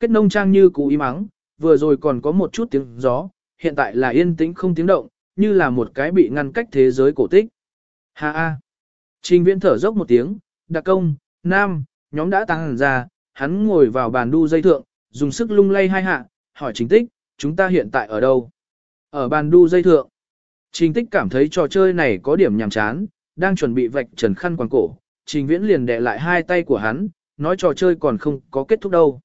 kết nông trang như cũ im mắng, vừa rồi còn có một chút tiếng gió, hiện tại là yên tĩnh không tiếng động, như là một cái bị ngăn cách thế giới cổ tích. Ha ha. Trình viễn thở dốc một tiếng, đặc công, nam, nhóm đã tăng hẳn ra, hắn ngồi vào bàn đu dây thượng, dùng sức lung lay hai hạ, hỏi chính tích, chúng ta hiện tại ở đâu? Ở bàn đu dây thượng. Trình tích cảm thấy trò chơi này có điểm nhàm chán, đang chuẩn bị vạch trần khăn quàng cổ. Trình viễn liền đè lại hai tay của hắn, nói trò chơi còn không có kết thúc đâu.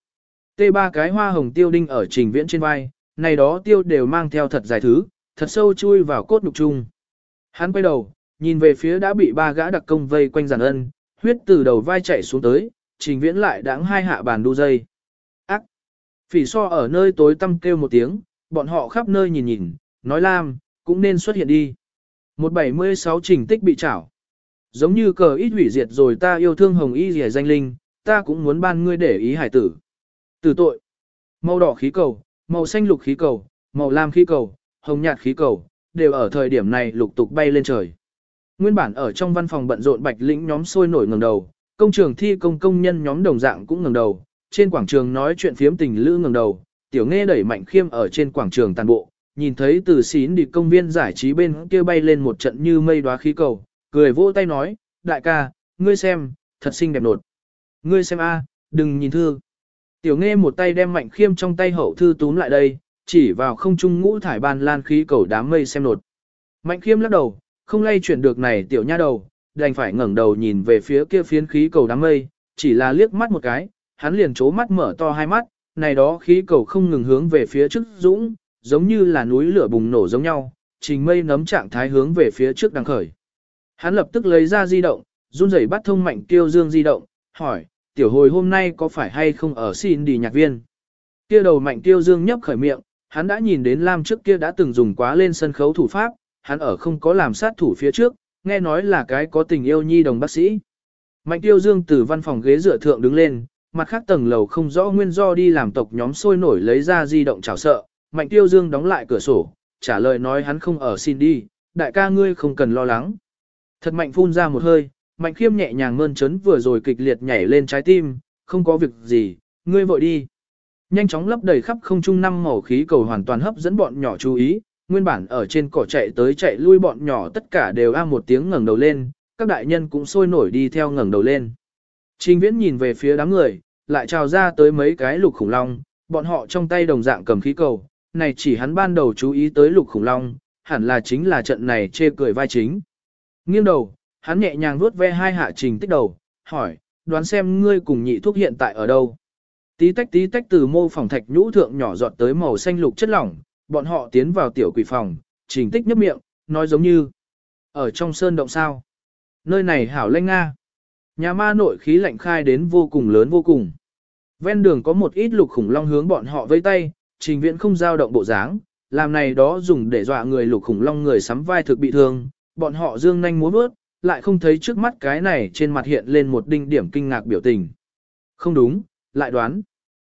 Tê ba cái hoa hồng tiêu đinh ở trình viễn trên vai, này đó tiêu đều mang theo thật dài thứ, thật sâu chui vào cốt nhục chung. Hắn quay đầu, nhìn về phía đã bị ba gã đặc công vây quanh giản ân, huyết từ đầu vai chạy xuống tới, trình viễn lại đáng hai hạ bàn đu dây. Ác! Phỉ so ở nơi tối tăm kêu một tiếng, bọn họ khắp nơi nhìn nhìn, nói lam, cũng nên xuất hiện đi. 176 trình tích bị chảo, Giống như cờ ít hủy diệt rồi ta yêu thương hồng y rìa danh linh, ta cũng muốn ban ngươi để ý hải tử. Tử tội. Màu đỏ khí cầu, màu xanh lục khí cầu, màu lam khí cầu, hồng nhạt khí cầu, đều ở thời điểm này lục tục bay lên trời. Nguyên bản ở trong văn phòng bận rộn bạch lĩnh nhóm sôi nổi ngẩng đầu, công trường thi công công nhân nhóm đồng dạng cũng ngẩng đầu, trên quảng trường nói chuyện phiếm tình lữ ngẩng đầu, tiểu nghe đẩy mạnh khiêm ở trên quảng trường tàn bộ, nhìn thấy từ xín đi công viên giải trí bên kia bay lên một trận như mây đóa khí cầu, cười vỗ tay nói, đại ca, ngươi xem, thật xinh đẹp nột. Ngươi xem a, đừng nhìn thương. Tiểu nghe một tay đem mạnh khiêm trong tay hậu thư túm lại đây, chỉ vào không trung ngũ thải ban lan khí cầu đám mây xem nột. Mạnh khiêm lắc đầu, không lay chuyển được này tiểu nha đầu, đành phải ngẩng đầu nhìn về phía kia phiến khí cầu đám mây, chỉ là liếc mắt một cái, hắn liền chố mắt mở to hai mắt, này đó khí cầu không ngừng hướng về phía trước dũng, giống như là núi lửa bùng nổ giống nhau, trình mây nấm trạng thái hướng về phía trước đang khởi. Hắn lập tức lấy ra di động, run rẩy bắt thông mạnh tiêu dương di động, hỏi, tiểu hồi hôm nay có phải hay không ở xin đi nhạc viên? Kia đầu mạnh tiêu dương nhấp khởi miệng, hắn đã nhìn đến Lam trước kia đã từng dùng quá lên sân khấu thủ pháp, hắn ở không có làm sát thủ phía trước, nghe nói là cái có tình yêu nhi đồng bác sĩ. Mạnh tiêu dương từ văn phòng ghế dựa thượng đứng lên, mặt khác tầng lầu không rõ nguyên do đi làm tộc nhóm sôi nổi lấy ra di động chào sợ, mạnh tiêu dương đóng lại cửa sổ, trả lời nói hắn không ở xin đi, đại ca ngươi không cần lo lắng. Thật mạnh phun ra một hơi, mạnh khiêm nhẹ nhàng mơn trớn vừa rồi kịch liệt nhảy lên trái tim, không có việc gì, ngươi vội đi. Nhanh chóng lấp đầy khắp không trung năm màu khí cầu hoàn toàn hấp dẫn bọn nhỏ chú ý, nguyên bản ở trên cỏ chạy tới chạy lui bọn nhỏ tất cả đều a một tiếng ngẩng đầu lên, các đại nhân cũng sôi nổi đi theo ngẩng đầu lên. Trình viễn nhìn về phía đám người, lại trào ra tới mấy cái lục khủng long, bọn họ trong tay đồng dạng cầm khí cầu, này chỉ hắn ban đầu chú ý tới lục khủng long, hẳn là chính là trận này chê cười vai chính. Nghiêng đầu, hắn nhẹ nhàng vuốt ve hai hạ trình tích đầu, hỏi, đoán xem ngươi cùng nhị thuốc hiện tại ở đâu. Tí tách tí tách từ mô phòng thạch nhũ thượng nhỏ giọt tới màu xanh lục chất lỏng, bọn họ tiến vào tiểu quỷ phòng, trình tích nhấp miệng, nói giống như, ở trong sơn động sao. Nơi này hảo lanh nga. Nhà ma nội khí lạnh khai đến vô cùng lớn vô cùng. Ven đường có một ít lục khủng long hướng bọn họ vây tay, trình viện không giao động bộ dáng, làm này đó dùng để dọa người lục khủng long người sắm vai thực bị thương, bọn họ dương nhanh múa bước, lại không thấy trước mắt cái này trên mặt hiện lên một đinh điểm kinh ngạc biểu tình. Không đúng, lại đoán.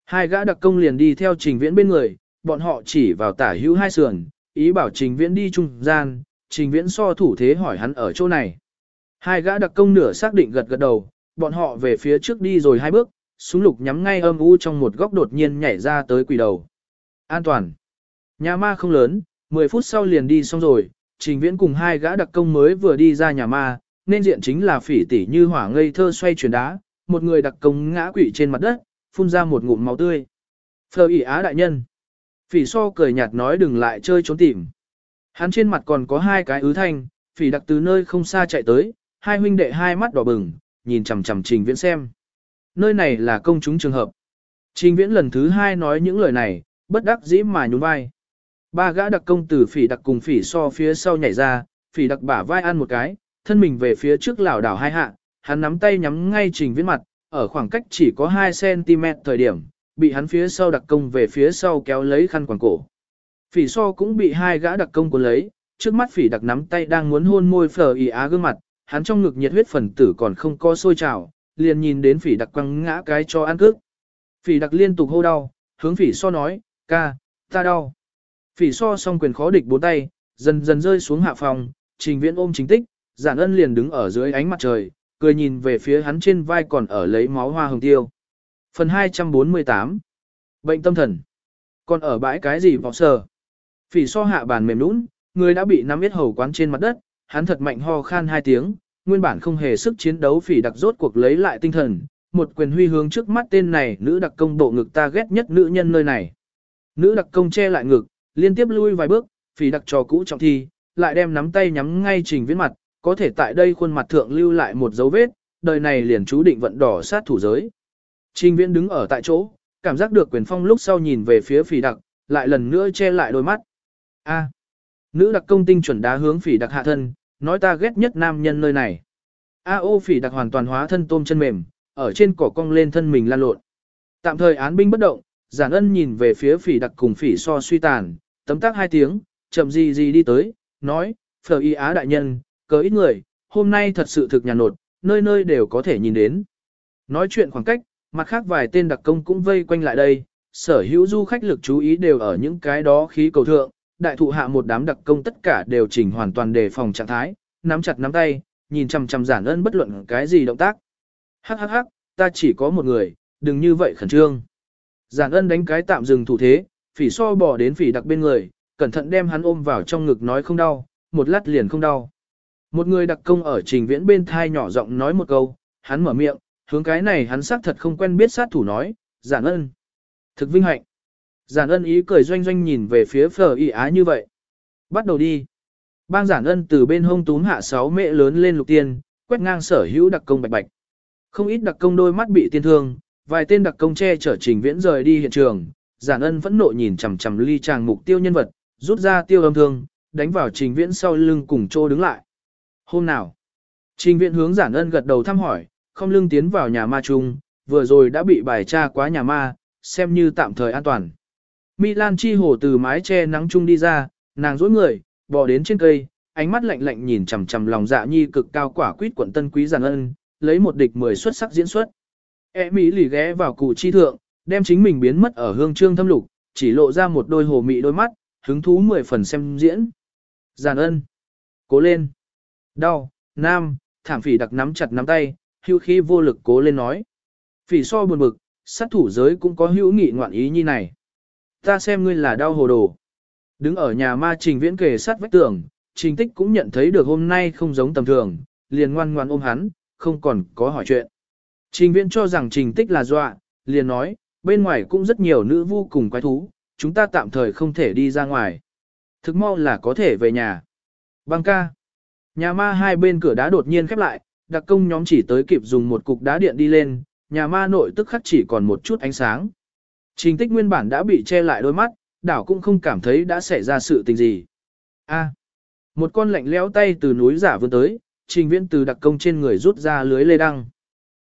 Hai gã đặc công liền đi theo trình viễn bên người, bọn họ chỉ vào tả hữu hai sườn, ý bảo trình viễn đi trung gian, trình viễn so thủ thế hỏi hắn ở chỗ này. Hai gã đặc công nửa xác định gật gật đầu, bọn họ về phía trước đi rồi hai bước, súng lục nhắm ngay âm u trong một góc đột nhiên nhảy ra tới quỷ đầu. An toàn. Nhà ma không lớn, 10 phút sau liền đi xong rồi, trình viễn cùng hai gã đặc công mới vừa đi ra nhà ma, nên diện chính là phỉ tỷ như hỏa ngây thơ xoay chuyển đá, một người đặc công ngã quỵ trên mặt đất, phun ra một ngụm máu tươi. Phờ ỉ á đại nhân. Phỉ so cười nhạt nói đừng lại chơi trốn tìm. Hắn trên mặt còn có hai cái ứ thanh, phỉ đặc từ nơi không xa chạy tới, hai huynh đệ hai mắt đỏ bừng, nhìn chằm chằm trình viễn xem. Nơi này là công chúng trường hợp. Trình viễn lần thứ hai nói những lời này, bất đắc dĩ mà nhún vai. Ba gã đặc công từ phỉ đặc cùng phỉ so phía sau nhảy ra, phỉ đặc bả vai ăn một cái, thân mình về phía trước lảo đảo hai hạ, hắn nắm tay nhắm ngay trình viễn mặt, ở khoảng cách chỉ có 2cm thời điểm, bị hắn phía sau đặc công về phía sau kéo lấy khăn quàng cổ. Phỉ so cũng bị hai gã đặc công cuốn lấy, trước mắt phỉ đặc nắm tay đang muốn hôn môi phở ý á gương mặt, hắn trong ngực nhiệt huyết phần tử còn không có sôi trào, liền nhìn đến phỉ đặc quăng ngã cái cho ăn cước. Phỉ đặc liên tục hô đau, hướng phỉ so nói, ca, ta đau. Phỉ so song quyền khó địch bốn tay, dần dần rơi xuống hạ phòng, trình viễn ôm chính tích, giản ân liền đứng ở dưới ánh mặt trời, cười nhìn về phía hắn trên vai còn ở lấy máu hoa hồng tiêu. Phần 248 Bệnh tâm thần. Còn ở bãi cái gì vỏ sờ. Phỉ so hạ bàn mềm nũng, người đã bị nắm ít hầu quán trên mặt đất, hắn thật mạnh ho khan hai tiếng, nguyên bản không hề sức chiến đấu phỉ đặc rốt cuộc lấy lại tinh thần, một quyền huy hướng trước mắt tên này nữ đặc công bộ ngực ta ghét nhất nữ nhân nơi này. Nữ đặc công che lại ngực, liên tiếp lui vài bước, phỉ đặc trò cũ trọng thi, lại đem nắm tay nhắm ngay trình viễn mặt, có thể tại đây khuôn mặt thượng lưu lại một dấu vết, đời này liền chú định vận đỏ sát thủ giới. Trình viễn đứng ở tại chỗ, cảm giác được quyền phong lúc sau nhìn về phía phỉ đặc, lại lần nữa che lại đôi mắt. A. nữ đặc công tinh chuẩn đá hướng phỉ đặc hạ thân, nói ta ghét nhất nam nhân nơi này. A ô phỉ đặc hoàn toàn hóa thân tôm chân mềm, ở trên cỏ cong lên thân mình lan lộn. Tạm thời án binh bất động, giản ân nhìn về phía phỉ đặc cùng phỉ so suy tàn, tấm tác hai tiếng, chậm gì gì đi tới, nói, phở y á đại nhân, cớ ít người, hôm nay thật sự thực nhàn nột, nơi nơi đều có thể nhìn đến. Nói chuyện khoảng cách, mặt khác vài tên đặc công cũng vây quanh lại đây, sở hữu du khách lực chú ý đều ở những cái đó khí cầu thượng, đại thụ hạ một đám đặc công tất cả đều chỉnh hoàn toàn đề phòng trạng thái, nắm chặt nắm tay, nhìn chằm chằm giản ân bất luận cái gì động tác. Hắc hắc hắc, ta chỉ có một người, đừng như vậy khẩn trương. Giản ân đánh cái tạm dừng thủ thế, phỉ so bỏ đến phỉ đặc bên người, cẩn thận đem hắn ôm vào trong ngực nói không đau, một lát liền không đau. Một người đặc công ở trình viễn bên thai nhỏ giọng nói một câu, hắn mở miệng, hướng cái này hắn xác thật không quen biết sát thủ nói, giản ân. Thực vinh hạnh. Giản ân ý cười doanh doanh nhìn về phía phở y á như vậy. Bắt đầu đi. Bang giản ân từ bên hông túm hạ sáu mẹ lớn lên lục tiên, quét ngang sở hữu đặc công bạch bạch. Không ít đặc công đôi mắt bị tiên thương, vài tên đặc công che chở trình viễn rời đi hiện trường. Giản ân vẫn nộ nhìn chằm chằm ly chàng mục tiêu nhân vật, rút ra tiêu âm thương, đánh vào trình viễn sau lưng cùng trô đứng lại. Hôm nào, trình viễn hướng giản ân gật đầu thăm hỏi, không lưng tiến vào nhà ma chung, vừa rồi đã bị bài tra quá nhà ma, xem như tạm thời an toàn. Milan chi hồ từ mái che nắng chung đi ra, nàng dối người, bò đến trên cây, ánh mắt lạnh lạnh nhìn chằm chằm lòng dạ nhi cực cao quả quýt quận tân quý giản ân, lấy một địch mười xuất sắc diễn xuất. E Mỹ lì ghé vào cụ chi thượng, đem chính mình biến mất ở hương trương thâm lục, chỉ lộ ra một đôi hồ mị đôi mắt, hứng thú mười phần xem diễn. Giản ân. Cố lên. Đau, nam, thảm phỉ đặc nắm chặt nắm tay, hưu khí vô lực cố lên nói. Phỉ so buồn bực, sát thủ giới cũng có hữu nghị ngoạn ý như này. Ta xem ngươi là đau hồ đồ. Đứng ở nhà ma trình viễn kề sát vách tường, trình tích cũng nhận thấy được hôm nay không giống tầm thường, liền ngoan ngoan ôm hắn, không còn có hỏi chuyện. Trình viễn cho rằng trình tích là dọa, liền nói, bên ngoài cũng rất nhiều nữ vu cùng quái thú, chúng ta tạm thời không thể đi ra ngoài. Thực mau là có thể về nhà. Băng ca. Nhà ma hai bên cửa đá đột nhiên khép lại, đặc công nhóm chỉ tới kịp dùng một cục đá điện đi lên, nhà ma nội tức khắc chỉ còn một chút ánh sáng. Trình tích nguyên bản đã bị che lại đôi mắt, đảo cũng không cảm thấy đã xảy ra sự tình gì. A. một con lạnh lẽo tay từ núi giả vươn tới, trình viễn từ đặc công trên người rút ra lưới lê đăng.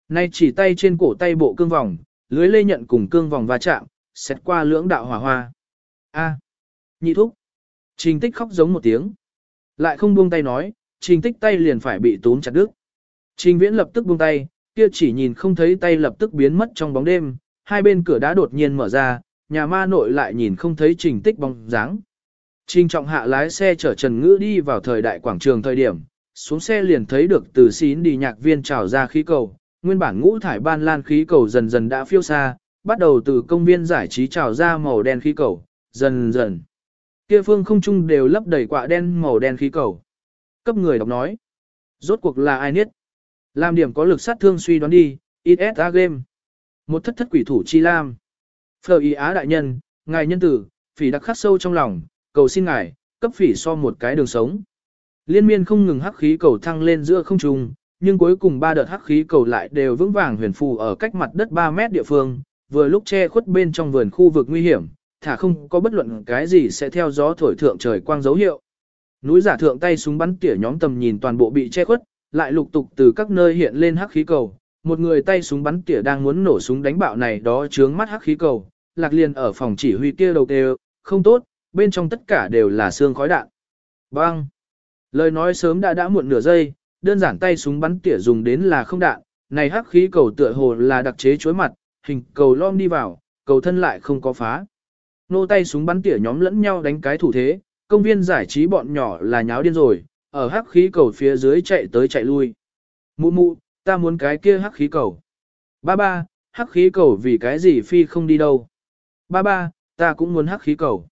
Nay chỉ tay trên cổ tay bộ cương vòng, lưới lê nhận cùng cương vòng va chạm, xét qua lưỡng đạo hỏa hoa. A. Nhị thúc. Trình tích khóc giống một tiếng. Lại không buông tay nói, trình tích tay liền phải bị tốn chặt đứt. Trình viễn lập tức buông tay, kia chỉ nhìn không thấy tay lập tức biến mất trong bóng đêm, hai bên cửa đá đột nhiên mở ra, nhà ma nội lại nhìn không thấy trình tích bóng dáng. Trình trọng hạ lái xe chở Trần Ngữ đi vào thời đại quảng trường thời điểm, xuống xe liền thấy được từ xín đi nhạc viên trào ra khí cầu, nguyên bản ngũ thải ban lan khí cầu dần dần đã phiêu xa, bắt đầu từ công viên giải trí trào ra màu đen khí cầu, dần dần. Kia phương không trung đều lấp đầy quạ đen màu đen khí cầu. Cấp người đọc nói, rốt cuộc là ai niết? Làm điểm có lực sát thương suy đoán đi, ISA game. Một thất thất quỷ thủ chi lam. Phờ ý á đại nhân, ngài nhân tử, phỉ đặc khắc sâu trong lòng, cầu xin ngài, cấp phỉ so một cái đường sống. Liên miên không ngừng hắc khí cầu thăng lên giữa không trung, nhưng cuối cùng ba đợt hắc khí cầu lại đều vững vàng huyền phù ở cách mặt đất 3 mét địa phương, vừa lúc che khuất bên trong vườn khu vực nguy hiểm, thả không có bất luận cái gì sẽ theo gió thổi thượng trời quang dấu hiệu. Núi giả thượng tay súng bắn tỉa nhóm tầm nhìn toàn bộ bị che khuất, lại lục tục từ các nơi hiện lên hắc khí cầu, một người tay súng bắn tỉa đang muốn nổ súng đánh bạo này đó chướng mắt hắc khí cầu, lạc liền ở phòng chỉ huy kia đầu đều, không tốt, bên trong tất cả đều là xương khói đạn. Bang! Lời nói sớm đã đã muộn nửa giây, đơn giản tay súng bắn tỉa dùng đến là không đạn, này hắc khí cầu tựa hồ là đặc chế chối mặt, hình cầu lom đi vào, cầu thân lại không có phá. Nô tay súng bắn tỉa nhóm lẫn nhau đánh cái thủ thế, công viên giải trí bọn nhỏ là nháo điên rồi, ở hắc khí cầu phía dưới chạy tới chạy lui. Mụ mụ, ta muốn cái kia hắc khí cầu. Ba ba, hắc khí cầu vì cái gì phi không đi đâu. Ba ba, ta cũng muốn hắc khí cầu.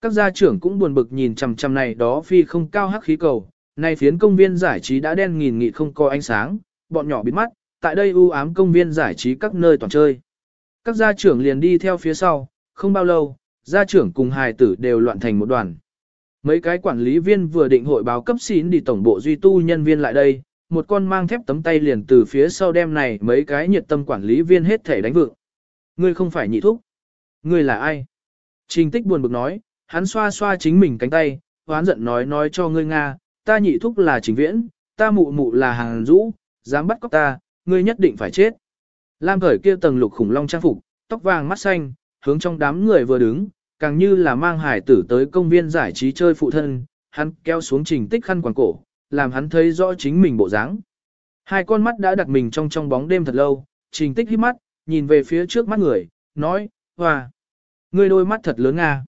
Các gia trưởng cũng buồn bực nhìn chằm chằm này đó phi không cao hắc khí cầu, nay phiến công viên giải trí đã đen nghìn nghị không có ánh sáng, bọn nhỏ bịt mắt, tại đây u ám công viên giải trí các nơi toàn chơi. Các gia trưởng liền đi theo phía sau, không bao lâu, gia trưởng cùng hài tử đều loạn thành một đoàn. Mấy cái quản lý viên vừa định hội báo cấp xín đi tổng bộ duy tu nhân viên lại đây, một con mang thép tấm tay liền từ phía sau đem này mấy cái nhiệt tâm quản lý viên hết thể đánh vượng. Ngươi không phải nhị thúc. Ngươi là ai? Trình tích buồn bực nói, hắn xoa xoa chính mình cánh tay, hoán giận nói nói cho ngươi Nga, ta nhị thúc là trình viễn, ta mụ mụ là hàng rũ, dám bắt cóc ta, ngươi nhất định phải chết. Lam khởi kia tầng lục khủng long trang phục, tóc vàng mắt xanh, hướng trong đám người vừa đứng, càng như là mang hải tử tới công viên giải trí chơi phụ thân, hắn kéo xuống trình tích khăn quàng cổ, làm hắn thấy rõ chính mình bộ dáng. Hai con mắt đã đặt mình trong trong bóng đêm thật lâu, trình tích hít mắt, nhìn về phía trước mắt người, nói, hòa, ngươi đôi mắt thật lớn à.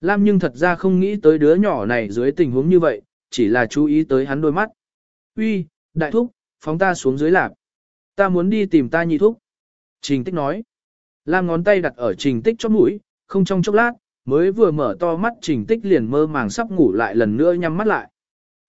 Lam nhưng thật ra không nghĩ tới đứa nhỏ này dưới tình huống như vậy, chỉ là chú ý tới hắn đôi mắt. Uy, đại thúc, phóng ta xuống dưới lạp. Ta muốn đi tìm ta nhị thúc. Trình tích nói. Lam ngón tay đặt ở trình tích chóp mũi, không trong chốc lát, mới vừa mở to mắt trình tích liền mơ màng sắp ngủ lại lần nữa nhắm mắt lại.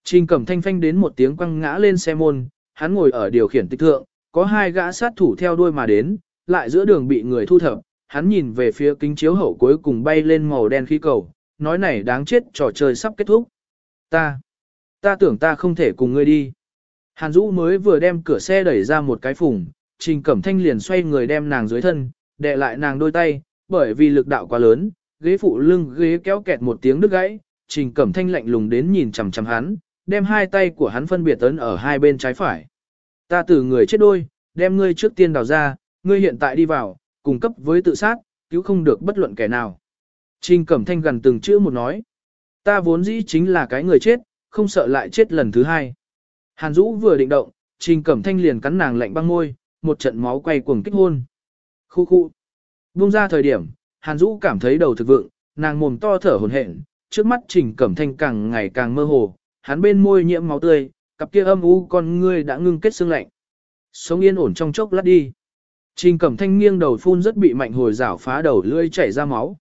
Trình cẩm thanh phanh đến một tiếng quăng ngã lên xe môn, hắn ngồi ở điều khiển tích thượng, có hai gã sát thủ theo đuôi mà đến, lại giữa đường bị người thu thập, hắn nhìn về phía kính chiếu hậu cuối cùng bay lên màu đen khí cầu, nói này đáng chết trò chơi sắp kết thúc. Ta, ta tưởng ta không thể cùng ngươi đi. Hàn Dũ mới vừa đem cửa xe đẩy ra một cái phùng, Trình Cẩm Thanh liền xoay người đem nàng dưới thân, đè lại nàng đôi tay, bởi vì lực đạo quá lớn, ghế phụ lưng ghế kéo kẹt một tiếng đứt gãy, Trình Cẩm Thanh lạnh lùng đến nhìn chằm chằm hắn, đem hai tay của hắn phân biệt ấn ở hai bên trái phải. Ta từ người chết đôi, đem ngươi trước tiên đào ra, ngươi hiện tại đi vào, cung cấp với tự sát, cứu không được bất luận kẻ nào. Trình Cẩm Thanh gần từng chữ một nói. Ta vốn dĩ chính là cái người chết, không sợ lại chết lần thứ hai. Hàn Dũ vừa định động, Trình Cẩm Thanh liền cắn nàng lạnh băng môi, một trận máu quay cuồng kích hôn. Khu khu. Buông ra thời điểm, Hàn Dũ cảm thấy đầu thực vượng, nàng mồm to thở hổn hển, trước mắt Trình Cẩm Thanh càng ngày càng mơ hồ, hắn bên môi nhiễm máu tươi, cặp kia âm u con ngươi đã ngưng kết xương lạnh. Sống yên ổn trong chốc lát đi. Trình Cẩm Thanh nghiêng đầu phun rất bị mạnh hồi rảo phá đầu lưỡi chảy ra máu.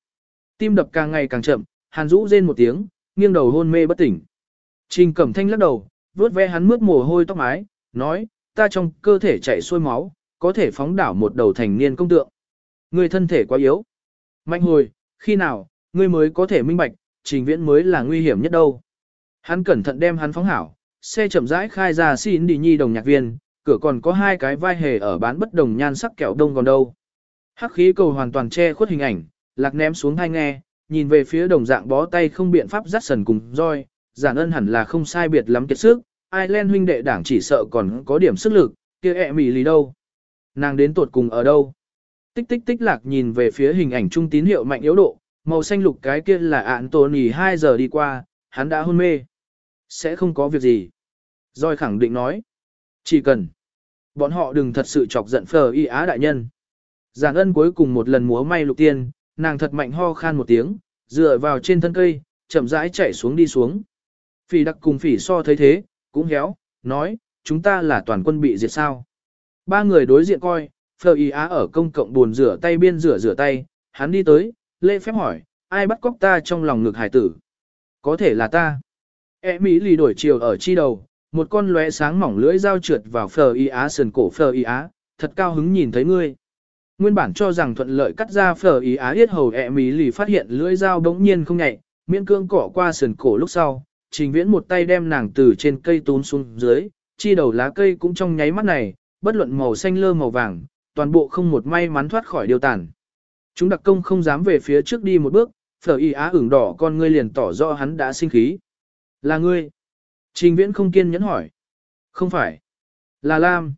Tim đập càng ngày càng chậm, Hàn Dũ rên một tiếng, nghiêng đầu hôn mê bất tỉnh. Trình Cẩm Thanh lắc đầu, vuốt ve hắn mướt mồ hôi tóc mái, nói, ta trong cơ thể chảy xuôi máu, có thể phóng đảo một đầu thành niên công tượng. Ngươi thân thể quá yếu. Mạnh hồi, khi nào, ngươi mới có thể minh bạch, trình viễn mới là nguy hiểm nhất đâu. Hắn cẩn thận đem hắn phóng hảo, xe chậm rãi khai ra xin đi nhi đồng nhạc viên, cửa còn có hai cái vai hề ở bán bất đồng nhan sắc kẹo đông còn đâu. Hắc khí cầu hoàn toàn che khuất hình ảnh, lạc ném xuống thai nghe, nhìn về phía đồng dạng bó tay không biện pháp dắt sần cùng roi, giản ân hẳn là không sai biệt lắm kiệt sức, Ireland huynh đệ đảng chỉ sợ còn có điểm sức lực, kia ẹ mì lì đâu. Nàng đến tuột cùng ở đâu? Tích tích tích lạc nhìn về phía hình ảnh trung tín hiệu mạnh yếu độ, màu xanh lục cái kia là Anthony 2 giờ đi qua, hắn đã hôn mê. Sẽ không có việc gì. Rồi khẳng định nói. Chỉ cần. Bọn họ đừng thật sự chọc giận phờ y á đại nhân. Giản ân cuối cùng một lần múa may lục tiên, nàng thật mạnh ho khan một tiếng, dựa vào trên thân cây, chậm rãi chạy xuống đi xuống. Phỉ đặc cùng phỉ so thấy thế, cũng héo, nói, chúng ta là toàn quân bị diệt sao. Ba người đối diện coi, Phờ Y Á ở công cộng buồn rửa tay biên rửa rửa tay, hắn đi tới, lễ phép hỏi, ai bắt cóc ta trong lòng ngực hải tử? Có thể là ta. E Mỹ lì đổi chiều ở chi đầu, một con lóe sáng mỏng lưỡi dao trượt vào Phờ Y Á sườn cổ Phờ Y Á, thật cao hứng nhìn thấy ngươi. Nguyên bản cho rằng thuận lợi cắt ra Phờ Y Á yết hầu E Mỹ lì phát hiện lưỡi dao đống nhiên không nhạy, miễn cương cỏ qua sườn cổ lúc sau, trình viễn một tay đem nàng từ trên cây tún xuống dưới, chi đầu lá cây cũng trong nháy mắt này, bất luận màu xanh lơ màu vàng, toàn bộ không một may mắn thoát khỏi điều tàn. Chúng đặc công không dám về phía trước đi một bước, phở y á ửng đỏ con ngươi liền tỏ rõ hắn đã sinh khí. Là ngươi. Trình viễn không kiên nhẫn hỏi. Không phải. Là Lam.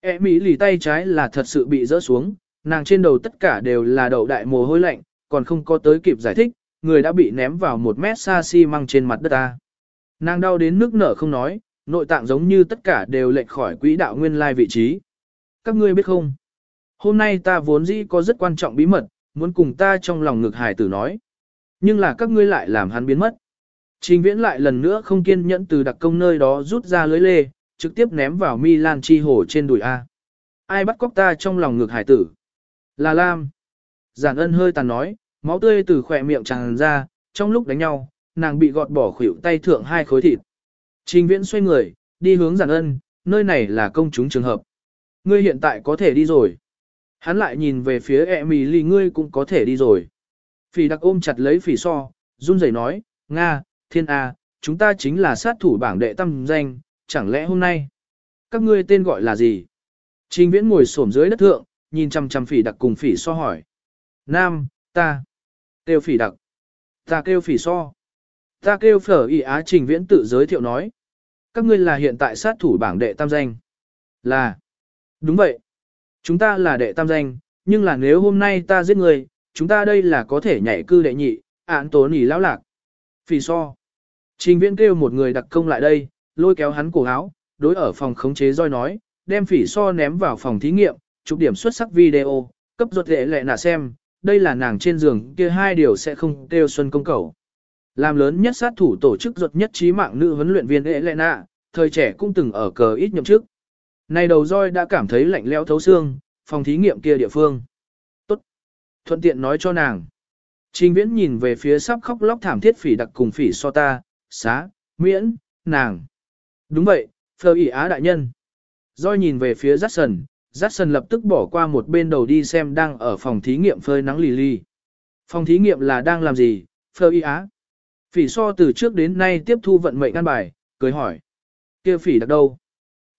E Mỹ lì tay trái là thật sự bị rỡ xuống, nàng trên đầu tất cả đều là đậu đại mồ hôi lạnh, còn không có tới kịp giải thích, người đã bị ném vào một mét xa xi măng trên mặt đất ta. Nàng đau đến nước nở không nói, nội tạng giống như tất cả đều lệch khỏi quỹ đạo nguyên lai vị trí. Các ngươi biết không? Hôm nay ta vốn dĩ có rất quan trọng bí mật, muốn cùng ta trong lòng ngực hải tử nói. Nhưng là các ngươi lại làm hắn biến mất. Trình viễn lại lần nữa không kiên nhẫn từ đặc công nơi đó rút ra lưới lê, trực tiếp ném vào Milan chi hồ trên đùi A. Ai bắt cóc ta trong lòng ngực hải tử? Là Lam. Giản ân hơi tàn nói, máu tươi từ khỏe miệng tràn ra, trong lúc đánh nhau, nàng bị gọt bỏ khuỷu tay thượng hai khối thịt. Trình viễn xoay người, đi hướng giản ân, nơi này là công chúng trường hợp. Ngươi hiện tại có thể đi rồi. Hắn lại nhìn về phía Emily ngươi cũng có thể đi rồi. Phỉ đặc ôm chặt lấy phỉ so, run rẩy nói, Nga, thiên A, chúng ta chính là sát thủ bảng đệ tâm danh, chẳng lẽ hôm nay? Các ngươi tên gọi là gì? Trình viễn ngồi xổm dưới đất thượng, nhìn chăm chăm phỉ đặc cùng phỉ so hỏi. Nam, ta. Kêu phỉ đặc. Ta kêu phỉ so. Ta kêu phở y á trình viễn tự giới thiệu nói. Các ngươi là hiện tại sát thủ bảng đệ tam danh. Là. Đúng vậy. Chúng ta là đệ tam danh, nhưng là nếu hôm nay ta giết người, chúng ta đây là có thể nhảy cư đệ nhị, án tố nỉ lão lạc. Phỉ so. Trình viễn kêu một người đặc công lại đây, lôi kéo hắn cổ áo, đối ở phòng khống chế roi nói, đem phỉ so ném vào phòng thí nghiệm, chụp điểm xuất sắc video, cấp ruột lệ lệ nạ xem, đây là nàng trên giường kia hai điều sẽ không kêu xuân công cầu. Làm lớn nhất sát thủ tổ chức ruột nhất trí mạng nữ huấn luyện viên Elena thời trẻ cũng từng ở cờ ít nhậm chức. Này đầu roi đã cảm thấy lạnh lẽo thấu xương, phòng thí nghiệm kia địa phương. Tốt. Thuận tiện nói cho nàng. Trình viễn nhìn về phía sắp khóc lóc thảm thiết phỉ đặc cùng phỉ so ta, xá, miễn, nàng. Đúng vậy, phờ ỉ á đại nhân. Roi nhìn về phía Jackson, Jackson lập tức bỏ qua một bên đầu đi xem đang ở phòng thí nghiệm phơi nắng lì lì. Phòng thí nghiệm là đang làm gì, phơ ỉ á. Phỉ so từ trước đến nay tiếp thu vận mệnh ăn bài, cười hỏi. kia phỉ đặc đâu?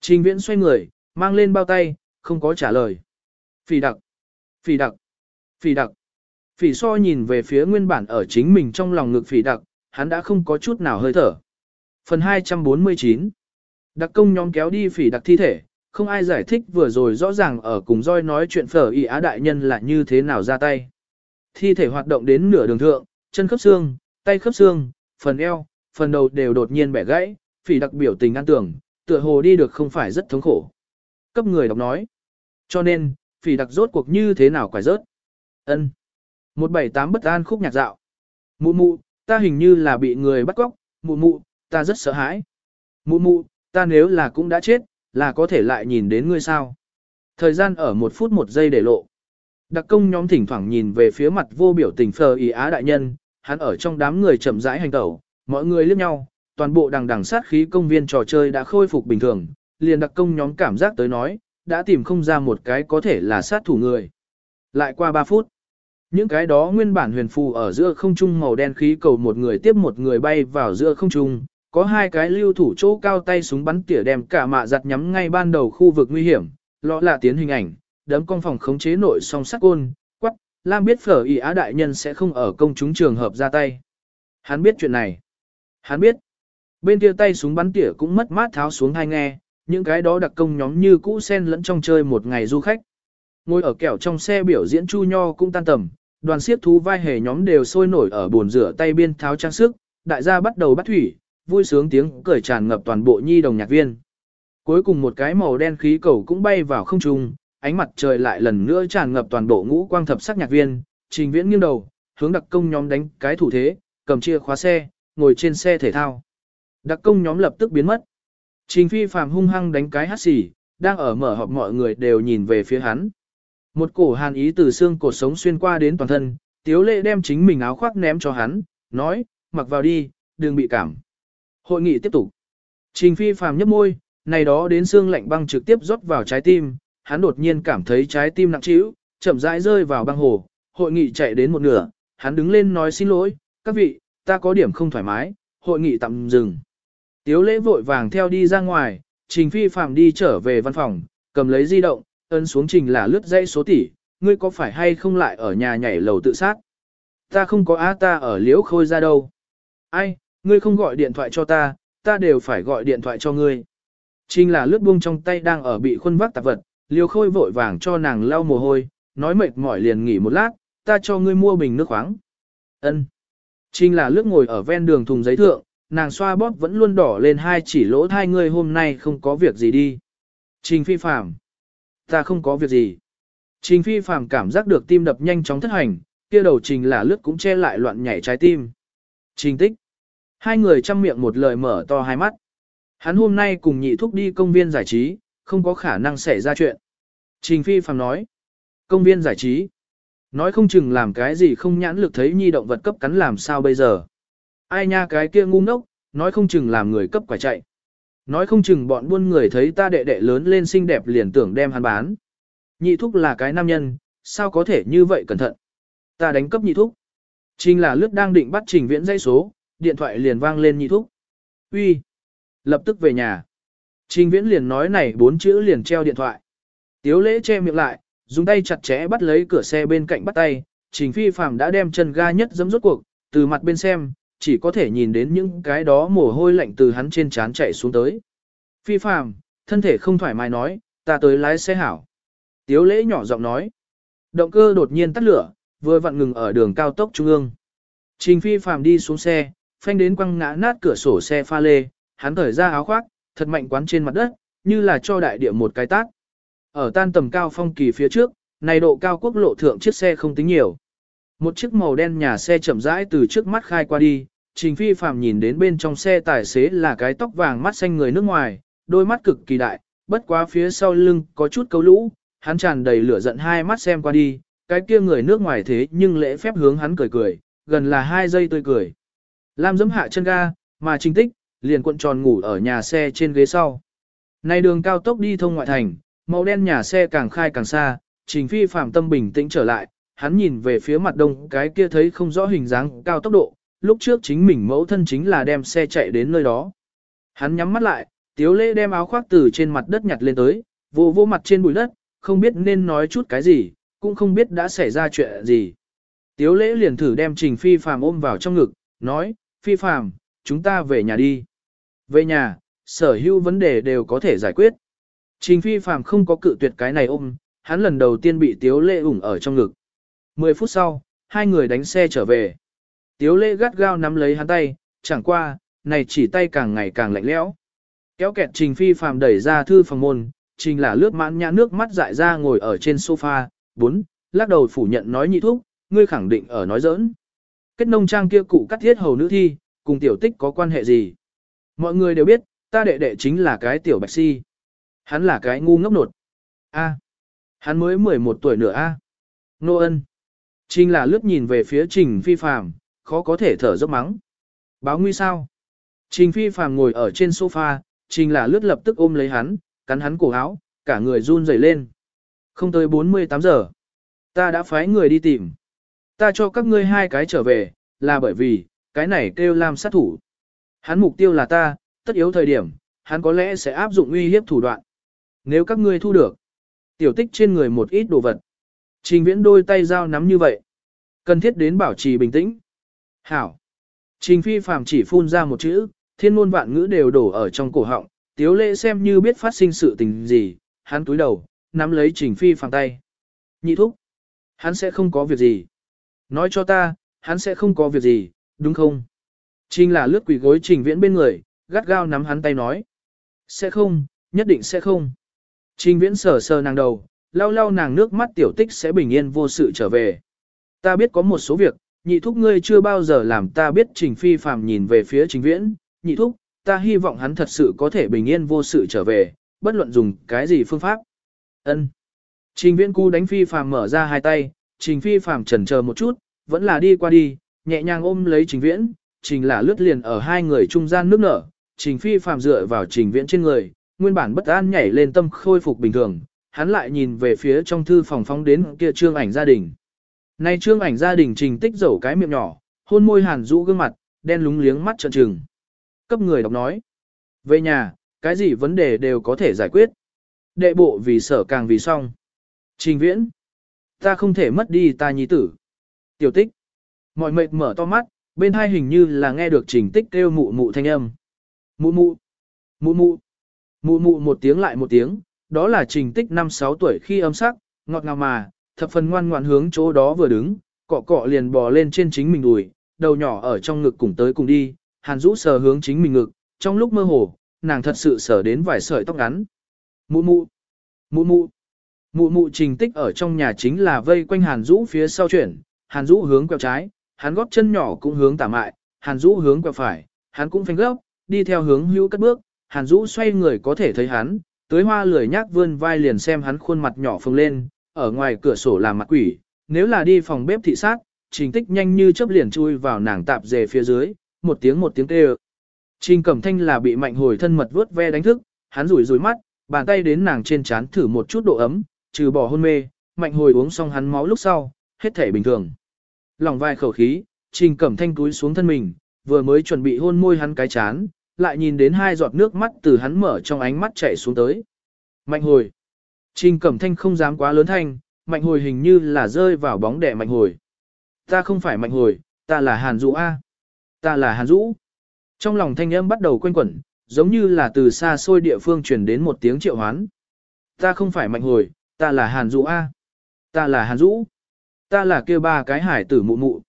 Trình viễn xoay người, mang lên bao tay, không có trả lời. Phỉ đặc, phỉ đặc, phỉ đặc. Phỉ so nhìn về phía nguyên bản ở chính mình trong lòng ngực phỉ đặc, hắn đã không có chút nào hơi thở. Phần 249 Đặc công nhóm kéo đi phỉ đặc thi thể, không ai giải thích vừa rồi rõ ràng ở cùng roi nói chuyện phở y á đại nhân là như thế nào ra tay. Thi thể hoạt động đến nửa đường thượng, chân khớp xương, tay khớp xương, phần eo, phần đầu đều đột nhiên bẻ gãy, phỉ đặc biểu tình an tưởng, tựa hồ đi được không phải rất thống khổ. Cấp người đọc nói. Cho nên, phỉ đặc rốt cuộc như thế nào quải rớt. ân 178 bất an khúc nhạc dạo. Mụ mụ, ta hình như là bị người bắt cóc, mụ mụ, ta rất sợ hãi. Mụ mụ, ta nếu là cũng đã chết, là có thể lại nhìn đến ngươi sao. Thời gian ở một phút một giây để lộ. Đặc công nhóm thỉnh thoảng nhìn về phía mặt vô biểu tình phờ ý á đại nhân, hắn ở trong đám người chậm rãi hành tẩu, mọi người liếc nhau, toàn bộ đằng đằng sát khí công viên trò chơi đã khôi phục bình thường, liền đặc công nhóm cảm giác tới nói, đã tìm không ra một cái có thể là sát thủ người. Lại qua 3 phút, những cái đó nguyên bản huyền phù ở giữa không trung màu đen khí cầu một người tiếp một người bay vào giữa không trung, có hai cái lưu thủ chỗ cao tay súng bắn tỉa đem cả mạ giặt nhắm ngay ban đầu khu vực nguy hiểm, lọ là tiến hình ảnh, đấm con phòng khống chế nội song sắc côn, Lam biết phở ý á đại nhân sẽ không ở công chúng trường hợp ra tay. Hắn biết chuyện này. Hắn biết. Bên kia tay súng bắn tỉa cũng mất mát tháo xuống hai nghe, những cái đó đặc công nhóm như cũ sen lẫn trong chơi một ngày du khách. Ngồi ở kẹo trong xe biểu diễn Chu Nho cũng tan tầm, đoàn siết thú vai hề nhóm đều sôi nổi ở bồn rửa tay biên tháo trang sức, đại gia bắt đầu bắt thủy, vui sướng tiếng cười tràn ngập toàn bộ nhi đồng nhạc viên. Cuối cùng một cái màu đen khí cầu cũng bay vào không trung, ánh mặt trời lại lần nữa tràn ngập toàn bộ ngũ quang thập sắc nhạc viên, trình viễn nghiêng đầu, hướng đặc công nhóm đánh cái thủ thế, cầm chìa khóa xe, ngồi trên xe thể thao. Đặc công nhóm lập tức biến mất. Trình phi phàm hung hăng đánh cái hát xì, đang ở mở họp mọi người đều nhìn về phía hắn. Một cổ hàn ý từ xương cột sống xuyên qua đến toàn thân, tiếu lệ đem chính mình áo khoác ném cho hắn, nói, mặc vào đi, đừng bị cảm. Hội nghị tiếp tục. Trình phi phàm nhấp môi, này đó đến xương lạnh băng trực tiếp rót vào trái tim, hắn đột nhiên cảm thấy trái tim nặng trĩu, chậm rãi rơi vào băng hồ, hội nghị chạy đến một nửa, hắn đứng lên nói xin lỗi, các vị, ta có điểm không thoải mái, hội nghị tạm dừng. Tiếu lễ vội vàng theo đi ra ngoài, trình phi phàm đi trở về văn phòng, cầm lấy di động, ấn xuống trình là lướt dãy số tỷ, ngươi có phải hay không lại ở nhà nhảy lầu tự sát? Ta không có á ta ở liễu khôi ra đâu. Ai, ngươi không gọi điện thoại cho ta, ta đều phải gọi điện thoại cho ngươi. Trình là lướt buông trong tay đang ở bị khuôn vác tạp vật, liêu khôi vội vàng cho nàng lau mồ hôi, nói mệt mỏi liền nghỉ một lát, ta cho ngươi mua bình nước khoáng. Ân. Trình là lướt ngồi ở ven đường thùng giấy thượng, nàng xoa bóp vẫn luôn đỏ lên hai chỉ lỗ hai ngươi hôm nay không có việc gì đi. Trình phi phạm. Ta không có việc gì. Trình phi phạm cảm giác được tim đập nhanh chóng thất hành, kia đầu trình là lướt cũng che lại loạn nhảy trái tim. Trình tích. Hai người chăm miệng một lời mở to hai mắt. Hắn hôm nay cùng nhị thúc đi công viên giải trí, không có khả năng xảy ra chuyện. Trình Phi Phạm nói. Công viên giải trí. Nói không chừng làm cái gì không nhãn lực thấy nhi động vật cấp cắn làm sao bây giờ. Ai nha cái kia ngu ngốc, nói không chừng làm người cấp quả chạy. Nói không chừng bọn buôn người thấy ta đệ đệ lớn lên xinh đẹp liền tưởng đem hắn bán. Nhị thúc là cái nam nhân, sao có thể như vậy cẩn thận. Ta đánh cấp nhị thúc. Trình là lướt đang định bắt trình viễn dây số, điện thoại liền vang lên nhị thúc. Uy, Lập tức về nhà. Trình viễn liền nói này bốn chữ liền treo điện thoại. Tiếu lễ che miệng lại, dùng tay chặt chẽ bắt lấy cửa xe bên cạnh bắt tay. Trình phi phàm đã đem chân ga nhất dấm rốt cuộc, từ mặt bên xem, chỉ có thể nhìn đến những cái đó mồ hôi lạnh từ hắn trên trán chạy xuống tới. Phi phàm, thân thể không thoải mái nói, ta tới lái xe hảo. Tiếu lễ nhỏ giọng nói. Động cơ đột nhiên tắt lửa, vừa vặn ngừng ở đường cao tốc trung ương. Trình phi phàm đi xuống xe, phanh đến quăng ngã nát cửa sổ xe pha lê, hắn thở ra áo khoác, thật mạnh quán trên mặt đất, như là cho đại địa một cái tát. Ở tan tầm cao phong kỳ phía trước, này độ cao quốc lộ thượng chiếc xe không tính nhiều. Một chiếc màu đen nhà xe chậm rãi từ trước mắt khai qua đi, Trình Phi Phạm nhìn đến bên trong xe tài xế là cái tóc vàng mắt xanh người nước ngoài, đôi mắt cực kỳ đại, bất quá phía sau lưng có chút câu lũ, hắn tràn đầy lửa giận hai mắt xem qua đi, cái kia người nước ngoài thế nhưng lễ phép hướng hắn cười cười, gần là hai giây tươi cười. Lam dẫm hạ chân ga, mà Trình Tích, liền cuộn tròn ngủ ở nhà xe trên ghế sau. Này đường cao tốc đi thông ngoại thành, màu đen nhà xe càng khai càng xa, Trình Phi Phạm tâm bình tĩnh trở lại, hắn nhìn về phía mặt đông cái kia thấy không rõ hình dáng cao tốc độ, lúc trước chính mình mẫu thân chính là đem xe chạy đến nơi đó. Hắn nhắm mắt lại, tiếu lễ đem áo khoác từ trên mặt đất nhặt lên tới, vô vô mặt trên bụi đất, không biết nên nói chút cái gì, cũng không biết đã xảy ra chuyện gì. Tiếu lễ liền thử đem trình phi phạm ôm vào trong ngực, nói, phi phạm, chúng ta về nhà đi. Về nhà, sở hữu vấn đề đều có thể giải quyết. Trình phi phàm không có cự tuyệt cái này ôm, hắn lần đầu tiên bị tiếu lễ ủng ở trong ngực. Mười phút sau, hai người đánh xe trở về. Tiếu lễ gắt gao nắm lấy hắn tay, chẳng qua, này chỉ tay càng ngày càng lạnh lẽo. Kéo kẹt trình phi phàm đẩy ra thư phòng môn, trình là lướt mãn nhã nước mắt dại ra ngồi ở trên sofa, bốn, lắc đầu phủ nhận nói nhị thúc, ngươi khẳng định ở nói giỡn. Kết nông trang kia cụ cắt thiết hầu nữ thi, cùng tiểu tích có quan hệ gì? Mọi người đều biết, ta đệ đệ chính là cái tiểu bạch si. Hắn là cái ngu ngốc nột. A. Hắn mới 11 tuổi nữa A. Nô ân. Trình là lướt nhìn về phía trình phi phàm, khó có thể thở dốc mắng. Báo nguy sao? Trình phi phàm ngồi ở trên sofa, trình là lướt lập tức ôm lấy hắn, cắn hắn cổ áo, cả người run rẩy lên. Không tới 48 giờ. Ta đã phái người đi tìm. Ta cho các ngươi hai cái trở về, là bởi vì, cái này kêu làm sát thủ. Hắn mục tiêu là ta, tất yếu thời điểm, hắn có lẽ sẽ áp dụng uy hiếp thủ đoạn. Nếu các ngươi thu được, tiểu tích trên người một ít đồ vật. Trình viễn đôi tay dao nắm như vậy. Cần thiết đến bảo trì bình tĩnh. Hảo. Trình phi phàm chỉ phun ra một chữ, thiên ngôn vạn ngữ đều đổ ở trong cổ họng, tiếu lệ xem như biết phát sinh sự tình gì, hắn túi đầu, nắm lấy trình phi phàm tay. Nhị thúc. Hắn sẽ không có việc gì. Nói cho ta, hắn sẽ không có việc gì, đúng không? Trình là lướt quỷ gối trình viễn bên người, gắt gao nắm hắn tay nói. Sẽ không, nhất định sẽ không. Trình viễn sờ sờ nàng đầu, lau lau nàng nước mắt tiểu tích sẽ bình yên vô sự trở về. Ta biết có một số việc, nhị thúc ngươi chưa bao giờ làm ta biết trình phi phàm nhìn về phía trình viễn, nhị thúc, ta hy vọng hắn thật sự có thể bình yên vô sự trở về, bất luận dùng cái gì phương pháp. Ân. Trình viễn cu đánh phi phàm mở ra hai tay, trình phi phàm chần chờ một chút, vẫn là đi qua đi, nhẹ nhàng ôm lấy trình viễn, trình là lướt liền ở hai người trung gian nước nở, trình phi phàm dựa vào trình viễn trên người, nguyên bản bất an nhảy lên tâm khôi phục bình thường, hắn lại nhìn về phía trong thư phòng phóng đến kia trương ảnh gia đình. Nay trương ảnh gia đình trình tích dầu cái miệng nhỏ, hôn môi hàn rũ gương mặt, đen lúng liếng mắt trợn trừng. Cấp người đọc nói. Về nhà, cái gì vấn đề đều có thể giải quyết. Đệ bộ vì sở càng vì xong. Trình viễn. Ta không thể mất đi ta nhi tử. Tiểu tích. Mọi mệt mở to mắt, bên hai hình như là nghe được trình tích kêu mụ mụ thanh âm. Mụ mụ. Mụ mụ. Mụ mụ một tiếng lại một tiếng, đó là trình tích năm sáu tuổi khi âm sắc, ngọt ngào mà, thập phần ngoan ngoãn hướng chỗ đó vừa đứng, cọ cọ liền bò lên trên chính mình đùi, đầu nhỏ ở trong ngực cùng tới cùng đi, hàn rũ sờ hướng chính mình ngực, trong lúc mơ hồ, nàng thật sự sờ đến vài sợi tóc ngắn. Mụ mụ, mụ mụ, mụ mụ trình tích ở trong nhà chính là vây quanh hàn rũ phía sau chuyển, hàn rũ hướng quẹo trái, hắn góp chân nhỏ cũng hướng tả mại, hàn Dũ hướng quẹo phải, hắn cũng phanh gấp, đi theo hướng hữu cất bước, hàn Dũ xoay người có thể thấy hắn, tới hoa lười nhác vươn vai liền xem hắn khuôn mặt nhỏ phồng lên, ở ngoài cửa sổ làm mặt quỷ, nếu là đi phòng bếp thị sát, trình tích nhanh như chớp liền chui vào nàng tạp dề phía dưới, một tiếng một tiếng kêu. Trình cẩm thanh là bị mạnh hồi thân mật vớt ve đánh thức, hắn rủi rủi mắt, bàn tay đến nàng trên trán thử một chút độ ấm, trừ bỏ hôn mê, mạnh hồi uống xong hắn máu lúc sau, hết thể bình thường. Lòng vai khẩu khí, trình cẩm thanh túi xuống thân mình, vừa mới chuẩn bị hôn môi hắn cái chán, lại nhìn đến hai giọt nước mắt từ hắn mở trong ánh mắt chảy xuống tới. Mạnh hồi. Trình cẩm thanh không dám quá lớn thanh, mạnh hồi hình như là rơi vào bóng đẻ mạnh hồi. Ta không phải mạnh hồi, ta là Hàn Dũ A. Ta là Hàn Dũ. Trong lòng thanh âm bắt đầu quanh quẩn, giống như là từ xa xôi địa phương truyền đến một tiếng triệu hoán. Ta không phải mạnh hồi, ta là Hàn Dũ A. Ta là Hàn Dũ. Ta là kia ba cái hải tử mụ mụ.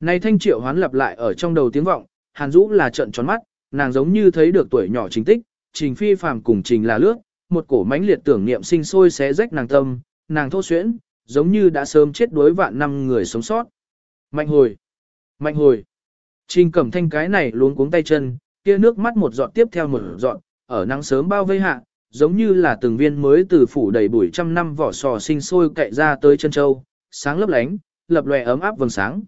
Này thanh triệu hoán lặp lại ở trong đầu tiếng vọng, Hàn Dũ là trận tròn mắt, nàng giống như thấy được tuổi nhỏ chính tích, trình phi phàm cùng trình là lướt, một cổ mãnh liệt tưởng niệm sinh sôi xé rách nàng tâm, nàng thô xuyễn, giống như đã sớm chết đối vạn năm người sống sót. Mạnh hồi, mạnh hồi. Trình cẩm thanh cái này luống cuống tay chân, kia nước mắt một giọt tiếp theo một giọt, ở nắng sớm bao vây hạ, giống như là từng viên mới từ phủ đầy bụi trăm năm vỏ sò sinh sôi cậy ra tới chân châu, sáng lấp lánh, lập lòe ấm áp vầng sáng.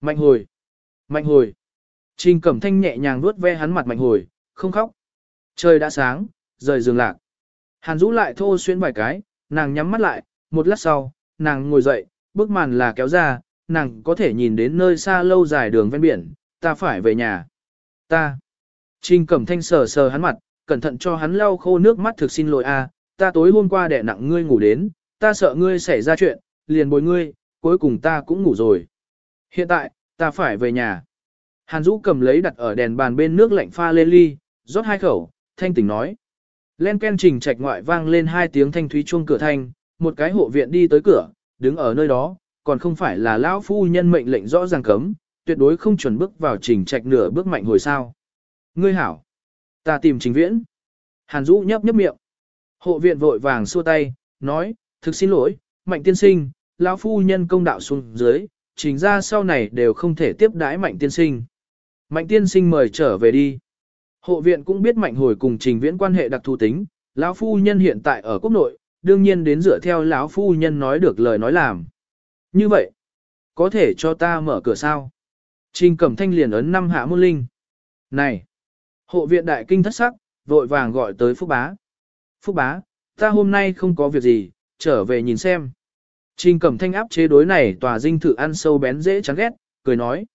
Mạnh hồi, mạnh hồi. Trình cẩm thanh nhẹ nhàng vuốt ve hắn mặt mạnh hồi, không khóc. Trời đã sáng, rời giường lạc. Hàn Dũ lại thô xuyên vài cái, nàng nhắm mắt lại, một lát sau, nàng ngồi dậy, bức màn là kéo ra, nàng có thể nhìn đến nơi xa lâu dài đường ven biển, ta phải về nhà. Ta. Trình cẩm thanh sờ sờ hắn mặt, cẩn thận cho hắn lau khô nước mắt thực xin lỗi a, ta tối hôm qua đẻ nặng ngươi ngủ đến, ta sợ ngươi xảy ra chuyện, liền bồi ngươi, cuối cùng ta cũng ngủ rồi. Hiện tại, ta phải về nhà. Hàn Dũ cầm lấy đặt ở đèn bàn bên nước lạnh pha lên ly, rót hai khẩu, thanh tỉnh nói. Len ken trình trạch ngoại vang lên hai tiếng thanh thúy chuông cửa thanh, một cái hộ viện đi tới cửa, đứng ở nơi đó, còn không phải là lão phu nhân mệnh lệnh rõ ràng cấm, tuyệt đối không chuẩn bước vào trình trạch nửa bước mạnh hồi sao. Ngươi hảo, ta tìm trình viễn. Hàn Dũ nhấp nhấp miệng. Hộ viện vội vàng xua tay, nói, thực xin lỗi, mạnh tiên sinh, lão phu nhân công đạo xuống dưới, trình ra sau này đều không thể tiếp đãi mạnh tiên sinh. Mạnh tiên sinh mời trở về đi. Hộ viện cũng biết mạnh hồi cùng trình viễn quan hệ đặc thù tính, lão phu nhân hiện tại ở quốc nội, đương nhiên đến dựa theo lão phu nhân nói được lời nói làm. Như vậy, có thể cho ta mở cửa sao? Trình cẩm thanh liền ấn năm hạ môn linh. Này! Hộ viện đại kinh thất sắc, vội vàng gọi tới Phúc Bá. Phúc Bá, ta hôm nay không có việc gì, trở về nhìn xem. Trình cẩm thanh áp chế đối này tòa dinh thự ăn sâu bén dễ chán ghét, cười nói.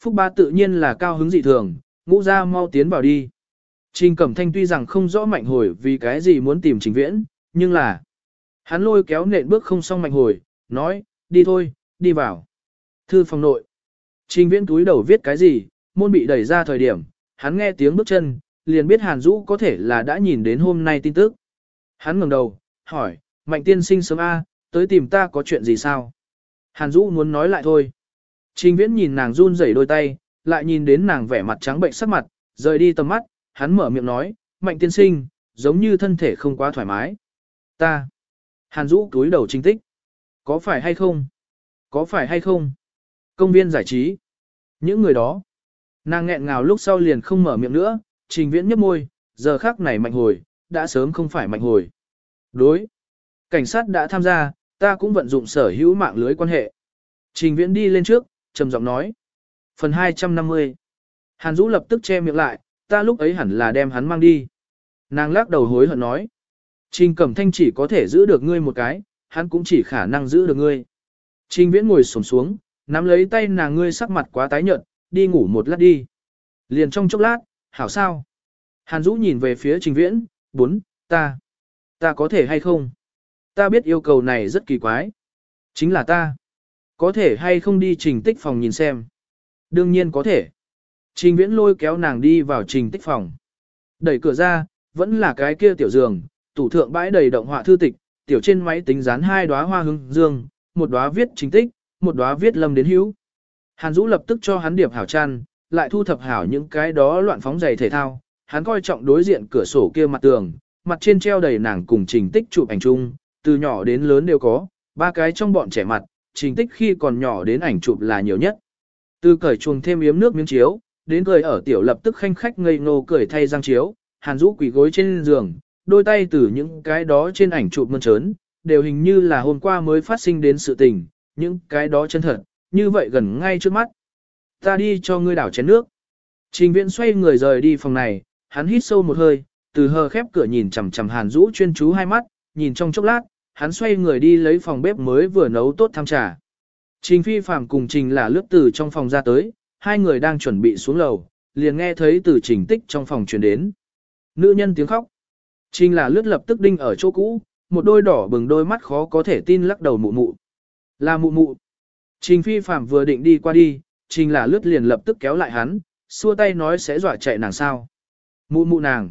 Phúc Ba tự nhiên là cao hứng dị thường, ngũ ra mau tiến vào đi. Trình Cẩm Thanh tuy rằng không rõ mạnh hồi vì cái gì muốn tìm trình viễn, nhưng là hắn lôi kéo nện bước không xong mạnh hồi, nói, đi thôi, đi vào. Thư phòng nội. Trình viễn túi đầu viết cái gì, môn bị đẩy ra thời điểm, hắn nghe tiếng bước chân, liền biết Hàn Dũ có thể là đã nhìn đến hôm nay tin tức. Hắn ngẩng đầu, hỏi, mạnh tiên sinh sớm A, tới tìm ta có chuyện gì sao? Hàn Dũ muốn nói lại thôi. Trình viễn nhìn nàng run rẩy đôi tay, lại nhìn đến nàng vẻ mặt trắng bệnh sắc mặt, rời đi tầm mắt, hắn mở miệng nói, mạnh tiên sinh, giống như thân thể không quá thoải mái. Ta. Hàn Dũ túi đầu chính tích. Có phải hay không? Có phải hay không? Công viên giải trí. Những người đó. Nàng nghẹn ngào lúc sau liền không mở miệng nữa, trình viễn nhấp môi, giờ khác này mạnh hồi, đã sớm không phải mạnh hồi. Đối. Cảnh sát đã tham gia, ta cũng vận dụng sở hữu mạng lưới quan hệ. Trình viễn đi lên trước, trầm giọng nói. Phần 250 Hàn Dũ lập tức che miệng lại, ta lúc ấy hẳn là đem hắn mang đi. Nàng lắc đầu hối hận nói. Trình Cẩm Thanh chỉ có thể giữ được ngươi một cái, hắn cũng chỉ khả năng giữ được ngươi. Trình Viễn ngồi xổm xuống, nắm lấy tay nàng ngươi sắc mặt quá tái nhợt, đi ngủ một lát đi. Liền trong chốc lát, hảo sao? Hàn Dũ nhìn về phía Trình Viễn, bốn, ta, ta có thể hay không? Ta biết yêu cầu này rất kỳ quái. Chính là ta. Có thể hay không đi trình tích phòng nhìn xem. Đương nhiên có thể. Trình viễn lôi kéo nàng đi vào trình tích phòng. Đẩy cửa ra, vẫn là cái kia tiểu giường, tủ thượng bãi đầy động họa thư tịch, tiểu trên máy tính dán hai đóa hoa hương dương, một đóa viết trình tích, một đóa viết lâm đến hữu. Hàn Dũ lập tức cho hắn điệp hảo chăn, lại thu thập hảo những cái đó loạn phóng giày thể thao. Hắn coi trọng đối diện cửa sổ kia mặt tường, mặt trên treo đầy nàng cùng trình tích chụp ảnh chung, từ nhỏ đến lớn đều có, ba cái trong bọn trẻ mặt, trình tích khi còn nhỏ đến ảnh chụp là nhiều nhất. Từ cởi chuồng thêm yếm nước miếng chiếu, đến cười ở tiểu lập tức khanh khách ngây ngô cười thay răng chiếu, hàn rũ quỷ gối trên giường, đôi tay từ những cái đó trên ảnh chụp mơn trớn, đều hình như là hôm qua mới phát sinh đến sự tình, những cái đó chân thật, như vậy gần ngay trước mắt. Ta đi cho ngươi đảo chén nước. Trình viễn xoay người rời đi phòng này, hắn hít sâu một hơi, từ hờ khép cửa nhìn chằm chằm hàn rũ chuyên chú hai mắt, nhìn trong chốc lát, hắn xoay người đi lấy phòng bếp mới vừa nấu tốt tham trà. Trình phi phạm cùng trình là lướt từ trong phòng ra tới, hai người đang chuẩn bị xuống lầu, liền nghe thấy từ trình tích trong phòng truyền đến. Nữ nhân tiếng khóc. Trình là lướt lập tức đinh ở chỗ cũ, một đôi đỏ bừng đôi mắt khó có thể tin lắc đầu mụ mụ. Là mụ mụ. Trình phi phạm vừa định đi qua đi, trình là lướt liền lập tức kéo lại hắn, xua tay nói sẽ dọa chạy nàng sao. Mụ mụ nàng.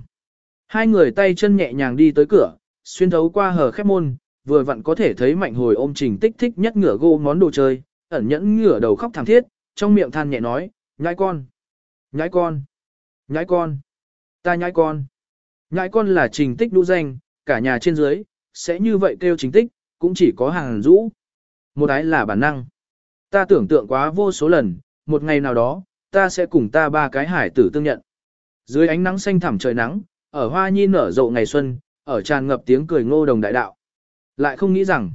Hai người tay chân nhẹ nhàng đi tới cửa, xuyên thấu qua hở khép môn, vừa vặn có thể thấy mạnh hồi ôm trình tích thích nhất ngửa gô món đồ chơi, ẩn nhẫn ngửa đầu khóc thảm thiết, trong miệng than nhẹ nói, nhãi con, nhãi con, nhãi con, ta nhãi con. Nhãi con là trình tích đũ danh, cả nhà trên dưới, sẽ như vậy kêu trình tích, cũng chỉ có hàng rũ. Một ái là bản năng. Ta tưởng tượng quá vô số lần, một ngày nào đó, ta sẽ cùng ta ba cái hải tử tương nhận. Dưới ánh nắng xanh thẳm trời nắng, ở hoa nhi nở rộ ngày xuân, ở tràn ngập tiếng cười ngô đồng đại đạo. Lại không nghĩ rằng,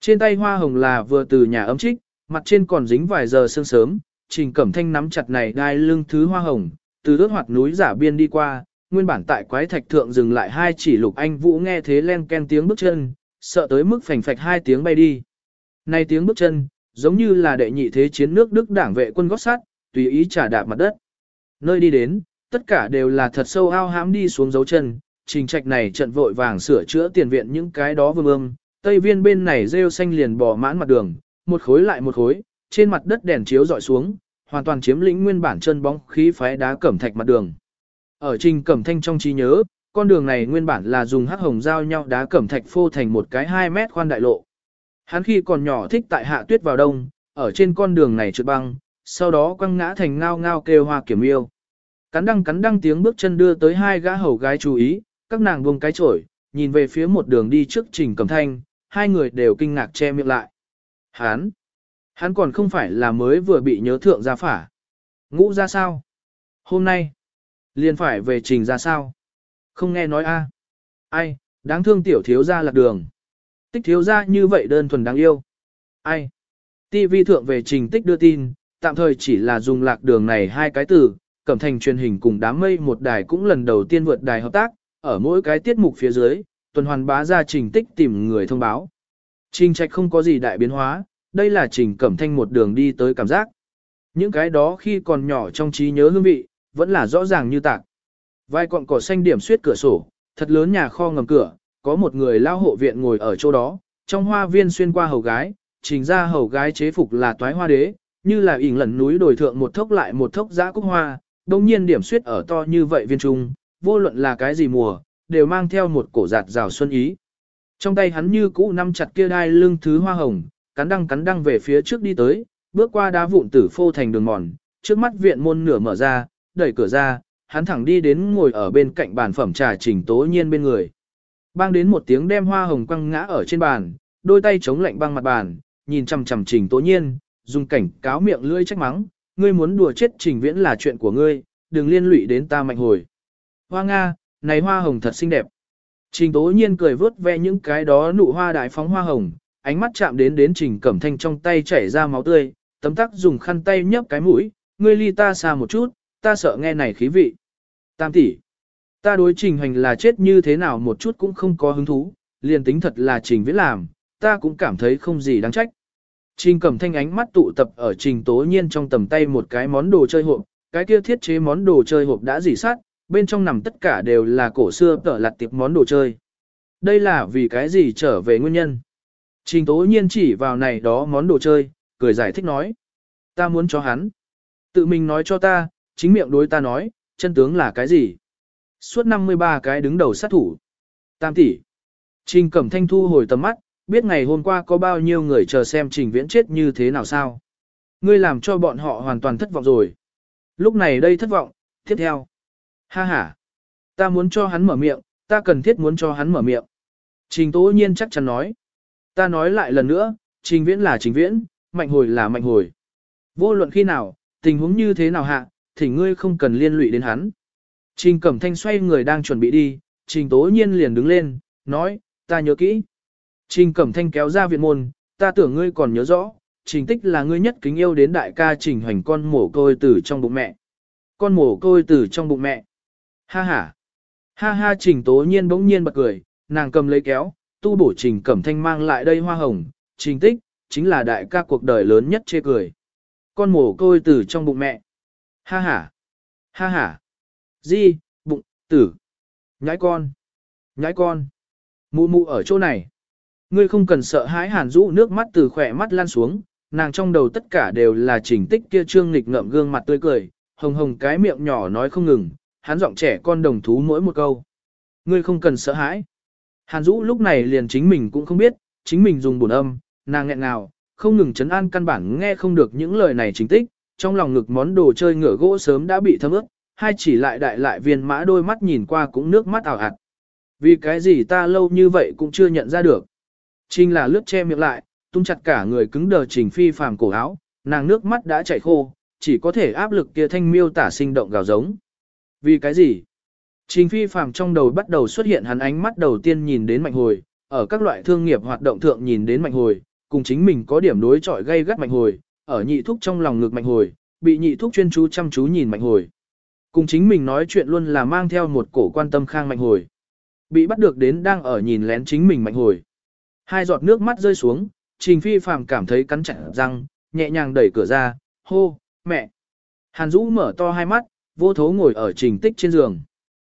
trên tay hoa hồng là vừa từ nhà ấm trích, mặt trên còn dính vài giờ sương sớm, trình cẩm thanh nắm chặt này đai lưng thứ hoa hồng, từ đốt hoạt núi giả biên đi qua, nguyên bản tại quái thạch thượng dừng lại hai chỉ lục anh vũ nghe thế len ken tiếng bước chân, sợ tới mức phành phạch hai tiếng bay đi. Này tiếng bước chân, giống như là đệ nhị thế chiến nước Đức đảng vệ quân gót sát, tùy ý trả đạp mặt đất. Nơi đi đến, tất cả đều là thật sâu ao hãm đi xuống dấu chân, trình trạch này trận vội vàng sửa chữa tiền viện những cái đó vương ương, tây viên bên này rêu xanh liền bò mãn mặt đường, một khối lại một khối, trên mặt đất đèn chiếu dọi xuống, hoàn toàn chiếm lĩnh nguyên bản chân bóng khí phái đá cẩm thạch mặt đường. Ở trình cẩm thanh trong trí nhớ, con đường này nguyên bản là dùng hắc hồng giao nhau đá cẩm thạch phô thành một cái 2 mét khoan đại lộ. Hắn khi còn nhỏ thích tại hạ tuyết vào đông, ở trên con đường này trượt băng, sau đó quăng ngã thành ngao ngao kêu hoa kiểm yêu. Cắn đăng cắn đăng tiếng bước chân đưa tới hai gã hầu gái chú ý, các nàng buông cái chổi, nhìn về phía một đường đi trước trình cẩm thanh, hai người đều kinh ngạc che miệng lại. Hắn, hắn còn không phải là mới vừa bị nhớ thượng ra phả. Ngũ ra sao? Hôm nay, liền phải về trình ra sao? Không nghe nói a Ai, đáng thương tiểu thiếu ra lạc đường. Tích thiếu ra như vậy đơn thuần đáng yêu. Ai? TV thượng về trình tích đưa tin, tạm thời chỉ là dùng lạc đường này hai cái từ, cẩm thành truyền hình cùng đám mây một đài cũng lần đầu tiên vượt đài hợp tác, ở mỗi cái tiết mục phía dưới, tuần hoàn bá ra trình tích tìm người thông báo. Trình trạch không có gì đại biến hóa, đây là trình cẩm thanh một đường đi tới cảm giác. Những cái đó khi còn nhỏ trong trí nhớ hương vị, vẫn là rõ ràng như tạc. Vai cọn cỏ xanh điểm suyết cửa sổ, thật lớn nhà kho ngầm cửa, có một người lao hộ viện ngồi ở chỗ đó, trong hoa viên xuyên qua hầu gái, trình ra hầu gái chế phục là toái hoa đế, như là ỉn lẩn núi đồi thượng một thốc lại một thốc giã cúc hoa, đồng nhiên điểm suyết ở to như vậy viên trung, vô luận là cái gì mùa, đều mang theo một cổ giạt rào xuân ý. Trong tay hắn như cũ nắm chặt kia đai lưng thứ hoa hồng, cắn đăng cắn đăng về phía trước đi tới, bước qua đá vụn tử phô thành đường mòn, trước mắt viện môn nửa mở ra, đẩy cửa ra, hắn thẳng đi đến ngồi ở bên cạnh bàn phẩm trà trình tố nhiên bên người. Bang đến một tiếng đem hoa hồng quăng ngã ở trên bàn, đôi tay chống lạnh băng mặt bàn, nhìn chằm chằm trình tố nhiên, dùng cảnh cáo miệng lưỡi trách mắng, ngươi muốn đùa chết trình viễn là chuyện của ngươi, đừng liên lụy đến ta mạnh hồi. Hoa Nga, này hoa hồng thật xinh đẹp. Trình tố nhiên cười vớt ve những cái đó nụ hoa đại phóng hoa hồng, ánh mắt chạm đến đến trình cẩm thanh trong tay chảy ra máu tươi, tấm tắc dùng khăn tay nhấp cái mũi, ngươi ly ta xa một chút, ta sợ nghe này khí vị. Tam tỷ, ta đối trình hành là chết như thế nào một chút cũng không có hứng thú, liền tính thật là trình viễn làm, ta cũng cảm thấy không gì đáng trách. Trình cẩm thanh ánh mắt tụ tập ở trình tố nhiên trong tầm tay một cái món đồ chơi hộp, cái kia thiết chế món đồ chơi hộp đã dỉ sát, bên trong nằm tất cả đều là cổ xưa tở lặt tiệp món đồ chơi. Đây là vì cái gì trở về nguyên nhân. Trình tố nhiên chỉ vào này đó món đồ chơi, cười giải thích nói. Ta muốn cho hắn. Tự mình nói cho ta, chính miệng đối ta nói, chân tướng là cái gì. Suốt 53 cái đứng đầu sát thủ. Tam tỷ. Trình cẩm thanh thu hồi tầm mắt, biết ngày hôm qua có bao nhiêu người chờ xem trình viễn chết như thế nào sao. Ngươi làm cho bọn họ hoàn toàn thất vọng rồi. Lúc này đây thất vọng, tiếp theo. Ha ha. Ta muốn cho hắn mở miệng, ta cần thiết muốn cho hắn mở miệng. Trình tố nhiên chắc chắn nói. Ta nói lại lần nữa, trình viễn là trình viễn, mạnh hồi là mạnh hồi. Vô luận khi nào, tình huống như thế nào hạ, thì ngươi không cần liên lụy đến hắn. Trình cẩm thanh xoay người đang chuẩn bị đi, trình tố nhiên liền đứng lên, nói, ta nhớ kỹ. Trình cẩm thanh kéo ra viện môn, ta tưởng ngươi còn nhớ rõ, trình tích là ngươi nhất kính yêu đến đại ca trình hoành con mổ côi tử trong bụng mẹ. Con mổ côi tử trong bụng mẹ. Ha ha. Ha ha trình tố nhiên bỗng nhiên bật cười, nàng cầm lấy kéo, tu bổ trình cẩm thanh mang lại đây hoa hồng, trình tích, chính là đại ca cuộc đời lớn nhất chê cười. Con mổ côi từ trong bụng mẹ. Ha ha. Ha ha. Di, bụng, tử. Nhãi con. Nhãi con. Mụ mụ ở chỗ này. Ngươi không cần sợ hãi hàn rũ nước mắt từ khỏe mắt lan xuống, nàng trong đầu tất cả đều là trình tích kia trương nghịch ngậm gương mặt tươi cười, hồng hồng cái miệng nhỏ nói không ngừng, hắn giọng trẻ con đồng thú mỗi một câu. Ngươi không cần sợ hãi. Hàn Dũ lúc này liền chính mình cũng không biết, chính mình dùng buồn âm, nàng nghẹn nào, không ngừng chấn an căn bản nghe không được những lời này chính tích, trong lòng ngực món đồ chơi ngựa gỗ sớm đã bị thấm ướt, hai chỉ lại đại lại viên mã đôi mắt nhìn qua cũng nước mắt ảo ạt. Vì cái gì ta lâu như vậy cũng chưa nhận ra được. Trình là lướt che miệng lại, tung chặt cả người cứng đờ trình phi phàm cổ áo, nàng nước mắt đã chảy khô, chỉ có thể áp lực kia thanh miêu tả sinh động gào giống. Vì cái gì? Trình phi phàm trong đầu bắt đầu xuất hiện hắn ánh mắt đầu tiên nhìn đến mạnh hồi, ở các loại thương nghiệp hoạt động thượng nhìn đến mạnh hồi, cùng chính mình có điểm đối chọi gây gắt mạnh hồi, ở nhị thúc trong lòng ngực mạnh hồi, bị nhị thúc chuyên chú chăm chú nhìn mạnh hồi. Cùng chính mình nói chuyện luôn là mang theo một cổ quan tâm khang mạnh hồi. Bị bắt được đến đang ở nhìn lén chính mình mạnh hồi. Hai giọt nước mắt rơi xuống, Trình Phi Phàm cảm thấy cắn chặt răng, nhẹ nhàng đẩy cửa ra, hô, mẹ. Hàn Dũ mở to hai mắt, vô thố ngồi ở Trình Tích trên giường.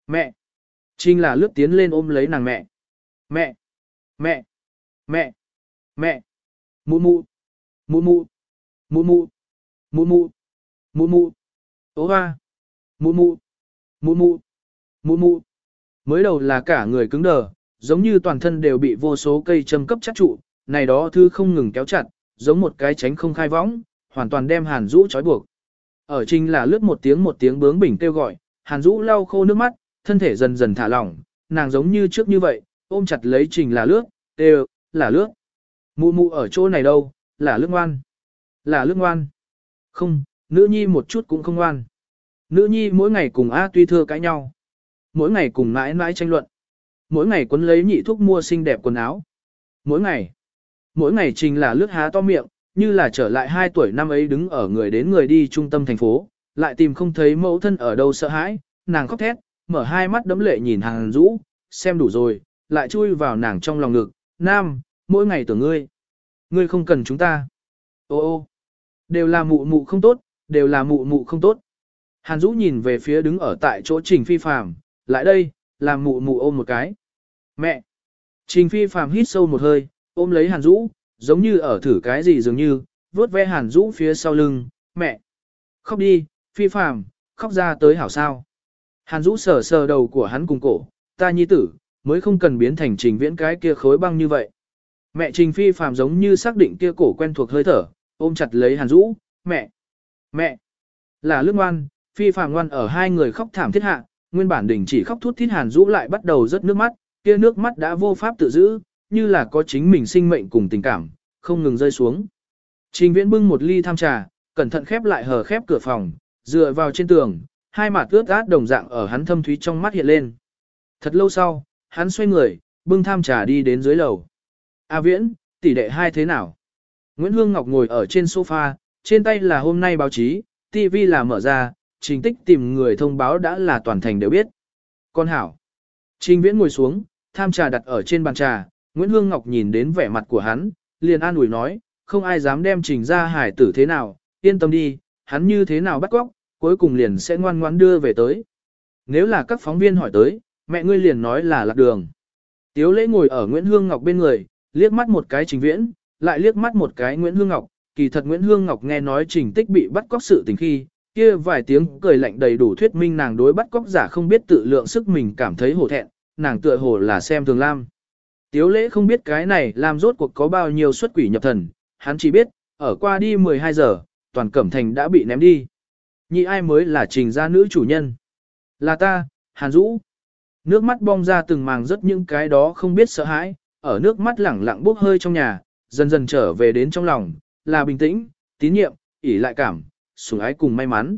Mẹ. Trình là lướt tiến lên ôm lấy nàng mẹ. Mẹ. Mẹ. Mẹ. Mẹ. Mụ mụ. Mụ mụ. Mụ mụ. Mụ mụ. Mụ mụ. Ô hoa. Mụ mụ. Mụ mụ. Mụ mụ. Mới đầu là cả người cứng đờ, giống như toàn thân đều bị vô số cây châm cấp chắc trụ, này đó thư không ngừng kéo chặt, giống một cái tránh không khai võng, hoàn toàn đem Hàn rũ trói buộc. Ở trình là lướt một tiếng một tiếng bướng bỉnh kêu gọi, Hàn Dũ lau khô nước mắt, thân thể dần dần thả lỏng, nàng giống như trước như vậy, ôm chặt lấy trình là lướt, đều, là lướt. Mụ mụ ở chỗ này đâu, là lướt ngoan. Là lướt ngoan. Không, nữ nhi một chút cũng không ngoan. Nữ nhi mỗi ngày cùng A tuy thưa cãi nhau. Mỗi ngày cùng mãi mãi tranh luận. Mỗi ngày quấn lấy nhị thuốc mua xinh đẹp quần áo. Mỗi ngày. Mỗi ngày trình là lướt há to miệng, như là trở lại 2 tuổi năm ấy đứng ở người đến người đi trung tâm thành phố, lại tìm không thấy mẫu thân ở đâu sợ hãi, nàng khóc thét, mở hai mắt đấm lệ nhìn hàng rũ, xem đủ rồi, lại chui vào nàng trong lòng ngực, nam, mỗi ngày tưởng ngươi. Ngươi không cần chúng ta. Ô ô, đều là mụ mụ không tốt, đều là mụ mụ không tốt. Hàn Dũ nhìn về phía đứng ở tại chỗ Trình Phi Phàm, lại đây, làm mụ mụ ôm một cái. Mẹ! Trình Phi Phàm hít sâu một hơi, ôm lấy Hàn Dũ, giống như ở thử cái gì dường như, vuốt ve Hàn Dũ phía sau lưng, mẹ! Khóc đi, Phi Phàm, khóc ra tới hảo sao. Hàn Dũ sờ sờ đầu của hắn cùng cổ, ta nhi tử, mới không cần biến thành trình viễn cái kia khối băng như vậy. Mẹ Trình Phi Phàm giống như xác định kia cổ quen thuộc hơi thở, ôm chặt lấy Hàn Dũ, mẹ! Mẹ! Là lương ngoan, Phi Phàm ngoan ở hai người khóc thảm thiết hạ, nguyên bản đỉnh chỉ khóc thút thít Hàn Dũ lại bắt đầu rớt nước mắt, kia nước mắt đã vô pháp tự giữ, như là có chính mình sinh mệnh cùng tình cảm, không ngừng rơi xuống. Trình Viễn bưng một ly tham trà, cẩn thận khép lại hờ khép cửa phòng, dựa vào trên tường, hai mặt ướt át đồng dạng ở hắn thâm thúy trong mắt hiện lên. Thật lâu sau, hắn xoay người, bưng tham trà đi đến dưới lầu. A Viễn, tỷ đệ hai thế nào? Nguyễn Hương Ngọc ngồi ở trên sofa, trên tay là hôm nay báo chí, TV là mở ra, trình tích tìm người thông báo đã là toàn thành đều biết. Con hảo. Trình viễn ngồi xuống, tham trà đặt ở trên bàn trà, Nguyễn Hương Ngọc nhìn đến vẻ mặt của hắn, liền an ủi nói, không ai dám đem trình ra hải tử thế nào, yên tâm đi, hắn như thế nào bắt góc, cuối cùng liền sẽ ngoan ngoãn đưa về tới. Nếu là các phóng viên hỏi tới, mẹ ngươi liền nói là lạc đường. Tiếu lễ ngồi ở Nguyễn Hương Ngọc bên người, liếc mắt một cái trình viễn, lại liếc mắt một cái Nguyễn Hương Ngọc, kỳ thật Nguyễn Hương Ngọc nghe nói trình tích bị bắt cóc sự tình khi, kia vài tiếng cười lạnh đầy đủ thuyết minh nàng đối bắt cóc giả không biết tự lượng sức mình cảm thấy hổ thẹn, nàng tựa hồ là xem thường Lam. Tiếu lễ không biết cái này làm rốt cuộc có bao nhiêu xuất quỷ nhập thần, hắn chỉ biết, ở qua đi 12 giờ, toàn cẩm thành đã bị ném đi. Nhị ai mới là trình gia nữ chủ nhân? Là ta, Hàn Dũ. Nước mắt bong ra từng màng rất những cái đó không biết sợ hãi, ở nước mắt lẳng lặng bốc hơi trong nhà, dần dần trở về đến trong lòng, là bình tĩnh, tín nhiệm, ỉ lại cảm, sủng ái cùng may mắn.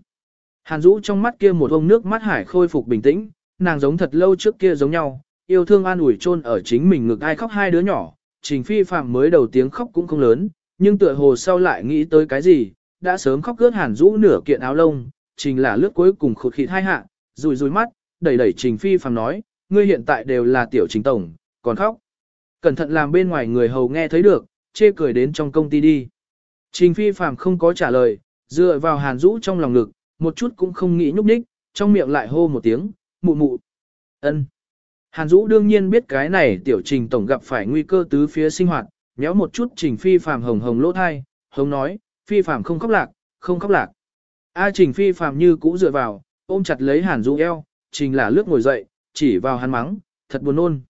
Hàn Dũ trong mắt kia một ông nước mắt hải khôi phục bình tĩnh, nàng giống thật lâu trước kia giống nhau, yêu thương an ủi chôn ở chính mình ngực ai khóc hai đứa nhỏ, Trình Phi Phạm mới đầu tiếng khóc cũng không lớn, nhưng tựa hồ sau lại nghĩ tới cái gì, đã sớm khóc cướp hàn Dũ nửa kiện áo lông, trình là lướt cuối cùng khụt khịt hai hạ, rùi rùi mắt, đẩy đẩy trình phi Phạm nói, ngươi hiện tại đều là tiểu trình tổng, còn khóc. Cẩn thận làm bên ngoài người hầu nghe thấy được, chê cười đến trong công ty đi. Trình phi Phạm không có trả lời, dựa vào hàn Dũ trong lòng ngực, một chút cũng không nghĩ nhúc nhích, trong miệng lại hô một tiếng, mụ mụ. ân. Hàn Dũ đương nhiên biết cái này tiểu trình tổng gặp phải nguy cơ tứ phía sinh hoạt, méo một chút trình phi phàm hồng hồng lỗ thai, hồng nói, phi phàm không khóc lạc, không khóc lạc. A trình phi phàm như cũ dựa vào, ôm chặt lấy Hàn Dũ eo, trình là lướt ngồi dậy, chỉ vào hắn mắng, thật buồn nôn.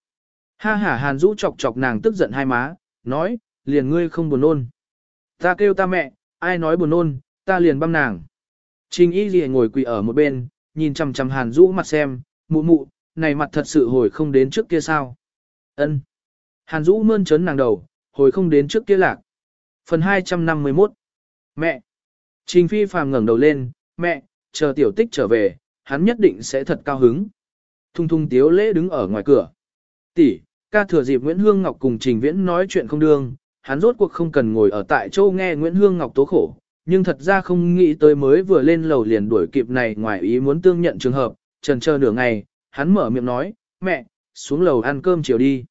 Ha ha Hàn Dũ chọc chọc nàng tức giận hai má, nói, liền ngươi không buồn nôn. Ta kêu ta mẹ, ai nói buồn nôn, ta liền băm nàng. Trình y gì ngồi quỳ ở một bên, nhìn chằm chằm Hàn Dũ mặt xem, mụ mụ, này mặt thật sự hồi không đến trước kia sao. Ân. Hàn Dũ mơn trớn nàng đầu, hồi không đến trước kia lạc. Phần 251 Mẹ. Trình Phi phàm ngẩng đầu lên, mẹ, chờ tiểu tích trở về, hắn nhất định sẽ thật cao hứng. Thung thung tiếu lễ đứng ở ngoài cửa. Tỷ, ca thừa dịp Nguyễn Hương Ngọc cùng Trình Viễn nói chuyện không đương, hắn rốt cuộc không cần ngồi ở tại châu nghe Nguyễn Hương Ngọc tố khổ, nhưng thật ra không nghĩ tới mới vừa lên lầu liền đuổi kịp này ngoài ý muốn tương nhận trường hợp, trần chờ nửa ngày, hắn mở miệng nói, mẹ, xuống lầu ăn cơm chiều đi.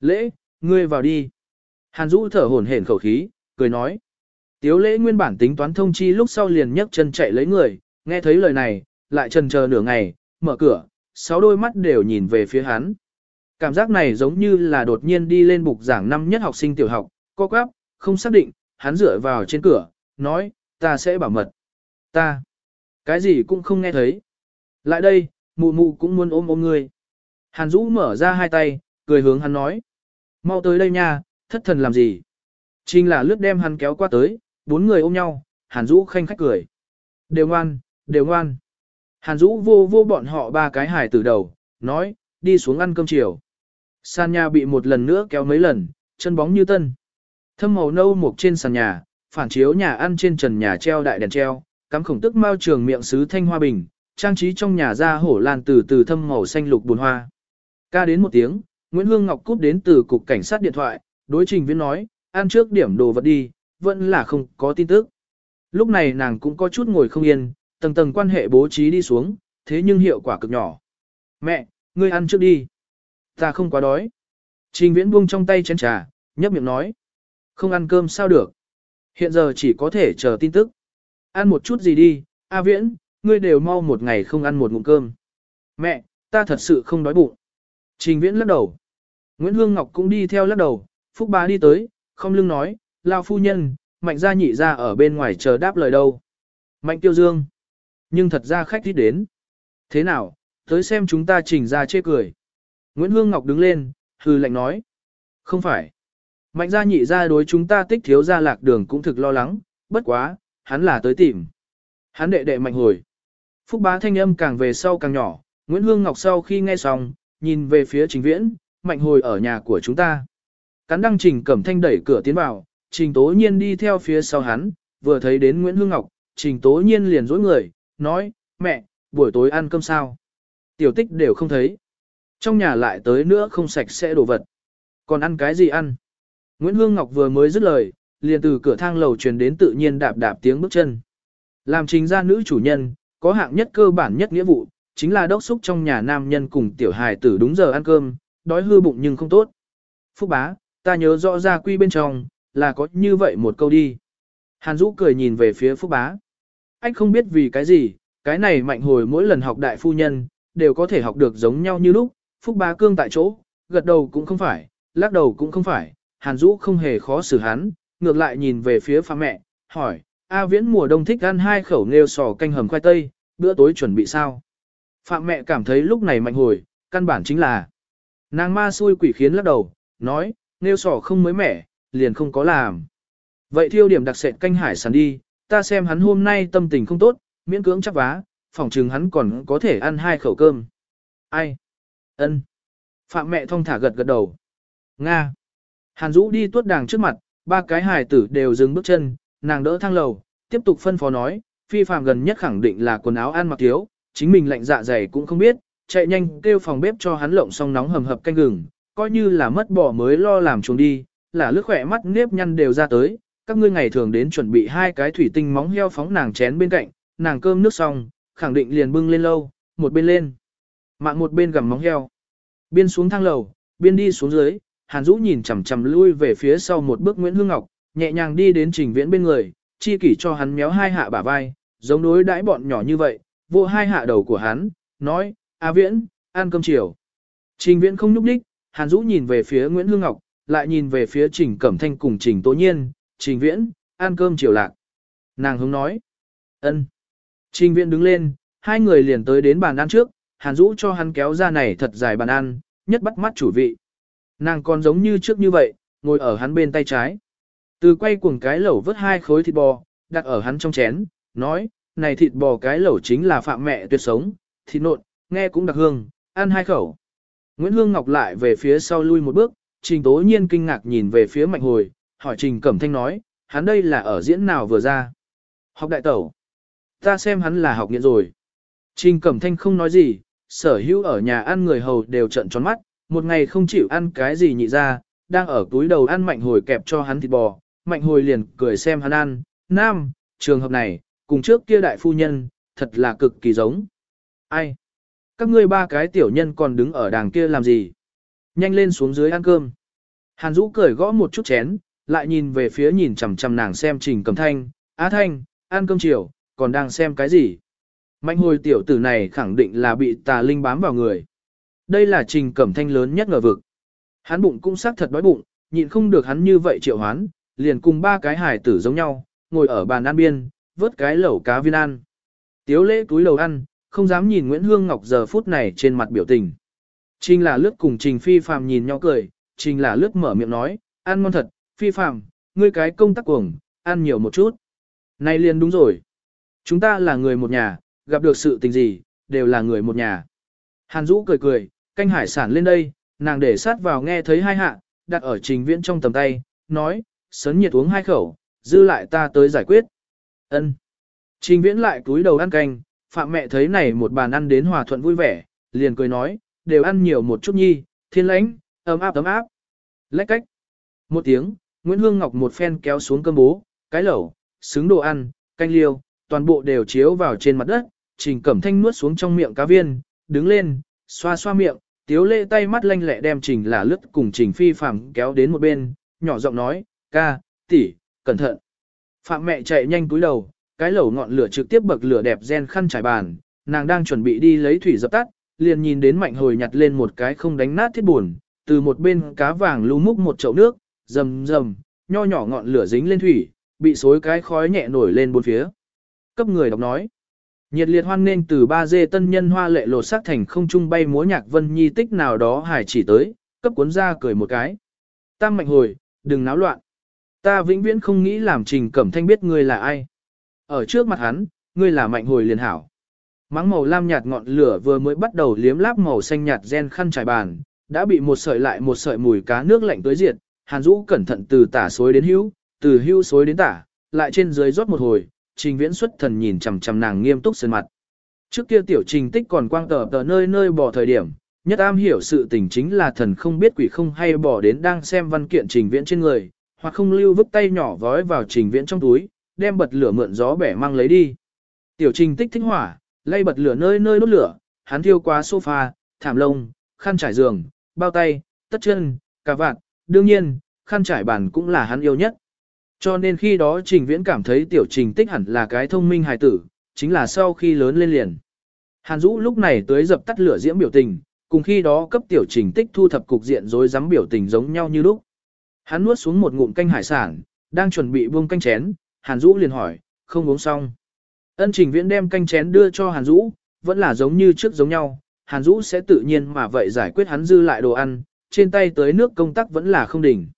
Lễ, ngươi vào đi. Hàn Dũ thở hổn hển khẩu khí, cười nói. Tiếu lễ nguyên bản tính toán thông chi lúc sau liền nhấc chân chạy lấy người, nghe thấy lời này, lại trần chờ nửa ngày, mở cửa, sáu đôi mắt đều nhìn về phía hắn. Cảm giác này giống như là đột nhiên đi lên bục giảng năm nhất học sinh tiểu học, co quắp, không xác định, hắn dựa vào trên cửa, nói, ta sẽ bảo mật. Ta, cái gì cũng không nghe thấy. Lại đây, mụ mụ cũng muốn ôm ôm ngươi. Hàn Dũ mở ra hai tay, cười hướng hắn nói. Mau tới đây nha, thất thần làm gì? Trình là lướt đem hắn kéo qua tới, bốn người ôm nhau, Hàn Dũ khanh khách cười. Đều ngoan, đều ngoan. Hàn Dũ vô vô bọn họ ba cái hải từ đầu, nói, đi xuống ăn cơm chiều. Sàn nhà bị một lần nữa kéo mấy lần, chân bóng như tân. Thâm màu nâu mục trên sàn nhà, phản chiếu nhà ăn trên trần nhà treo đại đèn treo, cắm khổng tức mao trường miệng sứ thanh hoa bình, trang trí trong nhà ra hổ lan từ từ thâm màu xanh lục bùn hoa. Ca đến một tiếng, Nguyễn Hương Ngọc cúp đến từ cục cảnh sát điện thoại, đối trình viên nói, ăn trước điểm đồ vật đi, vẫn là không có tin tức. Lúc này nàng cũng có chút ngồi không yên, tầng tầng quan hệ bố trí đi xuống, thế nhưng hiệu quả cực nhỏ. Mẹ, ngươi ăn trước đi. Ta không quá đói. Trình viễn buông trong tay chén trà, nhấp miệng nói. Không ăn cơm sao được. Hiện giờ chỉ có thể chờ tin tức. Ăn một chút gì đi, A viễn, ngươi đều mau một ngày không ăn một ngụm cơm. Mẹ, ta thật sự không đói bụng. Trình viễn lắc đầu. Nguyễn Hương Ngọc cũng đi theo lắc đầu, Phúc bá đi tới, không lưng nói, lao phu nhân, mạnh gia nhị ra ở bên ngoài chờ đáp lời đâu. Mạnh tiêu dương. Nhưng thật ra khách thích đến. Thế nào, tới xem chúng ta trình ra chê cười. Nguyễn Hương Ngọc đứng lên, hừ lạnh nói. Không phải. Mạnh gia nhị ra đối chúng ta tích thiếu gia lạc đường cũng thực lo lắng, bất quá, hắn là tới tìm. Hắn đệ đệ mạnh hồi. Phúc bá thanh âm càng về sau càng nhỏ, Nguyễn Hương Ngọc sau khi nghe xong, nhìn về phía trình viễn, mạnh hồi ở nhà của chúng ta. Cắn đăng trình cẩm thanh đẩy cửa tiến vào, trình tố nhiên đi theo phía sau hắn, vừa thấy đến Nguyễn Hương Ngọc, trình tố nhiên liền dối người, nói, mẹ, buổi tối ăn cơm sao? Tiểu tích đều không thấy. Trong nhà lại tới nữa không sạch sẽ đồ vật. Còn ăn cái gì ăn? Nguyễn Hương Ngọc vừa mới dứt lời, liền từ cửa thang lầu truyền đến tự nhiên đạp đạp tiếng bước chân. Làm trình gia nữ chủ nhân, có hạng nhất cơ bản nhất nghĩa vụ, chính là đốc xúc trong nhà nam nhân cùng tiểu hài tử đúng giờ ăn cơm, đói hư bụng nhưng không tốt. Phúc bá, ta nhớ rõ ra quy bên trong, là có như vậy một câu đi. Hàn Dũ cười nhìn về phía Phúc bá. Anh không biết vì cái gì, cái này mạnh hồi mỗi lần học đại phu nhân, đều có thể học được giống nhau như lúc, Phúc bá cương tại chỗ, gật đầu cũng không phải, lắc đầu cũng không phải, Hàn Dũ không hề khó xử hắn, ngược lại nhìn về phía pha mẹ, hỏi, A Viễn mùa đông thích ăn hai khẩu nêu sò canh hầm khoai tây, bữa tối chuẩn bị sao? Phạm mẹ cảm thấy lúc này mạnh hồi, căn bản chính là nàng ma xui quỷ khiến lắc đầu, nói, nêu sò không mới mẻ, liền không có làm. Vậy thiêu điểm đặc sệt canh hải sản đi, ta xem hắn hôm nay tâm tình không tốt, miễn cưỡng chắc vá, phỏng chừng hắn còn có thể ăn hai khẩu cơm. Ai? Ân. Phạm mẹ thong thả gật gật đầu. Nga. Hàn Dũ đi tuốt đàng trước mặt, ba cái hài tử đều dừng bước chân, nàng đỡ thang lầu, tiếp tục phân phó nói, phi phàm gần nhất khẳng định là quần áo ăn mặc thiếu, chính mình lạnh dạ dày cũng không biết, chạy nhanh kêu phòng bếp cho hắn lộng xong nóng hầm hập canh gừng, coi như là mất bỏ mới lo làm chuồng đi, là lướt khỏe mắt nếp nhăn đều ra tới, các ngươi ngày thường đến chuẩn bị hai cái thủy tinh móng heo phóng nàng chén bên cạnh, nàng cơm nước xong, khẳng định liền bưng lên lâu, một bên lên. Mạng một bên gầm móng heo. Biên xuống thang lầu, biên đi xuống dưới, Hàn Dũ nhìn chằm chằm lui về phía sau một bước Nguyễn Hương Ngọc, nhẹ nhàng đi đến Trình Viễn bên người, chi kỷ cho hắn méo hai hạ bả vai, giống đối đãi bọn nhỏ như vậy, vô hai hạ đầu của hắn, nói, A Viễn, ăn cơm chiều. Trình Viễn không nhúc đích, Hàn Dũ nhìn về phía Nguyễn Hương Ngọc, lại nhìn về phía Trình Cẩm Thanh cùng Trình Tố Nhiên, Trình Viễn, ăn cơm chiều lạc. Nàng hướng nói, ân. Trình Viễn đứng lên, hai người liền tới đến bàn ăn trước, Hàn Dũ cho hắn kéo ra này thật dài bàn ăn, nhất bắt mắt chủ vị. Nàng còn giống như trước như vậy, ngồi ở hắn bên tay trái. Từ quay cuồng cái lẩu vớt hai khối thịt bò, đặt ở hắn trong chén, nói, này thịt bò cái lẩu chính là phạm mẹ tuyệt sống, thịt nộn, nghe cũng đặc hương, ăn hai khẩu. Nguyễn Hương Ngọc lại về phía sau lui một bước, Trình Tố Nhiên kinh ngạc nhìn về phía Mạnh Hồi, hỏi Trình Cẩm Thanh nói, hắn đây là ở diễn nào vừa ra. Học đại tẩu. Ta xem hắn là học nghiện rồi. Trình Cẩm Thanh không nói gì, sở hữu ở nhà ăn người hầu đều trận tròn mắt, một ngày không chịu ăn cái gì nhị ra, đang ở túi đầu ăn mạnh hồi kẹp cho hắn thịt bò, mạnh hồi liền cười xem hắn ăn, nam, trường hợp này, cùng trước kia đại phu nhân, thật là cực kỳ giống. Ai? Các ngươi ba cái tiểu nhân còn đứng ở đàng kia làm gì? Nhanh lên xuống dưới ăn cơm. Hàn Dũ cười gõ một chút chén, lại nhìn về phía nhìn chằm chằm nàng xem Trình Cẩm Thanh, Á Thanh, ăn cơm chiều, còn đang xem cái gì? Mạnh hồi tiểu tử này khẳng định là bị tà linh bám vào người. Đây là Trình Cẩm Thanh lớn nhất ngờ vực. Hắn bụng cũng xác thật đói bụng, nhịn không được hắn như vậy triệu hoán, liền cùng ba cái hải tử giống nhau, ngồi ở bàn ăn biên, vớt cái lẩu cá viên ăn. Tiếu lễ túi lầu ăn, không dám nhìn Nguyễn Hương Ngọc giờ phút này trên mặt biểu tình. Trình là lướt cùng Trình Phi Phạm nhìn nhau cười, Trình là lướt mở miệng nói, ăn ngon thật, Phi Phạm, ngươi cái công tác cuồng, ăn nhiều một chút. Này liền đúng rồi. Chúng ta là người một nhà, gặp được sự tình gì, đều là người một nhà. Hàn Dũ cười cười, canh hải sản lên đây, nàng để sát vào nghe thấy hai hạ, đặt ở trình viễn trong tầm tay, nói, sấn nhiệt uống hai khẩu, dư lại ta tới giải quyết. Ân. Trình viễn lại cúi đầu ăn canh, phạm mẹ thấy này một bàn ăn đến hòa thuận vui vẻ, liền cười nói, đều ăn nhiều một chút nhi, thiên lãnh, ấm áp ấm áp. Lách cách. Một tiếng, Nguyễn Hương Ngọc một phen kéo xuống cơm bố, cái lẩu, xứng đồ ăn, canh liêu, toàn bộ đều chiếu vào trên mặt đất, trình cẩm thanh nuốt xuống trong miệng cá viên, đứng lên, xoa xoa miệng, tiếu lệ tay mắt lanh lẹ đem trình là lướt cùng trình phi phạm kéo đến một bên, nhỏ giọng nói, ca, tỷ, cẩn thận. Phạm mẹ chạy nhanh túi đầu, cái lẩu ngọn lửa trực tiếp bậc lửa đẹp gen khăn trải bàn, nàng đang chuẩn bị đi lấy thủy dập tắt, liền nhìn đến mạnh hồi nhặt lên một cái không đánh nát thiết buồn, từ một bên cá vàng lu múc một chậu nước, rầm rầm, nho nhỏ ngọn lửa dính lên thủy, bị xối cái khói nhẹ nổi lên bốn phía. Cấp người đọc nói, Nhiệt liệt hoan nghênh từ ba dê tân nhân hoa lệ lột sắc thành không trung bay múa nhạc vân nhi tích nào đó hải chỉ tới, cấp cuốn ra cười một cái. Tam mạnh hồi, đừng náo loạn. Ta vĩnh viễn không nghĩ làm trình cẩm thanh biết ngươi là ai. Ở trước mặt hắn, ngươi là mạnh hồi liền hảo. Mắng màu lam nhạt ngọn lửa vừa mới bắt đầu liếm láp màu xanh nhạt gen khăn trải bàn, đã bị một sợi lại một sợi mùi cá nước lạnh tới diệt. Hàn Dũ cẩn thận từ tả xối đến hữu, từ hữu xối đến tả, lại trên dưới rót một hồi, trình viễn xuất thần nhìn chằm chằm nàng nghiêm túc sơn mặt. Trước kia tiểu trình tích còn quang tờ tờ nơi nơi bỏ thời điểm, nhất am hiểu sự tình chính là thần không biết quỷ không hay bỏ đến đang xem văn kiện trình viễn trên người, hoặc không lưu vứt tay nhỏ vói vào trình viễn trong túi, đem bật lửa mượn gió bẻ mang lấy đi. Tiểu trình tích thích hỏa, lay bật lửa nơi nơi đốt lửa, hắn thiêu qua sofa, thảm lông, khăn trải giường, bao tay, tất chân, cà vạt, đương nhiên, khăn trải bàn cũng là hắn yêu nhất. Cho nên khi đó Trình Viễn cảm thấy tiểu trình tích hẳn là cái thông minh hài tử, chính là sau khi lớn lên liền. Hàn Dũ lúc này tới dập tắt lửa diễm biểu tình, cùng khi đó cấp tiểu trình tích thu thập cục diện rồi dám biểu tình giống nhau như lúc. Hắn nuốt xuống một ngụm canh hải sản, đang chuẩn bị buông canh chén, Hàn Dũ liền hỏi, không uống xong. Ân Trình Viễn đem canh chén đưa cho Hàn Dũ, vẫn là giống như trước giống nhau, Hàn Dũ sẽ tự nhiên mà vậy giải quyết hắn dư lại đồ ăn, trên tay tới nước công tác vẫn là không đỉnh.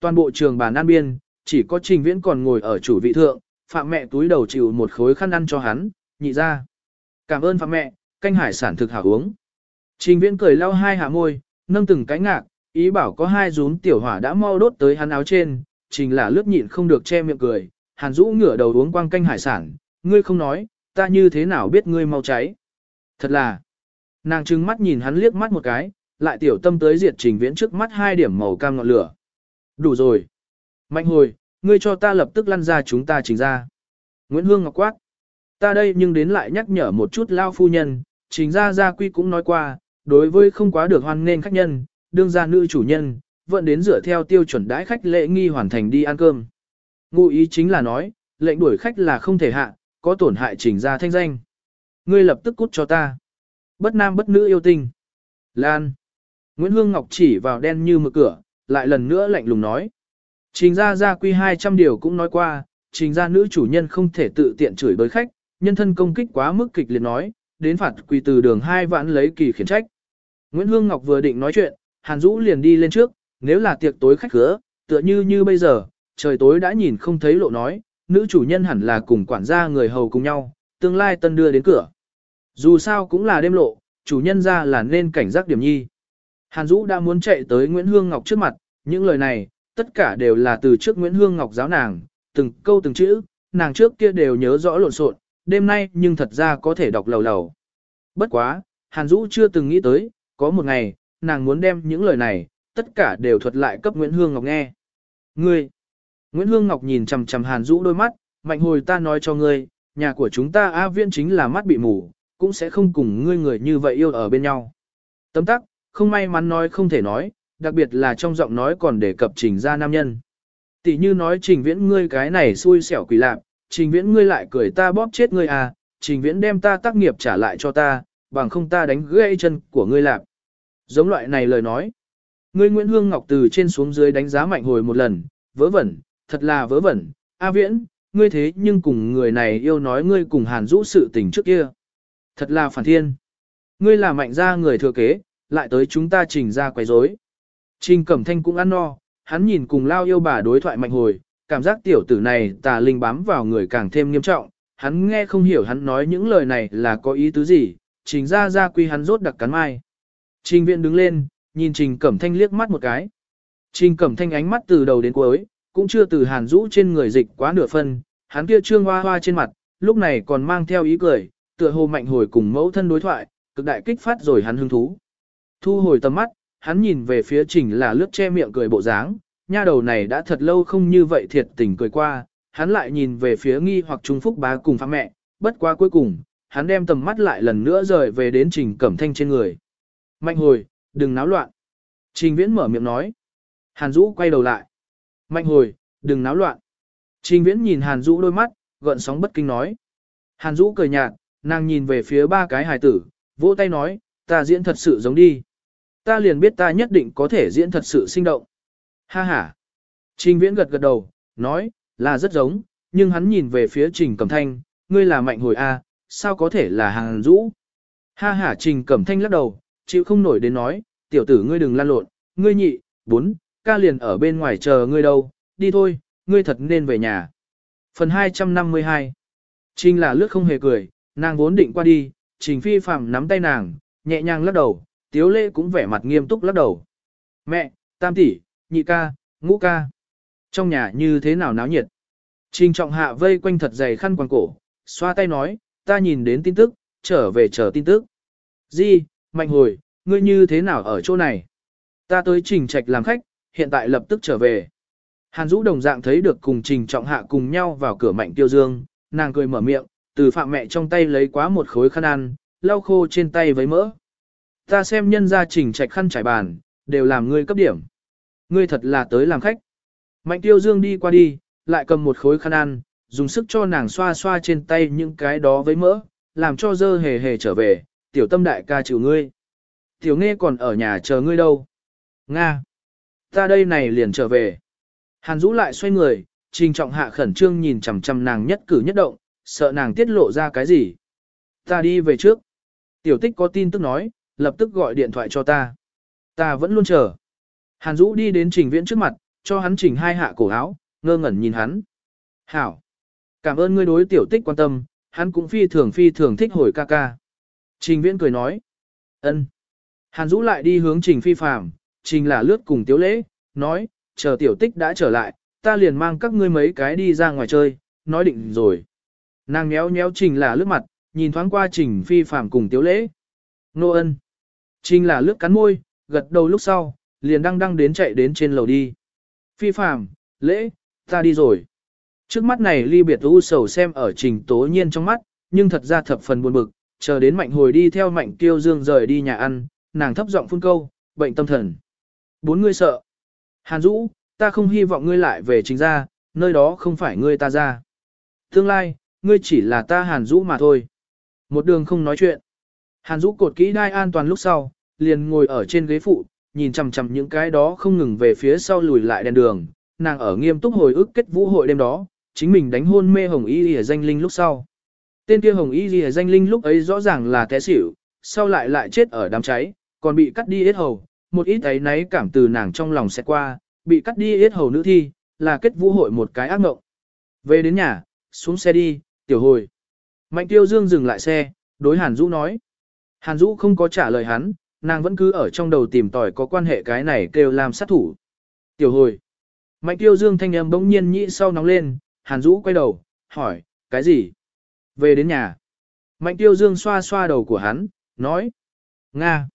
Toàn bộ trường bàn ăn biên, chỉ có trình viễn còn ngồi ở chủ vị thượng, phạm mẹ túi đầu chịu một khối khăn ăn cho hắn, nhị ra. Cảm ơn phạm mẹ, canh hải sản thực hảo uống. Trình viễn cười lau hai hạ môi, nâng từng cái ngạc, ý bảo có hai rúm tiểu hỏa đã mau đốt tới hắn áo trên, trình là lướt nhịn không được che miệng cười, hàn rũ ngửa đầu uống quang canh hải sản, ngươi không nói, ta như thế nào biết ngươi mau cháy. Thật là, nàng trừng mắt nhìn hắn liếc mắt một cái, lại tiểu tâm tới diệt trình viễn trước mắt hai điểm màu cam ngọn lửa. Đủ rồi. Mạnh hồi, ngươi cho ta lập tức lăn ra chúng ta trình ra. Nguyễn Hương Ngọc quát. Ta đây nhưng đến lại nhắc nhở một chút lao phu nhân, trình ra gia quy cũng nói qua, đối với không quá được hoan nên khách nhân, đương gia nữ chủ nhân, vẫn đến dựa theo tiêu chuẩn đãi khách lễ nghi hoàn thành đi ăn cơm. Ngụ ý chính là nói, lệnh đuổi khách là không thể hạ, có tổn hại trình ra thanh danh. Ngươi lập tức cút cho ta. Bất nam bất nữ yêu tinh. Lan. Nguyễn Hương Ngọc chỉ vào đen như mực cửa, lại lần nữa lạnh lùng nói. Trình ra gia quy 200 điều cũng nói qua, trình ra nữ chủ nhân không thể tự tiện chửi bới khách, nhân thân công kích quá mức kịch liệt nói, đến phạt quỳ từ đường hai vãn lấy kỳ khiển trách. Nguyễn Hương Ngọc vừa định nói chuyện, Hàn Dũ liền đi lên trước, nếu là tiệc tối khách khứa, tựa như như bây giờ, trời tối đã nhìn không thấy lộ nói, nữ chủ nhân hẳn là cùng quản gia người hầu cùng nhau, tương lai tân đưa đến cửa. Dù sao cũng là đêm lộ, chủ nhân ra là nên cảnh giác điểm nhi. Hàn Dũ đã muốn chạy tới Nguyễn Hương Ngọc trước mặt, những lời này, tất cả đều là từ trước Nguyễn Hương Ngọc giáo nàng, từng câu từng chữ, nàng trước kia đều nhớ rõ lộn xộn, đêm nay nhưng thật ra có thể đọc lầu lầu. Bất quá, Hàn Dũ chưa từng nghĩ tới, có một ngày, nàng muốn đem những lời này, tất cả đều thuật lại cấp Nguyễn Hương Ngọc nghe. Ngươi! Nguyễn Hương Ngọc nhìn chằm chằm Hàn Dũ đôi mắt, mạnh hồi ta nói cho ngươi, nhà của chúng ta A Viễn chính là mắt bị mù, cũng sẽ không cùng ngươi người như vậy yêu ở bên nhau. Tấm tắc, không may mắn nói không thể nói, đặc biệt là trong giọng nói còn đề cập trình ra nam nhân. Tỷ như nói trình viễn ngươi cái này xui xẻo quỷ lạc, trình viễn ngươi lại cười ta bóp chết ngươi à, trình viễn đem ta tác nghiệp trả lại cho ta, bằng không ta đánh gãy chân của ngươi lạc. Giống loại này lời nói. Ngươi Nguyễn Hương Ngọc từ trên xuống dưới đánh giá mạnh hồi một lần, vớ vẩn, thật là vớ vẩn, A Viễn, ngươi thế nhưng cùng người này yêu nói ngươi cùng hàn rũ sự tình trước kia. Thật là phản thiên. Ngươi là mạnh gia người thừa kế, lại tới chúng ta trình ra quấy rối. Trình Cẩm Thanh cũng ăn no, hắn nhìn cùng lao yêu bà đối thoại mạnh hồi, cảm giác tiểu tử này tà linh bám vào người càng thêm nghiêm trọng, hắn nghe không hiểu hắn nói những lời này là có ý tứ gì, trình ra ra quy hắn rốt đặc cắn mai. Trình viện đứng lên, nhìn Trình Cẩm Thanh liếc mắt một cái. Trình Cẩm Thanh ánh mắt từ đầu đến cuối, cũng chưa từ hàn rũ trên người dịch quá nửa phân, hắn kia trương hoa hoa trên mặt, lúc này còn mang theo ý cười, tựa hồ mạnh hồi cùng mẫu thân đối thoại, cực đại kích phát rồi hắn hứng thú. Thu hồi tầm mắt, hắn nhìn về phía trình là lướt che miệng cười bộ dáng, nha đầu này đã thật lâu không như vậy thiệt tình cười qua, hắn lại nhìn về phía nghi hoặc trung phúc bá cùng phạm mẹ, bất quá cuối cùng, hắn đem tầm mắt lại lần nữa rời về đến trình cẩm thanh trên người. Mạnh hồi, đừng náo loạn. Trình viễn mở miệng nói. Hàn Dũ quay đầu lại. Mạnh hồi, đừng náo loạn. Trình viễn nhìn Hàn Dũ đôi mắt, gợn sóng bất kinh nói. Hàn Dũ cười nhạt, nàng nhìn về phía ba cái hài tử, vỗ tay nói, ta diễn thật sự giống đi. Ta liền biết ta nhất định có thể diễn thật sự sinh động. Ha ha. Trình viễn gật gật đầu, nói, là rất giống, nhưng hắn nhìn về phía trình cẩm thanh, ngươi là mạnh hồi A, sao có thể là Hàn Dũ. Ha ha trình cẩm thanh lắc đầu, chịu không nổi đến nói, tiểu tử ngươi đừng lan lộn, ngươi nhị, bốn, ca liền ở bên ngoài chờ ngươi đâu, đi thôi, ngươi thật nên về nhà. Phần 252 Trình là lướt không hề cười, nàng vốn định qua đi, trình phi phạm nắm tay nàng, nhẹ nhàng lắc đầu, tiếu lệ cũng vẻ mặt nghiêm túc lắc đầu. Mẹ, tam tỷ, nhị ca, ngũ ca. Trong nhà như thế nào náo nhiệt. Trình trọng hạ vây quanh thật dày khăn quàng cổ, xoa tay nói, ta nhìn đến tin tức, trở về chờ tin tức. Di, mạnh hồi, ngươi như thế nào ở chỗ này? Ta tới trình trạch làm khách, hiện tại lập tức trở về. Hàn Dũ đồng dạng thấy được cùng trình trọng hạ cùng nhau vào cửa mạnh tiêu dương, nàng cười mở miệng, từ phạm mẹ trong tay lấy quá một khối khăn ăn, lau khô trên tay với mỡ. Ta xem nhân gia trình trạch khăn trải bàn, đều làm ngươi cấp điểm. Ngươi thật là tới làm khách. Mạnh tiêu dương đi qua đi, lại cầm một khối khăn ăn, dùng sức cho nàng xoa xoa trên tay những cái đó với mỡ, làm cho dơ hề hề trở về, tiểu tâm đại ca chịu ngươi. Tiểu nghe còn ở nhà chờ ngươi đâu. Nga. Ta đây này liền trở về. Hàn Dũ lại xoay người, trình trọng hạ khẩn trương nhìn chằm chằm nàng nhất cử nhất động, sợ nàng tiết lộ ra cái gì. Ta đi về trước. Tiểu tích có tin tức nói, lập tức gọi điện thoại cho ta. Ta vẫn luôn chờ. Hàn Dũ đi đến trình viễn trước mặt, cho hắn chỉnh hai hạ cổ áo, ngơ ngẩn nhìn hắn. Hảo. Cảm ơn ngươi đối tiểu tích quan tâm, hắn cũng phi thường phi thường thích hồi ca ca. Trình viễn cười nói. ân. Hàn Dũ lại đi hướng trình phi phàm, trình là lướt cùng tiếu lễ, nói, chờ tiểu tích đã trở lại, ta liền mang các ngươi mấy cái đi ra ngoài chơi, nói định rồi. Nàng nhéo nhéo trình là lướt mặt, nhìn thoáng qua trình phi phàm cùng tiếu lễ. Nô ân. Trình là lướt cắn môi, gật đầu lúc sau, liền đăng đăng đến chạy đến trên lầu đi. Phi phàm, lễ, Ta đi rồi. Trước mắt này ly biệt u sầu xem ở trình tố nhiên trong mắt, nhưng thật ra thập phần buồn bực, chờ đến mạnh hồi đi theo mạnh tiêu dương rời đi nhà ăn, nàng thấp giọng phun câu, bệnh tâm thần. Bốn người sợ. Hàn Dũ, ta không hy vọng ngươi lại về chính gia, nơi đó không phải ngươi ta ra. Tương lai, ngươi chỉ là ta Hàn Dũ mà thôi. Một đường không nói chuyện. Hàn Dũ cột kỹ đai an toàn lúc sau, liền ngồi ở trên ghế phụ, nhìn chằm chằm những cái đó không ngừng về phía sau lùi lại đèn đường. Nàng ở nghiêm túc hồi ức kết vũ hội đêm đó, chính mình đánh hôn mê hồng y ở danh linh lúc sau. Tên kia hồng y ghi danh linh lúc ấy rõ ràng là té xỉu, sau lại lại chết ở đám cháy, còn bị cắt đi hết hầu, một ít ấy náy cảm từ nàng trong lòng sẽ qua, bị cắt đi hết hầu nữ thi, là kết vũ hội một cái ác mộng. Về đến nhà, xuống xe đi, tiểu hồi. Mạnh tiêu dương dừng lại xe, đối Hàn Dũ nói. Hàn Dũ không có trả lời hắn, nàng vẫn cứ ở trong đầu tìm tòi có quan hệ cái này kêu làm sát thủ. Tiểu hồi. Mạnh tiêu dương thanh âm bỗng nhiên nhĩ sau nóng lên, Hàn Dũ quay đầu, hỏi, cái gì? Về đến nhà. Mạnh tiêu dương xoa xoa đầu của hắn, nói. Nga.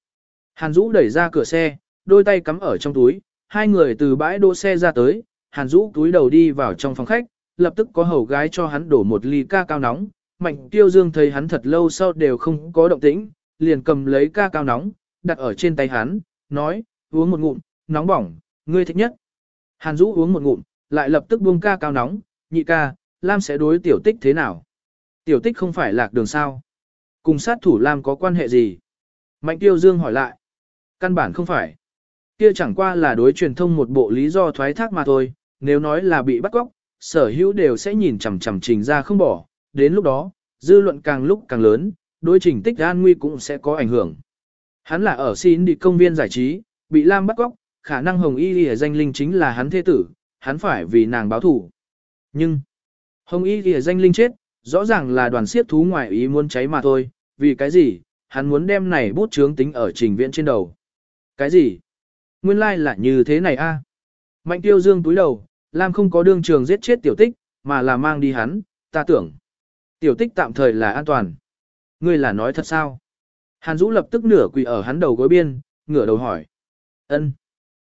Hàn Dũ đẩy ra cửa xe, đôi tay cắm ở trong túi, hai người từ bãi đỗ xe ra tới, Hàn Dũ túi đầu đi vào trong phòng khách, lập tức có hầu gái cho hắn đổ một ly ca cao nóng. Mạnh tiêu dương thấy hắn thật lâu sau đều không có động tĩnh, liền cầm lấy ca cao nóng, đặt ở trên tay hắn, nói, uống một ngụm, nóng bỏng, ngươi thích nhất. Hàn Dũ uống một ngụm, lại lập tức buông ca cao nóng, nhị ca, Lam sẽ đối tiểu tích thế nào? Tiểu tích không phải lạc đường sao? Cùng sát thủ Lam có quan hệ gì? Mạnh tiêu dương hỏi lại. Căn bản không phải. Kia chẳng qua là đối truyền thông một bộ lý do thoái thác mà thôi, nếu nói là bị bắt cóc, sở hữu đều sẽ nhìn chằm chằm trình ra không bỏ, đến lúc đó, dư luận càng lúc càng lớn, đối trình tích an nguy cũng sẽ có ảnh hưởng. Hắn là ở xin đi công viên giải trí, bị Lam bắt cóc, khả năng Hồng Y Lìa danh linh chính là hắn thế tử, hắn phải vì nàng báo thủ. Nhưng, Hồng Y Lìa danh linh chết, rõ ràng là đoàn siết thú ngoại ý muốn cháy mà thôi, vì cái gì, hắn muốn đem này bút chướng tính ở trình viện trên đầu. Cái gì? Nguyên lai like là như thế này a. Mạnh tiêu dương túi đầu, Lam không có đương trường giết chết tiểu tích, mà là mang đi hắn, ta tưởng. Tiểu tích tạm thời là an toàn. Ngươi là nói thật sao? Hàn Dũ lập tức nửa quỳ ở hắn đầu gối biên, ngửa đầu hỏi. ân.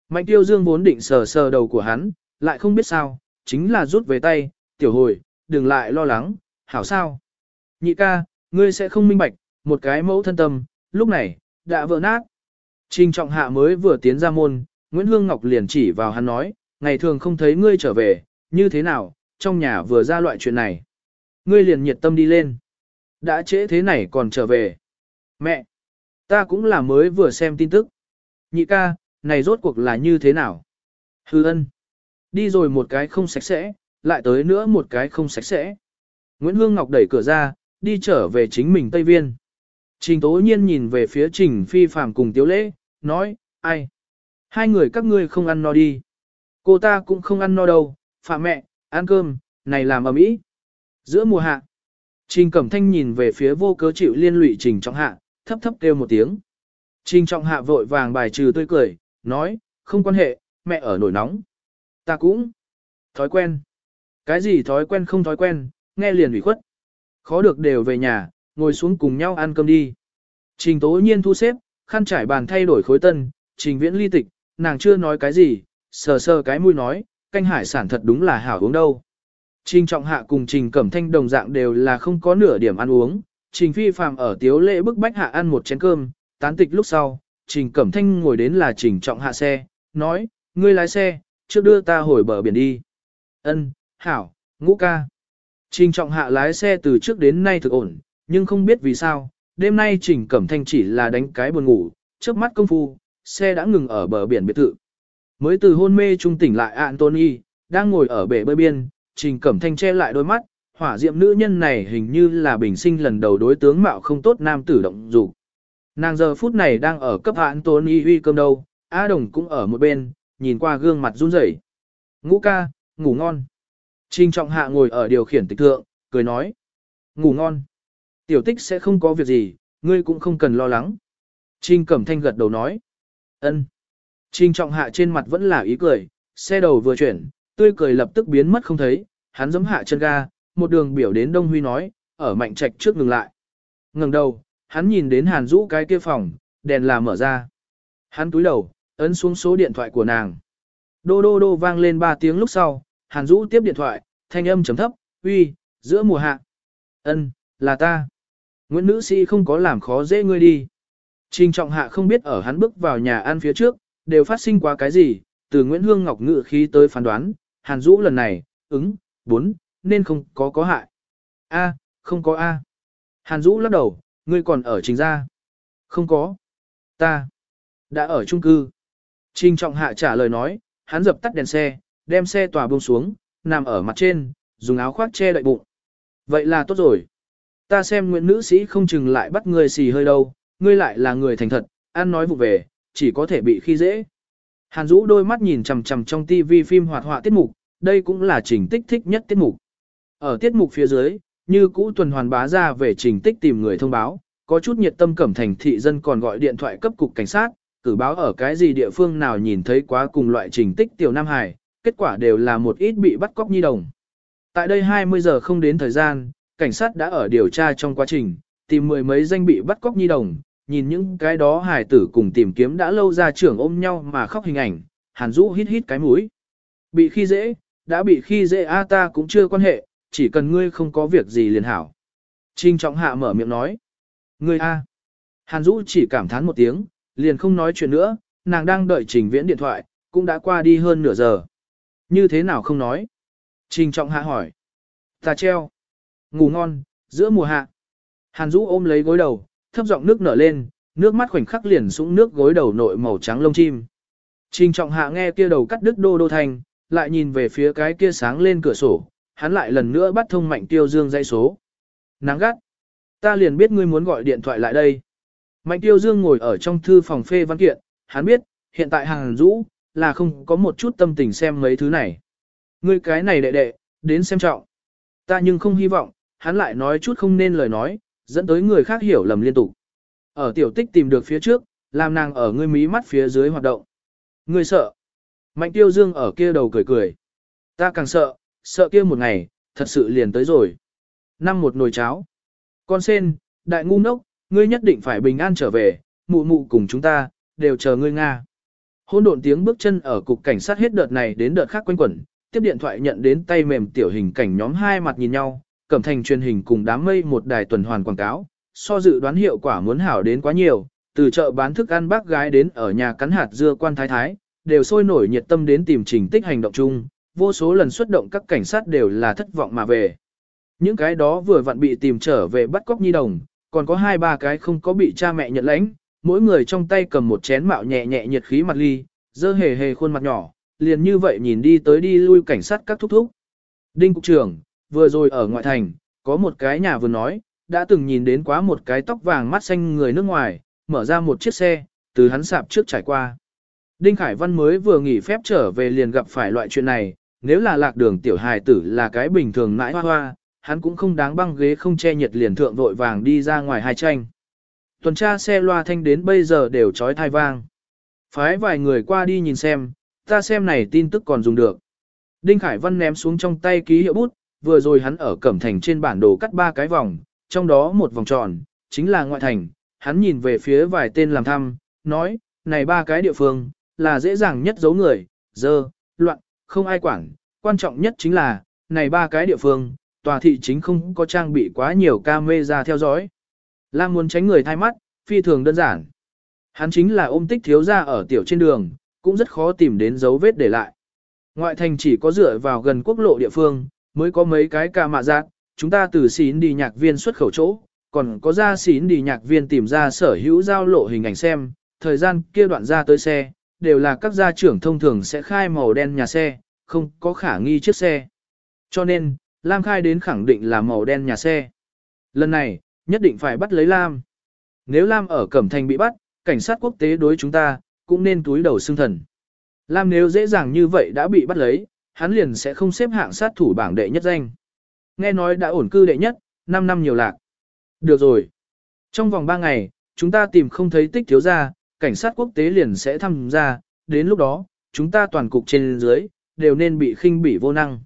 Mạnh tiêu dương vốn định sờ sờ đầu của hắn, lại không biết sao, chính là rút về tay, tiểu hồi, đừng lại lo lắng, hảo sao. Nhị ca, ngươi sẽ không minh bạch, một cái mẫu thân tâm, lúc này, đã vỡ nát. Trình trọng hạ mới vừa tiến ra môn, Nguyễn Hương Ngọc liền chỉ vào hắn nói, ngày thường không thấy ngươi trở về, như thế nào, trong nhà vừa ra loại chuyện này. Ngươi liền nhiệt tâm đi lên. Đã trễ thế này còn trở về. Mẹ, ta cũng là mới vừa xem tin tức. Nhị ca, này rốt cuộc là như thế nào? Hư ân. Đi rồi một cái không sạch sẽ, lại tới nữa một cái không sạch sẽ. Nguyễn Hương Ngọc đẩy cửa ra, đi trở về chính mình Tây Viên. Trình Tố Nhiên nhìn về phía Trình Phi Phạm cùng Tiếu Lễ, nói, ai? Hai người các ngươi không ăn no đi. Cô ta cũng không ăn no đâu, phạm mẹ, ăn cơm, này làm ầm ĩ. Giữa mùa hạ, Trình Cẩm Thanh nhìn về phía vô cớ chịu liên lụy Trình Trọng Hạ, thấp thấp kêu một tiếng. Trình Trọng Hạ vội vàng bài trừ tươi cười, nói, không quan hệ, mẹ ở nổi nóng. Ta cũng. Thói quen. Cái gì thói quen không thói quen, nghe liền ủy khuất. Khó được đều về nhà, ngồi xuống cùng nhau ăn cơm đi. Trình Tố Nhiên thu xếp, khăn trải bàn thay đổi khối tân, Trình Viễn ly tịch, nàng chưa nói cái gì, sờ sờ cái mũi nói, canh hải sản thật đúng là hảo uống đâu. Trình Trọng Hạ cùng Trình Cẩm Thanh đồng dạng đều là không có nửa điểm ăn uống, Trình Phi Phàm ở tiếu lễ bức bách hạ ăn một chén cơm, tán tịch lúc sau, Trình Cẩm Thanh ngồi đến là Trình Trọng Hạ xe, nói, ngươi lái xe, trước đưa ta hồi bờ biển đi. Ân, hảo, ngũ ca. Trình Trọng Hạ lái xe từ trước đến nay thực ổn, nhưng không biết vì sao, đêm nay Trình Cẩm Thanh chỉ là đánh cái buồn ngủ, trước mắt công phu, xe đã ngừng ở bờ biển biệt thự. Mới từ hôn mê trung tỉnh lại Anthony, đang ngồi ở bể bơi biên, Trình Cẩm Thanh che lại đôi mắt, hỏa diệm nữ nhân này hình như là bình sinh lần đầu đối tướng mạo không tốt nam tử động dục. Nàng giờ phút này đang ở cấp Anthony huy cơm đâu, A Đồng cũng ở một bên, nhìn qua gương mặt run rẩy. Ngũ ca, ngủ ngon. Trình Trọng Hạ ngồi ở điều khiển tịch thượng, cười nói. Ngủ ngon. Tiểu tích sẽ không có việc gì, ngươi cũng không cần lo lắng. Trình Cẩm Thanh gật đầu nói. ân. Trình Trọng Hạ trên mặt vẫn là ý cười, xe đầu vừa chuyển, tươi cười lập tức biến mất không thấy, hắn giấm hạ chân ga, một đường biểu đến Đông Huy nói, ở mạnh trạch trước ngừng lại. Ngừng đầu, hắn nhìn đến Hàn Dũ cái kia phòng, đèn là mở ra. Hắn túi đầu, ấn xuống số điện thoại của nàng. Đô đô đô vang lên ba tiếng lúc sau, Hàn Dũ tiếp điện thoại, thanh âm chấm thấp, uy, giữa mùa hạ. ân là ta. Nguyễn nữ sĩ không có làm khó dễ ngươi đi. Trình trọng hạ không biết ở hắn bước vào nhà ăn phía trước, đều phát sinh qua cái gì, từ Nguyễn Hương Ngọc ngự khí tới phán đoán, Hàn Dũ lần này, ứng, bốn, nên không có có hại. A, không có A. Hàn Dũ lắc đầu, ngươi còn ở trình gia. Không có. Ta. Đã ở chung cư. Trình trọng hạ trả lời nói, hắn dập tắt đèn xe, đem xe tòa buông xuống, nằm ở mặt trên, dùng áo khoác che đậy bụng. Vậy là tốt rồi. Ta xem Nguyễn nữ sĩ không chừng lại bắt ngươi xì hơi đâu, ngươi lại là người thành thật, ăn nói vụ về, chỉ có thể bị khi dễ. Hàn Dũ đôi mắt nhìn chằm chằm trong tivi phim hoạt họa tiết mục, đây cũng là trình tích thích nhất tiết mục. Ở tiết mục phía dưới, như cũ tuần hoàn bá ra về trình tích tìm người thông báo, có chút nhiệt tâm cẩm thành thị dân còn gọi điện thoại cấp cục cảnh sát, cử báo ở cái gì địa phương nào nhìn thấy quá cùng loại trình tích tiểu Nam Hải, kết quả đều là một ít bị bắt cóc nhi đồng. Tại đây 20 giờ không đến thời gian, cảnh sát đã ở điều tra trong quá trình, tìm mười mấy danh bị bắt cóc nhi đồng, nhìn những cái đó hài tử cùng tìm kiếm đã lâu ra trưởng ôm nhau mà khóc hình ảnh, hàn rũ hít hít cái mũi. Bị khi dễ, đã bị khi dễ a ta cũng chưa quan hệ, chỉ cần ngươi không có việc gì liền hảo. Trinh trọng hạ mở miệng nói. Ngươi a. Hàn Dũ chỉ cảm thán một tiếng, liền không nói chuyện nữa, nàng đang đợi trình viễn điện thoại, cũng đã qua đi hơn nửa giờ. Như thế nào không nói? Trình trọng hạ hỏi. Ta treo. Ngủ ngon, giữa mùa hạ. Hàn Dũ ôm lấy gối đầu, thấp giọng nước nở lên, nước mắt khoảnh khắc liền sũng nước gối đầu nội màu trắng lông chim. Trình trọng hạ nghe kia đầu cắt đứt đô đô thành, lại nhìn về phía cái kia sáng lên cửa sổ, hắn lại lần nữa bắt thông mạnh tiêu dương dây số. Nắng gắt. Ta liền biết ngươi muốn gọi điện thoại lại đây. Mạnh tiêu dương ngồi ở trong thư phòng phê văn kiện, hắn biết, hiện tại hàng rũ, là không có một chút tâm tình xem mấy thứ này. Ngươi cái này đệ đệ, đến xem trọng. Ta nhưng không hy vọng, hắn lại nói chút không nên lời nói, dẫn tới người khác hiểu lầm liên tục. Ở tiểu tích tìm được phía trước, làm nàng ở ngươi mí mắt phía dưới hoạt động. Ngươi sợ. Mạnh tiêu dương ở kia đầu cười cười. Ta càng sợ, sợ kia một ngày, thật sự liền tới rồi. Năm một nồi cháo. Con sen, đại ngu ngốc, ngươi nhất định phải bình an trở về, mụ mụ cùng chúng ta, đều chờ ngươi Nga. Hôn độn tiếng bước chân ở cục cảnh sát hết đợt này đến đợt khác quanh quẩn, tiếp điện thoại nhận đến tay mềm tiểu hình cảnh nhóm hai mặt nhìn nhau, cẩm thành truyền hình cùng đám mây một đài tuần hoàn quảng cáo, so dự đoán hiệu quả muốn hảo đến quá nhiều, từ chợ bán thức ăn bác gái đến ở nhà cắn hạt dưa quan thái thái, đều sôi nổi nhiệt tâm đến tìm trình tích hành động chung, vô số lần xuất động các cảnh sát đều là thất vọng mà về. Những cái đó vừa vặn bị tìm trở về bắt cóc nhi đồng, còn có hai ba cái không có bị cha mẹ nhận lãnh, mỗi người trong tay cầm một chén mạo nhẹ nhẹ nhiệt khí mặt ly, dơ hề hề khuôn mặt nhỏ, liền như vậy nhìn đi tới đi lui cảnh sát các thúc thúc. Đinh cục trưởng, vừa rồi ở ngoại thành, có một cái nhà vừa nói, đã từng nhìn đến quá một cái tóc vàng mắt xanh người nước ngoài, mở ra một chiếc xe, từ hắn sạp trước trải qua. Đinh Khải Văn mới vừa nghỉ phép trở về liền gặp phải loại chuyện này, nếu là lạc đường tiểu hài tử là cái bình thường nãi hoa hoa, hắn cũng không đáng băng ghế không che nhiệt liền thượng vội vàng đi ra ngoài hai tranh. Tuần tra xe loa thanh đến bây giờ đều trói thai vang. Phái vài người qua đi nhìn xem, ta xem này tin tức còn dùng được. Đinh Khải Văn ném xuống trong tay ký hiệu bút, vừa rồi hắn ở Cẩm Thành trên bản đồ cắt ba cái vòng, trong đó một vòng tròn, chính là ngoại thành. Hắn nhìn về phía vài tên làm thăm, nói, này ba cái địa phương, là dễ dàng nhất giấu người, dơ, loạn, không ai quản. Quan trọng nhất chính là, này ba cái địa phương, tòa thị chính không có trang bị quá nhiều camera theo dõi. Lam muốn tránh người thay mắt, phi thường đơn giản. Hắn chính là ôm tích thiếu ra ở tiểu trên đường, cũng rất khó tìm đến dấu vết để lại. Ngoại thành chỉ có dựa vào gần quốc lộ địa phương, mới có mấy cái ca mạ giác, chúng ta từ xín đi nhạc viên xuất khẩu chỗ, còn có ra xín đi nhạc viên tìm ra sở hữu giao lộ hình ảnh xem, thời gian kia đoạn ra tới xe, đều là các gia trưởng thông thường sẽ khai màu đen nhà xe, không có khả nghi chiếc xe. Cho nên, Lam khai đến khẳng định là màu đen nhà xe. Lần này, nhất định phải bắt lấy Lam. Nếu Lam ở Cẩm Thành bị bắt, cảnh sát quốc tế đối chúng ta, cũng nên túi đầu xương thần. Lam nếu dễ dàng như vậy đã bị bắt lấy, hắn liền sẽ không xếp hạng sát thủ bảng đệ nhất danh. Nghe nói đã ổn cư đệ nhất, 5 năm nhiều lạc. Được rồi. Trong vòng 3 ngày, chúng ta tìm không thấy tích thiếu ra, cảnh sát quốc tế liền sẽ tham gia, đến lúc đó, chúng ta toàn cục trên dưới, đều nên bị khinh bỉ vô năng.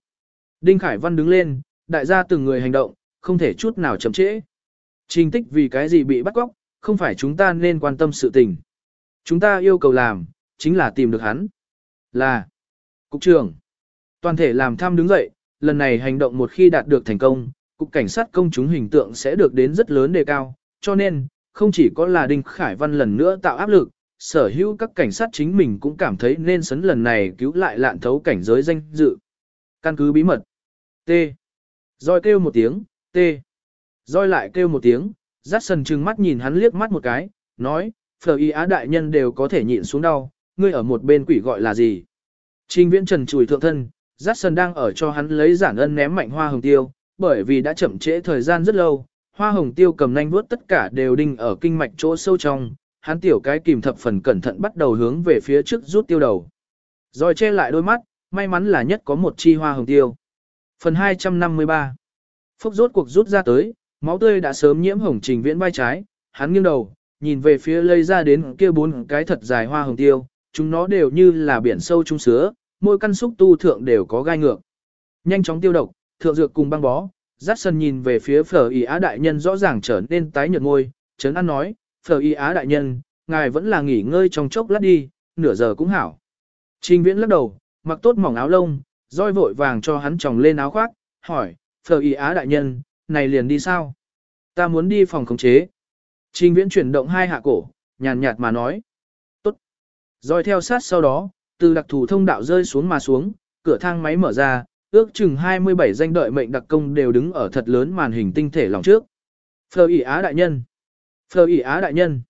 Đinh Khải Văn đứng lên, đại gia từng người hành động, không thể chút nào chậm trễ. Trình tích vì cái gì bị bắt cóc, không phải chúng ta nên quan tâm sự tình. Chúng ta yêu cầu làm, chính là tìm được hắn. Là, cục trưởng. Toàn thể làm tham đứng dậy, lần này hành động một khi đạt được thành công, cục cảnh sát công chúng hình tượng sẽ được đến rất lớn đề cao, cho nên, không chỉ có là Đinh Khải Văn lần nữa tạo áp lực, sở hữu các cảnh sát chính mình cũng cảm thấy nên sấn lần này cứu lại lạn thấu cảnh giới danh dự. Căn cứ bí mật. T. Rồi kêu một tiếng, T. Rồi lại kêu một tiếng, rát sần trừng mắt nhìn hắn liếc mắt một cái, nói, phở y á đại nhân đều có thể nhịn xuống đau, ngươi ở một bên quỷ gọi là gì. Trình viễn trần chùi thượng thân, rát sần đang ở cho hắn lấy giản ân ném mạnh hoa hồng tiêu, bởi vì đã chậm trễ thời gian rất lâu, hoa hồng tiêu cầm nanh vuốt tất cả đều đinh ở kinh mạch chỗ sâu trong, hắn tiểu cái kìm thập phần cẩn thận bắt đầu hướng về phía trước rút tiêu đầu. Rồi che lại đôi mắt, may mắn là nhất có một chi hoa hồng tiêu. Phần 253 Phúc rốt cuộc rút ra tới, máu tươi đã sớm nhiễm hồng trình viễn vai trái, hắn nghiêng đầu, nhìn về phía lây ra đến kia bốn cái thật dài hoa hồng tiêu, chúng nó đều như là biển sâu trung sứa, mỗi căn xúc tu thượng đều có gai ngược. Nhanh chóng tiêu độc, thượng dược cùng băng bó, dắt sân nhìn về phía phở y á đại nhân rõ ràng trở nên tái nhợt ngôi, chấn an nói, phở y á đại nhân, ngài vẫn là nghỉ ngơi trong chốc lát đi, nửa giờ cũng hảo. Trình viễn lắc đầu, mặc tốt mỏng áo lông, roi vội vàng cho hắn tròng lên áo khoác, hỏi, phở y á đại nhân, này liền đi sao? Ta muốn đi phòng khống chế. Trình viễn chuyển động hai hạ cổ, nhàn nhạt mà nói. Tốt. Rồi theo sát sau đó, từ đặc thù thông đạo rơi xuống mà xuống, cửa thang máy mở ra, ước chừng 27 danh đợi mệnh đặc công đều đứng ở thật lớn màn hình tinh thể lòng trước. Phờ ỉ á đại nhân. Phờ ỉ á đại nhân.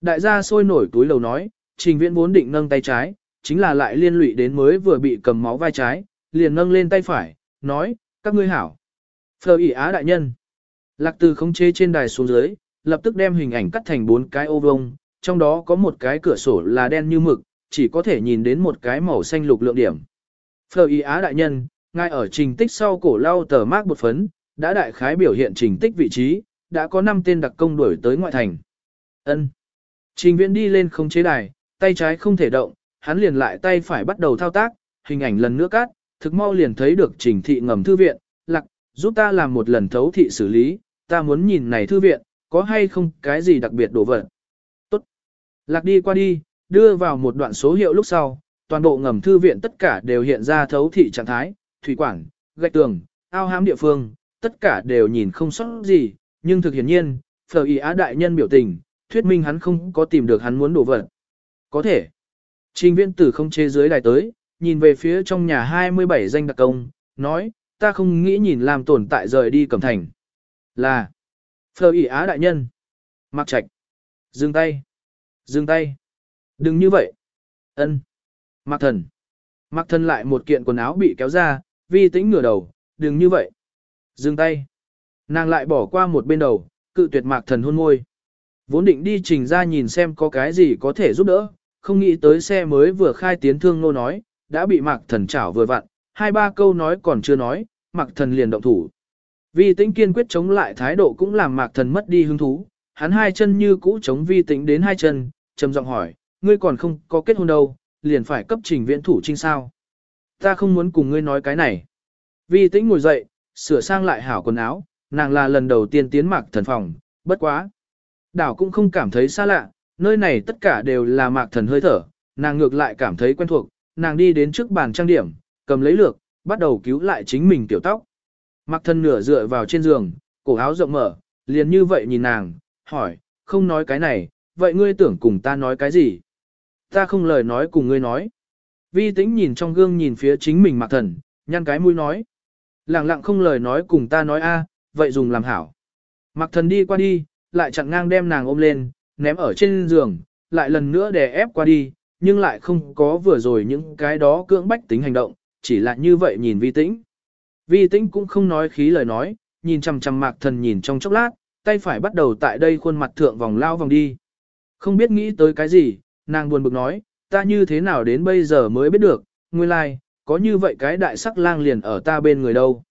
Đại gia sôi nổi túi lầu nói, trình viễn vốn định nâng tay trái, chính là lại liên lụy đến mới vừa bị cầm máu vai trái, liền nâng lên tay phải, nói, các ngươi hảo. Phờ ỉ á đại nhân. Lạc từ khống chế trên đài xuống dưới, lập tức đem hình ảnh cắt thành bốn cái ô vông, trong đó có một cái cửa sổ là đen như mực, chỉ có thể nhìn đến một cái màu xanh lục lượng điểm. Phờ ỉ á đại nhân, ngay ở trình tích sau cổ lau tờ mác bột phấn, đã đại khái biểu hiện trình tích vị trí, đã có 5 tên đặc công đuổi tới ngoại thành. Ân. Trình viễn đi lên không chế đài, tay trái không thể động, hắn liền lại tay phải bắt đầu thao tác, hình ảnh lần nữa cắt, thực mau liền thấy được trình thị ngầm thư viện, lạc, giúp ta làm một lần thấu thị xử lý, ta muốn nhìn này thư viện, có hay không cái gì đặc biệt đổ vật. Tốt. Lạc đi qua đi, đưa vào một đoạn số hiệu lúc sau, toàn bộ ngầm thư viện tất cả đều hiện ra thấu thị trạng thái, thủy quản, gạch tường, ao hám địa phương, tất cả đều nhìn không sót gì, nhưng thực hiển nhiên, phở ý á đại nhân biểu tình, thuyết minh hắn không có tìm được hắn muốn đổ vật. Có thể. Trình viên tử không chế dưới đài tới, nhìn về phía trong nhà 27 danh đặc công, nói, ta không nghĩ nhìn làm tồn tại rời đi cẩm thành. Là. phờ ỉ á đại nhân. Mặc trạch. Dừng tay. Dừng tay. Đừng như vậy. ân Mặc thần. Mặc thần lại một kiện quần áo bị kéo ra, vi tĩnh ngửa đầu, đừng như vậy. Dừng tay. Nàng lại bỏ qua một bên đầu, cự tuyệt mạc thần hôn môi. Vốn định đi trình ra nhìn xem có cái gì có thể giúp đỡ, không nghĩ tới xe mới vừa khai tiến thương nô nói, đã bị mạc thần chảo vừa vặn, hai ba câu nói còn chưa nói, mạc thần liền động thủ. Vi tĩnh kiên quyết chống lại thái độ cũng làm mạc thần mất đi hứng thú, hắn hai chân như cũ chống vi tĩnh đến hai chân, trầm giọng hỏi, ngươi còn không có kết hôn đâu, liền phải cấp trình viễn thủ trinh sao. Ta không muốn cùng ngươi nói cái này. Vi tĩnh ngồi dậy, sửa sang lại hảo quần áo, nàng là lần đầu tiên tiến mạc thần phòng, bất quá. Đảo cũng không cảm thấy xa lạ, nơi này tất cả đều là mạc thần hơi thở, nàng ngược lại cảm thấy quen thuộc, nàng đi đến trước bàn trang điểm, cầm lấy lược, bắt đầu cứu lại chính mình tiểu tóc. mặc thân nửa dựa vào trên giường, cổ áo rộng mở, liền như vậy nhìn nàng, hỏi, không nói cái này, vậy ngươi tưởng cùng ta nói cái gì? Ta không lời nói cùng ngươi nói. Vi tĩnh nhìn trong gương nhìn phía chính mình mặc thần, nhăn cái mũi nói. Lặng lặng không lời nói cùng ta nói a, vậy dùng làm hảo. mặc thần đi qua đi, lại chặn ngang đem nàng ôm lên, ném ở trên giường, lại lần nữa đè ép qua đi, nhưng lại không có vừa rồi những cái đó cưỡng bách tính hành động, chỉ là như vậy nhìn vi tĩnh. Vi tĩnh cũng không nói khí lời nói, nhìn chằm chằm mạc thần nhìn trong chốc lát, tay phải bắt đầu tại đây khuôn mặt thượng vòng lao vòng đi. Không biết nghĩ tới cái gì, nàng buồn bực nói, ta như thế nào đến bây giờ mới biết được, nguyên lai, like, có như vậy cái đại sắc lang liền ở ta bên người đâu.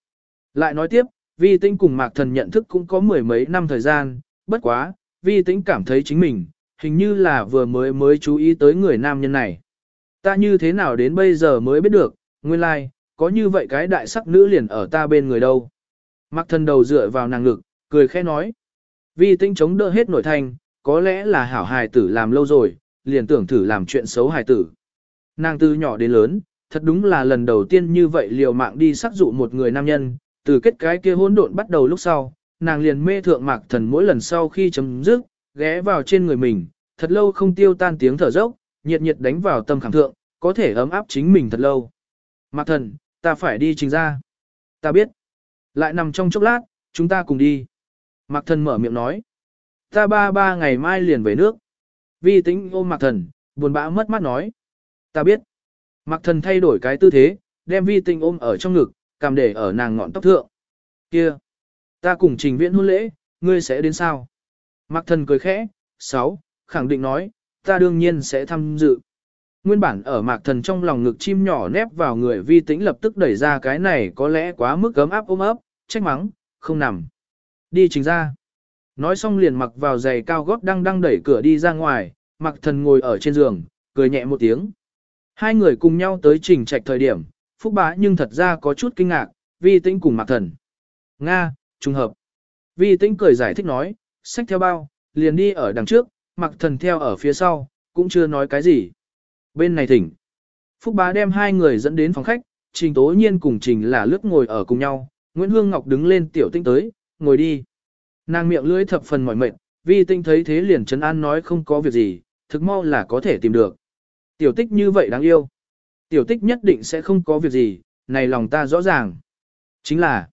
Lại nói tiếp, vi tĩnh cùng mạc thần nhận thức cũng có mười mấy năm thời gian, bất quá, vi tĩnh cảm thấy chính mình, hình như là vừa mới mới chú ý tới người nam nhân này. Ta như thế nào đến bây giờ mới biết được, nguyên lai, like, có như vậy cái đại sắc nữ liền ở ta bên người đâu. Mặc thần đầu dựa vào nàng ngực, cười khẽ nói. Vì tinh chống đỡ hết nổi thanh, có lẽ là hảo hài tử làm lâu rồi, liền tưởng thử làm chuyện xấu hài tử. Nàng từ nhỏ đến lớn, thật đúng là lần đầu tiên như vậy liều mạng đi sắc dụ một người nam nhân, từ kết cái kia hỗn độn bắt đầu lúc sau, nàng liền mê thượng mạc thần mỗi lần sau khi chấm dứt, ghé vào trên người mình, thật lâu không tiêu tan tiếng thở dốc, nhiệt nhiệt đánh vào tâm khảm thượng, có thể ấm áp chính mình thật lâu. Mạc thần, ta phải đi trình ra. Ta biết. Lại nằm trong chốc lát, chúng ta cùng đi. Mạc thần mở miệng nói. Ta ba ba ngày mai liền về nước. Vi tính ôm Mạc thần, buồn bã mất mắt nói. Ta biết. Mạc thần thay đổi cái tư thế, đem vi tinh ôm ở trong ngực, cầm để ở nàng ngọn tóc thượng. Kia. Ta cùng trình viễn hôn lễ, ngươi sẽ đến sao? Mạc thần cười khẽ. Sáu, khẳng định nói, ta đương nhiên sẽ tham dự. Nguyên bản ở mạc thần trong lòng ngực chim nhỏ nép vào người vi tĩnh lập tức đẩy ra cái này có lẽ quá mức gấm áp ôm ấp, trách mắng, không nằm. Đi chính ra. Nói xong liền mặc vào giày cao gót đang đang đẩy cửa đi ra ngoài, mạc thần ngồi ở trên giường, cười nhẹ một tiếng. Hai người cùng nhau tới trình trạch thời điểm, phúc bá nhưng thật ra có chút kinh ngạc, vi tĩnh cùng mạc thần. Nga, trùng hợp. Vi tĩnh cười giải thích nói, sách theo bao, liền đi ở đằng trước, mạc thần theo ở phía sau, cũng chưa nói cái gì. Bên này thỉnh. Phúc bá đem hai người dẫn đến phòng khách, trình tố nhiên cùng trình là lướt ngồi ở cùng nhau, Nguyễn Hương Ngọc đứng lên tiểu tinh tới, ngồi đi. Nàng miệng lưỡi thập phần mỏi mệt, vi tinh thấy thế liền chấn an nói không có việc gì, thực mau là có thể tìm được. Tiểu tích như vậy đáng yêu. Tiểu tích nhất định sẽ không có việc gì, này lòng ta rõ ràng. Chính là,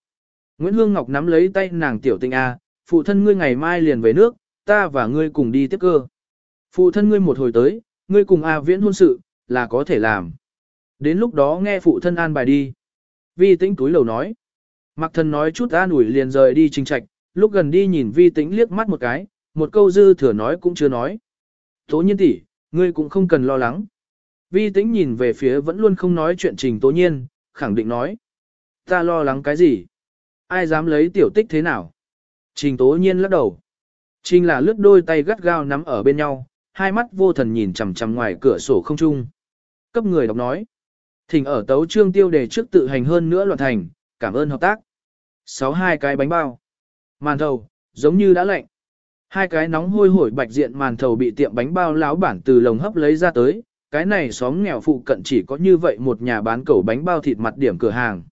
Nguyễn Hương Ngọc nắm lấy tay nàng tiểu tinh A, phụ thân ngươi ngày mai liền về nước, ta và ngươi cùng đi tiếp cơ. Phụ thân ngươi một hồi tới, ngươi cùng A viễn hôn sự, là có thể làm. Đến lúc đó nghe phụ thân an bài đi. Vi tĩnh túi lầu nói. Mặc Thần nói chút an ủi liền rời đi trình trạch, lúc gần đi nhìn vi tĩnh liếc mắt một cái, một câu dư thừa nói cũng chưa nói. Tố nhiên tỷ, ngươi cũng không cần lo lắng. Vi tĩnh nhìn về phía vẫn luôn không nói chuyện trình tố nhiên, khẳng định nói. Ta lo lắng cái gì? Ai dám lấy tiểu tích thế nào? Trình tố nhiên lắc đầu. Trình là lướt đôi tay gắt gao nắm ở bên nhau, hai mắt vô thần nhìn chằm chằm ngoài cửa sổ không trung. Cấp người đọc nói. Thỉnh ở tấu trương tiêu đề trước tự hành hơn nữa loạn thành, cảm ơn hợp tác. Sáu hai cái bánh bao. Màn thầu, giống như đã lạnh. Hai cái nóng hôi hổi bạch diện màn thầu bị tiệm bánh bao láo bản từ lồng hấp lấy ra tới, cái này xóm nghèo phụ cận chỉ có như vậy một nhà bán cẩu bánh bao thịt mặt điểm cửa hàng.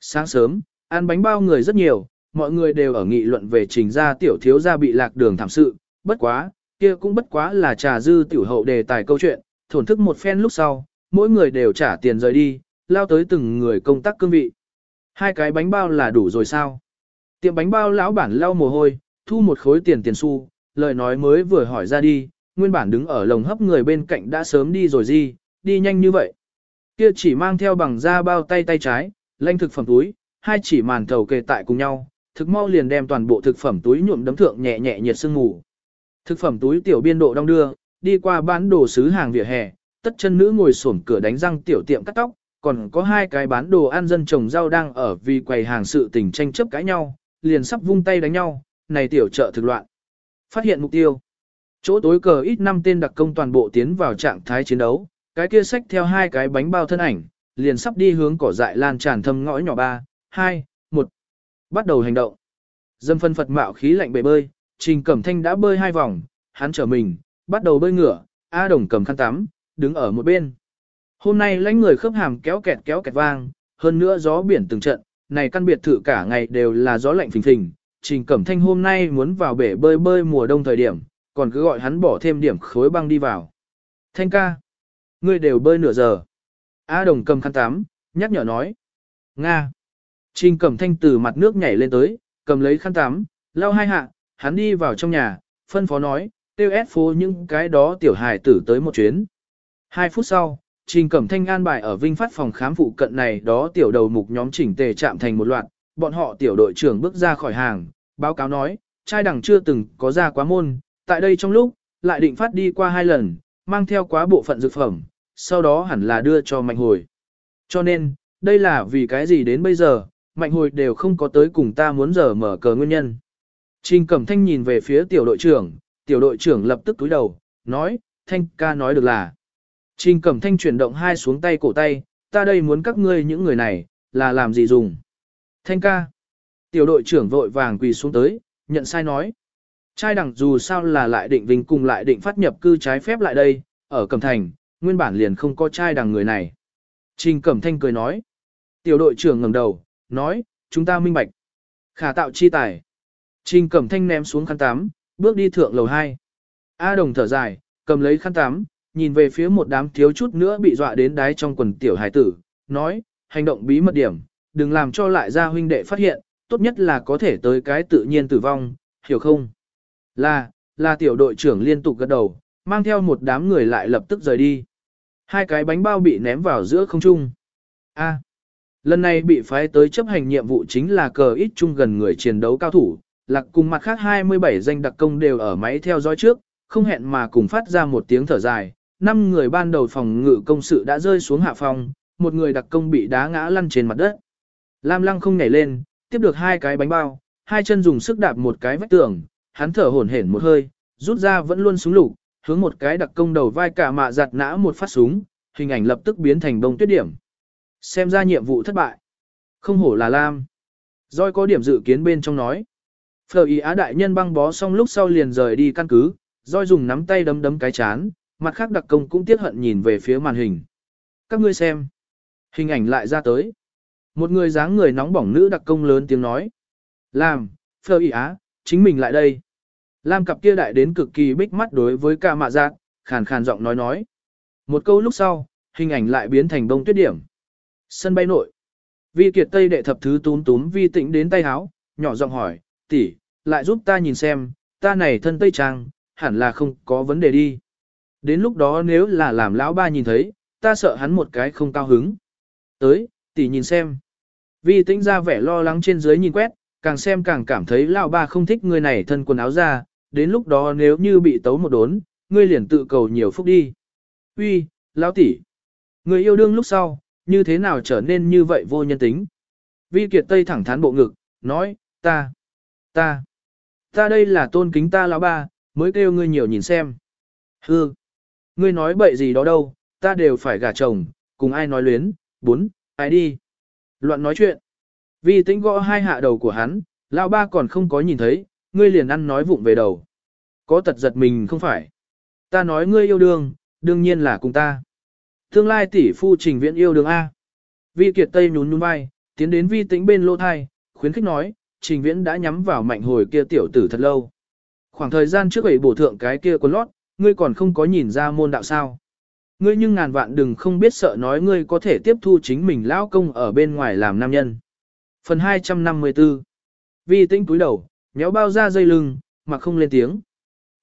Sáng sớm, ăn bánh bao người rất nhiều, mọi người đều ở nghị luận về trình ra tiểu thiếu gia bị lạc đường thảm sự, bất quá, kia cũng bất quá là trà dư tiểu hậu đề tài câu chuyện, thổn thức một phen lúc sau, mỗi người đều trả tiền rời đi, lao tới từng người công tác cương vị. Hai cái bánh bao là đủ rồi sao? Tiệm bánh bao lão bản lau mồ hôi, thu một khối tiền tiền xu, lời nói mới vừa hỏi ra đi, nguyên bản đứng ở lồng hấp người bên cạnh đã sớm đi rồi gì, đi nhanh như vậy. Kia chỉ mang theo bằng da bao tay tay trái, lanh thực phẩm túi, hai chỉ màn thầu kề tại cùng nhau, thực mau liền đem toàn bộ thực phẩm túi nhuộm đấm thượng nhẹ nhẹ nhiệt sương ngủ. Thực phẩm túi tiểu biên độ đong đưa, đi qua bán đồ sứ hàng vỉa hè, tất chân nữ ngồi xổm cửa đánh răng tiểu tiệm cắt tóc, còn có hai cái bán đồ ăn dân trồng rau đang ở vì quầy hàng sự tình tranh chấp cãi nhau, liền sắp vung tay đánh nhau, này tiểu trợ thực loạn. Phát hiện mục tiêu. Chỗ tối cờ ít năm tên đặc công toàn bộ tiến vào trạng thái chiến đấu, cái kia xách theo hai cái bánh bao thân ảnh, liền sắp đi hướng cỏ dại lan tràn thâm ngõ nhỏ 3, 2, 1. Bắt đầu hành động. Dâm phân Phật mạo khí lạnh bể bơi, Trình Cẩm Thanh đã bơi hai vòng, hắn trở mình, bắt đầu bơi ngửa, A Đồng cầm khăn tắm, đứng ở một bên. Hôm nay lãnh người khớp hàm kéo kẹt kéo kẹt vang, hơn nữa gió biển từng trận, này căn biệt thự cả ngày đều là gió lạnh phình phình. Trình Cẩm Thanh hôm nay muốn vào bể bơi bơi mùa đông thời điểm, còn cứ gọi hắn bỏ thêm điểm khối băng đi vào. Thanh ca, ngươi đều bơi nửa giờ. A Đồng cầm khăn tắm, nhắc nhở nói. Nga. Trình Cẩm Thanh từ mặt nước nhảy lên tới, cầm lấy khăn tắm, lau hai hạ, hắn đi vào trong nhà, phân phó nói, tiêu ép phố những cái đó tiểu hài tử tới một chuyến. Hai phút sau, Trình Cẩm Thanh an bài ở Vinh Phát phòng khám phụ cận này đó tiểu đầu mục nhóm chỉnh tề chạm thành một loạt, bọn họ tiểu đội trưởng bước ra khỏi hàng, báo cáo nói, trai đẳng chưa từng có ra quá môn, tại đây trong lúc, lại định phát đi qua hai lần, mang theo quá bộ phận dược phẩm, sau đó hẳn là đưa cho mạnh hồi. Cho nên, đây là vì cái gì đến bây giờ, mạnh hồi đều không có tới cùng ta muốn giờ mở cờ nguyên nhân. Trình Cẩm Thanh nhìn về phía tiểu đội trưởng, tiểu đội trưởng lập tức túi đầu, nói, Thanh ca nói được là. Trình Cẩm Thanh chuyển động hai xuống tay cổ tay, ta đây muốn các ngươi những người này, là làm gì dùng. Thanh ca. Tiểu đội trưởng vội vàng quỳ xuống tới, nhận sai nói. Trai đẳng dù sao là lại định vinh cùng lại định phát nhập cư trái phép lại đây, ở Cẩm Thành, nguyên bản liền không có trai đẳng người này. Trình Cẩm Thanh cười nói. Tiểu đội trưởng ngẩng đầu, nói, chúng ta minh bạch. Khả tạo chi tài. Trình Cẩm Thanh ném xuống khăn tắm, bước đi thượng lầu 2. A Đồng thở dài, cầm lấy khăn tắm, nhìn về phía một đám thiếu chút nữa bị dọa đến đáy trong quần tiểu hải tử, nói, hành động bí mật điểm, đừng làm cho lại gia huynh đệ phát hiện, tốt nhất là có thể tới cái tự nhiên tử vong, hiểu không? Là, là tiểu đội trưởng liên tục gật đầu, mang theo một đám người lại lập tức rời đi. Hai cái bánh bao bị ném vào giữa không trung. A. lần này bị phái tới chấp hành nhiệm vụ chính là cờ ít chung gần người chiến đấu cao thủ, lạc cùng mặt khác 27 danh đặc công đều ở máy theo dõi trước, không hẹn mà cùng phát ra một tiếng thở dài. Năm người ban đầu phòng ngự công sự đã rơi xuống hạ phòng, một người đặc công bị đá ngã lăn trên mặt đất. Lam lăng không nhảy lên, tiếp được hai cái bánh bao, hai chân dùng sức đạp một cái vách tường, hắn thở hổn hển một hơi, rút ra vẫn luôn súng lục, hướng một cái đặc công đầu vai cả mạ giặt nã một phát súng, hình ảnh lập tức biến thành bông tuyết điểm. Xem ra nhiệm vụ thất bại. Không hổ là Lam. Doi có điểm dự kiến bên trong nói. Phờ ý á đại nhân băng bó xong lúc sau liền rời đi căn cứ, roi dùng nắm tay đấm đấm cái chán, mặt khác đặc công cũng tiếc hận nhìn về phía màn hình. Các ngươi xem. Hình ảnh lại ra tới. Một người dáng người nóng bỏng nữ đặc công lớn tiếng nói. Làm, Phờ ý á, chính mình lại đây. Lam cặp kia đại đến cực kỳ bích mắt đối với ca mạ giác, khàn khàn giọng nói nói. Một câu lúc sau, hình ảnh lại biến thành bông tuyết điểm. Sân bay nội. Vi kiệt tây đệ thập thứ túm túm vi tĩnh đến tay háo, nhỏ giọng hỏi, tỷ, lại giúp ta nhìn xem, ta này thân tây trang, hẳn là không có vấn đề đi. Đến lúc đó nếu là làm lão ba nhìn thấy, ta sợ hắn một cái không cao hứng. Tới, tỷ nhìn xem. Vi tĩnh ra vẻ lo lắng trên dưới nhìn quét, càng xem càng cảm thấy lão ba không thích người này thân quần áo ra, đến lúc đó nếu như bị tấu một đốn, ngươi liền tự cầu nhiều phúc đi. Uy, lão tỷ, người yêu đương lúc sau, như thế nào trở nên như vậy vô nhân tính? Vi Kiệt Tây thẳng thắn bộ ngực, nói, ta, ta, ta đây là tôn kính ta lão ba, mới kêu ngươi nhiều nhìn xem. Hư, ngươi nói bậy gì đó đâu, ta đều phải gả chồng, cùng ai nói luyến, bốn, ai đi. Loạn nói chuyện. vì tĩnh gõ hai hạ đầu của hắn, lão ba còn không có nhìn thấy, ngươi liền ăn nói vụng về đầu. Có tật giật mình không phải. Ta nói ngươi yêu đương, đương nhiên là cùng ta. Tương lai tỷ phu trình viễn yêu đương A. Vi kiệt tây nhún nhún vai, tiến đến vi tĩnh bên lô thai, khuyến khích nói, trình viễn đã nhắm vào mạnh hồi kia tiểu tử thật lâu. Khoảng thời gian trước ấy bổ thượng cái kia quần lót, ngươi còn không có nhìn ra môn đạo sao. Ngươi nhưng ngàn vạn đừng không biết sợ nói ngươi có thể tiếp thu chính mình lão công ở bên ngoài làm nam nhân. Phần 254 Vi tĩnh túi đầu, nhéo bao ra dây lưng, mà không lên tiếng.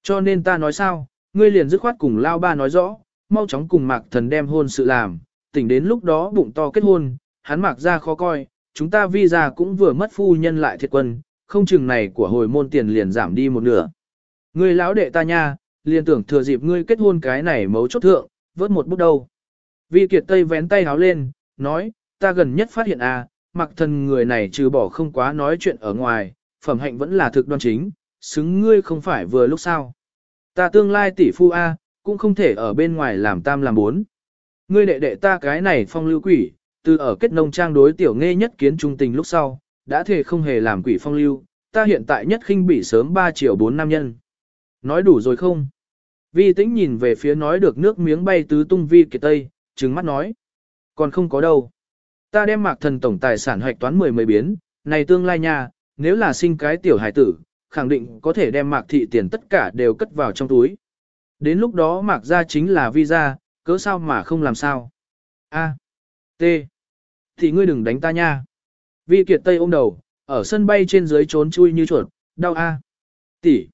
Cho nên ta nói sao, ngươi liền dứt khoát cùng lao ba nói rõ, mau chóng cùng mạc thần đem hôn sự làm, tỉnh đến lúc đó bụng to kết hôn, hắn mạc ra khó coi, chúng ta vi ra cũng vừa mất phu nhân lại thiệt quân, không chừng này của hồi môn tiền liền giảm đi một nửa. Ngươi lão đệ ta nha, liền tưởng thừa dịp ngươi kết hôn cái này mấu chốt thượng, vớt một bút đâu. Vi kiệt tây vén tay háo lên, nói, ta gần nhất phát hiện à, mặc thần người này trừ bỏ không quá nói chuyện ở ngoài, phẩm hạnh vẫn là thực đoan chính, xứng ngươi không phải vừa lúc sao. Ta tương lai tỷ phu A, cũng không thể ở bên ngoài làm tam làm bốn. Ngươi đệ đệ ta cái này phong lưu quỷ, từ ở kết nông trang đối tiểu nghe nhất kiến trung tình lúc sau, đã thể không hề làm quỷ phong lưu, ta hiện tại nhất khinh bị sớm 3 triệu 4 nam nhân. Nói đủ rồi không? Vi tĩnh nhìn về phía nói được nước miếng bay tứ tung vi kiệt tây, trừng mắt nói. Còn không có đâu. Ta đem mạc thần tổng tài sản hoạch toán mười mấy biến, này tương lai nha, nếu là sinh cái tiểu hải tử, khẳng định có thể đem mạc thị tiền tất cả đều cất vào trong túi. Đến lúc đó mạc ra chính là visa, cớ sao mà không làm sao. A. T. Thì ngươi đừng đánh ta nha. Vi kiệt tây ôm đầu, ở sân bay trên dưới trốn chui như chuột, đau A. Tỷ.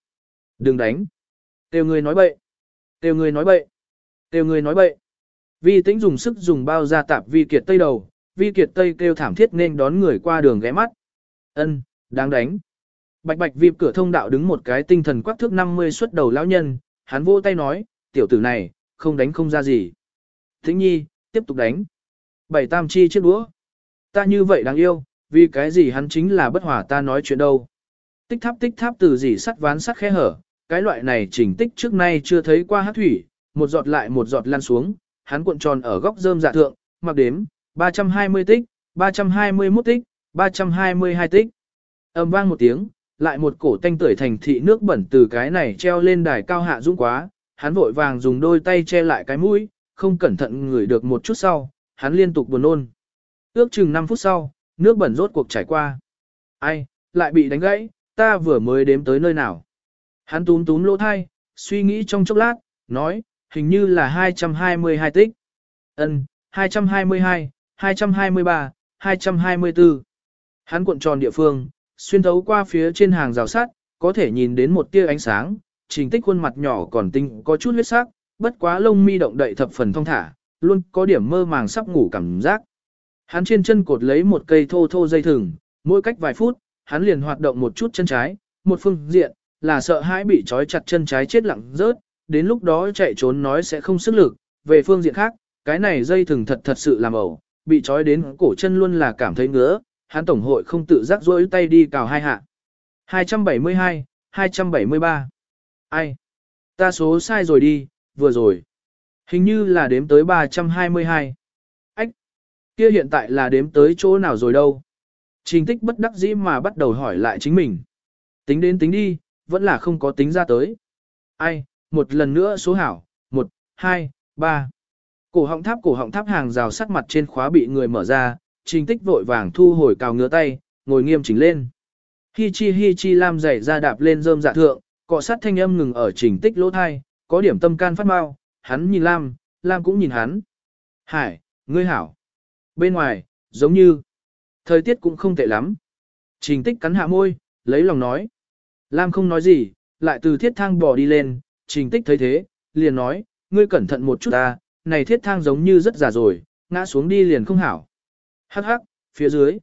Đừng đánh. Têu ngươi nói bậy. Têu ngươi nói bậy. Têu ngươi nói bậy. Vi tĩnh dùng sức dùng bao ra tạp vi kiệt tây đầu, vi kiệt tây kêu thảm thiết nên đón người qua đường ghé mắt. Ân, đáng đánh. Bạch bạch vịp cửa thông đạo đứng một cái tinh thần quắc thước 50 xuất đầu lão nhân, hắn vỗ tay nói, tiểu tử này, không đánh không ra gì. Thính nhi, tiếp tục đánh. Bảy tam chi chiếc đũa. Ta như vậy đáng yêu, vì cái gì hắn chính là bất hòa ta nói chuyện đâu. Tích tháp tích tháp từ gì sắt ván sắt khe hở, cái loại này chỉnh tích trước nay chưa thấy qua hát thủy, một giọt lại một giọt lan xuống, hắn cuộn tròn ở góc rơm dạ thượng, mặc đếm, 320 tích, 321 tích, 322 tích. Âm vang một tiếng, lại một cổ tanh tưởi thành thị nước bẩn từ cái này treo lên đài cao hạ dũng quá, hắn vội vàng dùng đôi tay che lại cái mũi, không cẩn thận ngửi được một chút sau, hắn liên tục buồn nôn. Ước chừng 5 phút sau, nước bẩn rốt cuộc trải qua. Ai, lại bị đánh gãy, ta vừa mới đếm tới nơi nào. Hắn túm túm lỗ thai, suy nghĩ trong chốc lát, nói, hình như là 222 tích. Ân, 222, 223, 224. Hắn cuộn tròn địa phương, xuyên thấu qua phía trên hàng rào sắt, có thể nhìn đến một tia ánh sáng, trình tích khuôn mặt nhỏ còn tinh có chút huyết sắc, bất quá lông mi động đậy thập phần thông thả, luôn có điểm mơ màng sắp ngủ cảm giác. Hắn trên chân cột lấy một cây thô thô dây thừng, mỗi cách vài phút, hắn liền hoạt động một chút chân trái, một phương diện, là sợ hãi bị trói chặt chân trái chết lặng rớt, đến lúc đó chạy trốn nói sẽ không sức lực, về phương diện khác, cái này dây thừng thật thật sự làm ẩu, bị trói đến cổ chân luôn là cảm thấy ngứa, hắn tổng hội không tự giác rỗi tay đi cào hai hạ. 272, 273. Ai? Ta số sai rồi đi, vừa rồi. Hình như là đếm tới 322. Ách! Kia hiện tại là đếm tới chỗ nào rồi đâu? Trình tích bất đắc dĩ mà bắt đầu hỏi lại chính mình. Tính đến tính đi, vẫn là không có tính ra tới. Ai, một lần nữa số hảo, một, hai, ba. Cổ họng tháp cổ họng tháp hàng rào sắt mặt trên khóa bị người mở ra, trình tích vội vàng thu hồi cào ngứa tay, ngồi nghiêm chỉnh lên. Hi chi hi chi lam dày ra đạp lên rơm dạ thượng, cọ sát thanh âm ngừng ở trình tích lỗ thai, có điểm tâm can phát mau, hắn nhìn lam, lam cũng nhìn hắn. Hải, ngươi hảo. Bên ngoài, giống như, thời tiết cũng không tệ lắm. Trình tích cắn hạ môi, lấy lòng nói. Lam không nói gì, lại từ thiết thang bỏ đi lên, trình tích thấy thế, liền nói, ngươi cẩn thận một chút ta, này thiết thang giống như rất già rồi, ngã xuống đi liền không hảo. Hắc hắc, phía dưới,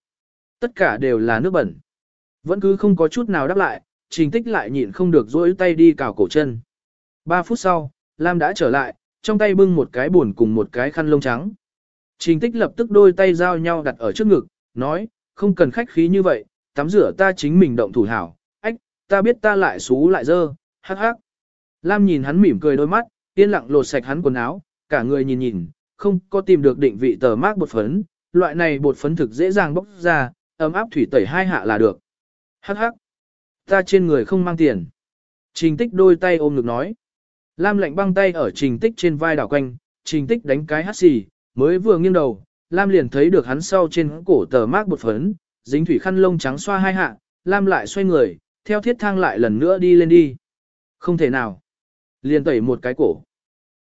tất cả đều là nước bẩn. Vẫn cứ không có chút nào đáp lại, trình tích lại nhịn không được dỗi tay đi cào cổ chân. Ba phút sau, Lam đã trở lại, trong tay bưng một cái buồn cùng một cái khăn lông trắng. Trình tích lập tức đôi tay giao nhau đặt ở trước ngực, nói, không cần khách khí như vậy, tắm rửa ta chính mình động thủ hảo, ách, ta biết ta lại xú lại dơ, hắc hắc. Lam nhìn hắn mỉm cười đôi mắt, yên lặng lột sạch hắn quần áo, cả người nhìn nhìn, không có tìm được định vị tờ mác bột phấn, loại này bột phấn thực dễ dàng bốc ra, ấm áp thủy tẩy hai hạ là được. Hắc hắc. Ta trên người không mang tiền. Trình tích đôi tay ôm ngực nói. Lam lạnh băng tay ở trình tích trên vai đảo quanh, trình tích đánh cái hát xì, mới vừa nghiêng đầu, Lam liền thấy được hắn sau trên cổ tờ mác bột phấn, dính thủy khăn lông trắng xoa hai hạ, Lam lại xoay người, theo thiết thang lại lần nữa đi lên đi. Không thể nào. Liền tẩy một cái cổ.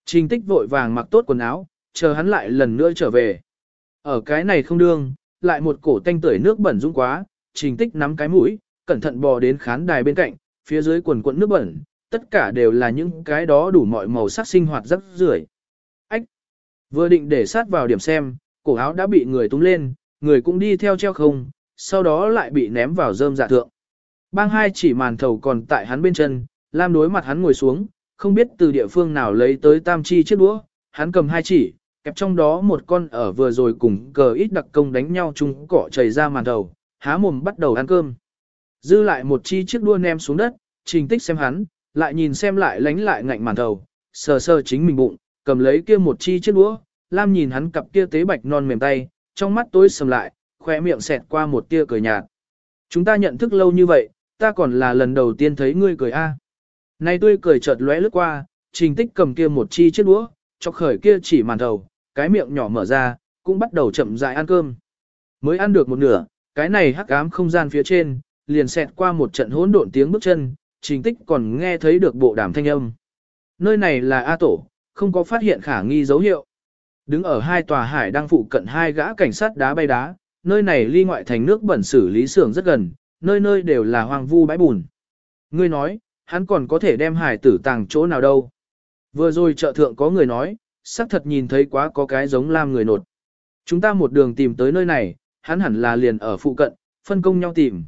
Trình tích vội vàng mặc tốt quần áo, chờ hắn lại lần nữa trở về. Ở cái này không đương, lại một cổ tanh tưởi nước bẩn dũng quá, trình tích nắm cái mũi, cẩn thận bò đến khán đài bên cạnh, phía dưới quần quận nước bẩn, tất cả đều là những cái đó đủ mọi màu sắc sinh hoạt rất rưởi. Ách! Vừa định để sát vào điểm xem, cổ áo đã bị người tung lên, người cũng đi theo treo không, sau đó lại bị ném vào rơm dạ thượng. Bang hai chỉ màn thầu còn tại hắn bên chân, Lam đối mặt hắn ngồi xuống, không biết từ địa phương nào lấy tới tam chi chiếc đũa, hắn cầm hai chỉ, kẹp trong đó một con ở vừa rồi cùng cờ ít đặc công đánh nhau chung cỏ chảy ra màn thầu, há mồm bắt đầu ăn cơm. Dư lại một chi chiếc đua ném xuống đất, trình tích xem hắn, lại nhìn xem lại lánh lại ngạnh màn thầu, sờ sờ chính mình bụng, cầm lấy kia một chi chiếc đũa, Lam nhìn hắn cặp kia tế bạch non mềm tay, trong mắt tối sầm lại, khỏe miệng xẹt qua một tia cười nhạt. Chúng ta nhận thức lâu như vậy, ta còn là lần đầu tiên thấy ngươi cười a. Nay tươi cười chợt lóe lướt qua, trình tích cầm kia một chi chiếc đũa, cho khởi kia chỉ màn đầu cái miệng nhỏ mở ra, cũng bắt đầu chậm rãi ăn cơm. Mới ăn được một nửa, cái này hắc ám không gian phía trên, liền xẹt qua một trận hỗn độn tiếng bước chân, trình tích còn nghe thấy được bộ đàm thanh âm. Nơi này là A Tổ, không có phát hiện khả nghi dấu hiệu. Đứng ở hai tòa hải đang phụ cận hai gã cảnh sát đá bay đá, nơi này ly ngoại thành nước bẩn xử lý xưởng rất gần, nơi nơi đều là hoang vu bãi bùn. Ngươi nói, hắn còn có thể đem hải tử tàng chỗ nào đâu. Vừa rồi chợ thượng có người nói, xác thật nhìn thấy quá có cái giống lam người nột. Chúng ta một đường tìm tới nơi này, hắn hẳn là liền ở phụ cận, phân công nhau tìm.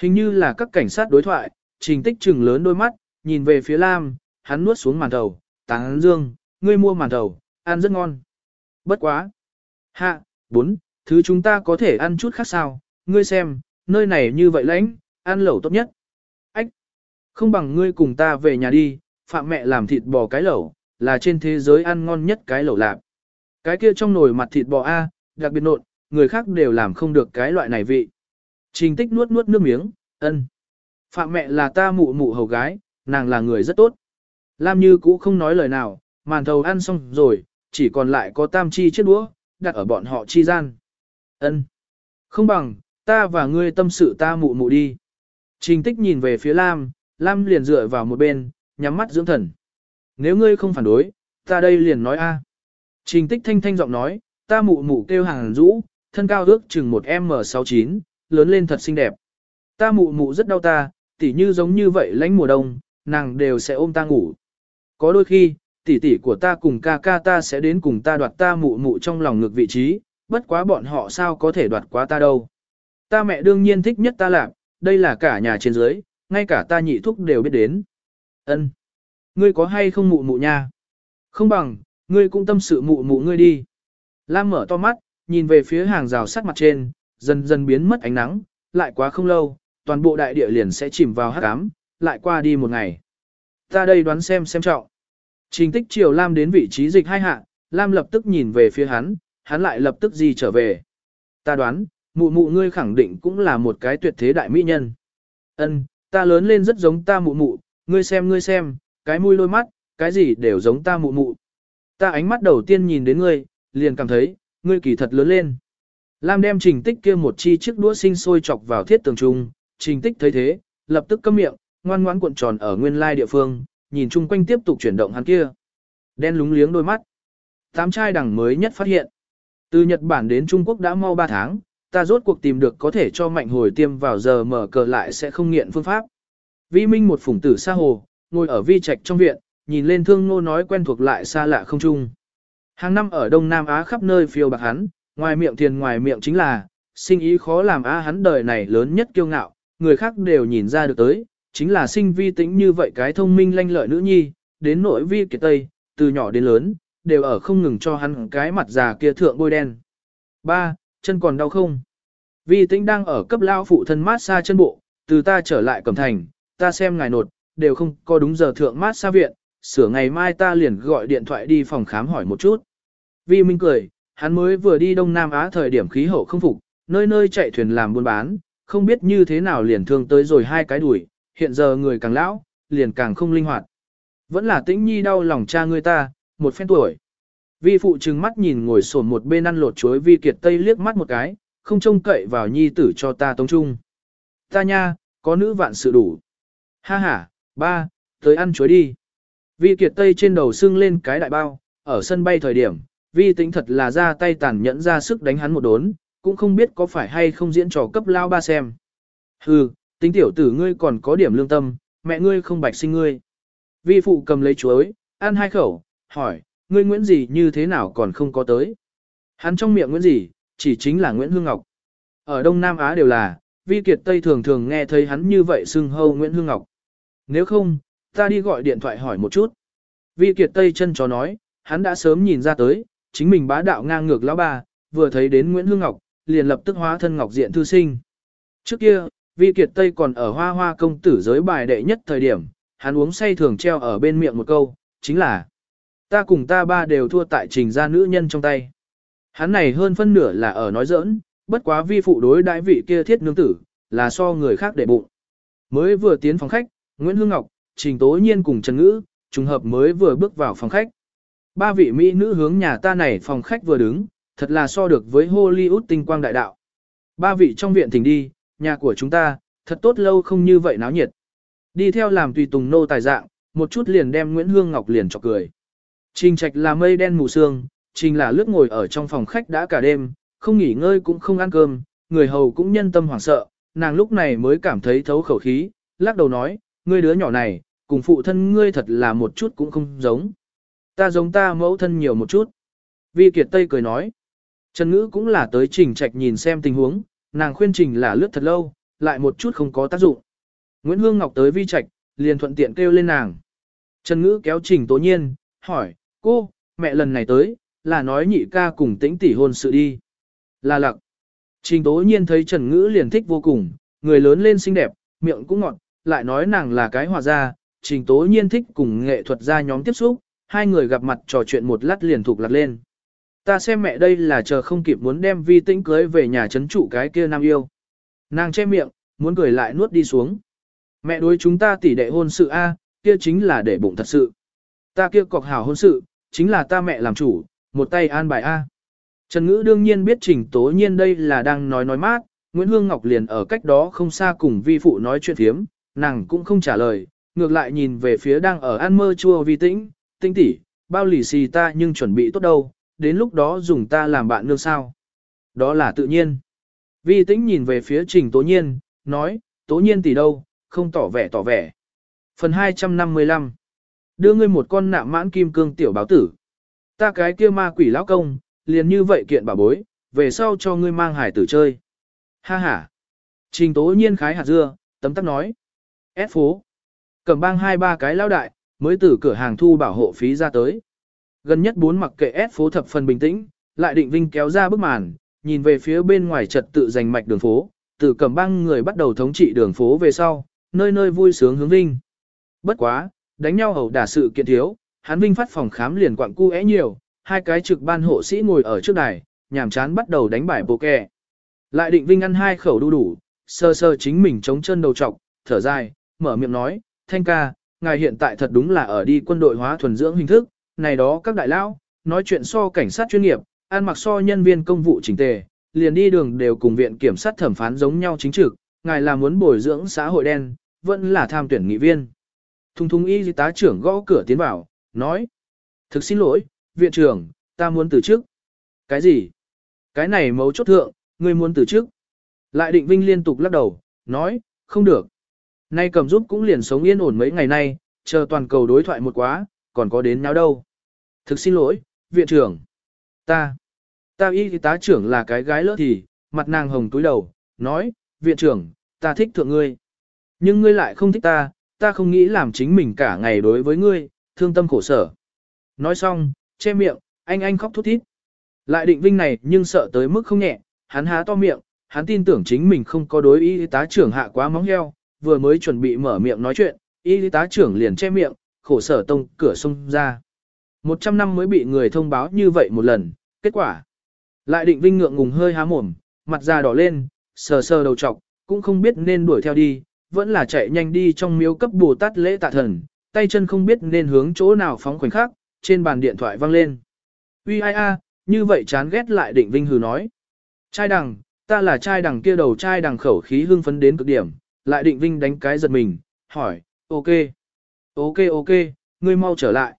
Hình như là các cảnh sát đối thoại, trình tích trừng lớn đôi mắt, nhìn về phía Lam, hắn nuốt xuống màn thầu, táng dương, ngươi mua màn thầu, ăn rất ngon. Bất quá. Hạ, bốn, thứ chúng ta có thể ăn chút khác sao, ngươi xem, nơi này như vậy lãnh, ăn lẩu tốt nhất. Ách, không bằng ngươi cùng ta về nhà đi, phạm mẹ làm thịt bò cái lẩu, là trên thế giới ăn ngon nhất cái lẩu lạp. Cái kia trong nồi mặt thịt bò A, đặc biệt nộn, người khác đều làm không được cái loại này vị. Trình tích nuốt nuốt nước miếng, ân. Phạm mẹ là ta mụ mụ hầu gái, nàng là người rất tốt. Lam Như cũ không nói lời nào, màn thầu ăn xong rồi, chỉ còn lại có tam chi chiếc đũa, đặt ở bọn họ chi gian. Ân, Không bằng, ta và ngươi tâm sự ta mụ mụ đi. Trình tích nhìn về phía Lam, Lam liền dựa vào một bên, nhắm mắt dưỡng thần. Nếu ngươi không phản đối, ta đây liền nói a. Trình tích thanh thanh giọng nói, ta mụ mụ kêu hàng rũ, thân cao ước chừng một M69, lớn lên thật xinh đẹp. Ta mụ mụ rất đau ta, tỉ như giống như vậy lãnh mùa đông, nàng đều sẽ ôm ta ngủ. Có đôi khi, tỷ tỷ của ta cùng ca ca ta sẽ đến cùng ta đoạt ta mụ mụ trong lòng ngược vị trí, bất quá bọn họ sao có thể đoạt quá ta đâu. Ta mẹ đương nhiên thích nhất ta làm, đây là cả nhà trên dưới, ngay cả ta nhị thúc đều biết đến. Ân, Ngươi có hay không mụ mụ nha? Không bằng, ngươi cũng tâm sự mụ mụ ngươi đi. Lam mở to mắt, nhìn về phía hàng rào sắt mặt trên, dần dần biến mất ánh nắng, lại quá không lâu, toàn bộ đại địa liền sẽ chìm vào hắc ám, lại qua đi một ngày. Ta đây đoán xem xem trọng. Trình tích chiều Lam đến vị trí dịch hai hạ, Lam lập tức nhìn về phía hắn, hắn lại lập tức gì trở về. Ta đoán, mụ mụ ngươi khẳng định cũng là một cái tuyệt thế đại mỹ nhân. Ân, ta lớn lên rất giống ta mụ mụ, ngươi xem ngươi xem, cái mũi lôi mắt, cái gì đều giống ta mụ mụ. Ta ánh mắt đầu tiên nhìn đến ngươi, liền cảm thấy, ngươi kỳ thật lớn lên. Lam đem trình tích kia một chi chiếc đũa sinh sôi chọc vào thiết tường trung, trình tích thấy thế, lập tức câm miệng, ngoan ngoãn cuộn tròn ở nguyên lai địa phương, nhìn chung quanh tiếp tục chuyển động hắn kia. Đen lúng liếng đôi mắt. Tám trai đằng mới nhất phát hiện. Từ Nhật Bản đến Trung Quốc đã mau 3 tháng, ta rốt cuộc tìm được có thể cho mạnh hồi tiêm vào giờ mở cờ lại sẽ không nghiện phương pháp. Vi Minh một phủng tử xa hồ, ngồi ở vi trạch trong viện, nhìn lên thương nô nói quen thuộc lại xa lạ không chung. Hàng năm ở Đông Nam Á khắp nơi phiêu bạc hắn, ngoài miệng thiền ngoài miệng chính là, sinh ý khó làm á hắn đời này lớn nhất kiêu ngạo, người khác đều nhìn ra được tới, chính là sinh vi tĩnh như vậy cái thông minh lanh lợi nữ nhi, đến nỗi vi kiệt tây, từ nhỏ đến lớn, đều ở không ngừng cho hắn cái mặt già kia thượng bôi đen. Ba, chân còn đau không? Vi tĩnh đang ở cấp lao phụ thân mát xa chân bộ, từ ta trở lại cẩm thành, ta xem ngài nột, đều không có đúng giờ thượng mát xa viện, sửa ngày mai ta liền gọi điện thoại đi phòng khám hỏi một chút. Vi Minh cười, hắn mới vừa đi Đông Nam Á thời điểm khí hậu không phục, nơi nơi chạy thuyền làm buôn bán, không biết như thế nào liền thương tới rồi hai cái đuổi, hiện giờ người càng lão, liền càng không linh hoạt. Vẫn là tĩnh nhi đau lòng cha người ta, một phen tuổi. Vi phụ trừng mắt nhìn ngồi sổn một bên ăn lột chuối vi kiệt tây liếc mắt một cái, không trông cậy vào nhi tử cho ta tống trung. Ta nha, có nữ vạn sự đủ. Ha ha, ba, tới ăn chuối đi. Vi kiệt tây trên đầu sưng lên cái đại bao, ở sân bay thời điểm, vi tính thật là ra tay tàn nhẫn ra sức đánh hắn một đốn, cũng không biết có phải hay không diễn trò cấp lao ba xem. Hừ, tính tiểu tử ngươi còn có điểm lương tâm, mẹ ngươi không bạch sinh ngươi. Vi phụ cầm lấy chuối, ăn hai khẩu, hỏi, ngươi Nguyễn gì như thế nào còn không có tới. Hắn trong miệng Nguyễn gì, chỉ chính là Nguyễn Hương Ngọc. Ở Đông Nam Á đều là, Vi Kiệt Tây thường thường nghe thấy hắn như vậy xưng hâu Nguyễn Hương Ngọc. Nếu không, ta đi gọi điện thoại hỏi một chút. Vi Kiệt Tây chân chó nói, hắn đã sớm nhìn ra tới, chính mình bá đạo ngang ngược lão ba, vừa thấy đến Nguyễn Hương Ngọc, liền lập tức hóa thân Ngọc Diện thư sinh. Trước kia, Vi Kiệt Tây còn ở hoa hoa công tử giới bài đệ nhất thời điểm, hắn uống say thường treo ở bên miệng một câu, chính là Ta cùng ta ba đều thua tại trình gia nữ nhân trong tay. Hắn này hơn phân nửa là ở nói giỡn, bất quá vi phụ đối đại vị kia thiết nương tử, là so người khác để bụng. Mới vừa tiến phòng khách, Nguyễn Hương Ngọc, Trình Tố Nhiên cùng Trần Ngữ, trùng hợp mới vừa bước vào phòng khách. Ba vị mỹ nữ hướng nhà ta này phòng khách vừa đứng, thật là so được với Hollywood tinh quang đại đạo. Ba vị trong viện thỉnh đi, nhà của chúng ta, thật tốt lâu không như vậy náo nhiệt. Đi theo làm tùy tùng nô tài dạng, một chút liền đem Nguyễn Hương Ngọc liền chọc cười. Trình trạch là mây đen mù sương, trình là lướt ngồi ở trong phòng khách đã cả đêm, không nghỉ ngơi cũng không ăn cơm, người hầu cũng nhân tâm hoảng sợ, nàng lúc này mới cảm thấy thấu khẩu khí, lắc đầu nói, ngươi đứa nhỏ này, cùng phụ thân ngươi thật là một chút cũng không giống. Ta giống ta mẫu thân nhiều một chút. Vi Kiệt Tây cười nói, Trần Ngữ cũng là tới trình trạch nhìn xem tình huống, nàng khuyên trình là lướt thật lâu, lại một chút không có tác dụng. Nguyễn Hương Ngọc tới vi trạch, liền thuận tiện kêu lên nàng. Trần Ngữ kéo trình tố nhiên, hỏi, cô, mẹ lần này tới, là nói nhị ca cùng tĩnh tỷ hôn sự đi. Là lặc. Trình tố nhiên thấy Trần Ngữ liền thích vô cùng, người lớn lên xinh đẹp, miệng cũng ngọt, lại nói nàng là cái hòa gia, trình tố nhiên thích cùng nghệ thuật gia nhóm tiếp xúc, hai người gặp mặt trò chuyện một lát liền thuộc lặt lên. Ta xem mẹ đây là chờ không kịp muốn đem vi tĩnh cưới về nhà chấn trụ cái kia nam yêu. Nàng che miệng, muốn cười lại nuốt đi xuống. Mẹ đối chúng ta tỷ đệ hôn sự A, kia chính là để bụng thật sự. Ta kia cọc hảo hôn sự, chính là ta mẹ làm chủ, một tay an bài A. Trần Ngữ đương nhiên biết Trình Tố Nhiên đây là đang nói nói mát, Nguyễn Hương Ngọc liền ở cách đó không xa cùng vi phụ nói chuyện thiếm, nàng cũng không trả lời, ngược lại nhìn về phía đang ở ăn mơ chua vi tĩnh, tinh tỷ, bao lì xì ta nhưng chuẩn bị tốt đâu, đến lúc đó dùng ta làm bạn nương sao. Đó là tự nhiên. Vi tĩnh nhìn về phía Trình Tố Nhiên, nói, Tố Nhiên tỷ đâu, không tỏ vẻ tỏ vẻ. Phần 255 Đưa ngươi một con nạm mãn kim cương tiểu báo tử. Ta cái kia ma quỷ lão công, liền như vậy kiện bảo bối, về sau cho ngươi mang hải tử chơi. Ha ha. Trình tố nhiên khái hạt dưa, tấm tắc nói. Ép phố. Cầm bang hai ba cái lao đại, mới từ cửa hàng thu bảo hộ phí ra tới. Gần nhất bốn mặc kệ ép phố thập phần bình tĩnh, lại định vinh kéo ra bức màn, nhìn về phía bên ngoài trật tự giành mạch đường phố, từ cầm băng người bắt đầu thống trị đường phố về sau, nơi nơi vui sướng hướng vinh. Bất quá, đánh nhau hầu đả sự kiện thiếu, hắn vinh phát phòng khám liền quặng cu é nhiều, hai cái trực ban hộ sĩ ngồi ở trước đài, nhàm chán bắt đầu đánh bài bộ kè. Lại định vinh ăn hai khẩu đu đủ, sơ sơ chính mình chống chân đầu trọc, thở dài, mở miệng nói, thanh ca, ngài hiện tại thật đúng là ở đi quân đội hóa thuần dưỡng hình thức, này đó các đại lão nói chuyện so cảnh sát chuyên nghiệp, ăn mặc so nhân viên công vụ chỉnh tề, liền đi đường đều cùng viện kiểm sát thẩm phán giống nhau chính trực, ngài là muốn bồi dưỡng xã hội đen, vẫn là tham tuyển nghị viên. Thung thung y tá trưởng gõ cửa tiến vào, nói, thực xin lỗi, viện trưởng, ta muốn từ chức. Cái gì? Cái này mấu chốt thượng, ngươi muốn từ chức. Lại định vinh liên tục lắc đầu, nói, không được. Nay cầm giúp cũng liền sống yên ổn mấy ngày nay, chờ toàn cầu đối thoại một quá, còn có đến nào đâu. Thực xin lỗi, viện trưởng. Ta, ta y tá trưởng là cái gái lỡ thì, mặt nàng hồng túi đầu, nói, viện trưởng, ta thích thượng ngươi. Nhưng ngươi lại không thích ta, ta không nghĩ làm chính mình cả ngày đối với ngươi, thương tâm khổ sở. Nói xong, che miệng, anh anh khóc thút thít. Lại định vinh này nhưng sợ tới mức không nhẹ, hắn há to miệng, hắn tin tưởng chính mình không có đối y tá trưởng hạ quá móng heo, vừa mới chuẩn bị mở miệng nói chuyện, y tá trưởng liền che miệng, khổ sở tông cửa sông ra. Một trăm năm mới bị người thông báo như vậy một lần, kết quả. Lại định vinh ngượng ngùng hơi há mồm, mặt da đỏ lên, sờ sờ đầu trọc, cũng không biết nên đuổi theo đi, vẫn là chạy nhanh đi trong miếu cấp Bồ Tát lễ tạ thần, tay chân không biết nên hướng chỗ nào phóng khoảnh khắc, trên bàn điện thoại vang lên. Uy ai a, như vậy chán ghét lại định vinh hừ nói. Trai đằng, ta là trai đằng kia đầu trai đằng khẩu khí hưng phấn đến cực điểm, lại định vinh đánh cái giật mình, hỏi, ok, ok ok, ngươi mau trở lại.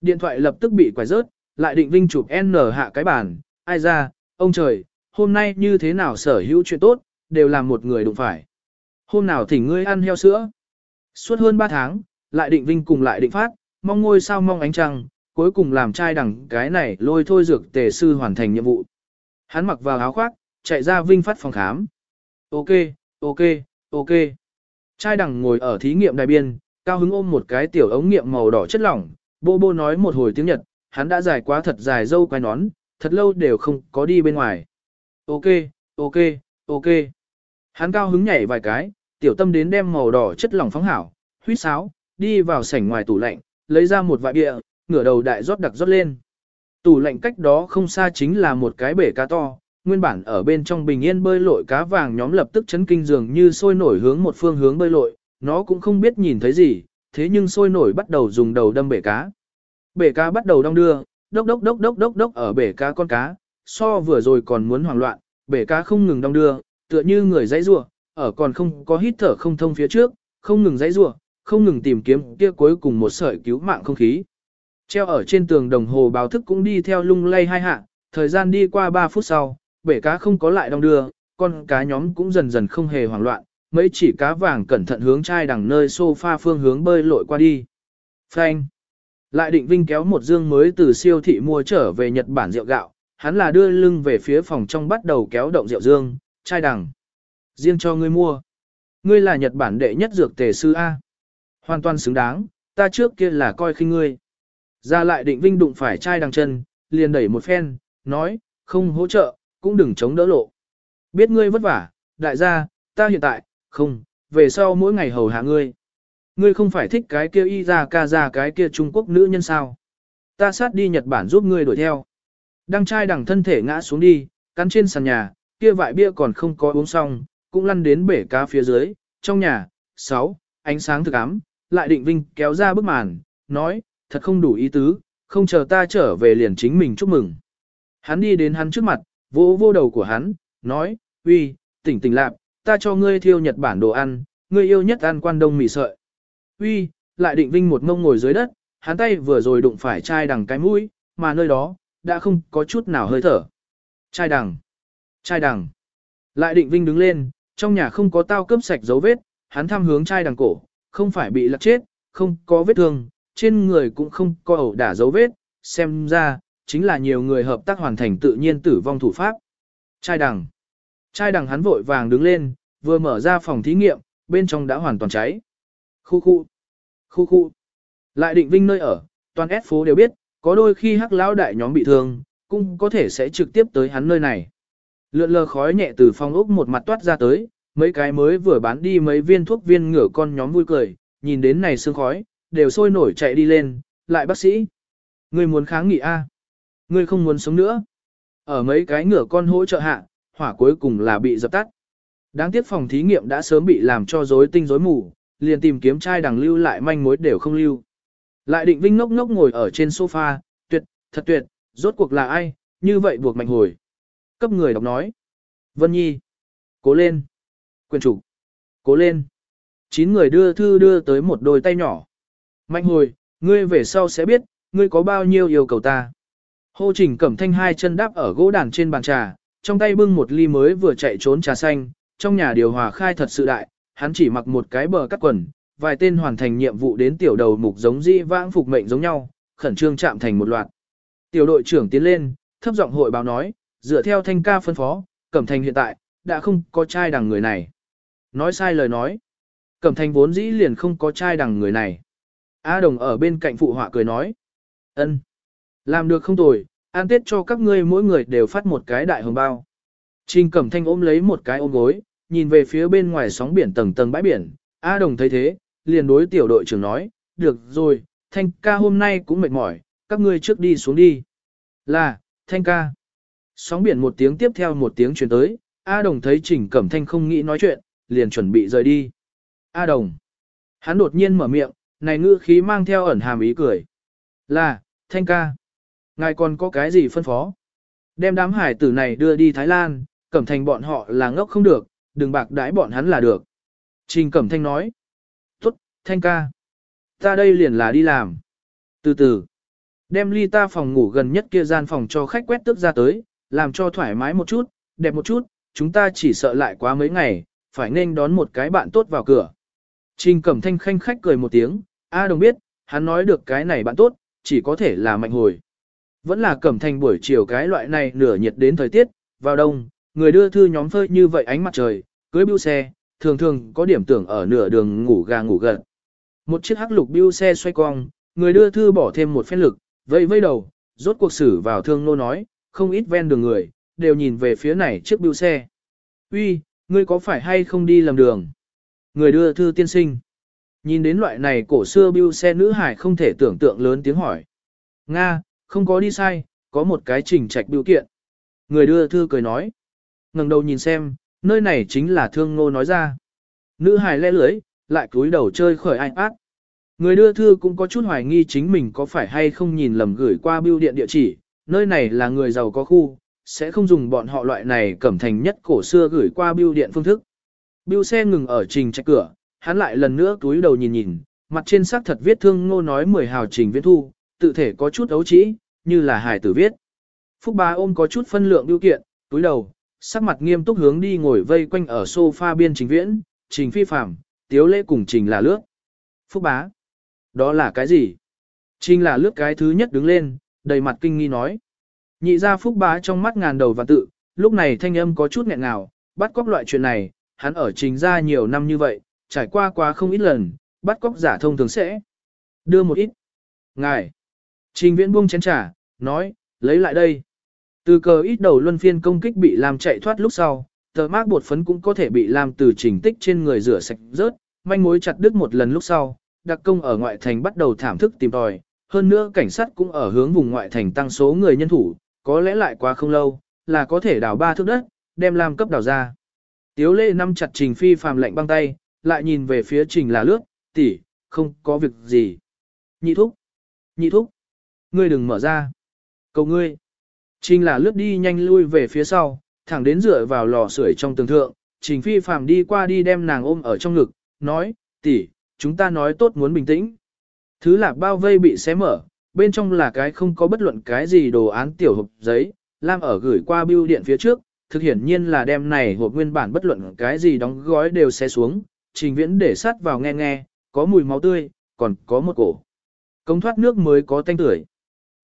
Điện thoại lập tức bị quải rớt, lại định vinh chụp N hạ cái bàn, ai ra, ông trời, hôm nay như thế nào sở hữu chuyện tốt, đều làm một người đụng phải. Hôm nào thỉnh ngươi ăn heo sữa. Suốt hơn 3 tháng, lại định vinh cùng lại định phát, mong ngôi sao mong ánh trăng, cuối cùng làm trai đẳng cái này lôi thôi dược tề sư hoàn thành nhiệm vụ. Hắn mặc vào áo khoác, chạy ra vinh phát phòng khám. Ok, ok, ok. Trai đẳng ngồi ở thí nghiệm đài biên, cao hứng ôm một cái tiểu ống nghiệm màu đỏ chất lỏng, bô bô nói một hồi tiếng Nhật, hắn đã dài quá thật dài dâu quai nón, thật lâu đều không có đi bên ngoài. Ok, ok, ok. Hắn cao hứng nhảy vài cái, tiểu tâm đến đem màu đỏ chất lỏng phóng hảo, huýt sáo, đi vào sảnh ngoài tủ lạnh, lấy ra một vại bia, ngửa đầu đại rót đặc rót lên. Tủ lạnh cách đó không xa chính là một cái bể cá to, nguyên bản ở bên trong bình yên bơi lội cá vàng nhóm lập tức chấn kinh dường như sôi nổi hướng một phương hướng bơi lội, nó cũng không biết nhìn thấy gì, thế nhưng sôi nổi bắt đầu dùng đầu đâm bể cá. Bể cá bắt đầu đong đưa, đốc đốc đốc đốc đốc đốc ở bể cá con cá, so vừa rồi còn muốn hoảng loạn, bể cá không ngừng đong đưa, tựa như người dãy rủa, ở còn không có hít thở không thông phía trước, không ngừng dãy rủa, không ngừng tìm kiếm kia cuối cùng một sợi cứu mạng không khí. Treo ở trên tường đồng hồ báo thức cũng đi theo lung lay hai hạ, thời gian đi qua 3 phút sau, bể cá không có lại đong đưa, con cá nhóm cũng dần dần không hề hoảng loạn, mấy chỉ cá vàng cẩn thận hướng chai đằng nơi sofa phương hướng bơi lội qua đi. Phanh. Lại định vinh kéo một dương mới từ siêu thị mua trở về Nhật Bản rượu gạo, hắn là đưa lưng về phía phòng trong bắt đầu kéo động rượu dương, chai đằng. Riêng cho ngươi mua. Ngươi là Nhật Bản đệ nhất dược tề sư A. Hoàn toàn xứng đáng, ta trước kia là coi khinh ngươi. Ra lại định vinh đụng phải chai đằng chân, liền đẩy một phen, nói, không hỗ trợ, cũng đừng chống đỡ lộ. Biết ngươi vất vả, đại gia, ta hiện tại, không, về sau mỗi ngày hầu hạ ngươi. Ngươi không phải thích cái kia y ra ca ra cái kia Trung Quốc nữ nhân sao. Ta sát đi Nhật Bản giúp ngươi đuổi theo. Đăng trai đằng thân thể ngã xuống đi, cắn trên sàn nhà, kia vại bia còn không có uống xong, cũng lăn đến bể cá phía dưới, trong nhà, 6, ánh sáng thực ám, lại định vinh kéo ra bức màn, nói, thật không đủ ý tứ, không chờ ta trở về liền chính mình chúc mừng. Hắn đi đến hắn trước mặt, vỗ vô đầu của hắn, nói, uy, tỉnh tỉnh lạp, ta cho ngươi thiêu Nhật Bản đồ ăn, ngươi yêu nhất ăn quan đông mì sợi. Uy, lại định vinh một ngông ngồi dưới đất, hắn tay vừa rồi đụng phải chai đằng cái mũi, mà nơi đó, đã không có chút nào hơi thở. Chai đằng, chai đằng. Lại định vinh đứng lên, trong nhà không có tao cướp sạch dấu vết, hắn thăm hướng chai đằng cổ, không phải bị lật chết, không có vết thương, trên người cũng không có ẩu đả dấu vết, xem ra, chính là nhiều người hợp tác hoàn thành tự nhiên tử vong thủ pháp. Chai đằng. Trai đằng hắn vội vàng đứng lên, vừa mở ra phòng thí nghiệm, bên trong đã hoàn toàn cháy. Khu khu. Khu khu. Lại định vinh nơi ở, toàn S phố đều biết, có đôi khi hắc lão đại nhóm bị thương, cũng có thể sẽ trực tiếp tới hắn nơi này. Lượn lờ khói nhẹ từ phòng ốc một mặt toát ra tới, mấy cái mới vừa bán đi mấy viên thuốc viên ngửa con nhóm vui cười, nhìn đến này sương khói, đều sôi nổi chạy đi lên, lại bác sĩ. Người muốn kháng nghị A. Người không muốn sống nữa. Ở mấy cái ngửa con hỗ trợ hạ, hỏa cuối cùng là bị dập tắt. Đáng tiếc phòng thí nghiệm đã sớm bị làm cho rối tinh rối mù, liền tìm kiếm trai đằng lưu lại manh mối đều không lưu. Lại định vinh ngốc ngốc ngồi ở trên sofa, tuyệt, thật tuyệt, rốt cuộc là ai, như vậy buộc mạnh hồi. Cấp người đọc nói. Vân Nhi. Cố lên. Quyền chủ. Cố lên. Chín người đưa thư đưa tới một đôi tay nhỏ. Mạnh hồi, ngươi về sau sẽ biết, ngươi có bao nhiêu yêu cầu ta. Hô trình cẩm thanh hai chân đáp ở gỗ đàn trên bàn trà, trong tay bưng một ly mới vừa chạy trốn trà xanh, trong nhà điều hòa khai thật sự đại, hắn chỉ mặc một cái bờ cắt quần, vài tên hoàn thành nhiệm vụ đến tiểu đầu mục giống di vãng phục mệnh giống nhau, khẩn trương chạm thành một loạt. Tiểu đội trưởng tiến lên, thấp giọng hội báo nói, dựa theo thanh ca phân phó, Cẩm Thành hiện tại, đã không có trai đằng người này. Nói sai lời nói. Cẩm Thành vốn dĩ liền không có trai đằng người này. A Đồng ở bên cạnh phụ họa cười nói. ân, Làm được không tồi, an tết cho các ngươi mỗi người đều phát một cái đại hồng bao. Trình Cẩm Thanh ôm lấy một cái ôm gối, nhìn về phía bên ngoài sóng biển tầng tầng bãi biển. A Đồng thấy thế, liền đối tiểu đội trưởng nói, được rồi, Thanh ca hôm nay cũng mệt mỏi, các ngươi trước đi xuống đi. Là, Thanh ca. Sóng biển một tiếng tiếp theo một tiếng truyền tới, A Đồng thấy Trình Cẩm Thanh không nghĩ nói chuyện, liền chuẩn bị rời đi. A Đồng. Hắn đột nhiên mở miệng, này ngữ khí mang theo ẩn hàm ý cười. Là, Thanh ca. Ngài còn có cái gì phân phó? Đem đám hải tử này đưa đi Thái Lan, Cẩm thành bọn họ là ngốc không được, đừng bạc đãi bọn hắn là được. Trình Cẩm Thanh nói. Tốt, Thanh ca. Ta đây liền là đi làm. Từ từ. Đem ly ta phòng ngủ gần nhất kia gian phòng cho khách quét tước ra tới, làm cho thoải mái một chút, đẹp một chút, chúng ta chỉ sợ lại quá mấy ngày, phải nên đón một cái bạn tốt vào cửa. Trình Cẩm Thanh khanh khách cười một tiếng, A Đồng biết, hắn nói được cái này bạn tốt, chỉ có thể là mạnh hồi. Vẫn là Cẩm thành buổi chiều cái loại này nửa nhiệt đến thời tiết, vào đông, người đưa thư nhóm phơi như vậy ánh mặt trời, cưới bưu xe, thường thường có điểm tưởng ở nửa đường ngủ gà ngủ gật. Một chiếc hắc lục bưu xe xoay cong, người đưa thư bỏ thêm một phen lực, vây vây đầu, rốt cuộc xử vào thương nô nói, không ít ven đường người, đều nhìn về phía này chiếc bưu xe. Uy, ngươi có phải hay không đi lầm đường? Người đưa thư tiên sinh. Nhìn đến loại này cổ xưa bưu xe nữ hải không thể tưởng tượng lớn tiếng hỏi. Nga, không có đi sai, có một cái trình trạch biểu kiện. Người đưa thư cười nói. ngẩng đầu nhìn xem, nơi này chính là thương ngô nói ra. Nữ hải le lưới, lại cúi đầu chơi khởi anh ác. Người đưa thư cũng có chút hoài nghi chính mình có phải hay không nhìn lầm gửi qua bưu điện địa chỉ, nơi này là người giàu có khu, sẽ không dùng bọn họ loại này cẩm thành nhất cổ xưa gửi qua bưu điện phương thức. Bưu xe ngừng ở trình trạch cửa, hắn lại lần nữa túi đầu nhìn nhìn, mặt trên sắc thật viết thương ngô nói mười hào trình viễn thu, tự thể có chút ấu trĩ, như là hài tử viết. Phúc bá ôm có chút phân lượng điều kiện, túi đầu, sắc mặt nghiêm túc hướng đi ngồi vây quanh ở sofa biên trình viễn, trình phi phạm, tiếu lễ cùng trình là lướt. Phúc bá, đó là cái gì? Trình là lướt cái thứ nhất đứng lên, đầy mặt kinh nghi nói. Nhị ra phúc bá trong mắt ngàn đầu và tự, lúc này thanh âm có chút nghẹn ngào, bắt cóc loại chuyện này, hắn ở trình ra nhiều năm như vậy, trải qua quá không ít lần, bắt cóc giả thông thường sẽ đưa một ít. Ngài, trình viễn buông chén trà, nói, lấy lại đây. Từ cờ ít đầu luân phiên công kích bị làm chạy thoát lúc sau, tờ mác bột phấn cũng có thể bị làm từ trình tích trên người rửa sạch rớt, manh mối chặt đứt một lần lúc sau, đặc công ở ngoại thành bắt đầu thảm thức tìm tòi, hơn nữa cảnh sát cũng ở hướng vùng ngoại thành tăng số người nhân thủ, có lẽ lại quá không lâu, là có thể đào ba thước đất, đem làm cấp đào ra. Tiếu lệ năm chặt trình phi phàm lệnh băng tay, lại nhìn về phía trình là lướt, tỷ, không có việc gì. Nhị thúc, nhị thúc, ngươi đừng mở ra. Cầu ngươi. Trình là lướt đi nhanh lui về phía sau, thẳng đến dựa vào lò sưởi trong tường thượng, Trình Phi Phàm đi qua đi đem nàng ôm ở trong ngực, nói, tỷ, chúng ta nói tốt muốn bình tĩnh. Thứ lạc bao vây bị xé mở, bên trong là cái không có bất luận cái gì đồ án tiểu hộp giấy, Lam ở gửi qua bưu điện phía trước, thực hiển nhiên là đem này hộp nguyên bản bất luận cái gì đóng gói đều xé xuống, trình viễn để sát vào nghe nghe, có mùi máu tươi, còn có một cổ. Công thoát nước mới có tanh tưởi.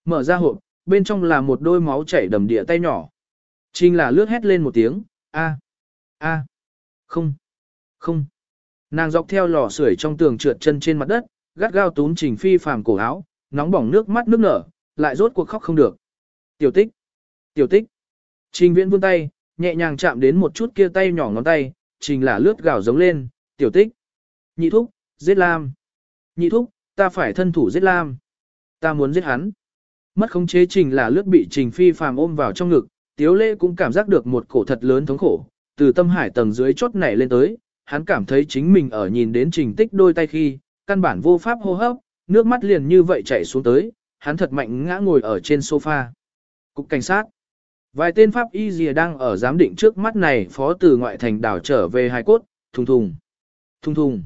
Mở ra hộp, bên trong là một đôi máu chảy đầm địa tay nhỏ. Trình là lướt hét lên một tiếng, a, a, không, không. Nàng dọc theo lò sưởi trong tường trượt chân trên mặt đất, gắt gao túm trình phi phàm cổ áo, nóng bỏng nước mắt nước nở, lại rốt cuộc khóc không được. Tiểu tích, tiểu tích. Trình viễn vươn tay, nhẹ nhàng chạm đến một chút kia tay nhỏ ngón tay, trình là lướt gào giống lên, tiểu tích. Nhị thúc, giết Lam. Nhị thúc, ta phải thân thủ giết Lam. Ta muốn giết hắn. Mất khống chế trình là lướt bị trình phi phàm ôm vào trong ngực, tiếu lễ cũng cảm giác được một cổ thật lớn thống khổ, từ tâm hải tầng dưới chốt nảy lên tới, hắn cảm thấy chính mình ở nhìn đến trình tích đôi tay khi, căn bản vô pháp hô hấp, nước mắt liền như vậy chảy xuống tới, hắn thật mạnh ngã ngồi ở trên sofa. Cục cảnh sát. Vài tên pháp y dìa đang ở giám định trước mắt này phó từ ngoại thành đảo trở về hai cốt, thùng thùng, thùng thùng.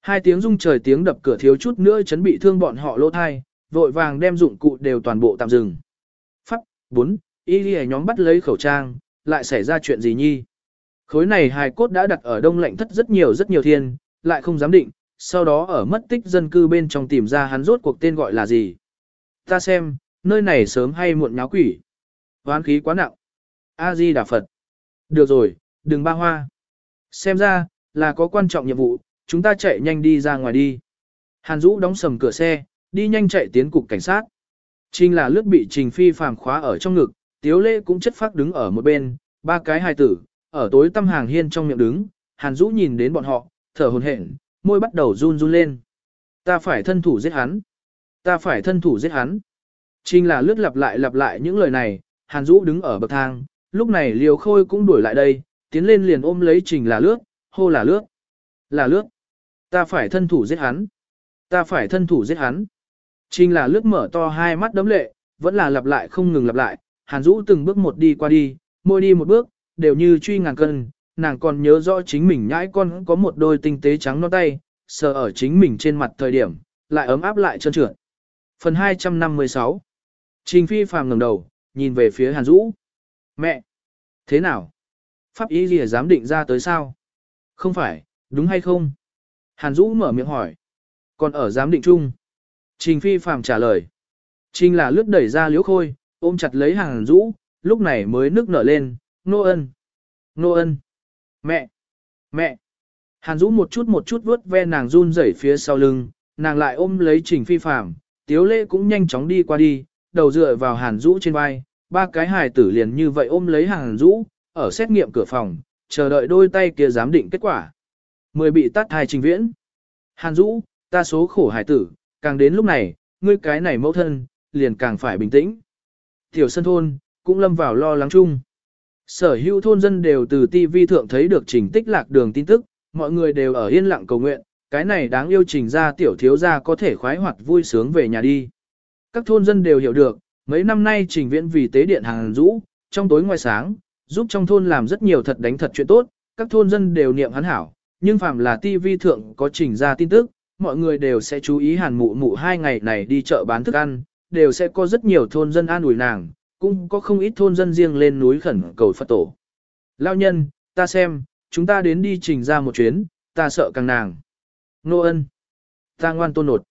Hai tiếng rung trời tiếng đập cửa thiếu chút nữa chấn bị thương bọn họ lỗ thai, vội vàng đem dụng cụ đều toàn bộ tạm dừng. Pháp, 4, y dìa nhóm bắt lấy khẩu trang, lại xảy ra chuyện gì nhi. Khối này hài cốt đã đặt ở đông lạnh thất rất nhiều rất nhiều thiên, lại không dám định, sau đó ở mất tích dân cư bên trong tìm ra hắn rốt cuộc tên gọi là gì. Ta xem, nơi này sớm hay muộn nháo quỷ. Hoán khí quá nặng. A-di Đà Phật. Được rồi, đừng ba hoa. Xem ra, là có quan trọng nhiệm vụ, chúng ta chạy nhanh đi ra ngoài đi. Hàn Dũ đóng sầm cửa xe, đi nhanh chạy tiến cục cảnh sát. Trình là lướt bị Trình Phi phàm khóa ở trong ngực, Tiếu Lễ cũng chất phát đứng ở một bên, ba cái hài tử, ở tối tâm hàng hiên trong miệng đứng, Hàn Dũ nhìn đến bọn họ, thở hồn hển, môi bắt đầu run run lên. Ta phải thân thủ giết hắn. Ta phải thân thủ giết hắn. Trình là lướt lặp lại lặp lại những lời này, Hàn Dũ đứng ở bậc thang, lúc này Liều Khôi cũng đuổi lại đây, tiến lên liền ôm lấy Trình là lướt, hô là lướt. Là lướt. Ta phải thân thủ giết hắn. Ta phải thân thủ giết hắn. Trình là lướt mở to hai mắt đấm lệ, vẫn là lặp lại không ngừng lặp lại, Hàn Dũ từng bước một đi qua đi, môi đi một bước, đều như truy ngàn cân, nàng còn nhớ rõ chính mình nhãi con có một đôi tinh tế trắng non tay, sờ ở chính mình trên mặt thời điểm, lại ấm áp lại trơn trượt. Phần 256 Trình Phi phàm ngẩng đầu, nhìn về phía Hàn Dũ. Mẹ! Thế nào? Pháp ý gì dám định ra tới sao? Không phải, đúng hay không? Hàn Dũ mở miệng hỏi. Còn ở giám định chung. Trình Phi phàm trả lời. Trình là lướt đẩy ra liễu khôi, ôm chặt lấy Hàn Dũ, lúc này mới nước nở lên, nô ân. Nô ân. Mẹ! Mẹ! Hàn Dũ một chút một chút vuốt ve nàng run rẩy phía sau lưng, nàng lại ôm lấy Trình Phi Phàm, Tiếu Lễ cũng nhanh chóng đi qua đi, đầu dựa vào Hàn Dũ trên vai, ba cái hài tử liền như vậy ôm lấy Hàn Dũ, ở xét nghiệm cửa phòng, chờ đợi đôi tay kia giám định kết quả. Mười bị tắt hai trình viễn. Hàn Dũ, ta số khổ hài tử, càng đến lúc này, ngươi cái này mẫu thân, liền càng phải bình tĩnh. Tiểu sân thôn, cũng lâm vào lo lắng chung. Sở hữu thôn dân đều từ TV thượng thấy được trình tích lạc đường tin tức, mọi người đều ở yên lặng cầu nguyện, cái này đáng yêu trình ra tiểu thiếu gia có thể khoái hoạt vui sướng về nhà đi. Các thôn dân đều hiểu được, mấy năm nay trình viễn vì tế điện hàng rũ, trong tối ngoài sáng, giúp trong thôn làm rất nhiều thật đánh thật chuyện tốt, các thôn dân đều niệm hắn hảo, nhưng phàm là TV thượng có trình ra tin tức, mọi người đều sẽ chú ý hàn mụ mụ hai ngày này đi chợ bán thức ăn, đều sẽ có rất nhiều thôn dân an ủi nàng, cũng có không ít thôn dân riêng lên núi khẩn cầu Phật tổ. Lao nhân, ta xem, chúng ta đến đi trình ra một chuyến, ta sợ càng nàng. Nô ân, ta ngoan tôn nột.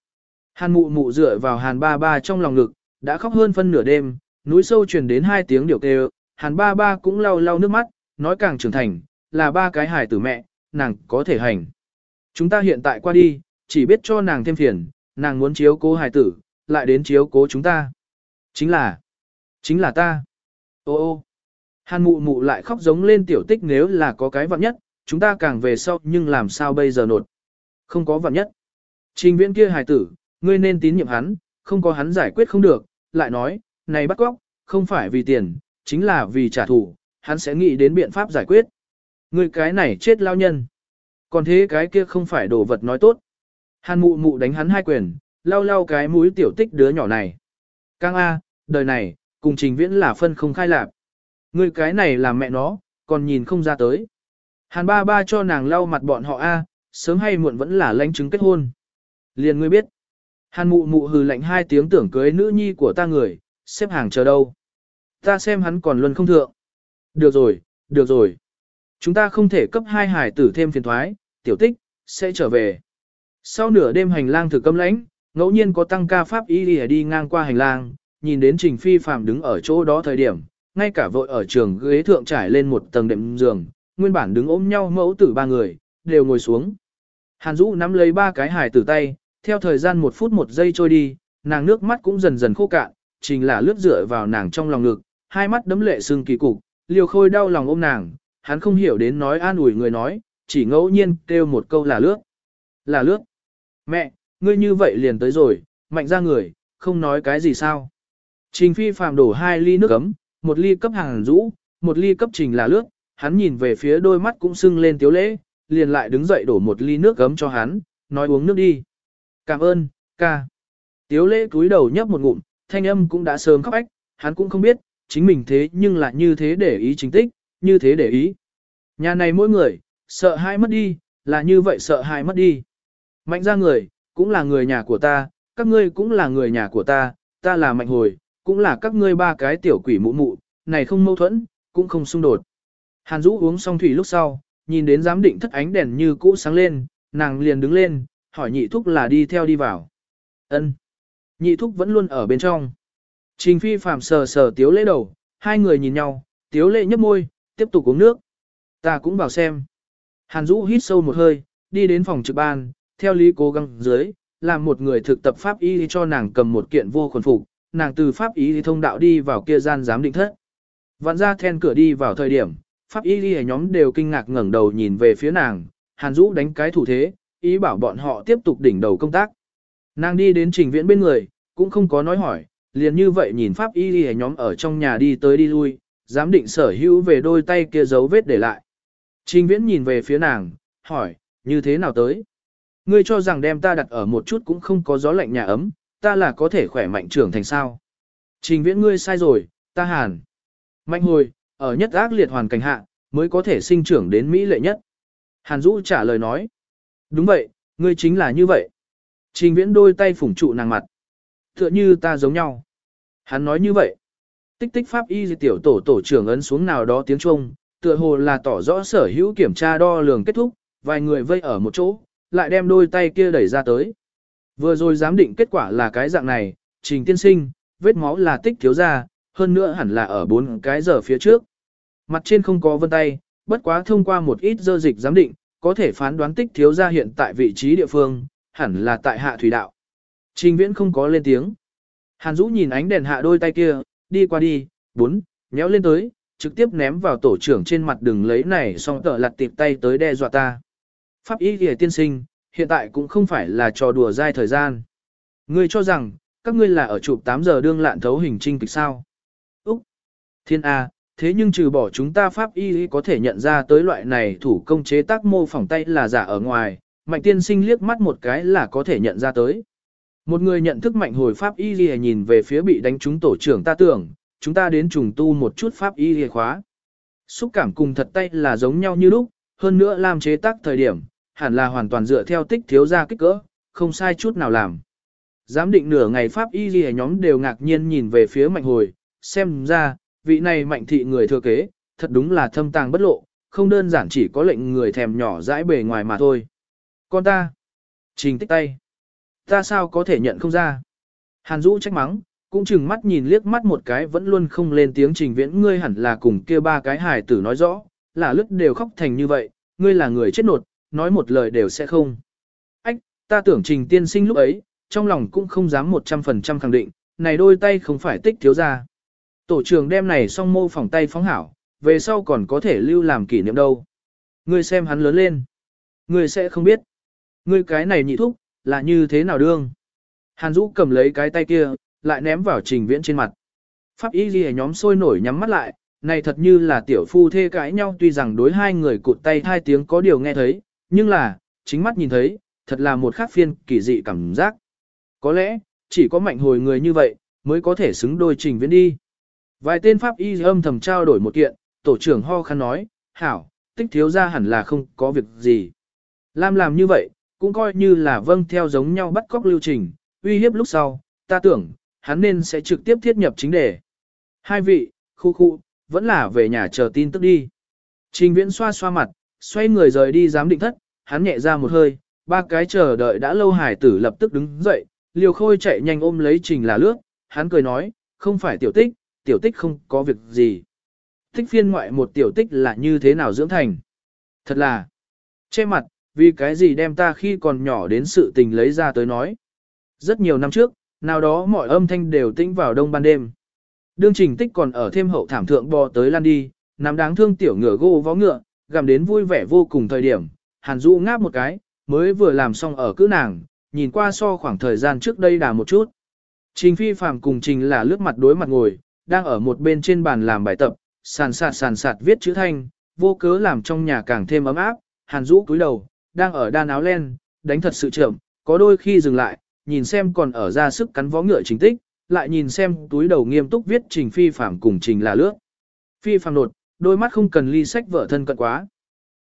Hàn mụ mụ dựa vào hàn ba ba trong lòng ngực, đã khóc hơn phân nửa đêm, núi sâu truyền đến hai tiếng điều kêu, hàn ba ba cũng lau lau nước mắt, nói càng trưởng thành, là ba cái hài tử mẹ, nàng có thể hành. Chúng ta hiện tại qua đi, chỉ biết cho nàng thêm phiền, nàng muốn chiếu cố hài tử, lại đến chiếu cố chúng ta. Chính là, chính là ta. Ô ô, hàn mụ mụ lại khóc giống lên tiểu tích nếu là có cái vặn nhất, chúng ta càng về sau nhưng làm sao bây giờ nột. Không có vặn nhất. Trình viễn kia hài tử, ngươi nên tín nhiệm hắn, không có hắn giải quyết không được, lại nói, này bắt cóc, không phải vì tiền, chính là vì trả thù, hắn sẽ nghĩ đến biện pháp giải quyết. Ngươi cái này chết lao nhân. Còn thế cái kia không phải đồ vật nói tốt. Hàn mụ mụ đánh hắn hai quyền, lau lau cái mũi tiểu tích đứa nhỏ này. Cang A, đời này, Cùng trình viễn là phân không khai lạc. Ngươi cái này là mẹ nó, còn nhìn không ra tới. Hàn ba ba cho nàng lau mặt bọn họ a, sớm hay muộn vẫn là lãnh chứng kết hôn. Liền ngươi biết. Hàn mụ mụ hừ lạnh hai tiếng tưởng cưới nữ nhi của ta người, xếp hàng chờ đâu. Ta xem hắn còn luân không thượng. Được rồi, được rồi. Chúng ta không thể cấp hai hải tử thêm phiền thoái, tiểu tích, sẽ trở về. Sau nửa đêm hành lang thử câm lãnh, ngẫu nhiên có tăng ca pháp y đi, đi ngang qua hành lang, nhìn đến Trình Phi Phạm đứng ở chỗ đó thời điểm, ngay cả vội ở trường ghế thượng trải lên một tầng đệm giường, nguyên bản đứng ôm nhau mẫu tử ba người, đều ngồi xuống. Hàn Dũ nắm lấy ba cái hài tử tay, theo thời gian một phút một giây trôi đi, nàng nước mắt cũng dần dần khô cạn, trình là lướt dựa vào nàng trong lòng ngực, hai mắt đấm lệ sưng kỳ cục, liều khôi đau lòng ôm nàng, hắn không hiểu đến nói an ủi người nói, chỉ ngẫu nhiên kêu một câu là lướt. Là lướt. Mẹ, ngươi như vậy liền tới rồi, mạnh ra người, không nói cái gì sao. Trình phi phàm đổ hai ly nước ấm, một ly cấp hàng rũ, một ly cấp trình là lướt, hắn nhìn về phía đôi mắt cũng sưng lên tiếu lễ, liền lại đứng dậy đổ một ly nước ấm cho hắn, nói uống nước đi. Cảm ơn, ca. Tiếu lễ cúi đầu nhấp một ngụm, thanh âm cũng đã sớm khóc ách, hắn cũng không biết, chính mình thế nhưng lại như thế để ý chính tích, như thế để ý. Nhà này mỗi người, sợ hai mất đi, là như vậy sợ hai mất đi. Mạnh ra người, cũng là người nhà của ta, các ngươi cũng là người nhà của ta, ta là mạnh hồi, cũng là các ngươi ba cái tiểu quỷ mụ mụ, này không mâu thuẫn, cũng không xung đột. Hàn Dũ uống xong thủy lúc sau, nhìn đến giám định thất ánh đèn như cũ sáng lên, nàng liền đứng lên, hỏi nhị thúc là đi theo đi vào. Ân. Nhị thúc vẫn luôn ở bên trong. Trình phi phạm sờ sờ tiếu lễ đầu, hai người nhìn nhau, tiếu lễ nhấp môi, tiếp tục uống nước. Ta cũng vào xem. Hàn Dũ hít sâu một hơi, đi đến phòng trực ban, theo lý cố gắng dưới, làm một người thực tập pháp y cho nàng cầm một kiện vô khuẩn phục, nàng từ pháp y thông đạo đi vào kia gian giám định thất. Vạn ra then cửa đi vào thời điểm, pháp y ở nhóm đều kinh ngạc ngẩng đầu nhìn về phía nàng, Hàn Dũ đánh cái thủ thế, ý bảo bọn họ tiếp tục đỉnh đầu công tác. Nàng đi đến trình viễn bên người, cũng không có nói hỏi, liền như vậy nhìn pháp y ở nhóm ở trong nhà đi tới đi lui, giám định sở hữu về đôi tay kia dấu vết để lại. Trình viễn nhìn về phía nàng, hỏi, như thế nào tới? Ngươi cho rằng đem ta đặt ở một chút cũng không có gió lạnh nhà ấm, ta là có thể khỏe mạnh trưởng thành sao? Trình viễn ngươi sai rồi, ta hàn. Mạnh hồi, ở nhất ác liệt hoàn cảnh hạ, mới có thể sinh trưởng đến Mỹ lệ nhất. Hàn Dũ trả lời nói. Đúng vậy, ngươi chính là như vậy. Trình viễn đôi tay phủng trụ nàng mặt. Tựa như ta giống nhau. Hắn nói như vậy. Tích tích pháp y tiểu tổ tổ trưởng ấn xuống nào đó tiếng Trung, tựa hồ là tỏ rõ sở hữu kiểm tra đo lường kết thúc, vài người vây ở một chỗ, lại đem đôi tay kia đẩy ra tới. Vừa rồi giám định kết quả là cái dạng này, trình tiên sinh, vết máu là tích thiếu ra, hơn nữa hẳn là ở bốn cái giờ phía trước. Mặt trên không có vân tay, bất quá thông qua một ít dơ dịch giám định, có thể phán đoán tích thiếu ra hiện tại vị trí địa phương, hẳn là tại hạ thủy đạo. Trình viễn không có lên tiếng. Hàn Dũ nhìn ánh đèn hạ đôi tay kia, đi qua đi, bốn, nhéo lên tới, trực tiếp ném vào tổ trưởng trên mặt đừng lấy này xong tợ lặt tịp tay tới đe dọa ta. Pháp Y kìa tiên sinh, hiện tại cũng không phải là trò đùa dai thời gian. Ngươi cho rằng, các ngươi là ở chụp 8 giờ đương lạn thấu hình trinh kịch sao. Úc! Thiên A, thế nhưng trừ bỏ chúng ta Pháp y có thể nhận ra tới loại này thủ công chế tác mô phỏng tay là giả ở ngoài, mạnh tiên sinh liếc mắt một cái là có thể nhận ra tới. Một người nhận thức mạnh hồi Pháp y gì nhìn về phía bị đánh trúng tổ trưởng ta tưởng, chúng ta đến trùng tu một chút Pháp y gì khóa. Xúc cảm cùng thật tay là giống nhau như lúc, hơn nữa làm chế tác thời điểm, hẳn là hoàn toàn dựa theo tích thiếu gia kích cỡ, không sai chút nào làm. Giám định nửa ngày Pháp y ghi nhóm đều ngạc nhiên nhìn về phía mạnh hồi, xem ra, vị này mạnh thị người thừa kế, thật đúng là thâm tàng bất lộ, không đơn giản chỉ có lệnh người thèm nhỏ dãi bề ngoài mà thôi. Con ta, trình tích tay, ta sao có thể nhận không ra. Hàn Dũ trách mắng, cũng chừng mắt nhìn liếc mắt một cái vẫn luôn không lên tiếng trình viễn ngươi hẳn là cùng kia ba cái hài tử nói rõ, là lứt đều khóc thành như vậy, ngươi là người chết nột, nói một lời đều sẽ không. Ách, ta tưởng trình tiên sinh lúc ấy, trong lòng cũng không dám 100% khẳng định, này đôi tay không phải tích thiếu ra. Tổ trưởng đem này xong mô phỏng tay phóng hảo, về sau còn có thể lưu làm kỷ niệm đâu. Ngươi xem hắn lớn lên. Ngươi sẽ không biết. Ngươi cái này nhị thúc, là như thế nào đương. Hàn Dũ cầm lấy cái tay kia, lại ném vào trình viễn trên mặt. Pháp y ghi nhóm sôi nổi nhắm mắt lại, này thật như là tiểu phu thê cãi nhau tuy rằng đối hai người cụt tay hai tiếng có điều nghe thấy, nhưng là, chính mắt nhìn thấy, thật là một khác phiên kỳ dị cảm giác. Có lẽ, chỉ có mạnh hồi người như vậy, mới có thể xứng đôi trình viễn đi. Vài tên pháp y âm thầm trao đổi một kiện, tổ trưởng ho khăn nói, hảo, tích thiếu ra hẳn là không có việc gì. Lam làm như vậy, cũng coi như là vâng theo giống nhau bắt cóc lưu trình, uy hiếp lúc sau, ta tưởng, hắn nên sẽ trực tiếp thiết nhập chính đề. Hai vị, khu khu, vẫn là về nhà chờ tin tức đi. Trình viễn xoa xoa mặt, xoay người rời đi giám định thất, hắn nhẹ ra một hơi, ba cái chờ đợi đã lâu hải tử lập tức đứng dậy, liều khôi chạy nhanh ôm lấy trình là lướt, hắn cười nói, không phải tiểu tích, tiểu tích không có việc gì. Tích phiên ngoại một tiểu tích là như thế nào dưỡng thành. Thật là, che mặt, vì cái gì đem ta khi còn nhỏ đến sự tình lấy ra tới nói. Rất nhiều năm trước, nào đó mọi âm thanh đều tĩnh vào đông ban đêm. Đương trình tích còn ở thêm hậu thảm thượng bò tới lan đi, nắm đáng thương tiểu ngựa gô vó ngựa, gặm đến vui vẻ vô cùng thời điểm, hàn Dũ ngáp một cái, mới vừa làm xong ở cữ nàng, nhìn qua so khoảng thời gian trước đây đà một chút. Trình phi phàm cùng trình là lướt mặt đối mặt ngồi, đang ở một bên trên bàn làm bài tập, sàn sạt sàn sạt viết chữ thanh, vô cớ làm trong nhà càng thêm ấm áp, hàn Dũ cúi đầu, đang ở đan áo len, đánh thật sự chậm, có đôi khi dừng lại, nhìn xem còn ở ra sức cắn vó ngựa chính tích, lại nhìn xem túi đầu nghiêm túc viết trình phi phạm cùng trình là lướt. Phi phạm nột, đôi mắt không cần ly sách vợ thân cận quá.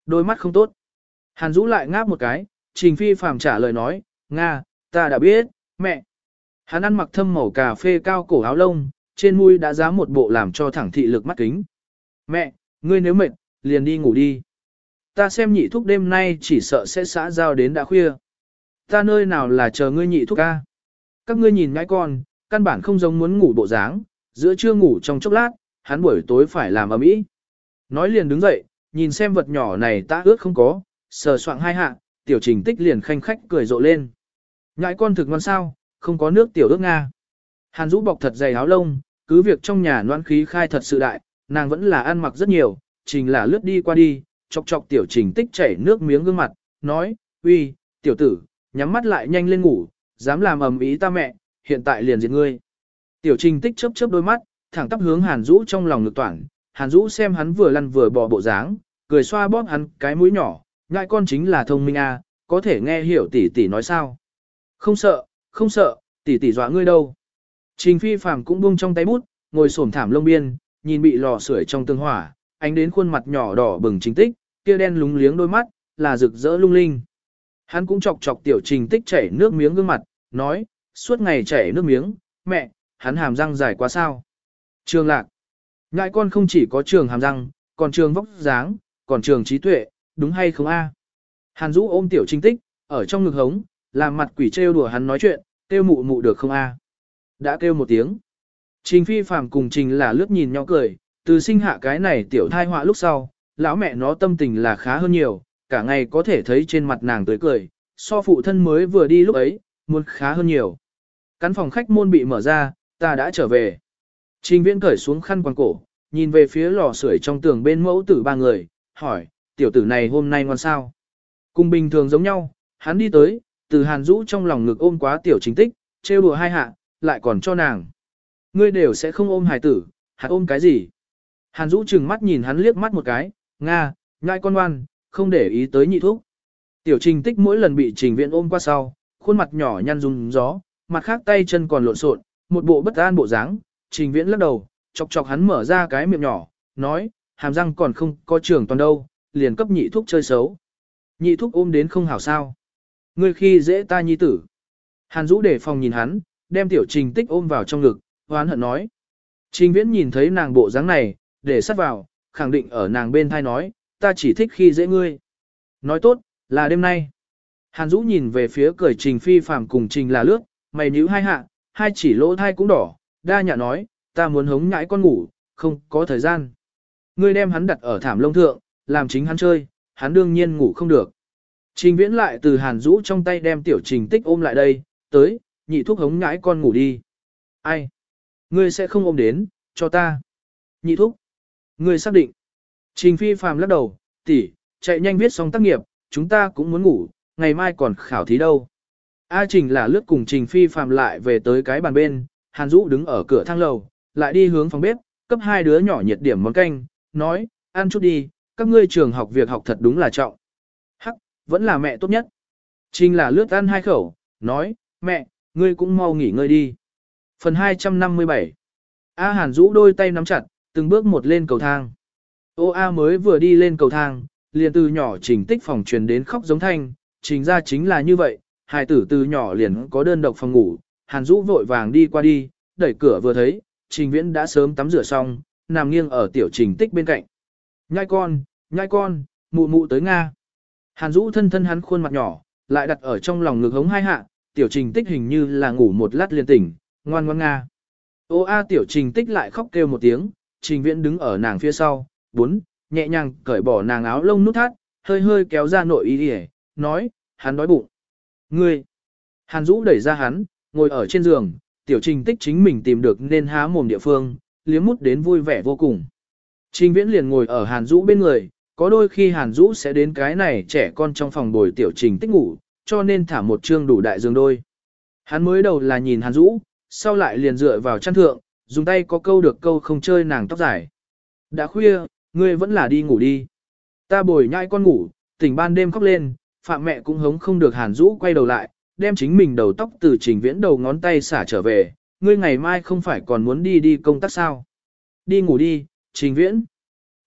Đôi mắt không tốt. Hàn Dũ lại ngáp một cái, trình phi phàm trả lời nói, Nga, ta đã biết, mẹ. Hắn ăn mặc thâm màu cà phê cao cổ áo lông, trên mũi đã giá một bộ làm cho thẳng thị lực mắt kính. Mẹ, ngươi nếu mệt, liền đi ngủ đi. Ta xem nhị thúc đêm nay chỉ sợ sẽ xã giao đến đã khuya. Ta nơi nào là chờ ngươi nhị thúc ca. Các ngươi nhìn ngãi con, căn bản không giống muốn ngủ bộ dáng, giữa trưa ngủ trong chốc lát, hắn buổi tối phải làm ở mỹ. Nói liền đứng dậy, nhìn xem vật nhỏ này ta ướt không có, sờ soạng hai hạ, tiểu trình tích liền khanh khách cười rộ lên. Ngãi con thực ngon sao, không có nước tiểu ước Nga. Hàn Dũ bọc thật dày áo lông, cứ việc trong nhà noan khí khai thật sự đại, nàng vẫn là ăn mặc rất nhiều, trình là lướt đi qua đi, chọc chọc tiểu trình tích chảy nước miếng gương mặt, nói, uy, tiểu tử, nhắm mắt lại nhanh lên ngủ, dám làm ầm ý ta mẹ, hiện tại liền diệt ngươi. Tiểu trình tích chớp chớp đôi mắt, thẳng tắp hướng Hàn Dũ trong lòng lực toản, Hàn Dũ xem hắn vừa lăn vừa bò bộ dáng, cười xoa bóp hắn cái mũi nhỏ, ngại con chính là thông minh a, à, có thể nghe hiểu tỷ tỷ nói sao. Không sợ, không sợ, tỷ tỷ dọa ngươi đâu. Trình phi phàm cũng buông trong tay bút, ngồi xổm thảm lông biên, nhìn bị lò sưởi trong tương hỏa, ánh đến khuôn mặt nhỏ đỏ bừng chính tích, kia đen lúng liếng đôi mắt, là rực rỡ lung linh. Hắn cũng chọc chọc tiểu trình tích chảy nước miếng gương mặt, nói, suốt ngày chảy nước miếng, mẹ, hắn hàm răng dài quá sao. Trường lạc, ngại con không chỉ có trường hàm răng, còn trường vóc dáng, còn trường trí tuệ, đúng hay không a? Hàn Dũ ôm tiểu Trinh tích, ở trong ngực hống, làm mặt quỷ trêu đùa hắn nói chuyện, kêu mụ mụ được không a? Đã kêu một tiếng. Trình phi phàm cùng trình là lướt nhìn nhau cười, từ sinh hạ cái này tiểu thai họa lúc sau, lão mẹ nó tâm tình là khá hơn nhiều, cả ngày có thể thấy trên mặt nàng tươi cười, so phụ thân mới vừa đi lúc ấy, muốn khá hơn nhiều. Cắn phòng khách môn bị mở ra, ta đã trở về. Trình viễn cởi xuống khăn quàng cổ, nhìn về phía lò sưởi trong tường bên mẫu tử ba người, hỏi, tiểu tử này hôm nay ngoan sao? Cùng bình thường giống nhau, hắn đi tới, từ hàn rũ trong lòng ngực ôm quá tiểu chính tích, trêu đùa hai hạ, lại còn cho nàng. Ngươi đều sẽ không ôm hài tử, hạt ôm cái gì? Hàn Dũ chừng mắt nhìn hắn liếc mắt một cái, Nga, nhai con ngoan, không để ý tới nhị thuốc. Tiểu trình tích mỗi lần bị trình viện ôm qua sau, khuôn mặt nhỏ nhăn rung gió, mặt khác tay chân còn lộn xộn, một bộ bất an bộ dáng trình viễn lắc đầu, chọc chọc hắn mở ra cái miệng nhỏ, nói, hàm răng còn không có trường toàn đâu, liền cấp nhị thuốc chơi xấu. Nhị thuốc ôm đến không hảo sao. Ngươi khi dễ ta nhi tử. Hàn Dũ để phòng nhìn hắn, đem tiểu trình tích ôm vào trong ngực, hoán hận nói. Trình viễn nhìn thấy nàng bộ dáng này, để sát vào, khẳng định ở nàng bên thai nói, ta chỉ thích khi dễ ngươi. Nói tốt, là đêm nay. Hàn Dũ nhìn về phía cởi trình phi phàm cùng trình là lướt, mày nhíu hai hạ, hai chỉ lỗ thai cũng đỏ, đa nhạ nói, ta muốn hống nhãi con ngủ, không có thời gian. Ngươi đem hắn đặt ở thảm lông thượng, làm chính hắn chơi, hắn đương nhiên ngủ không được. Trình viễn lại từ hàn rũ trong tay đem tiểu trình tích ôm lại đây, tới, nhị thuốc hống nhãi con ngủ đi. Ai? Ngươi sẽ không ôm đến, cho ta. Nhị thuốc. Ngươi xác định. Trình phi phàm lắc đầu, tỷ, chạy nhanh viết xong tác nghiệp, chúng ta cũng muốn ngủ, ngày mai còn khảo thí đâu. A Trình là lướt cùng Trình phi phàm lại về tới cái bàn bên, Hàn Dũ đứng ở cửa thang lầu, lại đi hướng phòng bếp, cấp hai đứa nhỏ nhiệt điểm món canh, nói, ăn chút đi, các ngươi trường học việc học thật đúng là trọng. Hắc, vẫn là mẹ tốt nhất. Trình là lướt ăn hai khẩu, nói, mẹ, ngươi cũng mau nghỉ ngơi đi. Phần 257 A Hàn Dũ đôi tay nắm chặt, từng bước một lên cầu thang. Ô A mới vừa đi lên cầu thang, liền từ nhỏ trình tích phòng truyền đến khóc giống thanh, trình ra chính là như vậy, hài tử từ nhỏ liền có đơn độc phòng ngủ, Hàn Dũ vội vàng đi qua đi, đẩy cửa vừa thấy, trình viễn đã sớm tắm rửa xong, nằm nghiêng ở tiểu trình tích bên cạnh. Nhai con, nhai con, mụ mụ tới Nga. Hàn Dũ thân thân hắn khuôn mặt nhỏ, lại đặt ở trong lòng ngực hống hai hạ, tiểu trình tích hình như là ngủ một lát liền tỉnh, ngoan ngoan Nga. Ô a tiểu trình tích lại khóc kêu một tiếng, trình viễn đứng ở nàng phía sau, bốn, nhẹ nhàng cởi bỏ nàng áo lông nút thắt, hơi hơi kéo ra nội y ỉa, nói, hắn đói bụng. Ngươi! Hàn Dũ đẩy ra hắn, ngồi ở trên giường, tiểu trình tích chính mình tìm được nên há mồm địa phương, liếm mút đến vui vẻ vô cùng. Trình viễn liền ngồi ở Hàn Dũ bên người, có đôi khi Hàn Dũ sẽ đến cái này trẻ con trong phòng bồi tiểu trình tích ngủ, cho nên thả một chương đủ đại giường đôi. Hắn mới đầu là nhìn Hàn Dũ, sau lại liền dựa vào chăn thượng, dùng tay có câu được câu không chơi nàng tóc dài. Đã khuya, ngươi vẫn là đi ngủ đi. Ta bồi nhai con ngủ, tỉnh ban đêm khóc lên, phạm mẹ cũng hống không được Hàn Dũ quay đầu lại, đem chính mình đầu tóc từ trình viễn đầu ngón tay xả trở về, ngươi ngày mai không phải còn muốn đi đi công tác sao. Đi ngủ đi, trình viễn.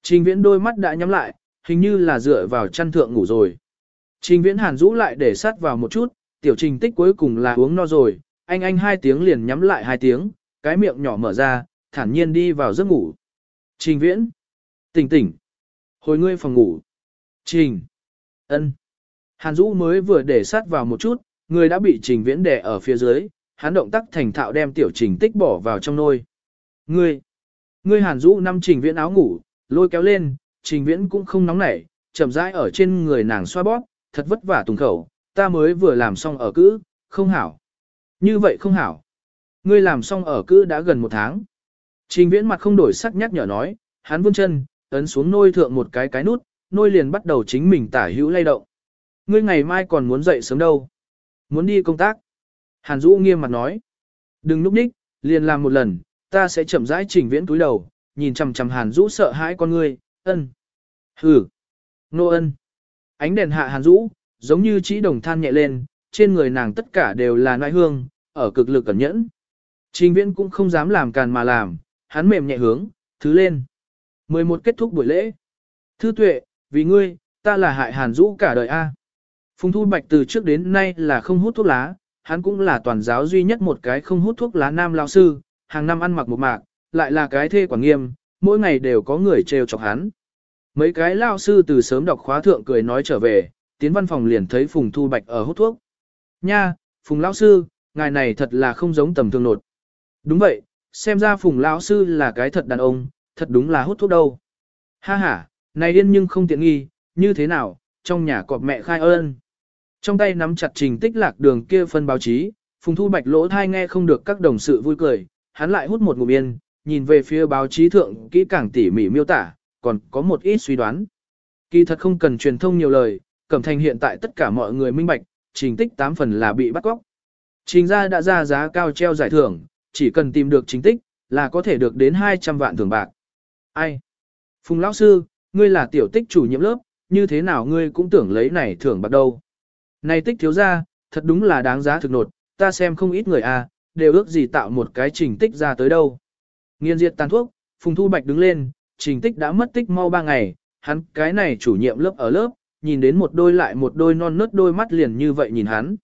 Trình viễn đôi mắt đã nhắm lại, hình như là dựa vào chăn thượng ngủ rồi. Trình viễn hàn rũ lại để sát vào một chút, tiểu trình tích cuối cùng là uống no rồi, anh anh hai tiếng liền nhắm lại hai tiếng, cái miệng nhỏ mở ra, thản nhiên đi vào giấc ngủ. Trình viễn. Tỉnh tỉnh. Hồi ngươi phòng ngủ. Trình. ân. Hàn Dũ mới vừa để sát vào một chút, người đã bị trình viễn đè ở phía dưới, hắn động tác thành thạo đem tiểu trình tích bỏ vào trong nôi. Ngươi. Ngươi Hàn Dũ năm trình viễn áo ngủ, lôi kéo lên, trình viễn cũng không nóng nảy, chậm rãi ở trên người nàng xoa bóp, thật vất vả tùng khẩu, ta mới vừa làm xong ở cữ, không hảo. Như vậy không hảo. Ngươi làm xong ở cữ đã gần một tháng. Trình viễn mặt không đổi sắc nhắc nhở nói, hắn vươn chân, ấn xuống nôi thượng một cái cái nút, nôi liền bắt đầu chính mình tả hữu lay động. Ngươi ngày mai còn muốn dậy sớm đâu. Muốn đi công tác. Hàn Dũ nghiêm mặt nói. Đừng núp đích, liền làm một lần, ta sẽ chậm rãi trình viễn túi đầu, nhìn chằm chằm Hàn Dũ sợ hãi con ngươi, ân. Hử. Nô ân. Ánh đèn hạ Hàn Dũ, giống như chỉ đồng than nhẹ lên, trên người nàng tất cả đều là nai hương, ở cực lực cẩn nhẫn. Trình viễn cũng không dám làm càn mà làm, hắn mềm nhẹ hướng, thứ lên. 11 kết thúc buổi lễ. Thư tuệ, vì ngươi, ta là hại Hàn Dũ cả đời A. Phùng Thu Bạch từ trước đến nay là không hút thuốc lá, hắn cũng là toàn giáo duy nhất một cái không hút thuốc lá nam lao sư, hàng năm ăn mặc một mạc, lại là cái thê quản nghiêm, mỗi ngày đều có người trêu chọc hắn. Mấy cái lao sư từ sớm đọc khóa thượng cười nói trở về, tiến văn phòng liền thấy Phùng Thu Bạch ở hút thuốc. Nha, Phùng lão sư, ngài này thật là không giống tầm thường nột. Đúng vậy, xem ra Phùng lão sư là cái thật đàn ông, thật đúng là hút thuốc đâu. Ha ha, này điên nhưng không tiện nghi, như thế nào, trong nhà cọp mẹ khai ơn. Trong tay nắm chặt trình tích lạc đường kia phân báo chí, Phùng Thu Bạch lỗ thai nghe không được các đồng sự vui cười, hắn lại hút một ngụm yên, nhìn về phía báo chí thượng kỹ càng tỉ mỉ miêu tả, còn có một ít suy đoán. Kỳ thật không cần truyền thông nhiều lời, Cẩm Thành hiện tại tất cả mọi người minh bạch, trình tích 8 phần là bị bắt cóc. Trình gia đã ra giá cao treo giải thưởng, chỉ cần tìm được trình tích, là có thể được đến 200 vạn thưởng bạc. Ai? Phùng lão sư, ngươi là tiểu tích chủ nhiệm lớp, như thế nào ngươi cũng tưởng lấy này thưởng bạc đâu. Này tích thiếu ra, thật đúng là đáng giá thực nột, ta xem không ít người à, đều ước gì tạo một cái trình tích ra tới đâu. Nghiên diệt tàn thuốc, Phùng Thu Bạch đứng lên, trình tích đã mất tích mau ba ngày, hắn cái này chủ nhiệm lớp ở lớp, nhìn đến một đôi lại một đôi non nớt đôi mắt liền như vậy nhìn hắn.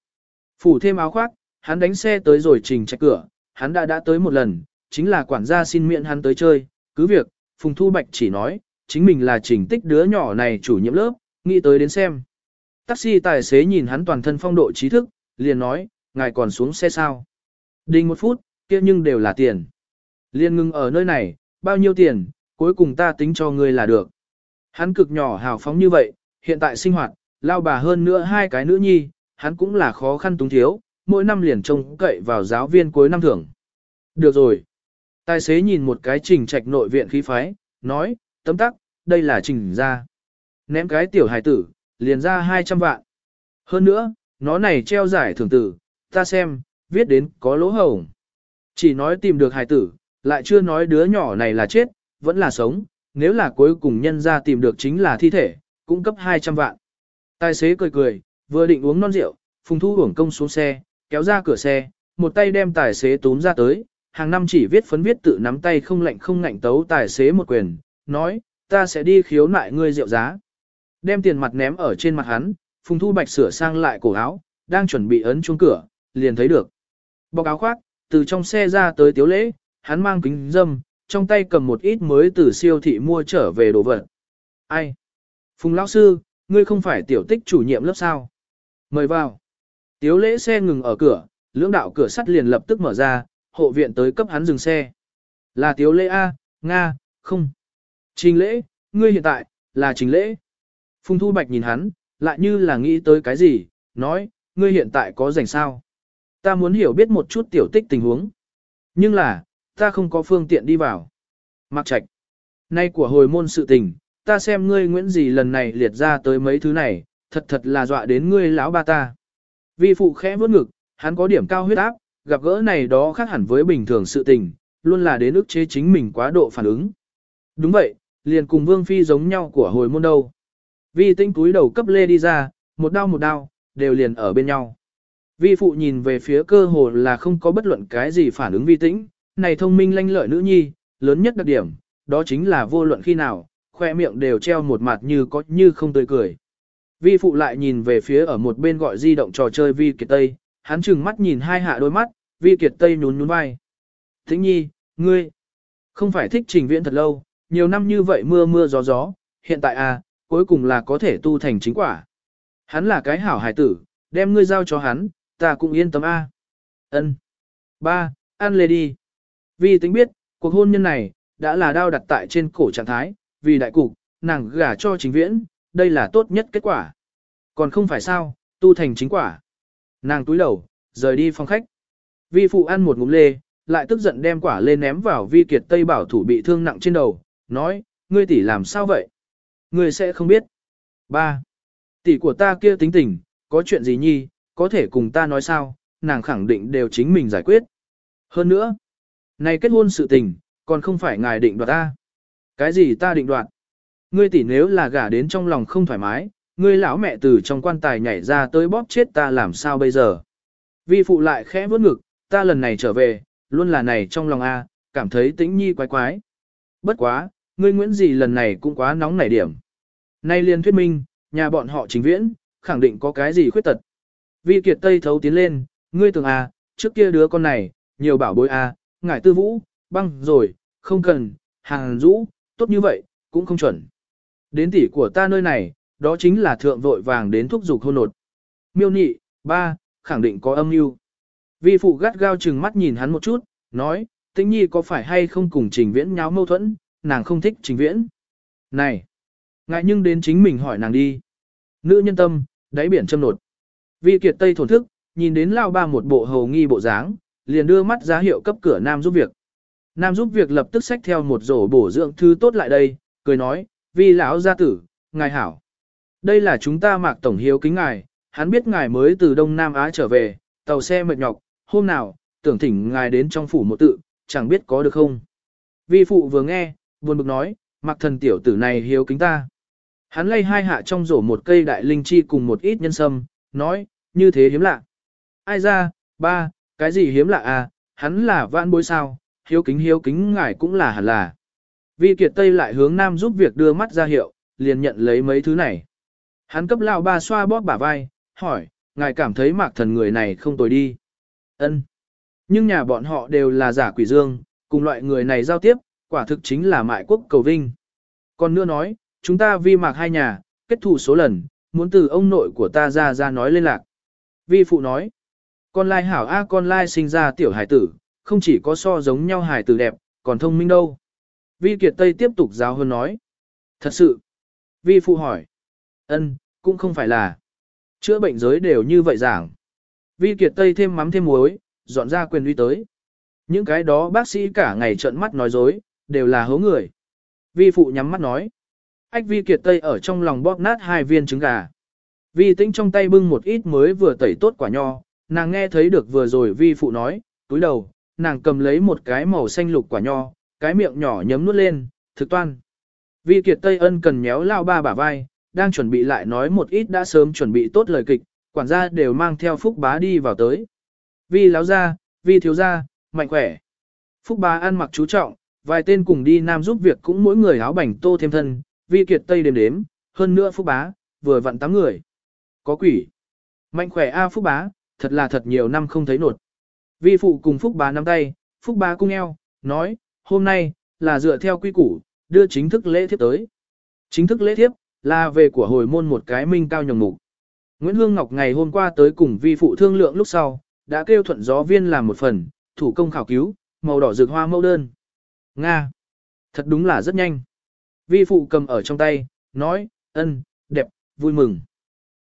Phủ thêm áo khoác, hắn đánh xe tới rồi trình chạy cửa, hắn đã đã tới một lần, chính là quản gia xin miễn hắn tới chơi, cứ việc, Phùng Thu Bạch chỉ nói, chính mình là trình tích đứa nhỏ này chủ nhiệm lớp, nghĩ tới đến xem. Taxi tài xế nhìn hắn toàn thân phong độ trí thức, liền nói, ngài còn xuống xe sao? Đình một phút, kia nhưng đều là tiền. Liên ngưng ở nơi này, bao nhiêu tiền, cuối cùng ta tính cho ngươi là được. Hắn cực nhỏ hào phóng như vậy, hiện tại sinh hoạt, lao bà hơn nữa hai cái nữ nhi, hắn cũng là khó khăn túng thiếu, mỗi năm liền trông cậy vào giáo viên cuối năm thưởng. Được rồi. Tài xế nhìn một cái trình trạch nội viện khí phái, nói, tấm tắc, đây là trình ra. Ném cái tiểu hài tử, liền ra 200 vạn. Hơn nữa, nó này treo giải thưởng tử, ta xem, viết đến có lỗ hổng. Chỉ nói tìm được hài tử, lại chưa nói đứa nhỏ này là chết, vẫn là sống, nếu là cuối cùng nhân ra tìm được chính là thi thể, cũng cấp 200 vạn. Tài xế cười cười, vừa định uống non rượu, phùng thu hưởng công xuống xe, kéo ra cửa xe, một tay đem tài xế túm ra tới, hàng năm chỉ viết phấn viết tự nắm tay không lạnh không ngạnh tấu tài xế một quyền, nói, ta sẽ đi khiếu nại ngươi rượu giá. Đem tiền mặt ném ở trên mặt hắn, Phùng Thu Bạch sửa sang lại cổ áo, đang chuẩn bị ấn chuông cửa, liền thấy được. Bọc áo khoác, từ trong xe ra tới tiếu lễ, hắn mang kính dâm, trong tay cầm một ít mới từ siêu thị mua trở về đồ vật. Ai? Phùng lão sư, ngươi không phải tiểu tích chủ nhiệm lớp sao? Mời vào. Tiếu lễ xe ngừng ở cửa, lưỡng đạo cửa sắt liền lập tức mở ra, hộ viện tới cấp hắn dừng xe. Là tiếu lễ A, Nga, không. Trình lễ, ngươi hiện tại, là trình lễ. Phùng Thu Bạch nhìn hắn, lại như là nghĩ tới cái gì, nói, ngươi hiện tại có rảnh sao? Ta muốn hiểu biết một chút tiểu tích tình huống. Nhưng là, ta không có phương tiện đi vào. Mặc trạch. Nay của hồi môn sự tình, ta xem ngươi Nguyễn gì lần này liệt ra tới mấy thứ này, thật thật là dọa đến ngươi lão ba ta. Vi phụ khẽ vuốt ngực, hắn có điểm cao huyết áp, gặp gỡ này đó khác hẳn với bình thường sự tình, luôn là đến ức chế chính mình quá độ phản ứng. Đúng vậy, liền cùng vương phi giống nhau của hồi môn đâu. Vi tinh túi đầu cấp lê đi ra, một đao một đao, đều liền ở bên nhau. Vi phụ nhìn về phía cơ hồ là không có bất luận cái gì phản ứng vi tĩnh, này thông minh lanh lợi nữ nhi, lớn nhất đặc điểm, đó chính là vô luận khi nào, khoe miệng đều treo một mặt như có như không tươi cười. Vi phụ lại nhìn về phía ở một bên gọi di động trò chơi Vi Kiệt Tây, hắn chừng mắt nhìn hai hạ đôi mắt, Vi Kiệt Tây nhún nhún vai. Thính nhi, ngươi, không phải thích trình viễn thật lâu, nhiều năm như vậy mưa mưa gió gió, hiện tại à, cuối cùng là có thể tu thành chính quả. Hắn là cái hảo hài tử, đem ngươi giao cho hắn, ta cũng yên tâm a. Ân. Ba, ăn lê đi. Vì tính biết, cuộc hôn nhân này, đã là đao đặt tại trên cổ trạng thái, vì đại cục, nàng gả cho chính viễn, đây là tốt nhất kết quả. Còn không phải sao, tu thành chính quả. Nàng túi đầu, rời đi phòng khách. Vi phụ ăn một ngụm lê, lại tức giận đem quả lê ném vào vi kiệt tây bảo thủ bị thương nặng trên đầu, nói, ngươi tỷ làm sao vậy? Ngươi sẽ không biết. Ba, Tỷ của ta kia tính tình, có chuyện gì nhi, có thể cùng ta nói sao, nàng khẳng định đều chính mình giải quyết. Hơn nữa, này kết hôn sự tình, còn không phải ngài định đoạt ta. Cái gì ta định đoạt? Ngươi tỷ nếu là gả đến trong lòng không thoải mái, ngươi lão mẹ từ trong quan tài nhảy ra tới bóp chết ta làm sao bây giờ? Vi phụ lại khẽ vớt ngực, ta lần này trở về, luôn là này trong lòng A, cảm thấy tĩnh nhi quái quái. Bất quá, ngươi Nguyễn gì lần này cũng quá nóng nảy điểm. Nay liền thuyết minh, nhà bọn họ chính viễn, khẳng định có cái gì khuyết tật. Vi Kiệt Tây thấu tiến lên, ngươi tưởng à, trước kia đứa con này, nhiều bảo bối à, ngải tư vũ, băng rồi, không cần, hàng rũ, tốt như vậy, cũng không chuẩn. Đến tỷ của ta nơi này, đó chính là thượng vội vàng đến thúc dục hôn nột. Miêu nị, ba, khẳng định có âm mưu. Vi phụ gắt gao chừng mắt nhìn hắn một chút, nói, tĩnh nhi có phải hay không cùng trình viễn nháo mâu thuẫn, nàng không thích trình viễn. Này, ngại nhưng đến chính mình hỏi nàng đi. Nữ nhân tâm, đáy biển châm nột. Vi kiệt tây thổn thức, nhìn đến lao ba một bộ hầu nghi bộ dáng, liền đưa mắt giá hiệu cấp cửa nam giúp việc. Nam giúp việc lập tức xách theo một rổ bổ dưỡng thứ tốt lại đây, cười nói, vi lão gia tử, ngài hảo. Đây là chúng ta mạc tổng hiếu kính ngài, hắn biết ngài mới từ Đông Nam Á trở về, tàu xe mệt nhọc, hôm nào, tưởng thỉnh ngài đến trong phủ một tự, chẳng biết có được không. Vi phụ vừa nghe, buồn bực nói, mặc thần tiểu tử này hiếu kính ta. Hắn lay hai hạ trong rổ một cây đại linh chi cùng một ít nhân sâm, nói, như thế hiếm lạ. Ai ra, ba, cái gì hiếm lạ à, hắn là vãn bối sao, hiếu kính hiếu kính ngài cũng là hẳn là. Vi Kiệt Tây lại hướng nam giúp việc đưa mắt ra hiệu, liền nhận lấy mấy thứ này. Hắn cấp lao ba xoa bóp bả vai, hỏi, ngài cảm thấy mạc thần người này không tồi đi. ân Nhưng nhà bọn họ đều là giả quỷ dương, cùng loại người này giao tiếp, quả thực chính là mại quốc cầu vinh. Còn nữa nói, chúng ta vi mạc hai nhà, kết thù số lần, muốn từ ông nội của ta ra ra nói lên lạc. Vi phụ nói, con lai hảo a con lai sinh ra tiểu hải tử, không chỉ có so giống nhau hải tử đẹp, còn thông minh đâu. Vi Kiệt Tây tiếp tục giáo hơn nói. Thật sự. Vi phụ hỏi. ân cũng không phải là. Chữa bệnh giới đều như vậy giảng. Vi Kiệt Tây thêm mắm thêm muối, dọn ra quyền uy tới. Những cái đó bác sĩ cả ngày trợn mắt nói dối, đều là hố người. Vi phụ nhắm mắt nói. Ách Vi Kiệt Tây ở trong lòng bóp nát hai viên trứng gà. Vi tĩnh trong tay bưng một ít mới vừa tẩy tốt quả nho, nàng nghe thấy được vừa rồi Vi phụ nói, túi đầu, nàng cầm lấy một cái màu xanh lục quả nho, cái miệng nhỏ nhấm nuốt lên, thực toan. Vi Kiệt Tây ân cần méo lao ba bả vai, đang chuẩn bị lại nói một ít đã sớm chuẩn bị tốt lời kịch, quản gia đều mang theo phúc bá đi vào tới. Vi láo ra, vi thiếu ra, mạnh khỏe. Phúc bá ăn mặc chú trọng, vài tên cùng đi nam giúp việc cũng mỗi người áo bảnh tô thêm thân, vi kiệt tây đếm đếm, hơn nữa phúc bá, vừa vặn tám người. Có quỷ. Mạnh khỏe A phúc bá, thật là thật nhiều năm không thấy nột. Vi phụ cùng phúc bá nắm tay, phúc bá cung eo, nói, hôm nay, là dựa theo quy củ, đưa chính thức lễ thiếp tới. Chính thức lễ thiếp, là về của hồi môn một cái minh cao nhồng mục. Nguyễn Hương Ngọc ngày hôm qua tới cùng vi phụ thương lượng lúc sau, đã kêu thuận gió viên làm một phần, thủ công khảo cứu, màu đỏ rực hoa mẫu đơn. Nga! Thật đúng là rất nhanh. Vi phụ cầm ở trong tay, nói, ân, đẹp, vui mừng.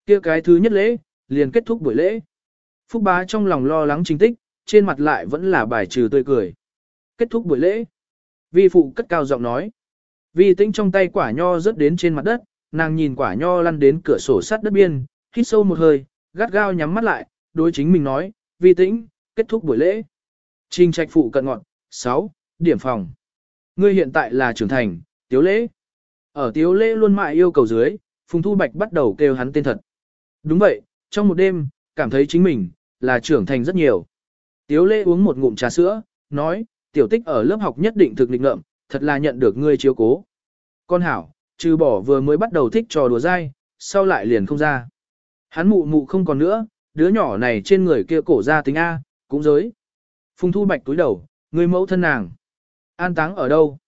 kia cái thứ nhất lễ, liền kết thúc buổi lễ. Phúc bá trong lòng lo lắng chính tích, trên mặt lại vẫn là bài trừ tươi cười. Kết thúc buổi lễ. Vi phụ cất cao giọng nói. Vi tĩnh trong tay quả nho rớt đến trên mặt đất, nàng nhìn quả nho lăn đến cửa sổ sắt đất biên, hít sâu một hơi, gắt gao nhắm mắt lại, đối chính mình nói, vi tĩnh, kết thúc buổi lễ. Trình trạch phụ cận ngọn, 6, điểm phòng. Ngươi hiện tại là trưởng thành, tiếu lễ. Ở tiếu lễ luôn mãi yêu cầu dưới, Phùng Thu Bạch bắt đầu kêu hắn tên thật. Đúng vậy, trong một đêm, cảm thấy chính mình, là trưởng thành rất nhiều. Tiếu lễ uống một ngụm trà sữa, nói, tiểu tích ở lớp học nhất định thực định ngợm, thật là nhận được ngươi chiếu cố. Con hảo, trừ bỏ vừa mới bắt đầu thích trò đùa dai, sau lại liền không ra. Hắn mụ mụ không còn nữa, đứa nhỏ này trên người kia cổ ra tính A, cũng giới. Phùng thu bạch túi đầu, người mẫu thân nàng. An táng ở đâu?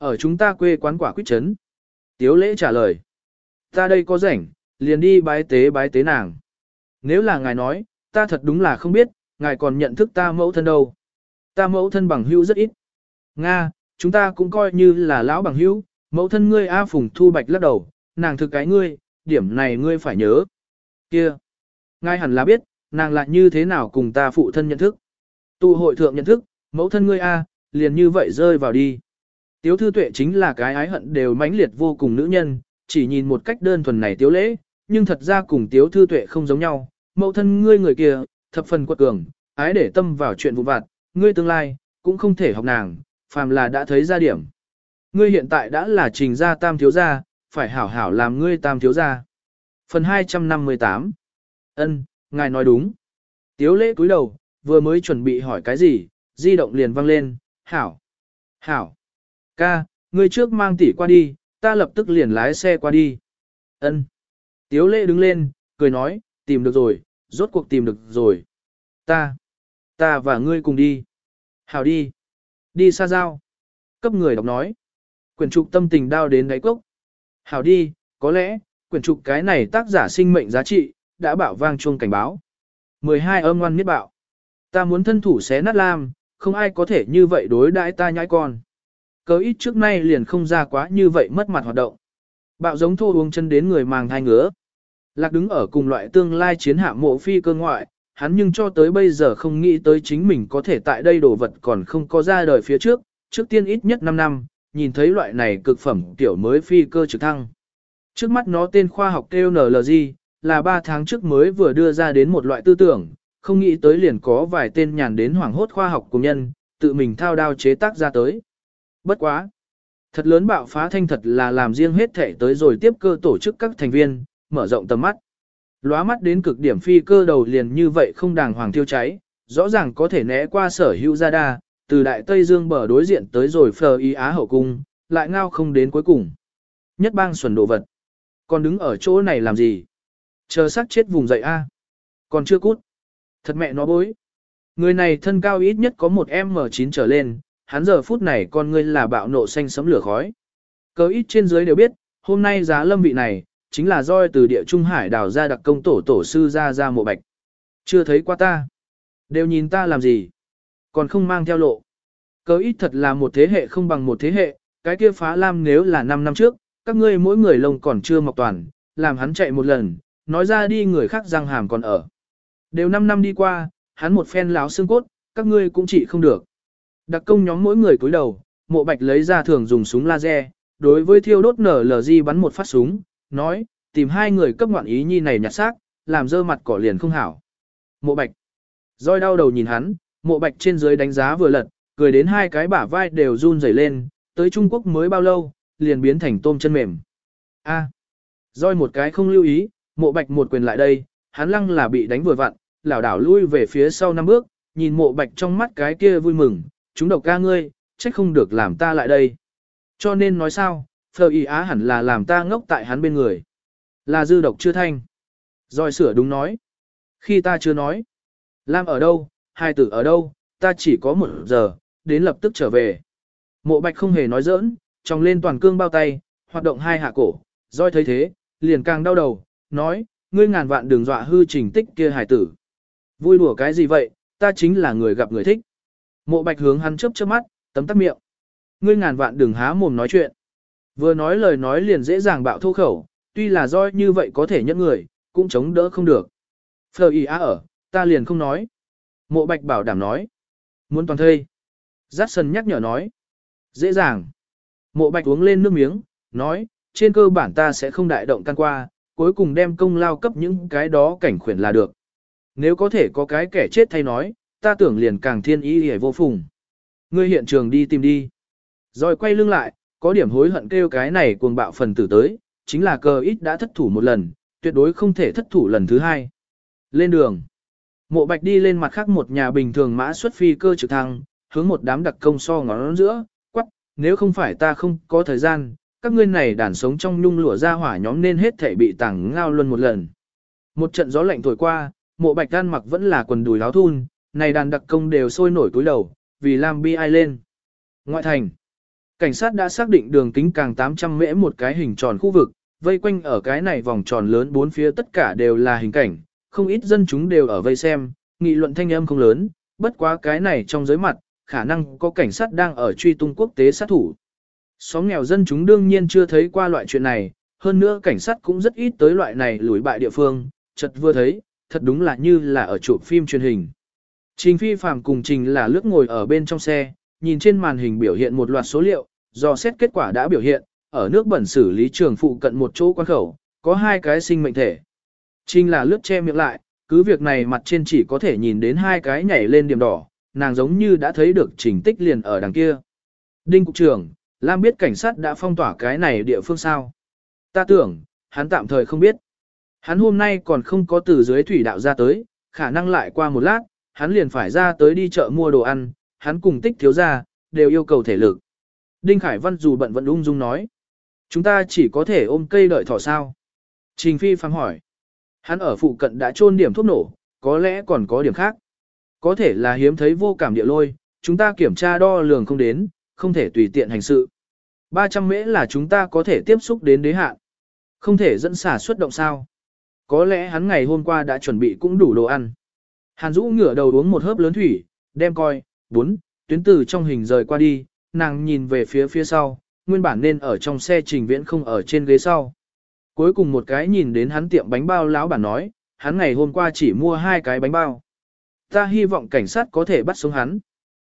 Ở chúng ta quê quán quả quyết trấn. Tiếu lễ trả lời. Ta đây có rảnh, liền đi bái tế bái tế nàng. Nếu là ngài nói, ta thật đúng là không biết, ngài còn nhận thức ta mẫu thân đâu. Ta mẫu thân bằng hữu rất ít. Nga, chúng ta cũng coi như là lão bằng hữu, mẫu thân ngươi A Phùng Thu Bạch lắc đầu, nàng thực cái ngươi, điểm này ngươi phải nhớ. Kia, ngài hẳn là biết, nàng lại như thế nào cùng ta phụ thân nhận thức. Tụ hội thượng nhận thức, mẫu thân ngươi A, liền như vậy rơi vào đi. Tiếu thư tuệ chính là cái ái hận đều mãnh liệt vô cùng nữ nhân, chỉ nhìn một cách đơn thuần này tiếu lễ, nhưng thật ra cùng tiếu thư tuệ không giống nhau. Mẫu thân ngươi người kia, thập phần quật cường, ái để tâm vào chuyện vụ vặt, ngươi tương lai, cũng không thể học nàng, phàm là đã thấy ra điểm. Ngươi hiện tại đã là trình gia tam thiếu gia, phải hảo hảo làm ngươi tam thiếu gia. Phần 258 Ân, ngài nói đúng. Tiếu lễ cúi đầu, vừa mới chuẩn bị hỏi cái gì, di động liền vang lên, hảo. Hảo. Ca, ngươi trước mang tỷ qua đi, ta lập tức liền lái xe qua đi. Ân. Tiếu lễ đứng lên, cười nói, tìm được rồi, rốt cuộc tìm được rồi. Ta. Ta và ngươi cùng đi. Hảo đi. Đi xa giao. Cấp người đọc nói. Quyển trục tâm tình đau đến đáy cốc. Hảo đi, có lẽ, quyển trục cái này tác giả sinh mệnh giá trị, đã bảo vang chuông cảnh báo. 12 âm ngoan miết bạo. Ta muốn thân thủ xé nát lam, không ai có thể như vậy đối đãi ta nhãi con. Cớ ít trước nay liền không ra quá như vậy mất mặt hoạt động. Bạo giống thô uống chân đến người màng thai ngứa. Lạc đứng ở cùng loại tương lai chiến hạm mộ phi cơ ngoại, hắn nhưng cho tới bây giờ không nghĩ tới chính mình có thể tại đây đồ vật còn không có ra đời phía trước, trước tiên ít nhất 5 năm, nhìn thấy loại này cực phẩm tiểu mới phi cơ trực thăng. Trước mắt nó tên khoa học kêu NLG, là 3 tháng trước mới vừa đưa ra đến một loại tư tưởng, không nghĩ tới liền có vài tên nhàn đến hoảng hốt khoa học cùng nhân, tự mình thao đao chế tác ra tới. Bất quá. Thật lớn bạo phá thanh thật là làm riêng hết thể tới rồi tiếp cơ tổ chức các thành viên, mở rộng tầm mắt. Lóa mắt đến cực điểm phi cơ đầu liền như vậy không đàng hoàng thiêu cháy, rõ ràng có thể né qua sở hữu gia đa, từ đại Tây Dương bờ đối diện tới rồi phờ y Á hậu cung, lại ngao không đến cuối cùng. Nhất bang xuẩn đồ vật. Còn đứng ở chỗ này làm gì? Chờ xác chết vùng dậy a Còn chưa cút. Thật mẹ nó bối. Người này thân cao ít nhất có một M9 trở lên, hắn giờ phút này con ngươi là bạo nộ xanh sấm lửa khói. Cớ ít trên dưới đều biết, hôm nay giá lâm vị này, chính là roi từ địa Trung Hải đào ra đặc công tổ tổ sư ra ra mộ bạch. Chưa thấy qua ta. Đều nhìn ta làm gì. Còn không mang theo lộ. Cớ ít thật là một thế hệ không bằng một thế hệ, cái kia phá lam nếu là 5 năm trước, các ngươi mỗi người lông còn chưa mọc toàn, làm hắn chạy một lần, nói ra đi người khác răng hàm còn ở. Đều 5 năm đi qua, hắn một phen láo xương cốt, các ngươi cũng chỉ không được. Đặc công nhóm mỗi người cúi đầu, mộ bạch lấy ra thường dùng súng laser, đối với thiêu đốt nở lờ di bắn một phát súng, nói, tìm hai người cấp ngoạn ý nhi này nhặt xác, làm dơ mặt cỏ liền không hảo. Mộ bạch, roi đau đầu nhìn hắn, mộ bạch trên dưới đánh giá vừa lật, cười đến hai cái bả vai đều run rẩy lên, tới Trung Quốc mới bao lâu, liền biến thành tôm chân mềm. A, à, roi một cái không lưu ý, mộ bạch một quyền lại đây, hắn lăng là bị đánh vừa vặn, lảo đảo lui về phía sau năm bước, nhìn mộ bạch trong mắt cái kia vui mừng, chúng độc ca ngươi, trách không được làm ta lại đây. Cho nên nói sao, phờ y á hẳn là làm ta ngốc tại hắn bên người. Là dư độc chưa thanh. Rồi sửa đúng nói. Khi ta chưa nói. Lam ở đâu, hai tử ở đâu, ta chỉ có một giờ, đến lập tức trở về. Mộ bạch không hề nói giỡn, tròng lên toàn cương bao tay, hoạt động hai hạ cổ, roi thấy thế, liền càng đau đầu, nói, ngươi ngàn vạn đường dọa hư trình tích kia hải tử. Vui đùa cái gì vậy, ta chính là người gặp người thích. Mộ bạch hướng hắn chớp chớp mắt, tấm tắt miệng. Ngươi ngàn vạn đừng há mồm nói chuyện. Vừa nói lời nói liền dễ dàng bạo thô khẩu, tuy là roi như vậy có thể nhẫn người, cũng chống đỡ không được. Phờ y á ở, ta liền không nói. Mộ bạch bảo đảm nói. Muốn toàn thây. Giác sân nhắc nhở nói. Dễ dàng. Mộ bạch uống lên nước miếng, nói, trên cơ bản ta sẽ không đại động can qua, cuối cùng đem công lao cấp những cái đó cảnh khuyển là được. Nếu có thể có cái kẻ chết thay nói, ta tưởng liền càng thiên ý hề vô phùng. Ngươi hiện trường đi tìm đi. Rồi quay lưng lại, có điểm hối hận kêu cái này cuồng bạo phần tử tới, chính là cờ ít đã thất thủ một lần, tuyệt đối không thể thất thủ lần thứ hai. Lên đường. Mộ bạch đi lên mặt khác một nhà bình thường mã xuất phi cơ trực thăng, hướng một đám đặc công so ngón giữa, quắc, nếu không phải ta không có thời gian, các ngươi này đàn sống trong nhung lụa ra hỏa nhóm nên hết thể bị tảng ngao luôn một lần. Một trận gió lạnh thổi qua, mộ bạch đan mặc vẫn là quần đùi áo thun, này đàn đặc công đều sôi nổi túi đầu, vì làm bi ai lên. Ngoại thành, cảnh sát đã xác định đường kính càng 800 mễ một cái hình tròn khu vực, vây quanh ở cái này vòng tròn lớn bốn phía tất cả đều là hình cảnh, không ít dân chúng đều ở vây xem, nghị luận thanh âm không lớn, bất quá cái này trong giới mặt, khả năng có cảnh sát đang ở truy tung quốc tế sát thủ. Xóm nghèo dân chúng đương nhiên chưa thấy qua loại chuyện này, hơn nữa cảnh sát cũng rất ít tới loại này lùi bại địa phương, chợt vừa thấy, thật đúng là như là ở chụp phim truyền hình. Trình phi phạm cùng trình là lướt ngồi ở bên trong xe, nhìn trên màn hình biểu hiện một loạt số liệu, do xét kết quả đã biểu hiện, ở nước bẩn xử lý trường phụ cận một chỗ quan khẩu, có hai cái sinh mệnh thể. Trình là lướt che miệng lại, cứ việc này mặt trên chỉ có thể nhìn đến hai cái nhảy lên điểm đỏ, nàng giống như đã thấy được trình tích liền ở đằng kia. Đinh cục trưởng, Lam biết cảnh sát đã phong tỏa cái này địa phương sao. Ta tưởng, hắn tạm thời không biết. Hắn hôm nay còn không có từ dưới thủy đạo ra tới, khả năng lại qua một lát, hắn liền phải ra tới đi chợ mua đồ ăn, hắn cùng tích thiếu ra, đều yêu cầu thể lực. Đinh Khải Văn dù bận vẫn ung dung nói. Chúng ta chỉ có thể ôm cây đợi thỏ sao. Trình Phi phang hỏi. Hắn ở phụ cận đã trôn điểm thuốc nổ, có lẽ còn có điểm khác. Có thể là hiếm thấy vô cảm địa lôi, chúng ta kiểm tra đo lường không đến, không thể tùy tiện hành sự. 300 mễ là chúng ta có thể tiếp xúc đến đế hạn. Không thể dẫn xả xuất động sao. Có lẽ hắn ngày hôm qua đã chuẩn bị cũng đủ đồ ăn. Hàn Dũ ngửa đầu uống một hớp lớn thủy, đem coi, bốn, tuyến từ trong hình rời qua đi, nàng nhìn về phía phía sau, nguyên bản nên ở trong xe trình viễn không ở trên ghế sau. Cuối cùng một cái nhìn đến hắn tiệm bánh bao lão bản nói, hắn ngày hôm qua chỉ mua hai cái bánh bao. Ta hy vọng cảnh sát có thể bắt sống hắn.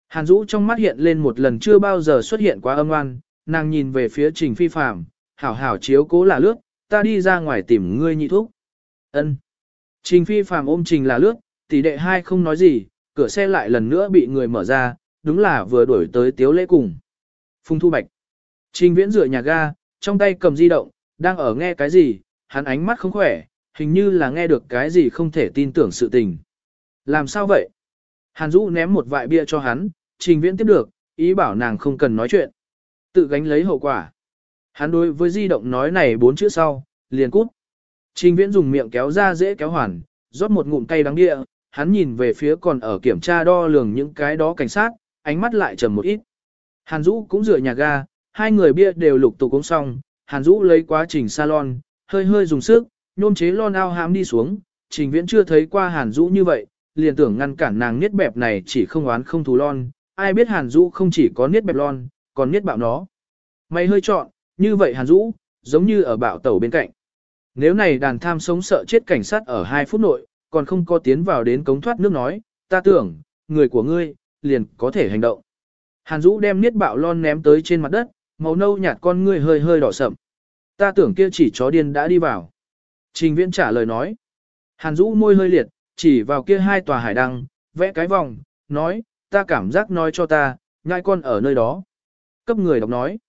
Hàn Dũ trong mắt hiện lên một lần chưa bao giờ xuất hiện quá âm oan, nàng nhìn về phía Trình Phi Phạm, hảo hảo chiếu cố là lướt, ta đi ra ngoài tìm ngươi nhị thuốc. Ân. Trình Phi Phạm ôm Trình là lướt, tỷ đệ hai không nói gì, cửa xe lại lần nữa bị người mở ra, đúng là vừa đuổi tới tiếu lễ cùng. Phùng Thu Bạch. Trình Viễn rửa nhà ga, trong tay cầm di động, đang ở nghe cái gì, hắn ánh mắt không khỏe, hình như là nghe được cái gì không thể tin tưởng sự tình. Làm sao vậy? Hàn Dũ ném một vại bia cho hắn, trình viễn tiếp được, ý bảo nàng không cần nói chuyện. Tự gánh lấy hậu quả. Hắn đối với di động nói này bốn chữ sau, liền cút. Trình viễn dùng miệng kéo ra dễ kéo hoàn, rót một ngụm cay đắng địa, hắn nhìn về phía còn ở kiểm tra đo lường những cái đó cảnh sát, ánh mắt lại trầm một ít. Hàn Dũ cũng rửa nhà ga, hai người bia đều lục tục uống xong, Hàn Dũ lấy quá trình salon, hơi hơi dùng sức, nhôm chế lon ao hám đi xuống, trình viễn chưa thấy qua Hàn Dũ như vậy, liền tưởng ngăn cản nàng niết bẹp này chỉ không oán không thù lon, ai biết Hàn Dũ không chỉ có niết bẹp lon, còn niết bạo nó. Mày hơi chọn, như vậy Hàn Dũ, giống như ở bạo tàu bên cạnh. Nếu này đàn tham sống sợ chết cảnh sát ở 2 phút nội, còn không có tiến vào đến cống thoát nước nói, ta tưởng, người của ngươi, liền có thể hành động. Hàn Dũ đem niết bạo lon ném tới trên mặt đất, màu nâu nhạt con ngươi hơi hơi đỏ sậm. Ta tưởng kia chỉ chó điên đã đi vào. Trình viễn trả lời nói. Hàn Dũ môi hơi liệt, chỉ vào kia hai tòa hải đăng, vẽ cái vòng, nói, ta cảm giác nói cho ta, nhai con ở nơi đó. Cấp người đọc nói,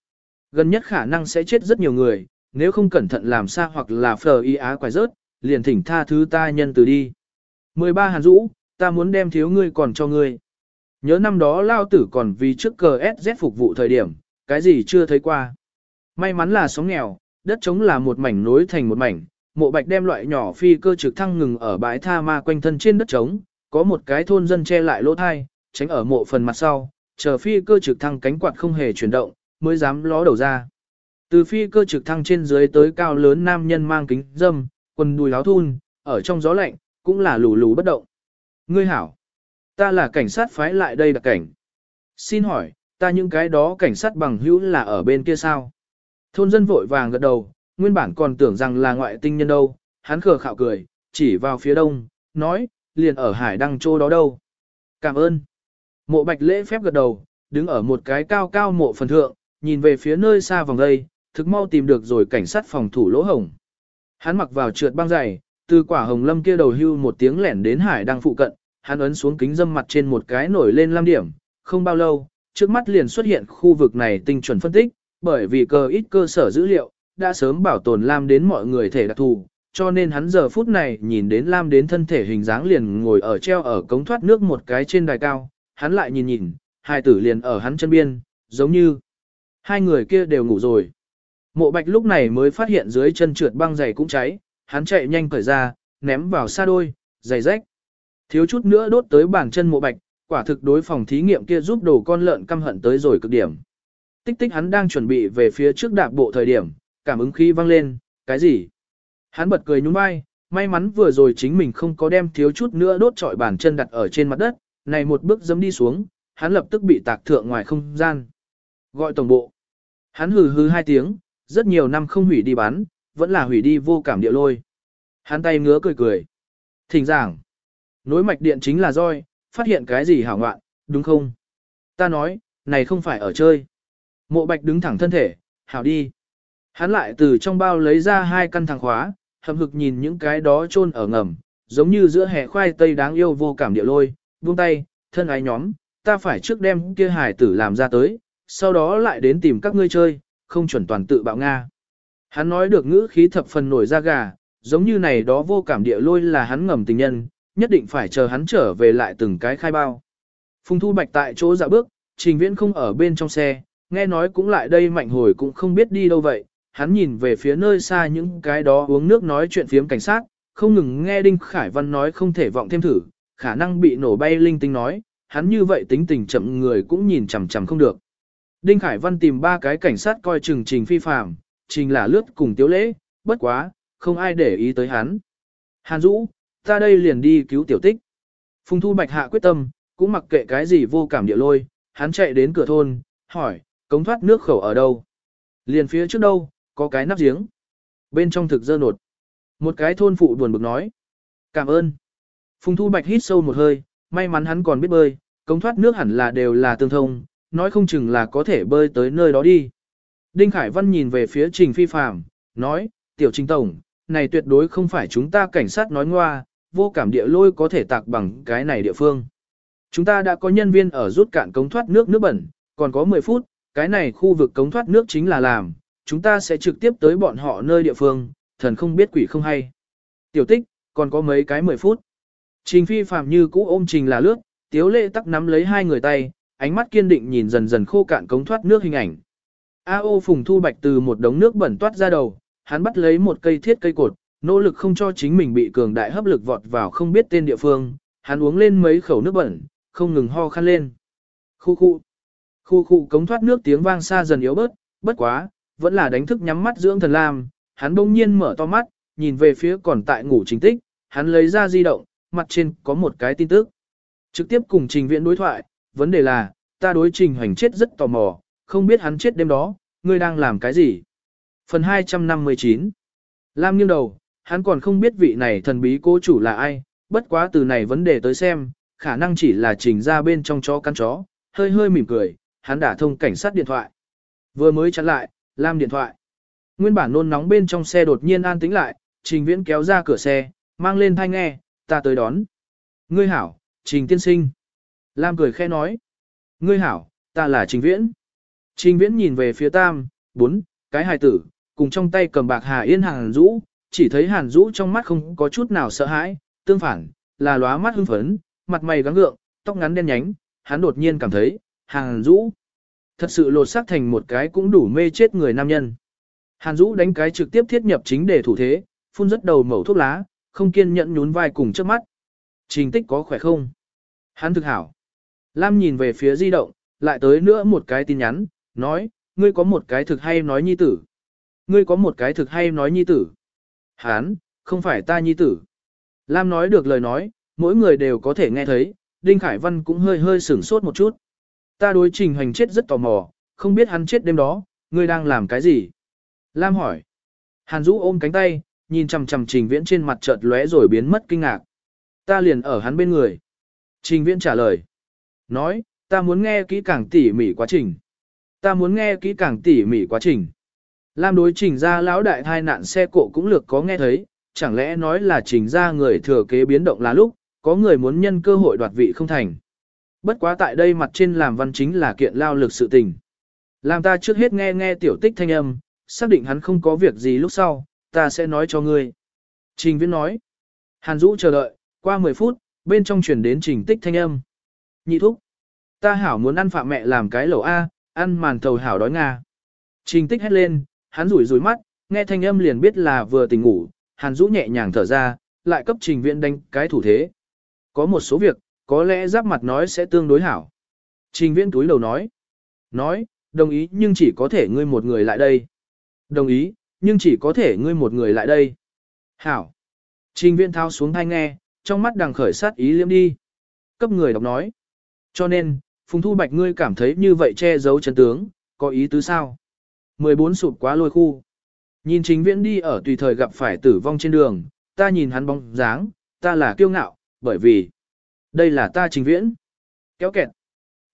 gần nhất khả năng sẽ chết rất nhiều người, nếu không cẩn thận làm sao hoặc là phờ y á quài rớt, liền thỉnh tha thứ ta nhân từ đi. 13 Hàn Dũ, ta muốn đem thiếu ngươi còn cho ngươi. Nhớ năm đó lao tử còn vì trước cờ SZ phục vụ thời điểm, cái gì chưa thấy qua. May mắn là sống nghèo, đất trống là một mảnh nối thành một mảnh, mộ bạch đem loại nhỏ phi cơ trực thăng ngừng ở bãi tha ma quanh thân trên đất trống, có một cái thôn dân che lại lỗ thai, tránh ở mộ phần mặt sau, chờ phi cơ trực thăng cánh quạt không hề chuyển động, mới dám ló đầu ra. Từ phi cơ trực thăng trên dưới tới cao lớn nam nhân mang kính dâm, quần đùi áo thun, ở trong gió lạnh, cũng là lù lù bất động. Ngươi hảo, ta là cảnh sát phái lại đây đặc cảnh. Xin hỏi, ta những cái đó cảnh sát bằng hữu là ở bên kia sao? Thôn dân vội vàng gật đầu, nguyên bản còn tưởng rằng là ngoại tinh nhân đâu, hắn khờ khạo cười, chỉ vào phía đông, nói, liền ở hải đăng châu đó đâu. Cảm ơn. Mộ bạch lễ phép gật đầu, đứng ở một cái cao cao mộ phần thượng, nhìn về phía nơi xa vòng đây, thực mau tìm được rồi cảnh sát phòng thủ lỗ hồng. Hắn mặc vào trượt băng dày, từ quả hồng lâm kia đầu hưu một tiếng lẻn đến hải đang phụ cận, hắn ấn xuống kính dâm mặt trên một cái nổi lên lam điểm, không bao lâu, trước mắt liền xuất hiện khu vực này tinh chuẩn phân tích, bởi vì cơ ít cơ sở dữ liệu, đã sớm bảo tồn lam đến mọi người thể đặc thù, cho nên hắn giờ phút này nhìn đến lam đến thân thể hình dáng liền ngồi ở treo ở cống thoát nước một cái trên đài cao, hắn lại nhìn nhìn, hai tử liền ở hắn chân biên, giống như hai người kia đều ngủ rồi. Mộ bạch lúc này mới phát hiện dưới chân trượt băng giày cũng cháy, hắn chạy nhanh cởi ra, ném vào xa đôi, giày rách. Thiếu chút nữa đốt tới bàn chân mộ bạch, quả thực đối phòng thí nghiệm kia giúp đồ con lợn căm hận tới rồi cực điểm. Tích tích hắn đang chuẩn bị về phía trước đạp bộ thời điểm, cảm ứng khí vang lên, cái gì? Hắn bật cười nhún vai, may mắn vừa rồi chính mình không có đem thiếu chút nữa đốt trọi bàn chân đặt ở trên mặt đất, này một bước dẫm đi xuống, hắn lập tức bị tạc thượng ngoài không gian. Gọi tổng bộ. Hắn hừ hừ hai tiếng, rất nhiều năm không hủy đi bán, vẫn là hủy đi vô cảm địa lôi. Hắn tay ngứa cười cười. Thỉnh giảng. Nối mạch điện chính là roi, phát hiện cái gì hảo ngoạn, đúng không? Ta nói, này không phải ở chơi. Mộ bạch đứng thẳng thân thể, hảo đi. Hắn lại từ trong bao lấy ra hai căn thằng khóa, hầm hực nhìn những cái đó chôn ở ngầm, giống như giữa hè khoai tây đáng yêu vô cảm địa lôi, buông tay, thân ái nhóm, ta phải trước đem kia hải tử làm ra tới, sau đó lại đến tìm các ngươi chơi, không chuẩn toàn tự bạo Nga. Hắn nói được ngữ khí thập phần nổi ra gà, giống như này đó vô cảm địa lôi là hắn ngầm tình nhân, nhất định phải chờ hắn trở về lại từng cái khai bao. Phùng Thu Bạch tại chỗ dạ bước, Trình Viễn không ở bên trong xe, nghe nói cũng lại đây mạnh hồi cũng không biết đi đâu vậy, hắn nhìn về phía nơi xa những cái đó uống nước nói chuyện phiếm cảnh sát, không ngừng nghe Đinh Khải Văn nói không thể vọng thêm thử, khả năng bị nổ bay linh tinh nói, hắn như vậy tính tình chậm người cũng nhìn chằm chằm không được. Đinh Khải Văn tìm ba cái cảnh sát coi chừng trình phi phạm, trình là lướt cùng tiếu lễ, bất quá, không ai để ý tới hắn. Hàn Dũ, ta đây liền đi cứu tiểu tích. Phùng Thu Bạch hạ quyết tâm, cũng mặc kệ cái gì vô cảm địa lôi, hắn chạy đến cửa thôn, hỏi, cống thoát nước khẩu ở đâu? Liền phía trước đâu, có cái nắp giếng. Bên trong thực dơ nột. Một cái thôn phụ buồn bực nói. Cảm ơn. Phùng Thu Bạch hít sâu một hơi, may mắn hắn còn biết bơi, cống thoát nước hẳn là đều là tương thông, nói không chừng là có thể bơi tới nơi đó đi. Đinh Khải Văn nhìn về phía Trình Phi Phạm, nói, Tiểu Trình Tổng, này tuyệt đối không phải chúng ta cảnh sát nói ngoa, vô cảm địa lôi có thể tạc bằng cái này địa phương. Chúng ta đã có nhân viên ở rút cạn cống thoát nước nước bẩn, còn có 10 phút, cái này khu vực cống thoát nước chính là làm, chúng ta sẽ trực tiếp tới bọn họ nơi địa phương, thần không biết quỷ không hay. Tiểu tích, còn có mấy cái 10 phút. Trình phi phạm như cũ ôm trình là lướt, tiếu lệ tắc nắm lấy hai người tay, ánh mắt kiên định nhìn dần dần khô cạn cống thoát nước hình ảnh. A ô phùng thu bạch từ một đống nước bẩn toát ra đầu, hắn bắt lấy một cây thiết cây cột, nỗ lực không cho chính mình bị cường đại hấp lực vọt vào không biết tên địa phương, hắn uống lên mấy khẩu nước bẩn, không ngừng ho khăn lên. Khu khu. Khu khu cống thoát nước tiếng vang xa dần yếu bớt, bất quá, vẫn là đánh thức nhắm mắt dưỡng thần lam, hắn bỗng nhiên mở to mắt, nhìn về phía còn tại ngủ chính tích, hắn lấy ra di động, mặt trên có một cái tin tức. Trực tiếp cùng trình viện đối thoại, vấn đề là, ta đối trình hành chết rất tò mò, không biết hắn chết đêm đó, ngươi đang làm cái gì. Phần 259 Lam nghiêng đầu, hắn còn không biết vị này thần bí cố chủ là ai, bất quá từ này vấn đề tới xem, khả năng chỉ là trình ra bên trong chó căn chó, hơi hơi mỉm cười, hắn đã thông cảnh sát điện thoại. Vừa mới chặn lại, Lam điện thoại. Nguyên bản nôn nóng bên trong xe đột nhiên an tĩnh lại, Trình Viễn kéo ra cửa xe, mang lên thanh nghe, ta tới đón. Ngươi hảo, Trình tiên sinh. Lam cười khe nói. Ngươi hảo, ta là Trình Viễn. Trình Viễn nhìn về phía Tam, bốn, cái hài tử, cùng trong tay cầm bạc Hà Yên Hàn Dũ, chỉ thấy Hàn Dũ trong mắt không có chút nào sợ hãi, tương phản, là lóa mắt hưng phấn, mặt mày gắng gượng, tóc ngắn đen nhánh, hắn đột nhiên cảm thấy, Hàn Dũ thật sự lột xác thành một cái cũng đủ mê chết người nam nhân. Hàn Dũ đánh cái trực tiếp thiết nhập chính để thủ thế, phun rất đầu mẩu thuốc lá, không kiên nhẫn nhún vai cùng trước mắt. Trình tích có khỏe không? Hắn thực hảo. Lam nhìn về phía di động, lại tới nữa một cái tin nhắn, nói, ngươi có một cái thực hay nói nhi tử. Ngươi có một cái thực hay nói nhi tử. Hán, không phải ta nhi tử. Lam nói được lời nói, mỗi người đều có thể nghe thấy, Đinh Khải Văn cũng hơi hơi sửng sốt một chút. Ta đối trình hành chết rất tò mò, không biết hắn chết đêm đó, ngươi đang làm cái gì? Lam hỏi. Hàn Dũ ôm cánh tay, nhìn chằm chằm trình viễn trên mặt chợt lóe rồi biến mất kinh ngạc. Ta liền ở hắn bên người. Trình viễn trả lời. Nói, ta muốn nghe kỹ càng tỉ mỉ quá trình. Ta muốn nghe kỹ càng tỉ mỉ quá trình. Lam đối trình ra lão đại thai nạn xe cộ cũng lược có nghe thấy, chẳng lẽ nói là trình ra người thừa kế biến động là lúc, có người muốn nhân cơ hội đoạt vị không thành. Bất quá tại đây mặt trên làm văn chính là kiện lao lực sự tình. Làm ta trước hết nghe nghe tiểu tích thanh âm, xác định hắn không có việc gì lúc sau, ta sẽ nói cho ngươi. Trình viễn nói. Hàn Dũ chờ đợi, qua 10 phút, bên trong chuyển đến trình tích thanh âm. Nhị thúc. Ta hảo muốn ăn phạm mẹ làm cái lẩu A, ăn màn thầu hảo đói Nga. Trình tích hét lên, hắn rủi rủi mắt, nghe thanh âm liền biết là vừa tỉnh ngủ, hàn Dũ nhẹ nhàng thở ra, lại cấp trình viễn đánh cái thủ thế. Có một số việc, có lẽ giáp mặt nói sẽ tương đối hảo. Trình viễn túi đầu nói. Nói, đồng ý nhưng chỉ có thể ngươi một người lại đây. Đồng ý, nhưng chỉ có thể ngươi một người lại đây. Hảo. Trình viễn thao xuống thai nghe, trong mắt đằng khởi sát ý liêm đi. Cấp người đọc nói. Cho nên, Phùng Thu Bạch ngươi cảm thấy như vậy che giấu chân tướng, có ý tứ sao? 14 sụp quá lôi khu. Nhìn chính viễn đi ở tùy thời gặp phải tử vong trên đường, ta nhìn hắn bóng dáng, ta là kiêu ngạo, bởi vì đây là ta trình viễn. Kéo kẹt.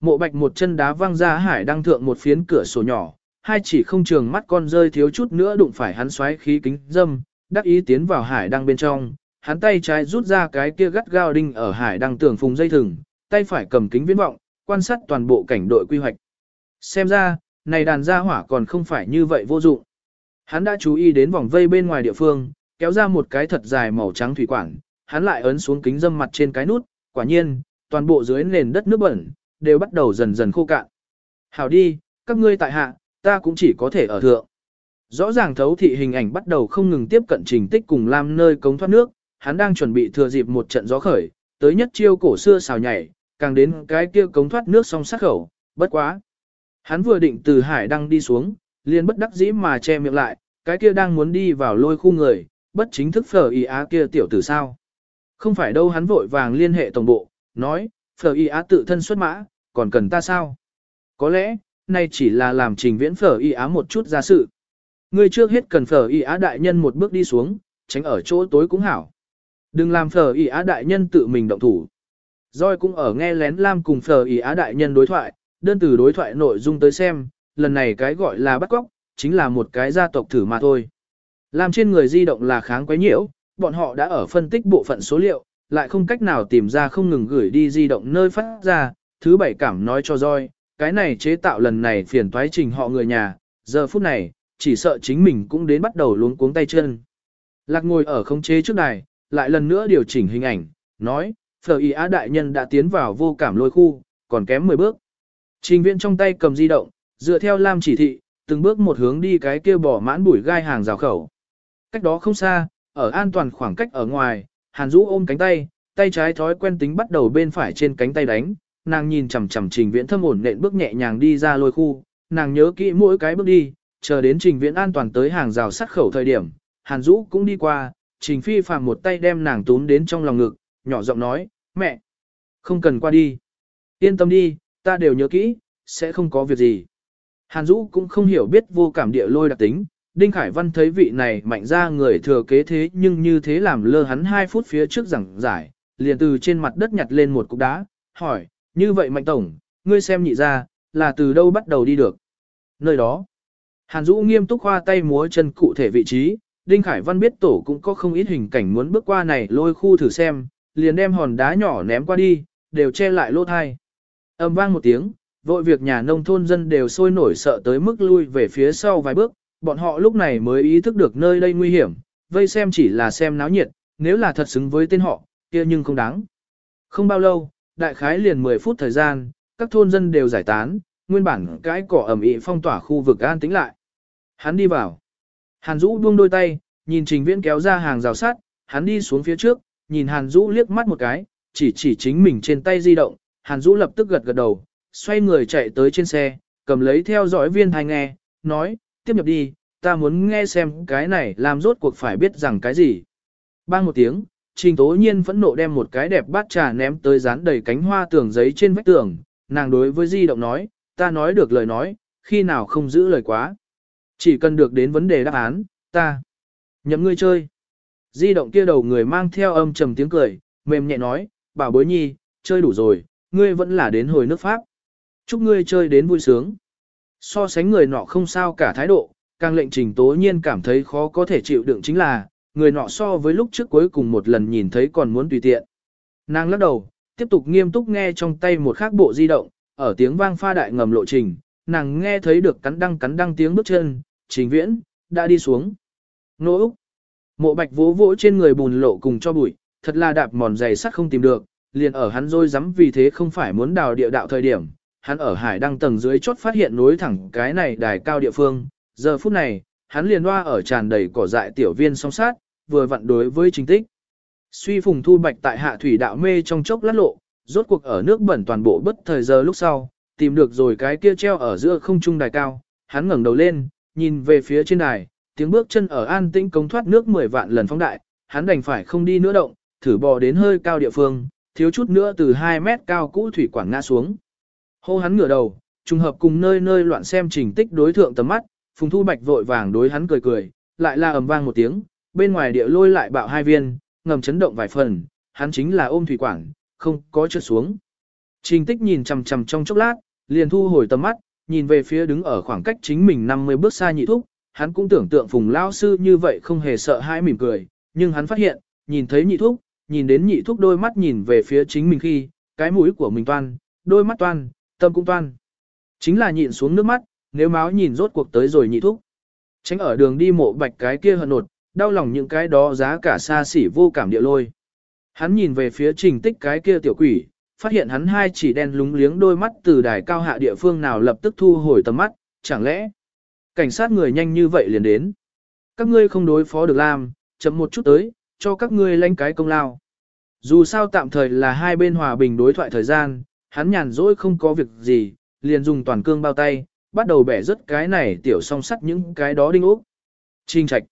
Mộ bạch một chân đá văng ra hải đăng thượng một phiến cửa sổ nhỏ, hai chỉ không trường mắt con rơi thiếu chút nữa đụng phải hắn xoáy khí kính dâm, đắc ý tiến vào hải đăng bên trong, hắn tay trái rút ra cái kia gắt gao đinh ở hải đăng tường phùng dây thừng, tay phải cầm kính viễn vọng, quan sát toàn bộ cảnh đội quy hoạch. Xem ra, này đàn gia hỏa còn không phải như vậy vô dụng. Hắn đã chú ý đến vòng vây bên ngoài địa phương, kéo ra một cái thật dài màu trắng thủy quản, hắn lại ấn xuống kính dâm mặt trên cái nút, quả nhiên, toàn bộ dưới nền đất nước bẩn, đều bắt đầu dần dần khô cạn. Hảo đi, các ngươi tại hạ, ta cũng chỉ có thể ở thượng. Rõ ràng thấu thị hình ảnh bắt đầu không ngừng tiếp cận trình tích cùng làm nơi cống thoát nước, hắn đang chuẩn bị thừa dịp một trận gió khởi, tới nhất chiêu cổ xưa xào nhảy, càng đến cái kia cống thoát nước song sát khẩu, bất quá. Hắn vừa định từ hải đăng đi xuống, liền bất đắc dĩ mà che miệng lại, cái kia đang muốn đi vào lôi khu người, bất chính thức phở y á kia tiểu tử sao. Không phải đâu hắn vội vàng liên hệ tổng bộ, nói, phở y á tự thân xuất mã, còn cần ta sao? Có lẽ, nay chỉ là làm trình viễn phở y á một chút ra sự. Ngươi trước hết cần phở y á đại nhân một bước đi xuống, tránh ở chỗ tối cũng hảo. Đừng làm phở y á đại nhân tự mình động thủ. Rồi cũng ở nghe lén Lam cùng Phờ Ý á đại nhân đối thoại, đơn từ đối thoại nội dung tới xem, lần này cái gọi là bắt cóc, chính là một cái gia tộc thử mà thôi. Lam trên người di động là kháng quấy nhiễu, bọn họ đã ở phân tích bộ phận số liệu, lại không cách nào tìm ra không ngừng gửi đi di động nơi phát ra, thứ bảy cảm nói cho roi, cái này chế tạo lần này phiền toái trình họ người nhà, giờ phút này, chỉ sợ chính mình cũng đến bắt đầu luống cuống tay chân. Lạc ngồi ở không chế trước đài, lại lần nữa điều chỉnh hình ảnh, nói, phở y á đại nhân đã tiến vào vô cảm lôi khu, còn kém 10 bước. Trình viện trong tay cầm di động, dựa theo Lam chỉ thị, từng bước một hướng đi cái kia bỏ mãn bụi gai hàng rào khẩu. Cách đó không xa, ở an toàn khoảng cách ở ngoài, Hàn Dũ ôm cánh tay, tay trái thói quen tính bắt đầu bên phải trên cánh tay đánh, nàng nhìn chằm chằm Trình Viễn thâm ổn nện bước nhẹ nhàng đi ra lôi khu, nàng nhớ kỹ mỗi cái bước đi, chờ đến Trình Viễn an toàn tới hàng rào sắt khẩu thời điểm, Hàn Dũ cũng đi qua, Trình Phi phàm một tay đem nàng túm đến trong lòng ngực, nhỏ giọng nói, mẹ, không cần qua đi, yên tâm đi, ta đều nhớ kỹ, sẽ không có việc gì. Hàn Dũ cũng không hiểu biết vô cảm địa lôi đặc tính, Đinh Khải Văn thấy vị này mạnh ra người thừa kế thế nhưng như thế làm lơ hắn 2 phút phía trước giảng giải, liền từ trên mặt đất nhặt lên một cục đá, hỏi, như vậy mạnh tổng, ngươi xem nhị ra, là từ đâu bắt đầu đi được. Nơi đó, Hàn Dũ nghiêm túc khoa tay múa chân cụ thể vị trí, Đinh Khải Văn biết tổ cũng có không ít hình cảnh muốn bước qua này lôi khu thử xem, liền đem hòn đá nhỏ ném qua đi, đều che lại lỗ thai. Âm vang một tiếng, vội việc nhà nông thôn dân đều sôi nổi sợ tới mức lui về phía sau vài bước, bọn họ lúc này mới ý thức được nơi đây nguy hiểm, vây xem chỉ là xem náo nhiệt, nếu là thật xứng với tên họ, kia nhưng không đáng. Không bao lâu, đại khái liền 10 phút thời gian, các thôn dân đều giải tán, nguyên bản cái cỏ ẩm ị phong tỏa khu vực an tĩnh lại. Hắn đi vào. Hàn Dũ buông đôi tay, nhìn Trình Viễn kéo ra hàng rào sắt, hắn đi xuống phía trước, nhìn Hàn Dũ liếc mắt một cái, chỉ chỉ chính mình trên tay di động, Hàn Dũ lập tức gật gật đầu, xoay người chạy tới trên xe, cầm lấy theo dõi viên thanh nghe, nói, tiếp nhập đi, ta muốn nghe xem cái này làm rốt cuộc phải biết rằng cái gì. Bang một tiếng, Trình Tố Nhiên phẫn nộ đem một cái đẹp bát trà ném tới dán đầy cánh hoa tường giấy trên vách tường, nàng đối với di động nói, ta nói được lời nói, khi nào không giữ lời quá. Chỉ cần được đến vấn đề đáp án, ta nhậm ngươi chơi. Di động kia đầu người mang theo âm trầm tiếng cười, mềm nhẹ nói, bảo bối nhi, chơi đủ rồi, ngươi vẫn là đến hồi nước Pháp. Chúc ngươi chơi đến vui sướng. So sánh người nọ không sao cả thái độ, càng lệnh trình tố nhiên cảm thấy khó có thể chịu đựng chính là, người nọ so với lúc trước cuối cùng một lần nhìn thấy còn muốn tùy tiện. Nàng lắc đầu, tiếp tục nghiêm túc nghe trong tay một khác bộ di động, ở tiếng vang pha đại ngầm lộ trình, nàng nghe thấy được cắn đăng cắn đăng tiếng bước chân, trình viễn, đã đi xuống. Nỗ Úc, mộ bạch vỗ vỗ trên người bùn lộ cùng cho bụi, thật là đạp mòn dày sắt không tìm được, liền ở hắn rôi dám vì thế không phải muốn đào địa đạo thời điểm, hắn ở hải đăng tầng dưới chốt phát hiện nối thẳng cái này đài cao địa phương, giờ phút này, hắn liền loa ở tràn đầy cỏ dại tiểu viên song sát, vừa vặn đối với chính tích. Suy phùng thu bạch tại hạ thủy đạo mê trong chốc lát lộ, rốt cuộc ở nước bẩn toàn bộ bất thời giờ lúc sau, tìm được rồi cái kia treo ở giữa không trung đài cao, hắn ngẩng đầu lên, nhìn về phía trên đài, tiếng bước chân ở an tĩnh công thoát nước 10 vạn lần phóng đại, hắn đành phải không đi nữa động, thử bò đến hơi cao địa phương, thiếu chút nữa từ 2 mét cao cũ thủy quảng ngã xuống. Hô hắn ngửa đầu, trùng hợp cùng nơi nơi loạn xem trình tích đối thượng tầm mắt, Phùng Thu Bạch vội vàng đối hắn cười cười, lại là ầm vang một tiếng, bên ngoài địa lôi lại bạo hai viên, ngầm chấn động vài phần, hắn chính là ôm thủy quảng, không có trượt xuống. Trình tích nhìn chằm chằm trong chốc lát, liền thu hồi tầm mắt, nhìn về phía đứng ở khoảng cách chính mình 50 bước xa nhị thúc, hắn cũng tưởng tượng phùng lao sư như vậy không hề sợ hãi mỉm cười, nhưng hắn phát hiện, nhìn thấy nhị thúc, nhìn đến nhị thúc đôi mắt nhìn về phía chính mình khi, cái mũi của mình toan, đôi mắt toan, tâm cũng toan. Chính là nhịn xuống nước mắt, nếu máu nhìn rốt cuộc tới rồi nhị thúc. Tránh ở đường đi mộ bạch cái kia hận nột, đau lòng những cái đó giá cả xa xỉ vô cảm địa lôi. Hắn nhìn về phía trình tích cái kia tiểu quỷ, phát hiện hắn hai chỉ đen lúng liếng đôi mắt từ đài cao hạ địa phương nào lập tức thu hồi tầm mắt, chẳng lẽ cảnh sát người nhanh như vậy liền đến. Các ngươi không đối phó được làm, chậm một chút tới, cho các ngươi lãnh cái công lao. Dù sao tạm thời là hai bên hòa bình đối thoại thời gian, hắn nhàn rỗi không có việc gì, liền dùng toàn cương bao tay, bắt đầu bẻ rớt cái này tiểu song sắt những cái đó đinh ốc. Trinh trạch.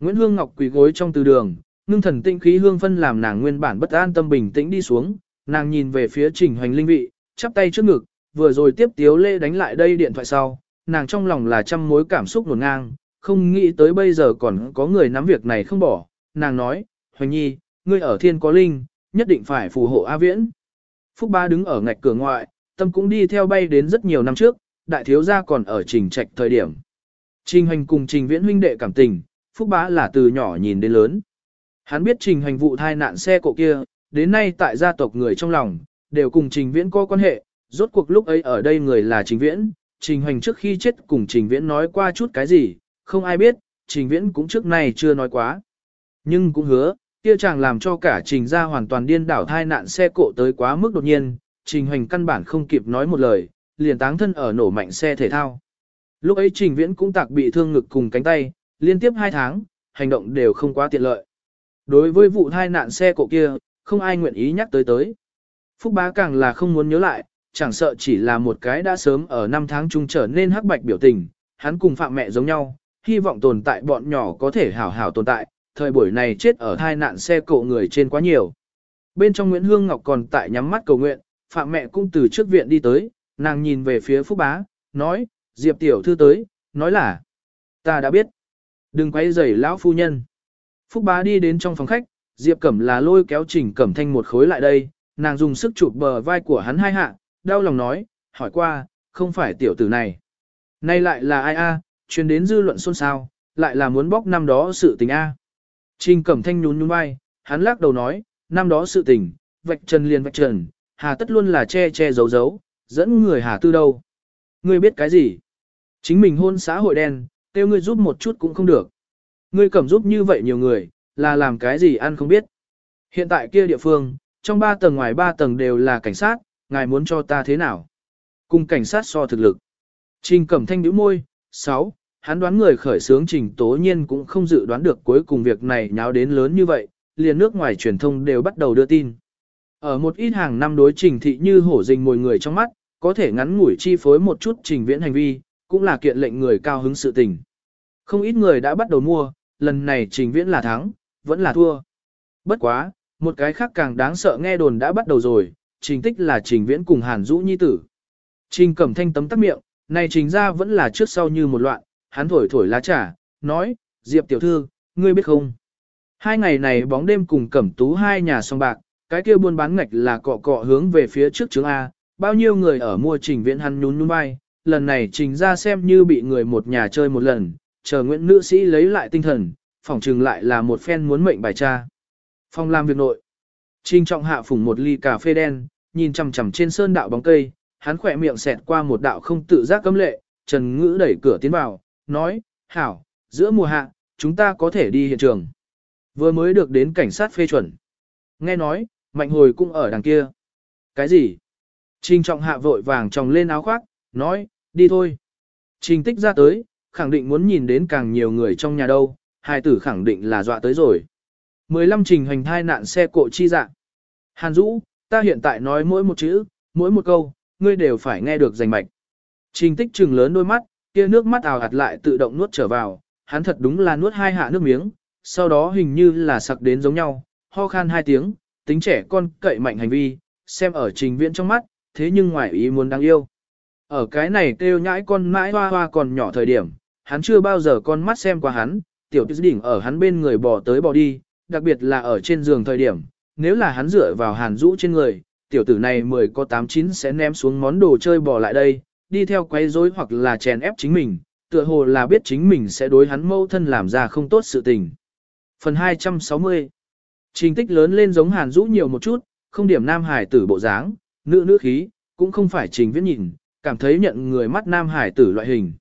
Nguyễn Hương Ngọc quỳ gối trong từ đường, ngưng thần tinh khí hương phân làm nàng nguyên bản bất an tâm bình tĩnh đi xuống, nàng nhìn về phía Trình Hoành Linh vị, chắp tay trước ngực, vừa rồi tiếp Tiếu Lê đánh lại đây điện thoại sau, nàng trong lòng là trăm mối cảm xúc nổn ngang, không nghĩ tới bây giờ còn có người nắm việc này không bỏ, nàng nói, Hoành Nhi, ngươi ở thiên có linh, nhất định phải phù hộ A Viễn. Phúc Ba đứng ở ngạch cửa ngoại, tâm cũng đi theo bay đến rất nhiều năm trước, đại thiếu gia còn ở trình trạch thời điểm. Trình hành cùng trình viễn huynh đệ cảm tình, Phúc Bá là từ nhỏ nhìn đến lớn. Hắn biết trình hành vụ thai nạn xe cộ kia, đến nay tại gia tộc người trong lòng, đều cùng trình viễn có quan hệ, rốt cuộc lúc ấy ở đây người là trình viễn, trình hành trước khi chết cùng trình viễn nói qua chút cái gì, không ai biết, trình viễn cũng trước nay chưa nói quá. Nhưng cũng hứa, kia chàng làm cho cả trình gia hoàn toàn điên đảo thai nạn xe cộ tới quá mức đột nhiên, trình hành căn bản không kịp nói một lời, liền táng thân ở nổ mạnh xe thể thao. Lúc ấy trình viễn cũng tạc bị thương ngực cùng cánh tay, liên tiếp hai tháng, hành động đều không quá tiện lợi. Đối với vụ thai nạn xe cộ kia, không ai nguyện ý nhắc tới tới. Phúc bá càng là không muốn nhớ lại, chẳng sợ chỉ là một cái đã sớm ở năm tháng trung trở nên hắc bạch biểu tình, hắn cùng phạm mẹ giống nhau, hy vọng tồn tại bọn nhỏ có thể hảo hảo tồn tại, thời buổi này chết ở thai nạn xe cộ người trên quá nhiều. Bên trong Nguyễn Hương Ngọc còn tại nhắm mắt cầu nguyện, phạm mẹ cũng từ trước viện đi tới, nàng nhìn về phía Phúc bá, nói, Diệp tiểu thư tới, nói là, ta đã biết. Đừng quay rầy lão phu nhân. Phúc bá đi đến trong phòng khách, Diệp Cẩm là lôi kéo Trình Cẩm Thanh một khối lại đây, nàng dùng sức chụp bờ vai của hắn hai hạ, đau lòng nói, hỏi qua, không phải tiểu tử này. Nay lại là ai a? truyền đến dư luận xôn xao, lại là muốn bóc năm đó sự tình a. Trình Cẩm Thanh nhún nhún vai, hắn lắc đầu nói, năm đó sự tình, vạch trần liền vạch trần, hà tất luôn là che che giấu giấu, dẫn người hà tư đâu. Ngươi biết cái gì? Chính mình hôn xã hội đen, kêu ngươi giúp một chút cũng không được. Ngươi cầm giúp như vậy nhiều người, là làm cái gì ăn không biết. Hiện tại kia địa phương, trong ba tầng ngoài ba tầng đều là cảnh sát, ngài muốn cho ta thế nào? Cùng cảnh sát so thực lực. Trình Cẩm Thanh nhíu môi, 6. Hắn đoán người khởi sướng Trình Tố Nhiên cũng không dự đoán được cuối cùng việc này nháo đến lớn như vậy, liền nước ngoài truyền thông đều bắt đầu đưa tin. Ở một ít hàng năm đối trình thị như hổ rình mồi người trong mắt, có thể ngắn ngủi chi phối một chút trình viễn hành vi, cũng là kiện lệnh người cao hứng sự tình. Không ít người đã bắt đầu mua, lần này trình viễn là thắng, vẫn là thua. Bất quá, một cái khác càng đáng sợ nghe đồn đã bắt đầu rồi, trình tích là trình viễn cùng hàn dũ nhi tử. Trình cẩm thanh tấm tắt miệng, này trình ra vẫn là trước sau như một loạn, hắn thổi thổi lá trà, nói, Diệp tiểu thư, ngươi biết không? Hai ngày này bóng đêm cùng cẩm tú hai nhà song bạc, cái kia buôn bán ngạch là cọ cọ hướng về phía trước chứng A, bao nhiêu người ở mua trình viễn hắn nhún nhún vai, lần này trình ra xem như bị người một nhà chơi một lần, chờ Nguyễn nữ sĩ lấy lại tinh thần, phỏng trừng lại là một phen muốn mệnh bài cha. Phòng làm việc nội. Trình trọng hạ phủng một ly cà phê đen, nhìn chằm chằm trên sơn đạo bóng cây, hắn khỏe miệng xẹt qua một đạo không tự giác cấm lệ, Trần Ngữ đẩy cửa tiến vào, nói, hảo, giữa mùa hạ, chúng ta có thể đi hiện trường. Vừa mới được đến cảnh sát phê chuẩn. Nghe nói, mạnh hồi cũng ở đằng kia. Cái gì? Trình trọng hạ vội vàng tròng lên áo khoác, nói, đi thôi. Trình tích ra tới, khẳng định muốn nhìn đến càng nhiều người trong nhà đâu, hai tử khẳng định là dọa tới rồi. 15 trình hành thai nạn xe cộ chi dạng. Hàn Dũ, ta hiện tại nói mỗi một chữ, mỗi một câu, ngươi đều phải nghe được rành mạch. Trình tích trừng lớn đôi mắt, kia nước mắt ào hạt lại tự động nuốt trở vào, hắn thật đúng là nuốt hai hạ nước miếng, sau đó hình như là sặc đến giống nhau, ho khan hai tiếng, tính trẻ con cậy mạnh hành vi, xem ở trình viễn trong mắt, thế nhưng ngoài ý muốn đáng yêu. Ở cái này kêu nhãi con mãi hoa hoa còn nhỏ thời điểm, hắn chưa bao giờ con mắt xem qua hắn, tiểu tư đỉnh ở hắn bên người bò tới bò đi, đặc biệt là ở trên giường thời điểm, nếu là hắn dựa vào hàn rũ trên người, tiểu tử này mười có tám chín sẽ ném xuống món đồ chơi bỏ lại đây, đi theo quấy rối hoặc là chèn ép chính mình, tựa hồ là biết chính mình sẽ đối hắn mâu thân làm ra không tốt sự tình. Phần 260 Trình tích lớn lên giống hàn rũ nhiều một chút, không điểm nam hải tử bộ dáng, nữ nữ khí, cũng không phải trình viết nhìn, cảm thấy nhận người mắt nam hải tử loại hình.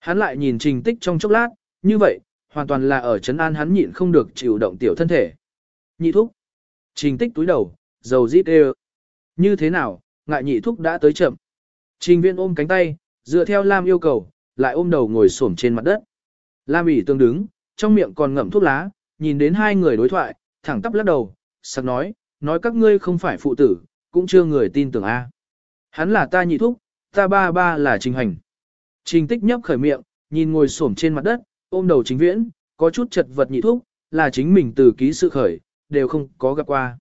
Hắn lại nhìn trình tích trong chốc lát, như vậy, hoàn toàn là ở chấn an hắn nhịn không được chịu động tiểu thân thể. Nhị thúc. Trình tích túi đầu, dầu rít đều. Như thế nào, ngại nhị thúc đã tới chậm. Trình viên ôm cánh tay, dựa theo Lam yêu cầu, lại ôm đầu ngồi xổm trên mặt đất. Lam ỉ tương đứng, trong miệng còn ngậm thuốc lá, nhìn đến hai người đối thoại, thẳng tắp lắc đầu, sặc nói, nói các ngươi không phải phụ tử, cũng chưa người tin tưởng a. Hắn là ta nhị thúc, ta ba ba là trình hành. Trình tích nhấp khởi miệng, nhìn ngồi xổm trên mặt đất, ôm đầu chính viễn, có chút chật vật nhị thúc, là chính mình từ ký sự khởi, đều không có gặp qua.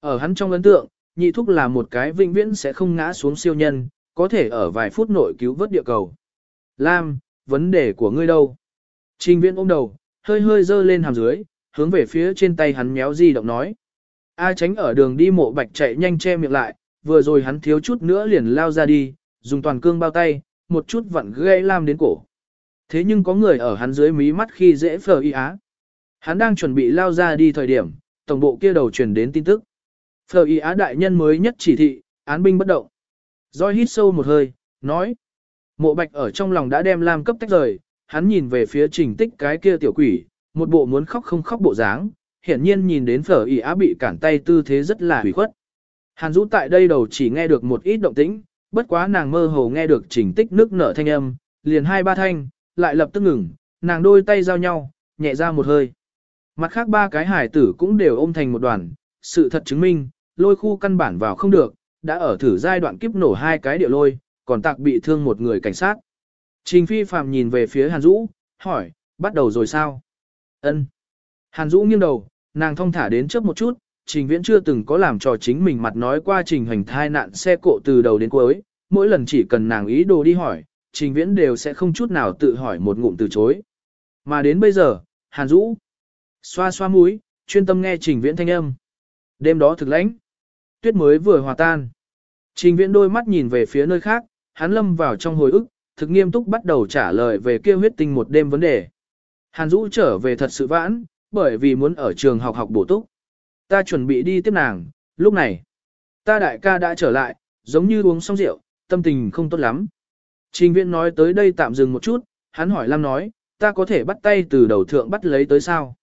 Ở hắn trong ấn tượng, nhị thúc là một cái vĩnh viễn sẽ không ngã xuống siêu nhân, có thể ở vài phút nội cứu vớt địa cầu. Lam, vấn đề của ngươi đâu? Trình viễn ôm đầu, hơi hơi dơ lên hàm dưới, hướng về phía trên tay hắn méo di động nói. A tránh ở đường đi mộ bạch chạy nhanh che miệng lại, vừa rồi hắn thiếu chút nữa liền lao ra đi, dùng toàn cương bao tay, một chút vặn gây lam đến cổ. Thế nhưng có người ở hắn dưới mí mắt khi dễ phờ y á. Hắn đang chuẩn bị lao ra đi thời điểm, tổng bộ kia đầu truyền đến tin tức. Phờ y á đại nhân mới nhất chỉ thị, án binh bất động. Rồi hít sâu một hơi, nói. Mộ bạch ở trong lòng đã đem lam cấp tách rời, hắn nhìn về phía trình tích cái kia tiểu quỷ, một bộ muốn khóc không khóc bộ dáng, hiển nhiên nhìn đến phở y á bị cản tay tư thế rất là hủy khuất. Hàn Dũ tại đây đầu chỉ nghe được một ít động tĩnh, bất quá nàng mơ hồ nghe được trình tích nước nở thanh âm, liền hai ba thanh, lại lập tức ngừng, nàng đôi tay giao nhau, nhẹ ra một hơi. Mặt khác ba cái hải tử cũng đều ôm thành một đoàn, sự thật chứng minh, lôi khu căn bản vào không được, đã ở thử giai đoạn kiếp nổ hai cái địa lôi, còn tạc bị thương một người cảnh sát. Trình phi Phạm nhìn về phía Hàn Dũ, hỏi, bắt đầu rồi sao? Ân. Hàn Dũ nghiêng đầu, nàng thong thả đến trước một chút, trình viễn chưa từng có làm trò chính mình mặt nói qua trình hành thai nạn xe cộ từ đầu đến cuối, mỗi lần chỉ cần nàng ý đồ đi hỏi, trình viễn đều sẽ không chút nào tự hỏi một ngụm từ chối. Mà đến bây giờ, Hàn Dũ xoa xoa mũi, chuyên tâm nghe trình viễn thanh âm. Đêm đó thực lãnh, tuyết mới vừa hòa tan. Trình viễn đôi mắt nhìn về phía nơi khác, hắn lâm vào trong hồi ức, thực nghiêm túc bắt đầu trả lời về kia huyết tinh một đêm vấn đề. Hàn Dũ trở về thật sự vãn, bởi vì muốn ở trường học học bổ túc. Ta chuẩn bị đi tiếp nàng, lúc này, ta đại ca đã trở lại, giống như uống xong rượu, tâm tình không tốt lắm. Trình viện nói tới đây tạm dừng một chút, hắn hỏi Lam nói, ta có thể bắt tay từ đầu thượng bắt lấy tới sao?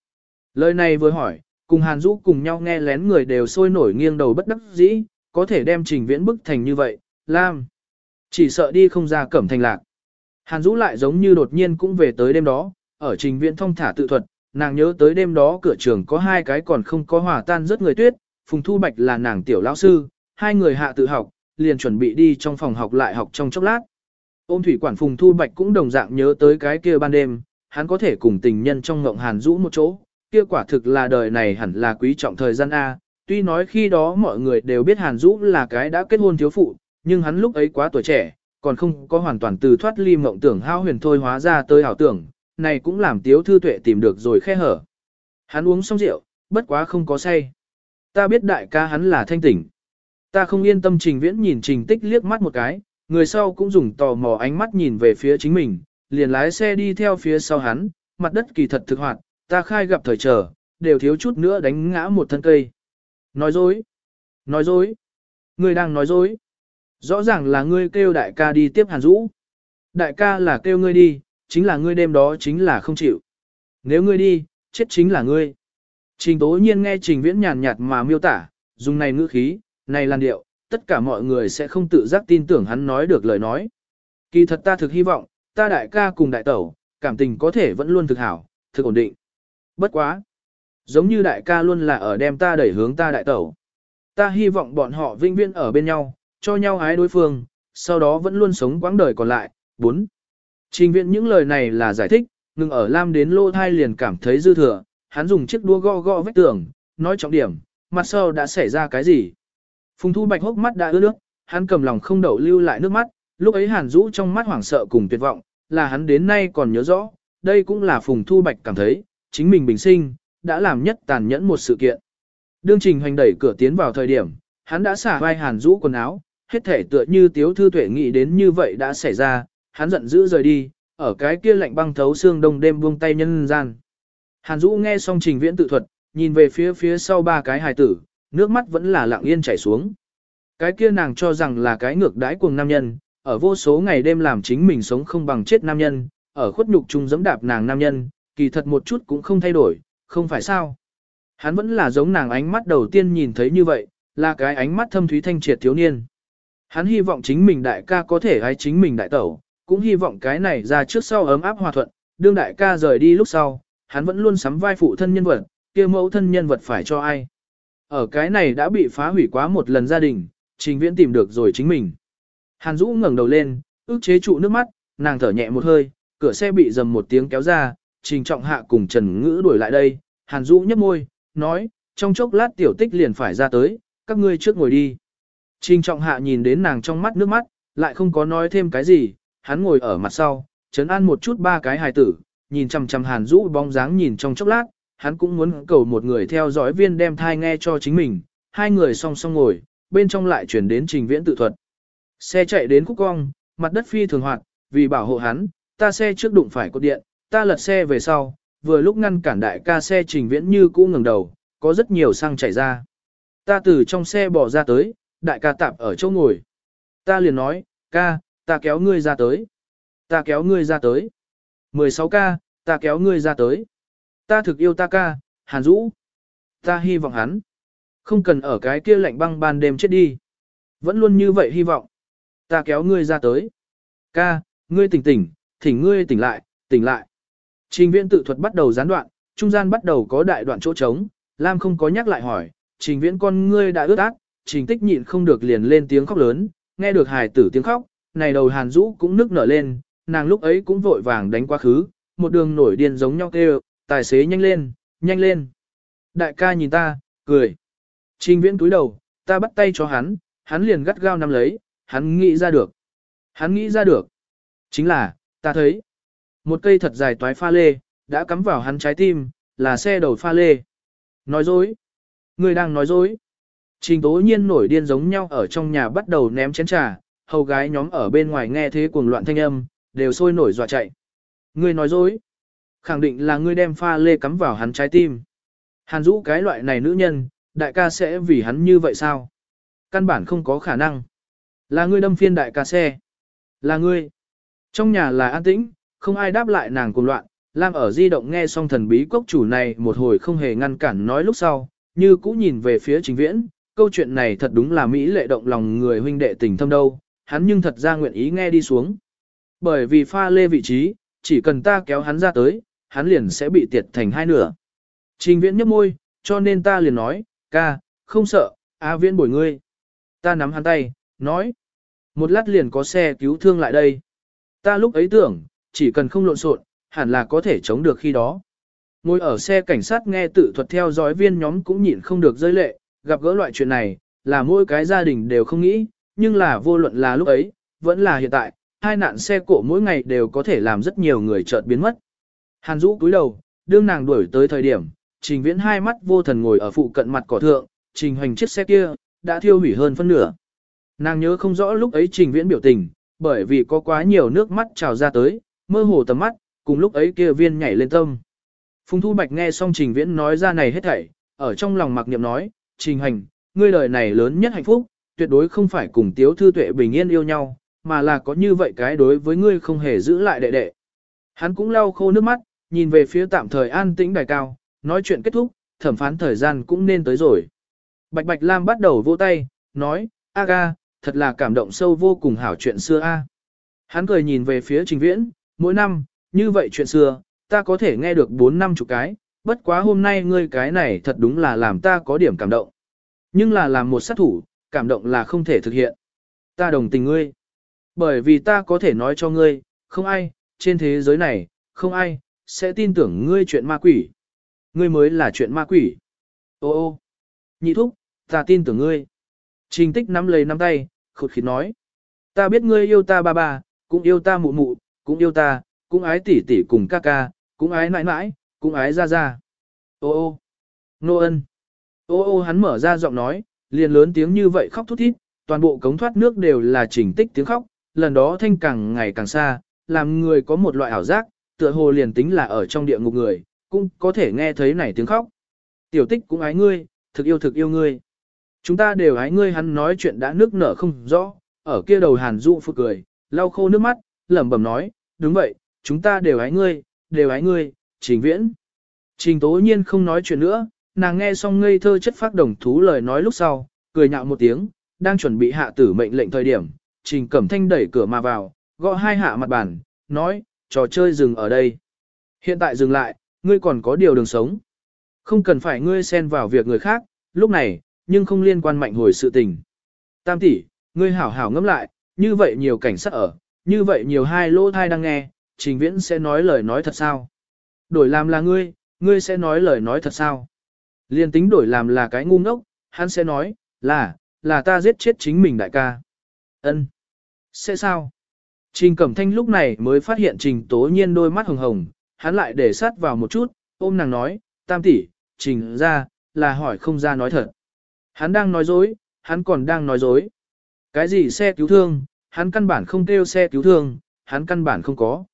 Lời này vừa hỏi, cùng Hàn Dũ cùng nhau nghe lén người đều sôi nổi nghiêng đầu bất đắc dĩ, có thể đem trình viễn bức thành như vậy, Lam. Chỉ sợ đi không ra cẩm thành lạc. Hàn Dũ lại giống như đột nhiên cũng về tới đêm đó, ở trình viện thông thả tự thuật, nàng nhớ tới đêm đó cửa trường có hai cái còn không có hòa tan rất người tuyết, Phùng Thu Bạch là nàng tiểu lão sư, hai người hạ tự học, liền chuẩn bị đi trong phòng học lại học trong chốc lát. Ôm thủy quản Phùng Thu Bạch cũng đồng dạng nhớ tới cái kia ban đêm, hắn có thể cùng tình nhân trong ngộng Hàn Dũ một chỗ, kia quả thực là đời này hẳn là quý trọng thời gian A, tuy nói khi đó mọi người đều biết Hàn Dũ là cái đã kết hôn thiếu phụ, nhưng hắn lúc ấy quá tuổi trẻ, còn không có hoàn toàn từ thoát ly mộng tưởng hao huyền thôi hóa ra tới hảo tưởng, này cũng làm tiếu thư tuệ tìm được rồi khe hở. Hắn uống xong rượu, bất quá không có say. Ta biết đại ca hắn là thanh tỉnh. Ta không yên tâm trình viễn nhìn trình tích liếc mắt một cái, người sau cũng dùng tò mò ánh mắt nhìn về phía chính mình, liền lái xe đi theo phía sau hắn, mặt đất kỳ thật thực hoạt, ta khai gặp thời trở, đều thiếu chút nữa đánh ngã một thân cây. Nói dối. Nói dối. Ngươi đang nói dối. Rõ ràng là ngươi kêu đại ca đi tiếp Hàn Dũ. Đại ca là kêu ngươi đi, chính là ngươi đêm đó chính là không chịu. Nếu ngươi đi, chết chính là ngươi. Trình tố nhiên nghe trình viễn nhàn nhạt mà miêu tả, dùng này ngữ khí, này làn điệu, tất cả mọi người sẽ không tự giác tin tưởng hắn nói được lời nói. Kỳ thật ta thực hy vọng, ta đại ca cùng đại tẩu, cảm tình có thể vẫn luôn thực hảo, thực ổn định. Bất quá. Giống như đại ca luôn là ở đem ta đẩy hướng ta đại tẩu. Ta hy vọng bọn họ vinh viễn ở bên nhau, cho nhau ái đối phương, sau đó vẫn luôn sống quãng đời còn lại. 4. Trình viện những lời này là giải thích, ngừng ở Lam đến lô thai liền cảm thấy dư thừa, hắn dùng chiếc đua gõ gõ vết tường, nói trọng điểm, mặt sau đã xảy ra cái gì. Phùng Thu Bạch hốc mắt đã ướt nước, hắn cầm lòng không đậu lưu lại nước mắt, lúc ấy Hàn Dũ trong mắt hoảng sợ cùng tuyệt vọng, là hắn đến nay còn nhớ rõ, đây cũng là Phùng Thu Bạch cảm thấy, chính mình bình sinh, đã làm nhất tàn nhẫn một sự kiện. Đương Trình Hoành đẩy cửa tiến vào thời điểm, hắn đã xả vai Hàn Dũ quần áo, hết thể tựa như Tiếu Thư Tuệ nghĩ đến như vậy đã xảy ra, hắn giận dữ rời đi, ở cái kia lạnh băng thấu xương đông đêm buông tay nhân gian. Hàn Dũ nghe xong Trình Viễn tự thuật, nhìn về phía phía sau ba cái hài tử, nước mắt vẫn là lặng yên chảy xuống. Cái kia nàng cho rằng là cái ngược đãi cuồng nam nhân, ở vô số ngày đêm làm chính mình sống không bằng chết nam nhân, ở khuất nhục chung giẫm đạp nàng nam nhân, kỳ thật một chút cũng không thay đổi, không phải sao. Hắn vẫn là giống nàng ánh mắt đầu tiên nhìn thấy như vậy, là cái ánh mắt thâm thúy thanh triệt thiếu niên. Hắn hy vọng chính mình đại ca có thể hay chính mình đại tẩu, cũng hy vọng cái này ra trước sau ấm áp hòa thuận, đương đại ca rời đi lúc sau, hắn vẫn luôn sắm vai phụ thân nhân vật, kia mẫu thân nhân vật phải cho ai. Ở cái này đã bị phá hủy quá một lần gia đình, trình viễn tìm được rồi chính mình. Hàn Dũ ngẩng đầu lên, ước chế trụ nước mắt, nàng thở nhẹ một hơi, cửa xe bị dầm một tiếng kéo ra, trình trọng hạ cùng Trần Ngữ đuổi lại đây, Hàn Dũ nhấp môi, nói, trong chốc lát tiểu tích liền phải ra tới, các ngươi trước ngồi đi. Trình trọng hạ nhìn đến nàng trong mắt nước mắt, lại không có nói thêm cái gì, hắn ngồi ở mặt sau, chấn an một chút ba cái hài tử, nhìn chằm chằm Hàn Dũ bóng dáng nhìn trong chốc lát, hắn cũng muốn cầu một người theo dõi viên đem thai nghe cho chính mình, hai người song song ngồi, bên trong lại chuyển đến trình viễn tự thuật. Xe chạy đến khúc cong, mặt đất phi thường hoạt, vì bảo hộ hắn, ta xe trước đụng phải cột điện, ta lật xe về sau, vừa lúc ngăn cản đại ca xe trình viễn như cũ ngừng đầu, có rất nhiều xăng chảy ra. Ta từ trong xe bỏ ra tới, đại ca tạp ở chỗ ngồi. Ta liền nói, ca, ta kéo ngươi ra tới. Ta kéo ngươi ra tới. 16 ca, ta kéo ngươi ra tới. Ta thực yêu ta ca, Hàn Dũ. Ta hy vọng hắn. Không cần ở cái kia lạnh băng ban đêm chết đi. Vẫn luôn như vậy hy vọng. Ta kéo ngươi ra tới. Ca, ngươi tỉnh tỉnh, thỉnh ngươi tỉnh lại, tỉnh lại. Trình viễn tự thuật bắt đầu gián đoạn, trung gian bắt đầu có đại đoạn chỗ trống, Lam không có nhắc lại hỏi, trình viễn con ngươi đã ướt át, trình tích nhịn không được liền lên tiếng khóc lớn, nghe được hài tử tiếng khóc, này đầu hàn rũ cũng nức nở lên, nàng lúc ấy cũng vội vàng đánh quá khứ, một đường nổi điên giống nhau kêu, tài xế nhanh lên, nhanh lên. Đại ca nhìn ta, cười. Trình viễn túi đầu, ta bắt tay cho hắn, hắn liền gắt gao nắm lấy, hắn nghĩ ra được. Hắn nghĩ ra được. Chính là, ta thấy. Một cây thật dài toái pha lê, đã cắm vào hắn trái tim, là xe đầu pha lê. Nói dối. Người đang nói dối. Trình tố nhiên nổi điên giống nhau ở trong nhà bắt đầu ném chén trà, hầu gái nhóm ở bên ngoài nghe thế cuồng loạn thanh âm, đều sôi nổi dọa chạy. người nói dối. Khẳng định là ngươi đem pha lê cắm vào hắn trái tim. Hàn Dũ cái loại này nữ nhân, đại ca sẽ vì hắn như vậy sao? Căn bản không có khả năng. Là ngươi đâm phiên đại ca xe. Là ngươi. Trong nhà là an tĩnh, không ai đáp lại nàng cùng loạn. Lam ở di động nghe xong thần bí cốc chủ này một hồi không hề ngăn cản nói lúc sau, như cũ nhìn về phía trình viễn, câu chuyện này thật đúng là Mỹ lệ động lòng người huynh đệ tình thâm đâu, hắn nhưng thật ra nguyện ý nghe đi xuống. Bởi vì pha lê vị trí, chỉ cần ta kéo hắn ra tới, hắn liền sẽ bị tiệt thành hai nửa. Trình viễn nhấp môi, cho nên ta liền nói, ca, không sợ, A viễn bồi ngươi. Ta nắm hắn tay, nói, một lát liền có xe cứu thương lại đây. Ta lúc ấy tưởng, chỉ cần không lộn xộn, hẳn là có thể chống được khi đó. Ngồi ở xe cảnh sát nghe tự thuật theo dõi viên nhóm cũng nhịn không được rơi lệ, gặp gỡ loại chuyện này, là mỗi cái gia đình đều không nghĩ, nhưng là vô luận là lúc ấy, vẫn là hiện tại, hai nạn xe cộ mỗi ngày đều có thể làm rất nhiều người chợt biến mất. Hàn Dũ cúi đầu, đương nàng đuổi tới thời điểm, Trình Viễn hai mắt vô thần ngồi ở phụ cận mặt cỏ thượng, Trình Hoành chiếc xe kia đã thiêu hủy hơn phân nửa. Nàng nhớ không rõ lúc ấy Trình Viễn biểu tình, bởi vì có quá nhiều nước mắt trào ra tới, mơ hồ tầm mắt, cùng lúc ấy kia viên nhảy lên tâm. Phùng Thu Bạch nghe xong Trình Viễn nói ra này hết thảy, ở trong lòng mặc niệm nói, Trình Hành, ngươi đời này lớn nhất hạnh phúc, tuyệt đối không phải cùng Tiếu Thư Tuệ bình yên yêu nhau, mà là có như vậy cái đối với ngươi không hề giữ lại đệ đệ. Hắn cũng lau khô nước mắt, nhìn về phía tạm thời an tĩnh đài cao, nói chuyện kết thúc, thẩm phán thời gian cũng nên tới rồi. Bạch Bạch Lam bắt đầu vỗ tay, nói, Aga, thật là cảm động sâu vô cùng hảo chuyện xưa a. Hắn cười nhìn về phía Trình Viễn, mỗi năm, như vậy chuyện xưa, ta có thể nghe được 4 năm chục cái, bất quá hôm nay ngươi cái này thật đúng là làm ta có điểm cảm động. Nhưng là làm một sát thủ, cảm động là không thể thực hiện. Ta đồng tình ngươi. Bởi vì ta có thể nói cho ngươi, không ai, trên thế giới này, không ai, sẽ tin tưởng ngươi chuyện ma quỷ. Ngươi mới là chuyện ma quỷ. Ô ô, nhị thúc, ta tin tưởng ngươi. Trình tích nắm lấy nắm tay, khụt khịt nói. Ta biết ngươi yêu ta ba ba, cũng yêu ta mụ mụ, cũng yêu ta, cũng ái tỷ tỷ cùng ca ca, cũng ái nãi nãi, cũng ái ra ra. Ô ô, nô ân. Ô ô hắn mở ra giọng nói, liền lớn tiếng như vậy khóc thút thít, toàn bộ cống thoát nước đều là trình tích tiếng khóc, lần đó thanh càng ngày càng xa, làm người có một loại ảo giác, tựa hồ liền tính là ở trong địa ngục người, cũng có thể nghe thấy này tiếng khóc. Tiểu tích cũng ái ngươi, thực yêu thực yêu ngươi. Chúng ta đều ái ngươi hắn nói chuyện đã nước nở không rõ, ở kia đầu hàn dụ phụ cười, lau khô nước mắt, lẩm bẩm nói, đúng vậy, chúng ta đều ái ngươi, đều ái ngươi, trình viễn. Trình tố nhiên không nói chuyện nữa, nàng nghe xong ngây thơ chất phát đồng thú lời nói lúc sau, cười nhạo một tiếng, đang chuẩn bị hạ tử mệnh lệnh thời điểm, trình cẩm thanh đẩy cửa mà vào, gõ hai hạ mặt bàn, nói, trò chơi dừng ở đây. Hiện tại dừng lại, ngươi còn có điều đường sống. Không cần phải ngươi xen vào việc người khác, lúc này, nhưng không liên quan mạnh hồi sự tình. Tam tỷ, ngươi hảo hảo ngẫm lại, như vậy nhiều cảnh sát ở, như vậy nhiều hai lỗ thai đang nghe, trình viễn sẽ nói lời nói thật sao? Đổi làm là ngươi, ngươi sẽ nói lời nói thật sao? Liên tính đổi làm là cái ngu ngốc, hắn sẽ nói, là, là ta giết chết chính mình đại ca. Ân, Sẽ sao? Trình Cẩm Thanh lúc này mới phát hiện Trình Tố Nhiên đôi mắt hồng hồng, hắn lại để sát vào một chút, ôm nàng nói, tam tỷ, Trình ra, là hỏi không ra nói thật. Hắn đang nói dối, hắn còn đang nói dối. Cái gì xe cứu thương, hắn căn bản không kêu xe cứu thương, hắn căn bản không có.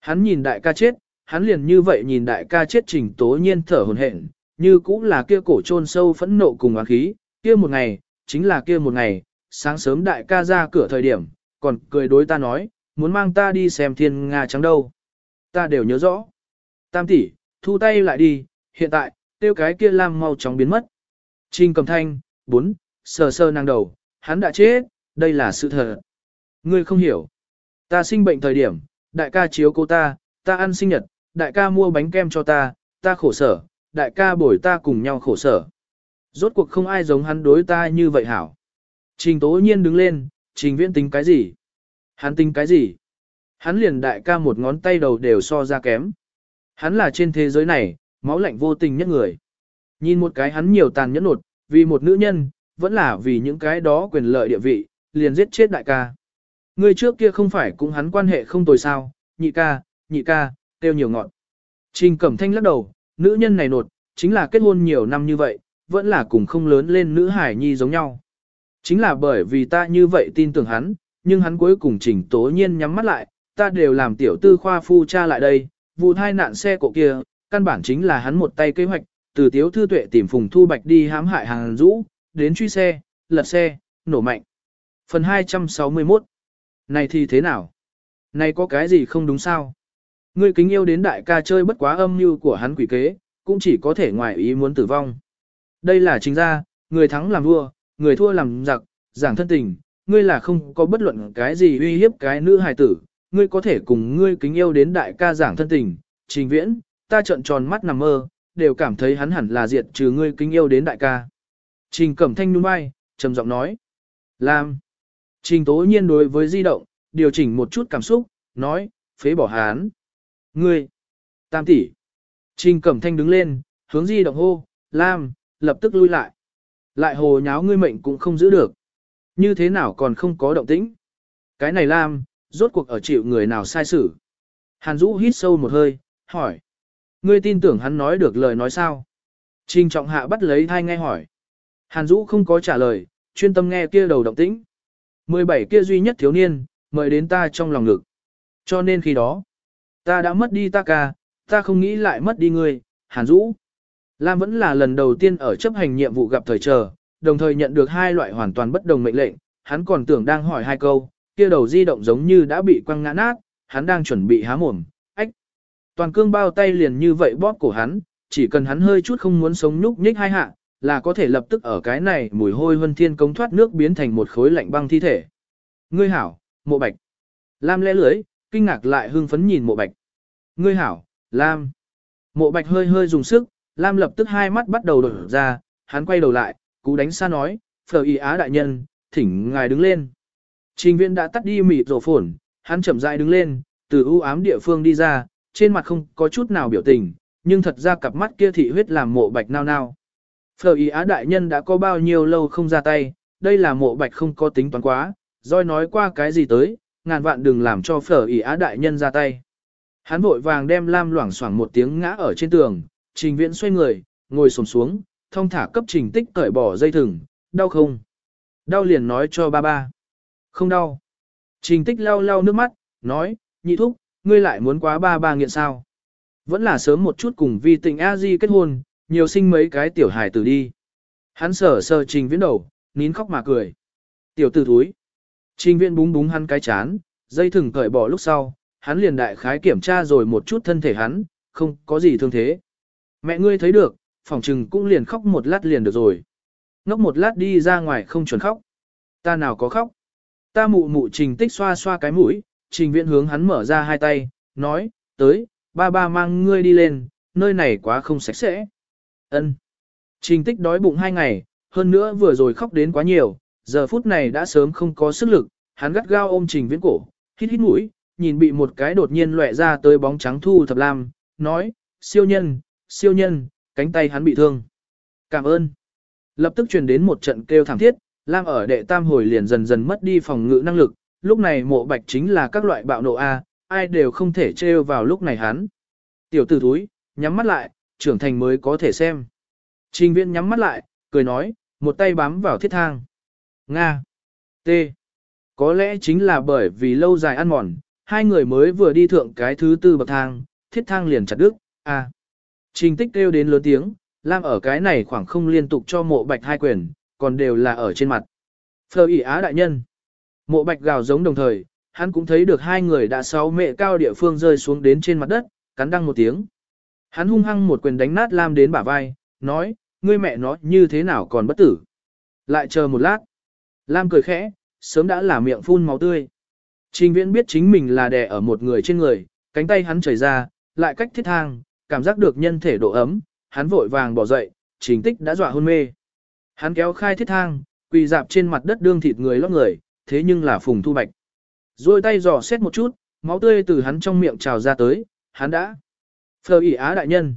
Hắn nhìn đại ca chết, hắn liền như vậy nhìn đại ca chết trình tố nhiên thở hồn hển, như cũng là kia cổ trôn sâu phẫn nộ cùng oán khí, kia một ngày, chính là kia một ngày, sáng sớm đại ca ra cửa thời điểm, còn cười đối ta nói, muốn mang ta đi xem thiên Nga trắng đâu. Ta đều nhớ rõ. Tam tỷ, thu tay lại đi, hiện tại, tiêu cái kia lam mau chóng biến mất. Trình cầm thanh, bốn, sờ sờ nàng đầu, hắn đã chết, đây là sự thật. Ngươi không hiểu. Ta sinh bệnh thời điểm, đại ca chiếu cô ta, ta ăn sinh nhật, đại ca mua bánh kem cho ta, ta khổ sở, đại ca bồi ta cùng nhau khổ sở. Rốt cuộc không ai giống hắn đối ta như vậy hảo. Trình tố nhiên đứng lên, trình viễn tính cái gì? Hắn tính cái gì? Hắn liền đại ca một ngón tay đầu đều so ra kém. Hắn là trên thế giới này, máu lạnh vô tình nhất người. Nhìn một cái hắn nhiều tàn nhẫn nột, vì một nữ nhân, vẫn là vì những cái đó quyền lợi địa vị, liền giết chết đại ca. Người trước kia không phải cũng hắn quan hệ không tồi sao, nhị ca, nhị ca, tiêu nhiều ngọn. Trình Cẩm Thanh lắc đầu, nữ nhân này nột, chính là kết hôn nhiều năm như vậy, vẫn là cùng không lớn lên nữ hải nhi giống nhau. Chính là bởi vì ta như vậy tin tưởng hắn, nhưng hắn cuối cùng trình tố nhiên nhắm mắt lại, ta đều làm tiểu tư khoa phu cha lại đây, vụ thai nạn xe cộ kia, căn bản chính là hắn một tay kế hoạch, từ tiếu thư tuệ tìm phùng thu bạch đi hãm hại hàng rũ, đến truy xe, lật xe, nổ mạnh. Phần 261 Này thì thế nào? Này có cái gì không đúng sao? Ngươi kính yêu đến đại ca chơi bất quá âm mưu của hắn quỷ kế, cũng chỉ có thể ngoài ý muốn tử vong. Đây là chính ra người thắng làm vua, người thua làm giặc, giảng thân tình, ngươi là không có bất luận cái gì uy hiếp cái nữ hài tử, ngươi có thể cùng ngươi kính yêu đến đại ca giảng thân tình, trình viễn, ta trợn tròn mắt nằm mơ, đều cảm thấy hắn hẳn là diệt trừ ngươi kính yêu đến đại ca. Trình cẩm thanh nhún vai, trầm giọng nói. Làm. Trình tố nhiên đối với di động, điều chỉnh một chút cảm xúc, nói, phế bỏ hán. Ngươi. Tam tỷ. Trình cẩm thanh đứng lên, hướng di động hô, Lam, lập tức lui lại. Lại hồ nháo ngươi mệnh cũng không giữ được. Như thế nào còn không có động tĩnh? Cái này Lam, rốt cuộc ở chịu người nào sai xử? Hàn Dũ hít sâu một hơi, hỏi. Ngươi tin tưởng hắn nói được lời nói sao? Trình trọng hạ bắt lấy thai nghe hỏi. Hàn Dũ không có trả lời, chuyên tâm nghe kia đầu động tĩnh. 17 kia duy nhất thiếu niên, mời đến ta trong lòng ngực. Cho nên khi đó, ta đã mất đi ta ca, ta không nghĩ lại mất đi ngươi, Hàn Dũ. Lam vẫn là lần đầu tiên ở chấp hành nhiệm vụ gặp thời chờ, đồng thời nhận được hai loại hoàn toàn bất đồng mệnh lệnh, hắn còn tưởng đang hỏi hai câu, kia đầu di động giống như đã bị quăng ngã nát, hắn đang chuẩn bị há mồm, ách. Toàn cương bao tay liền như vậy bóp cổ hắn, chỉ cần hắn hơi chút không muốn sống nhúc nhích hai hạ, là có thể lập tức ở cái này mùi hôi huân thiên công thoát nước biến thành một khối lạnh băng thi thể. Ngươi hảo, mộ bạch. Lam lẽ lưới, kinh ngạc lại hưng phấn nhìn mộ bạch. Ngươi hảo, Lam. Mộ bạch hơi hơi dùng sức, Lam lập tức hai mắt bắt đầu đổi ra, hắn quay đầu lại, cú đánh xa nói, phở y á đại nhân, thỉnh ngài đứng lên. Trình viên đã tắt đi mịt rổ phổn, hắn chậm rãi đứng lên, từ ưu ám địa phương đi ra, trên mặt không có chút nào biểu tình, nhưng thật ra cặp mắt kia thị huyết làm mộ bạch nao nao. Phở y á đại nhân đã có bao nhiêu lâu không ra tay, đây là mộ bạch không có tính toán quá, rồi nói qua cái gì tới, ngàn vạn đừng làm cho phở y á đại nhân ra tay. Hắn vội vàng đem lam loảng xoảng một tiếng ngã ở trên tường, trình viễn xoay người, ngồi xổm xuống, thông thả cấp trình tích cởi bỏ dây thừng, đau không? Đau liền nói cho ba ba. Không đau. Trình tích lau lau nước mắt, nói, nhị thúc, ngươi lại muốn quá ba ba nghiện sao? Vẫn là sớm một chút cùng vì tình a di kết hôn, nhiều sinh mấy cái tiểu hài tử đi. Hắn sờ sờ trình viễn đầu, nín khóc mà cười. Tiểu tử thúi. Trình viễn búng búng hắn cái chán, dây thừng cởi bỏ lúc sau, hắn liền đại khái kiểm tra rồi một chút thân thể hắn, không có gì thương thế. Mẹ ngươi thấy được, phòng trừng cũng liền khóc một lát liền được rồi. Ngốc một lát đi ra ngoài không chuẩn khóc. Ta nào có khóc. Ta mụ mụ trình tích xoa xoa cái mũi, trình viện hướng hắn mở ra hai tay, nói, tới, ba ba mang ngươi đi lên, nơi này quá không sạch sẽ. Ân. Trình tích đói bụng hai ngày, hơn nữa vừa rồi khóc đến quá nhiều, giờ phút này đã sớm không có sức lực, hắn gắt gao ôm trình viễn cổ, hít hít mũi, nhìn bị một cái đột nhiên lóe ra tới bóng trắng thu thập lam, nói, siêu nhân, siêu nhân, cánh tay hắn bị thương. Cảm ơn. Lập tức truyền đến một trận kêu thảm thiết, Lam ở đệ tam hồi liền dần dần mất đi phòng ngự năng lực, lúc này mộ bạch chính là các loại bạo nộ A, ai đều không thể trêu vào lúc này hắn. Tiểu tử thúi, nhắm mắt lại, trưởng thành mới có thể xem. Trình viên nhắm mắt lại, cười nói, một tay bám vào thiết thang. Nga. T. Có lẽ chính là bởi vì lâu dài ăn mòn, hai người mới vừa đi thượng cái thứ tư bậc thang, thiết thang liền chặt đứt. A. Trình tích kêu đến lớn tiếng, Lam ở cái này khoảng không liên tục cho mộ bạch hai quyền, còn đều là ở trên mặt. Phờ ỉ á đại nhân. Mộ bạch gào giống đồng thời, hắn cũng thấy được hai người đã sáu mẹ cao địa phương rơi xuống đến trên mặt đất, cắn đăng một tiếng. Hắn hung hăng một quyền đánh nát Lam đến bả vai, nói, ngươi mẹ nó như thế nào còn bất tử. Lại chờ một lát. Lam cười khẽ, sớm đã là miệng phun máu tươi. Trình viễn biết chính mình là đè ở một người trên người, cánh tay hắn chảy ra, lại cách thiết thang, cảm giác được nhân thể độ ấm, hắn vội vàng bỏ dậy, chính tích đã dọa hôn mê. Hắn kéo khai thiết thang, quỳ dạp trên mặt đất đương thịt người lót người, thế nhưng là phùng thu bạch. Rồi tay dò xét một chút, máu tươi từ hắn trong miệng trào ra tới, hắn đã. Phờ ỉ á đại nhân.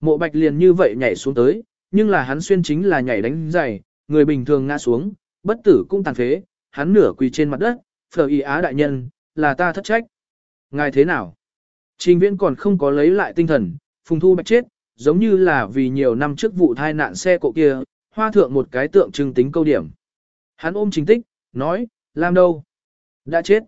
Mộ bạch liền như vậy nhảy xuống tới, nhưng là hắn xuyên chính là nhảy đánh giày, người bình thường ngã xuống, bất tử cũng tàn phế, hắn nửa quỳ trên mặt đất, phờ ỉ á đại nhân, là ta thất trách. Ngài thế nào? Trình viễn còn không có lấy lại tinh thần, phùng thu bạch chết, giống như là vì nhiều năm trước vụ thai nạn xe cộ kia, hoa thượng một cái tượng trưng tính câu điểm. Hắn ôm chính tích, nói, làm đâu? Đã chết.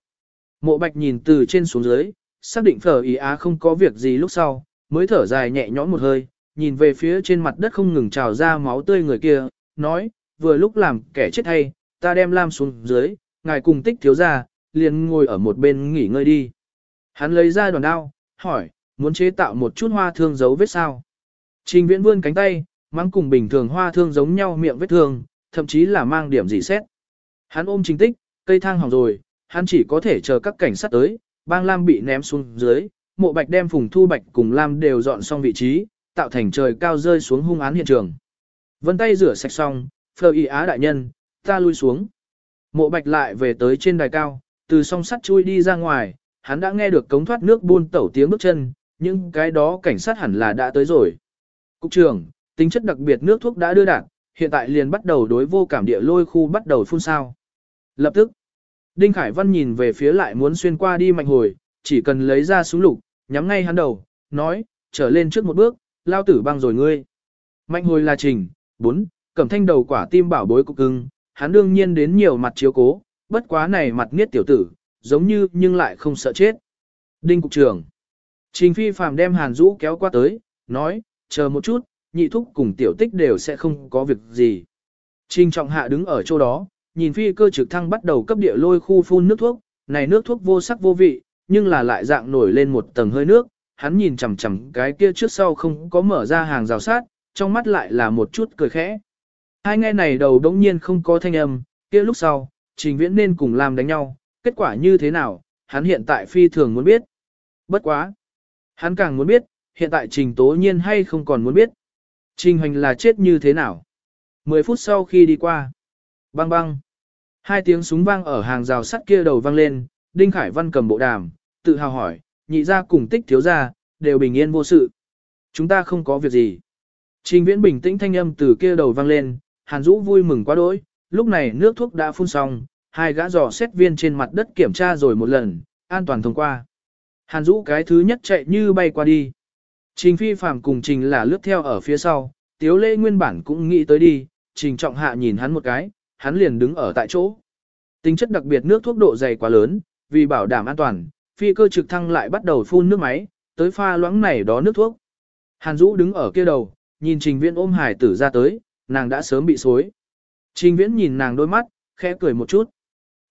Mộ bạch nhìn từ trên xuống dưới, xác định phở ý á không có việc gì lúc sau, mới thở dài nhẹ nhõm một hơi, nhìn về phía trên mặt đất không ngừng trào ra máu tươi người kia, nói, vừa lúc làm kẻ chết hay, ta đem Lam xuống dưới, ngài cùng tích thiếu ra, liền ngồi ở một bên nghỉ ngơi đi. Hắn lấy ra đoàn đao, hỏi, muốn chế tạo một chút hoa thương dấu vết sao? Trình viễn vươn cánh tay, mang cùng bình thường hoa thương giống nhau miệng vết thương, thậm chí là mang điểm gì xét. Hắn ôm trình tích, cây thang hỏng rồi, hắn chỉ có thể chờ các cảnh sát tới, bang lam bị ném xuống dưới, mộ bạch đem phùng thu bạch cùng lam đều dọn xong vị trí, tạo thành trời cao rơi xuống hung án hiện trường. Vân tay rửa sạch xong, phờ y á đại nhân, ta lui xuống. Mộ bạch lại về tới trên đài cao, từ song sắt chui đi ra ngoài, hắn đã nghe được cống thoát nước buôn tẩu tiếng bước chân, nhưng cái đó cảnh sát hẳn là đã tới rồi. Cục trưởng, tính chất đặc biệt nước thuốc đã đưa đạt, hiện tại liền bắt đầu đối vô cảm địa lôi khu bắt đầu phun sao. Lập tức, Đinh Khải Văn nhìn về phía lại muốn xuyên qua đi mạnh hồi, chỉ cần lấy ra súng lục, nhắm ngay hắn đầu, nói, trở lên trước một bước, lao tử băng rồi ngươi. Mạnh hồi là trình, 4, cẩm thanh đầu quả tim bảo bối cục cưng, hắn đương nhiên đến nhiều mặt chiếu cố, bất quá này mặt nghiết tiểu tử, giống như nhưng lại không sợ chết. Đinh cục trưởng. Trình phi phàm đem hàn rũ kéo qua tới, nói, chờ một chút, nhị thúc cùng tiểu tích đều sẽ không có việc gì. Trình trọng hạ đứng ở chỗ đó, nhìn phi cơ trực thăng bắt đầu cấp địa lôi khu phun nước thuốc, này nước thuốc vô sắc vô vị, nhưng là lại dạng nổi lên một tầng hơi nước, hắn nhìn chằm chằm cái kia trước sau không có mở ra hàng rào sát, trong mắt lại là một chút cười khẽ. Hai nghe này đầu đống nhiên không có thanh âm, kia lúc sau, trình viễn nên cùng làm đánh nhau, kết quả như thế nào, hắn hiện tại phi thường muốn biết. Bất quá. Hắn càng muốn biết, hiện tại trình tố nhiên hay không còn muốn biết. Trình hành là chết như thế nào. Mười phút sau khi đi qua. Bang bang. Hai tiếng súng vang ở hàng rào sắt kia đầu vang lên, Đinh Khải Văn cầm bộ đàm, tự hào hỏi, nhị ra cùng tích thiếu ra, đều bình yên vô sự. Chúng ta không có việc gì. Trình viễn bình tĩnh thanh âm từ kia đầu vang lên, Hàn Dũ vui mừng quá đỗi, lúc này nước thuốc đã phun xong, hai gã dò xét viên trên mặt đất kiểm tra rồi một lần, an toàn thông qua. Hàn Dũ cái thứ nhất chạy như bay qua đi. Trình phi phàm cùng trình là lướt theo ở phía sau, tiếu lễ nguyên bản cũng nghĩ tới đi, trình trọng hạ nhìn hắn một cái, hắn liền đứng ở tại chỗ. Tính chất đặc biệt nước thuốc độ dày quá lớn, vì bảo đảm an toàn, phi cơ trực thăng lại bắt đầu phun nước máy, tới pha loãng này đó nước thuốc. Hàn Dũ đứng ở kia đầu, nhìn trình viễn ôm hải tử ra tới, nàng đã sớm bị xối. Trình viễn nhìn nàng đôi mắt, khẽ cười một chút.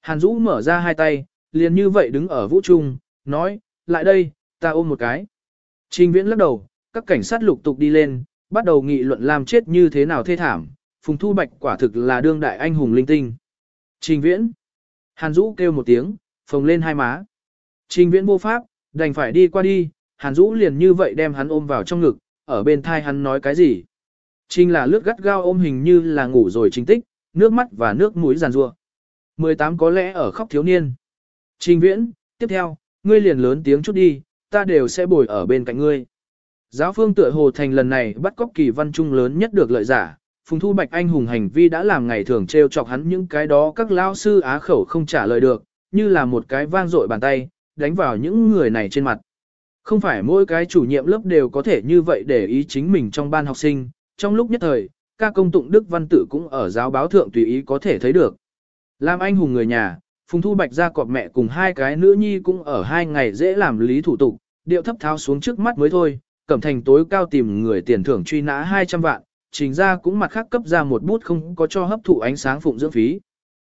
Hàn Dũ mở ra hai tay, liền như vậy đứng ở vũ trung, nói, lại đây, ta ôm một cái. Trình viễn lắc đầu, các cảnh sát lục tục đi lên, bắt đầu nghị luận làm chết như thế nào thê thảm, Phùng Thu Bạch quả thực là đương đại anh hùng linh tinh. Trình viễn. Hàn Dũ kêu một tiếng, phồng lên hai má. Trình viễn vô pháp, đành phải đi qua đi, Hàn Dũ liền như vậy đem hắn ôm vào trong ngực, ở bên thai hắn nói cái gì. Trình là lướt gắt gao ôm hình như là ngủ rồi chính tích, nước mắt và nước mũi giàn rua. 18 có lẽ ở khóc thiếu niên. Trình viễn, tiếp theo, ngươi liền lớn tiếng chút đi, ta đều sẽ bồi ở bên cạnh ngươi. Giáo phương tựa hồ thành lần này bắt cóc kỳ văn trung lớn nhất được lợi giả, Phùng Thu Bạch anh hùng hành vi đã làm ngày thường trêu chọc hắn những cái đó các lao sư á khẩu không trả lời được, như là một cái vang dội bàn tay, đánh vào những người này trên mặt. Không phải mỗi cái chủ nhiệm lớp đều có thể như vậy để ý chính mình trong ban học sinh, trong lúc nhất thời, ca công tụng Đức Văn Tử cũng ở giáo báo thượng tùy ý có thể thấy được. Làm anh hùng người nhà, Phùng Thu Bạch ra cọp mẹ cùng hai cái nữ nhi cũng ở hai ngày dễ làm lý thủ tục, điệu thấp tháo xuống trước mắt mới thôi, cẩm thành tối cao tìm người tiền thưởng truy nã 200 vạn, chính ra cũng mặt khác cấp ra một bút không có cho hấp thụ ánh sáng phụng dưỡng phí.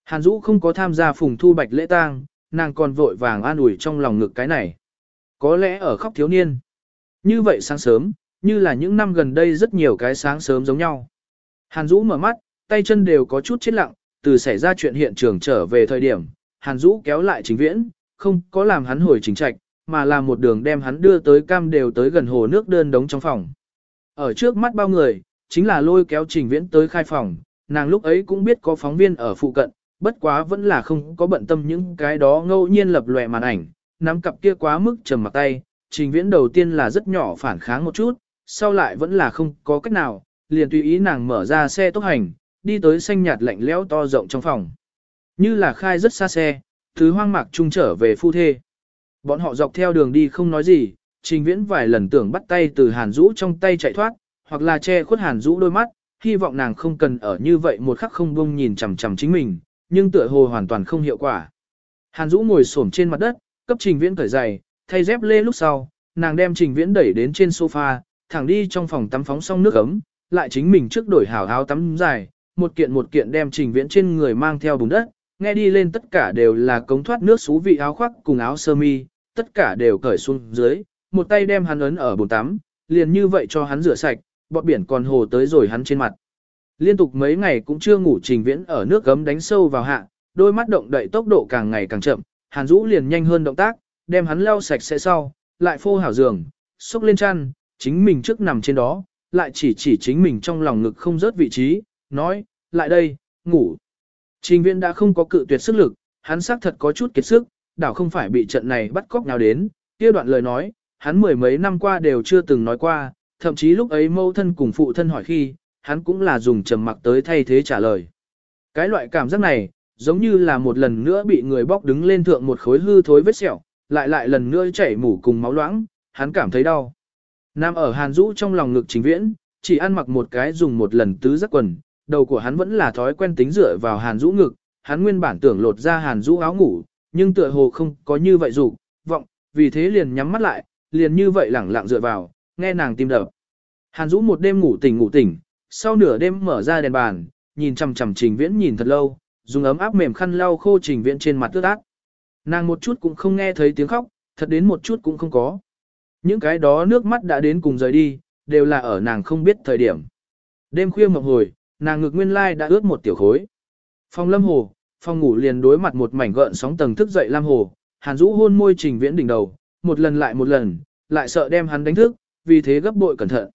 Hàn Dũ không có tham gia Phùng Thu Bạch lễ tang, nàng còn vội vàng an ủi trong lòng ngực cái này. Có lẽ ở khóc thiếu niên. Như vậy sáng sớm, như là những năm gần đây rất nhiều cái sáng sớm giống nhau. Hàn Dũ mở mắt, tay chân đều có chút chết lặng, từ xảy ra chuyện hiện trường trở về thời điểm, Hàn Dũ kéo lại Trình viễn, không có làm hắn hồi chính trạch, mà làm một đường đem hắn đưa tới cam đều tới gần hồ nước đơn đống trong phòng. Ở trước mắt bao người, chính là lôi kéo trình viễn tới khai phòng, nàng lúc ấy cũng biết có phóng viên ở phụ cận, bất quá vẫn là không có bận tâm những cái đó ngẫu nhiên lập lòe màn ảnh, nắm cặp kia quá mức trầm mặt tay, trình viễn đầu tiên là rất nhỏ phản kháng một chút, sau lại vẫn là không có cách nào, liền tùy ý nàng mở ra xe tốc hành, đi tới xanh nhạt lạnh lẽo to rộng trong phòng. Như là khai rất xa xe, thứ hoang mạc trung trở về phu thê. Bọn họ dọc theo đường đi không nói gì, trình viễn vài lần tưởng bắt tay từ hàn rũ trong tay chạy thoát, hoặc là che khuất hàn rũ đôi mắt, hy vọng nàng không cần ở như vậy một khắc không bông nhìn chằm chằm chính mình, nhưng tựa hồ hoàn toàn không hiệu quả. Hàn rũ ngồi xổm trên mặt đất, cấp trình viễn cởi giày, thay dép lê lúc sau, nàng đem trình viễn đẩy đến trên sofa, thẳng đi trong phòng tắm phóng xong nước ấm, lại chính mình trước đổi hảo áo tắm dài, một kiện một kiện đem trình viễn trên người mang theo bùn đất, nghe đi lên tất cả đều là cống thoát nước xú vị áo khoác cùng áo sơ mi, tất cả đều cởi xuống dưới, một tay đem hắn ấn ở bồn tắm, liền như vậy cho hắn rửa sạch, bọt biển còn hồ tới rồi hắn trên mặt. Liên tục mấy ngày cũng chưa ngủ trình viễn ở nước gấm đánh sâu vào hạ, đôi mắt động đậy tốc độ càng ngày càng chậm, Hàn Dũ liền nhanh hơn động tác, đem hắn lau sạch sẽ sau, lại phô hảo giường, xúc lên chăn, chính mình trước nằm trên đó, lại chỉ chỉ chính mình trong lòng ngực không rớt vị trí, nói, lại đây, ngủ. Trình viên đã không có cự tuyệt sức lực, hắn xác thật có chút kiệt sức, đảo không phải bị trận này bắt cóc nào đến, kia đoạn lời nói, hắn mười mấy năm qua đều chưa từng nói qua, thậm chí lúc ấy mâu thân cùng phụ thân hỏi khi, hắn cũng là dùng trầm mặc tới thay thế trả lời. Cái loại cảm giác này, giống như là một lần nữa bị người bóc đứng lên thượng một khối hư thối vết sẹo, lại lại lần nữa chảy mủ cùng máu loãng, hắn cảm thấy đau. Nam ở Hàn Dũ trong lòng ngực chính viễn, chỉ ăn mặc một cái dùng một lần tứ giác quần, đầu của hắn vẫn là thói quen tính dựa vào Hàn Dũ ngực, hắn nguyên bản tưởng lột ra Hàn Dũ áo ngủ, nhưng tựa hồ không có như vậy dục vọng, vì thế liền nhắm mắt lại, liền như vậy lẳng lặng dựa vào, nghe nàng tim đập. Hàn Dũ một đêm ngủ tỉnh ngủ tỉnh, sau nửa đêm mở ra đèn bàn, nhìn chằm chằm Trình Viễn nhìn thật lâu, dùng ấm áp mềm khăn lau khô Trình Viễn trên mặt ướt át. Nàng một chút cũng không nghe thấy tiếng khóc, thật đến một chút cũng không có. Những cái đó nước mắt đã đến cùng rời đi, đều là ở nàng không biết thời điểm. Đêm khuya mộng hồi, nàng ngực nguyên lai đã ướt một tiểu khối. Phòng lâm hồ, phòng ngủ liền đối mặt một mảnh gợn sóng tầng thức dậy lam hồ, hàn rũ hôn môi trình viễn đỉnh đầu, một lần lại một lần, lại sợ đem hắn đánh thức, vì thế gấp bội cẩn thận.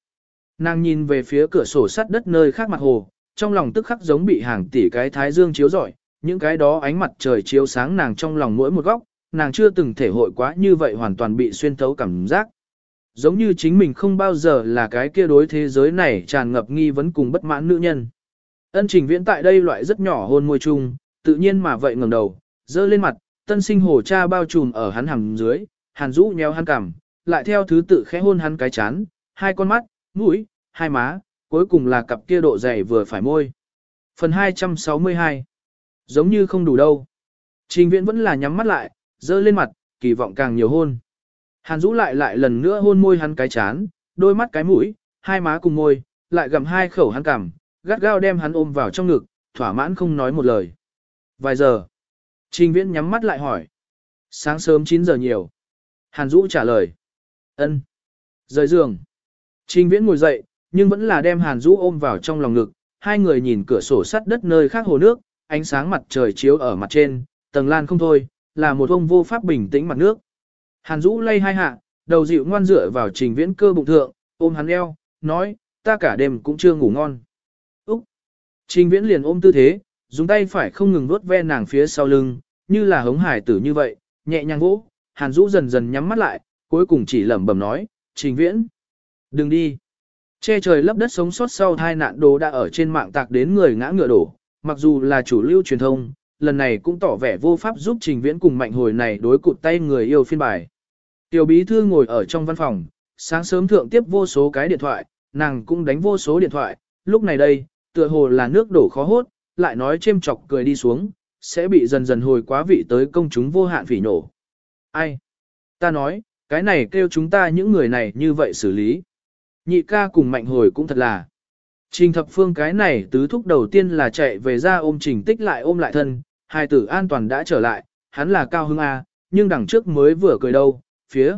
Nàng nhìn về phía cửa sổ sắt đất nơi khác mặt hồ, trong lòng tức khắc giống bị hàng tỷ cái thái dương chiếu rọi, những cái đó ánh mặt trời chiếu sáng nàng trong lòng mỗi một góc, nàng chưa từng thể hội quá như vậy hoàn toàn bị xuyên thấu cảm giác. Giống như chính mình không bao giờ là cái kia đối thế giới này tràn ngập nghi vấn cùng bất mãn nữ nhân. Ân trình viễn tại đây loại rất nhỏ hôn môi chung, tự nhiên mà vậy ngẩng đầu, dơ lên mặt, tân sinh hồ cha bao trùm ở hắn hầm dưới, hàn rũ nhéo hắn cằm, lại theo thứ tự khẽ hôn hắn cái chán, hai con mắt, mũi, hai má, cuối cùng là cặp kia độ dày vừa phải môi. Phần 262 Giống như không đủ đâu. Trình viễn vẫn là nhắm mắt lại, dơ lên mặt, kỳ vọng càng nhiều hôn. Hàn Dũ lại lại lần nữa hôn môi hắn cái chán, đôi mắt cái mũi, hai má cùng môi, lại gặm hai khẩu hắn cằm, gắt gao đem hắn ôm vào trong ngực, thỏa mãn không nói một lời. Vài giờ. Trình viễn nhắm mắt lại hỏi. Sáng sớm 9 giờ nhiều. Hàn Dũ trả lời. ân. Rời giường. Trình viễn ngồi dậy, nhưng vẫn là đem Hàn Dũ ôm vào trong lòng ngực. Hai người nhìn cửa sổ sắt đất nơi khác hồ nước, ánh sáng mặt trời chiếu ở mặt trên, tầng lan không thôi, là một ông vô pháp bình tĩnh mặt nước. Hàn Dũ lay hai hạ, đầu dịu ngoan dựa vào trình viễn cơ bụng thượng, ôm hắn eo, nói, ta cả đêm cũng chưa ngủ ngon. Úc! Trình viễn liền ôm tư thế, dùng tay phải không ngừng vuốt ve nàng phía sau lưng, như là hống hải tử như vậy, nhẹ nhàng vỗ, Hàn Dũ dần dần nhắm mắt lại, cuối cùng chỉ lẩm bẩm nói, trình viễn. Đừng đi. Che trời lấp đất sống sót sau hai nạn đồ đã ở trên mạng tạc đến người ngã ngựa đổ, mặc dù là chủ lưu truyền thông, lần này cũng tỏ vẻ vô pháp giúp trình viễn cùng mạnh hồi này đối cụt tay người yêu phiên bài. Tiểu bí thư ngồi ở trong văn phòng, sáng sớm thượng tiếp vô số cái điện thoại, nàng cũng đánh vô số điện thoại, lúc này đây, tựa hồ là nước đổ khó hốt, lại nói chêm chọc cười đi xuống, sẽ bị dần dần hồi quá vị tới công chúng vô hạn phỉ nổ. Ai? Ta nói, cái này kêu chúng ta những người này như vậy xử lý. Nhị ca cùng mạnh hồi cũng thật là. Trình thập phương cái này tứ thúc đầu tiên là chạy về ra ôm trình tích lại ôm lại thân, hai tử an toàn đã trở lại, hắn là cao hưng A, nhưng đằng trước mới vừa cười đâu, phía.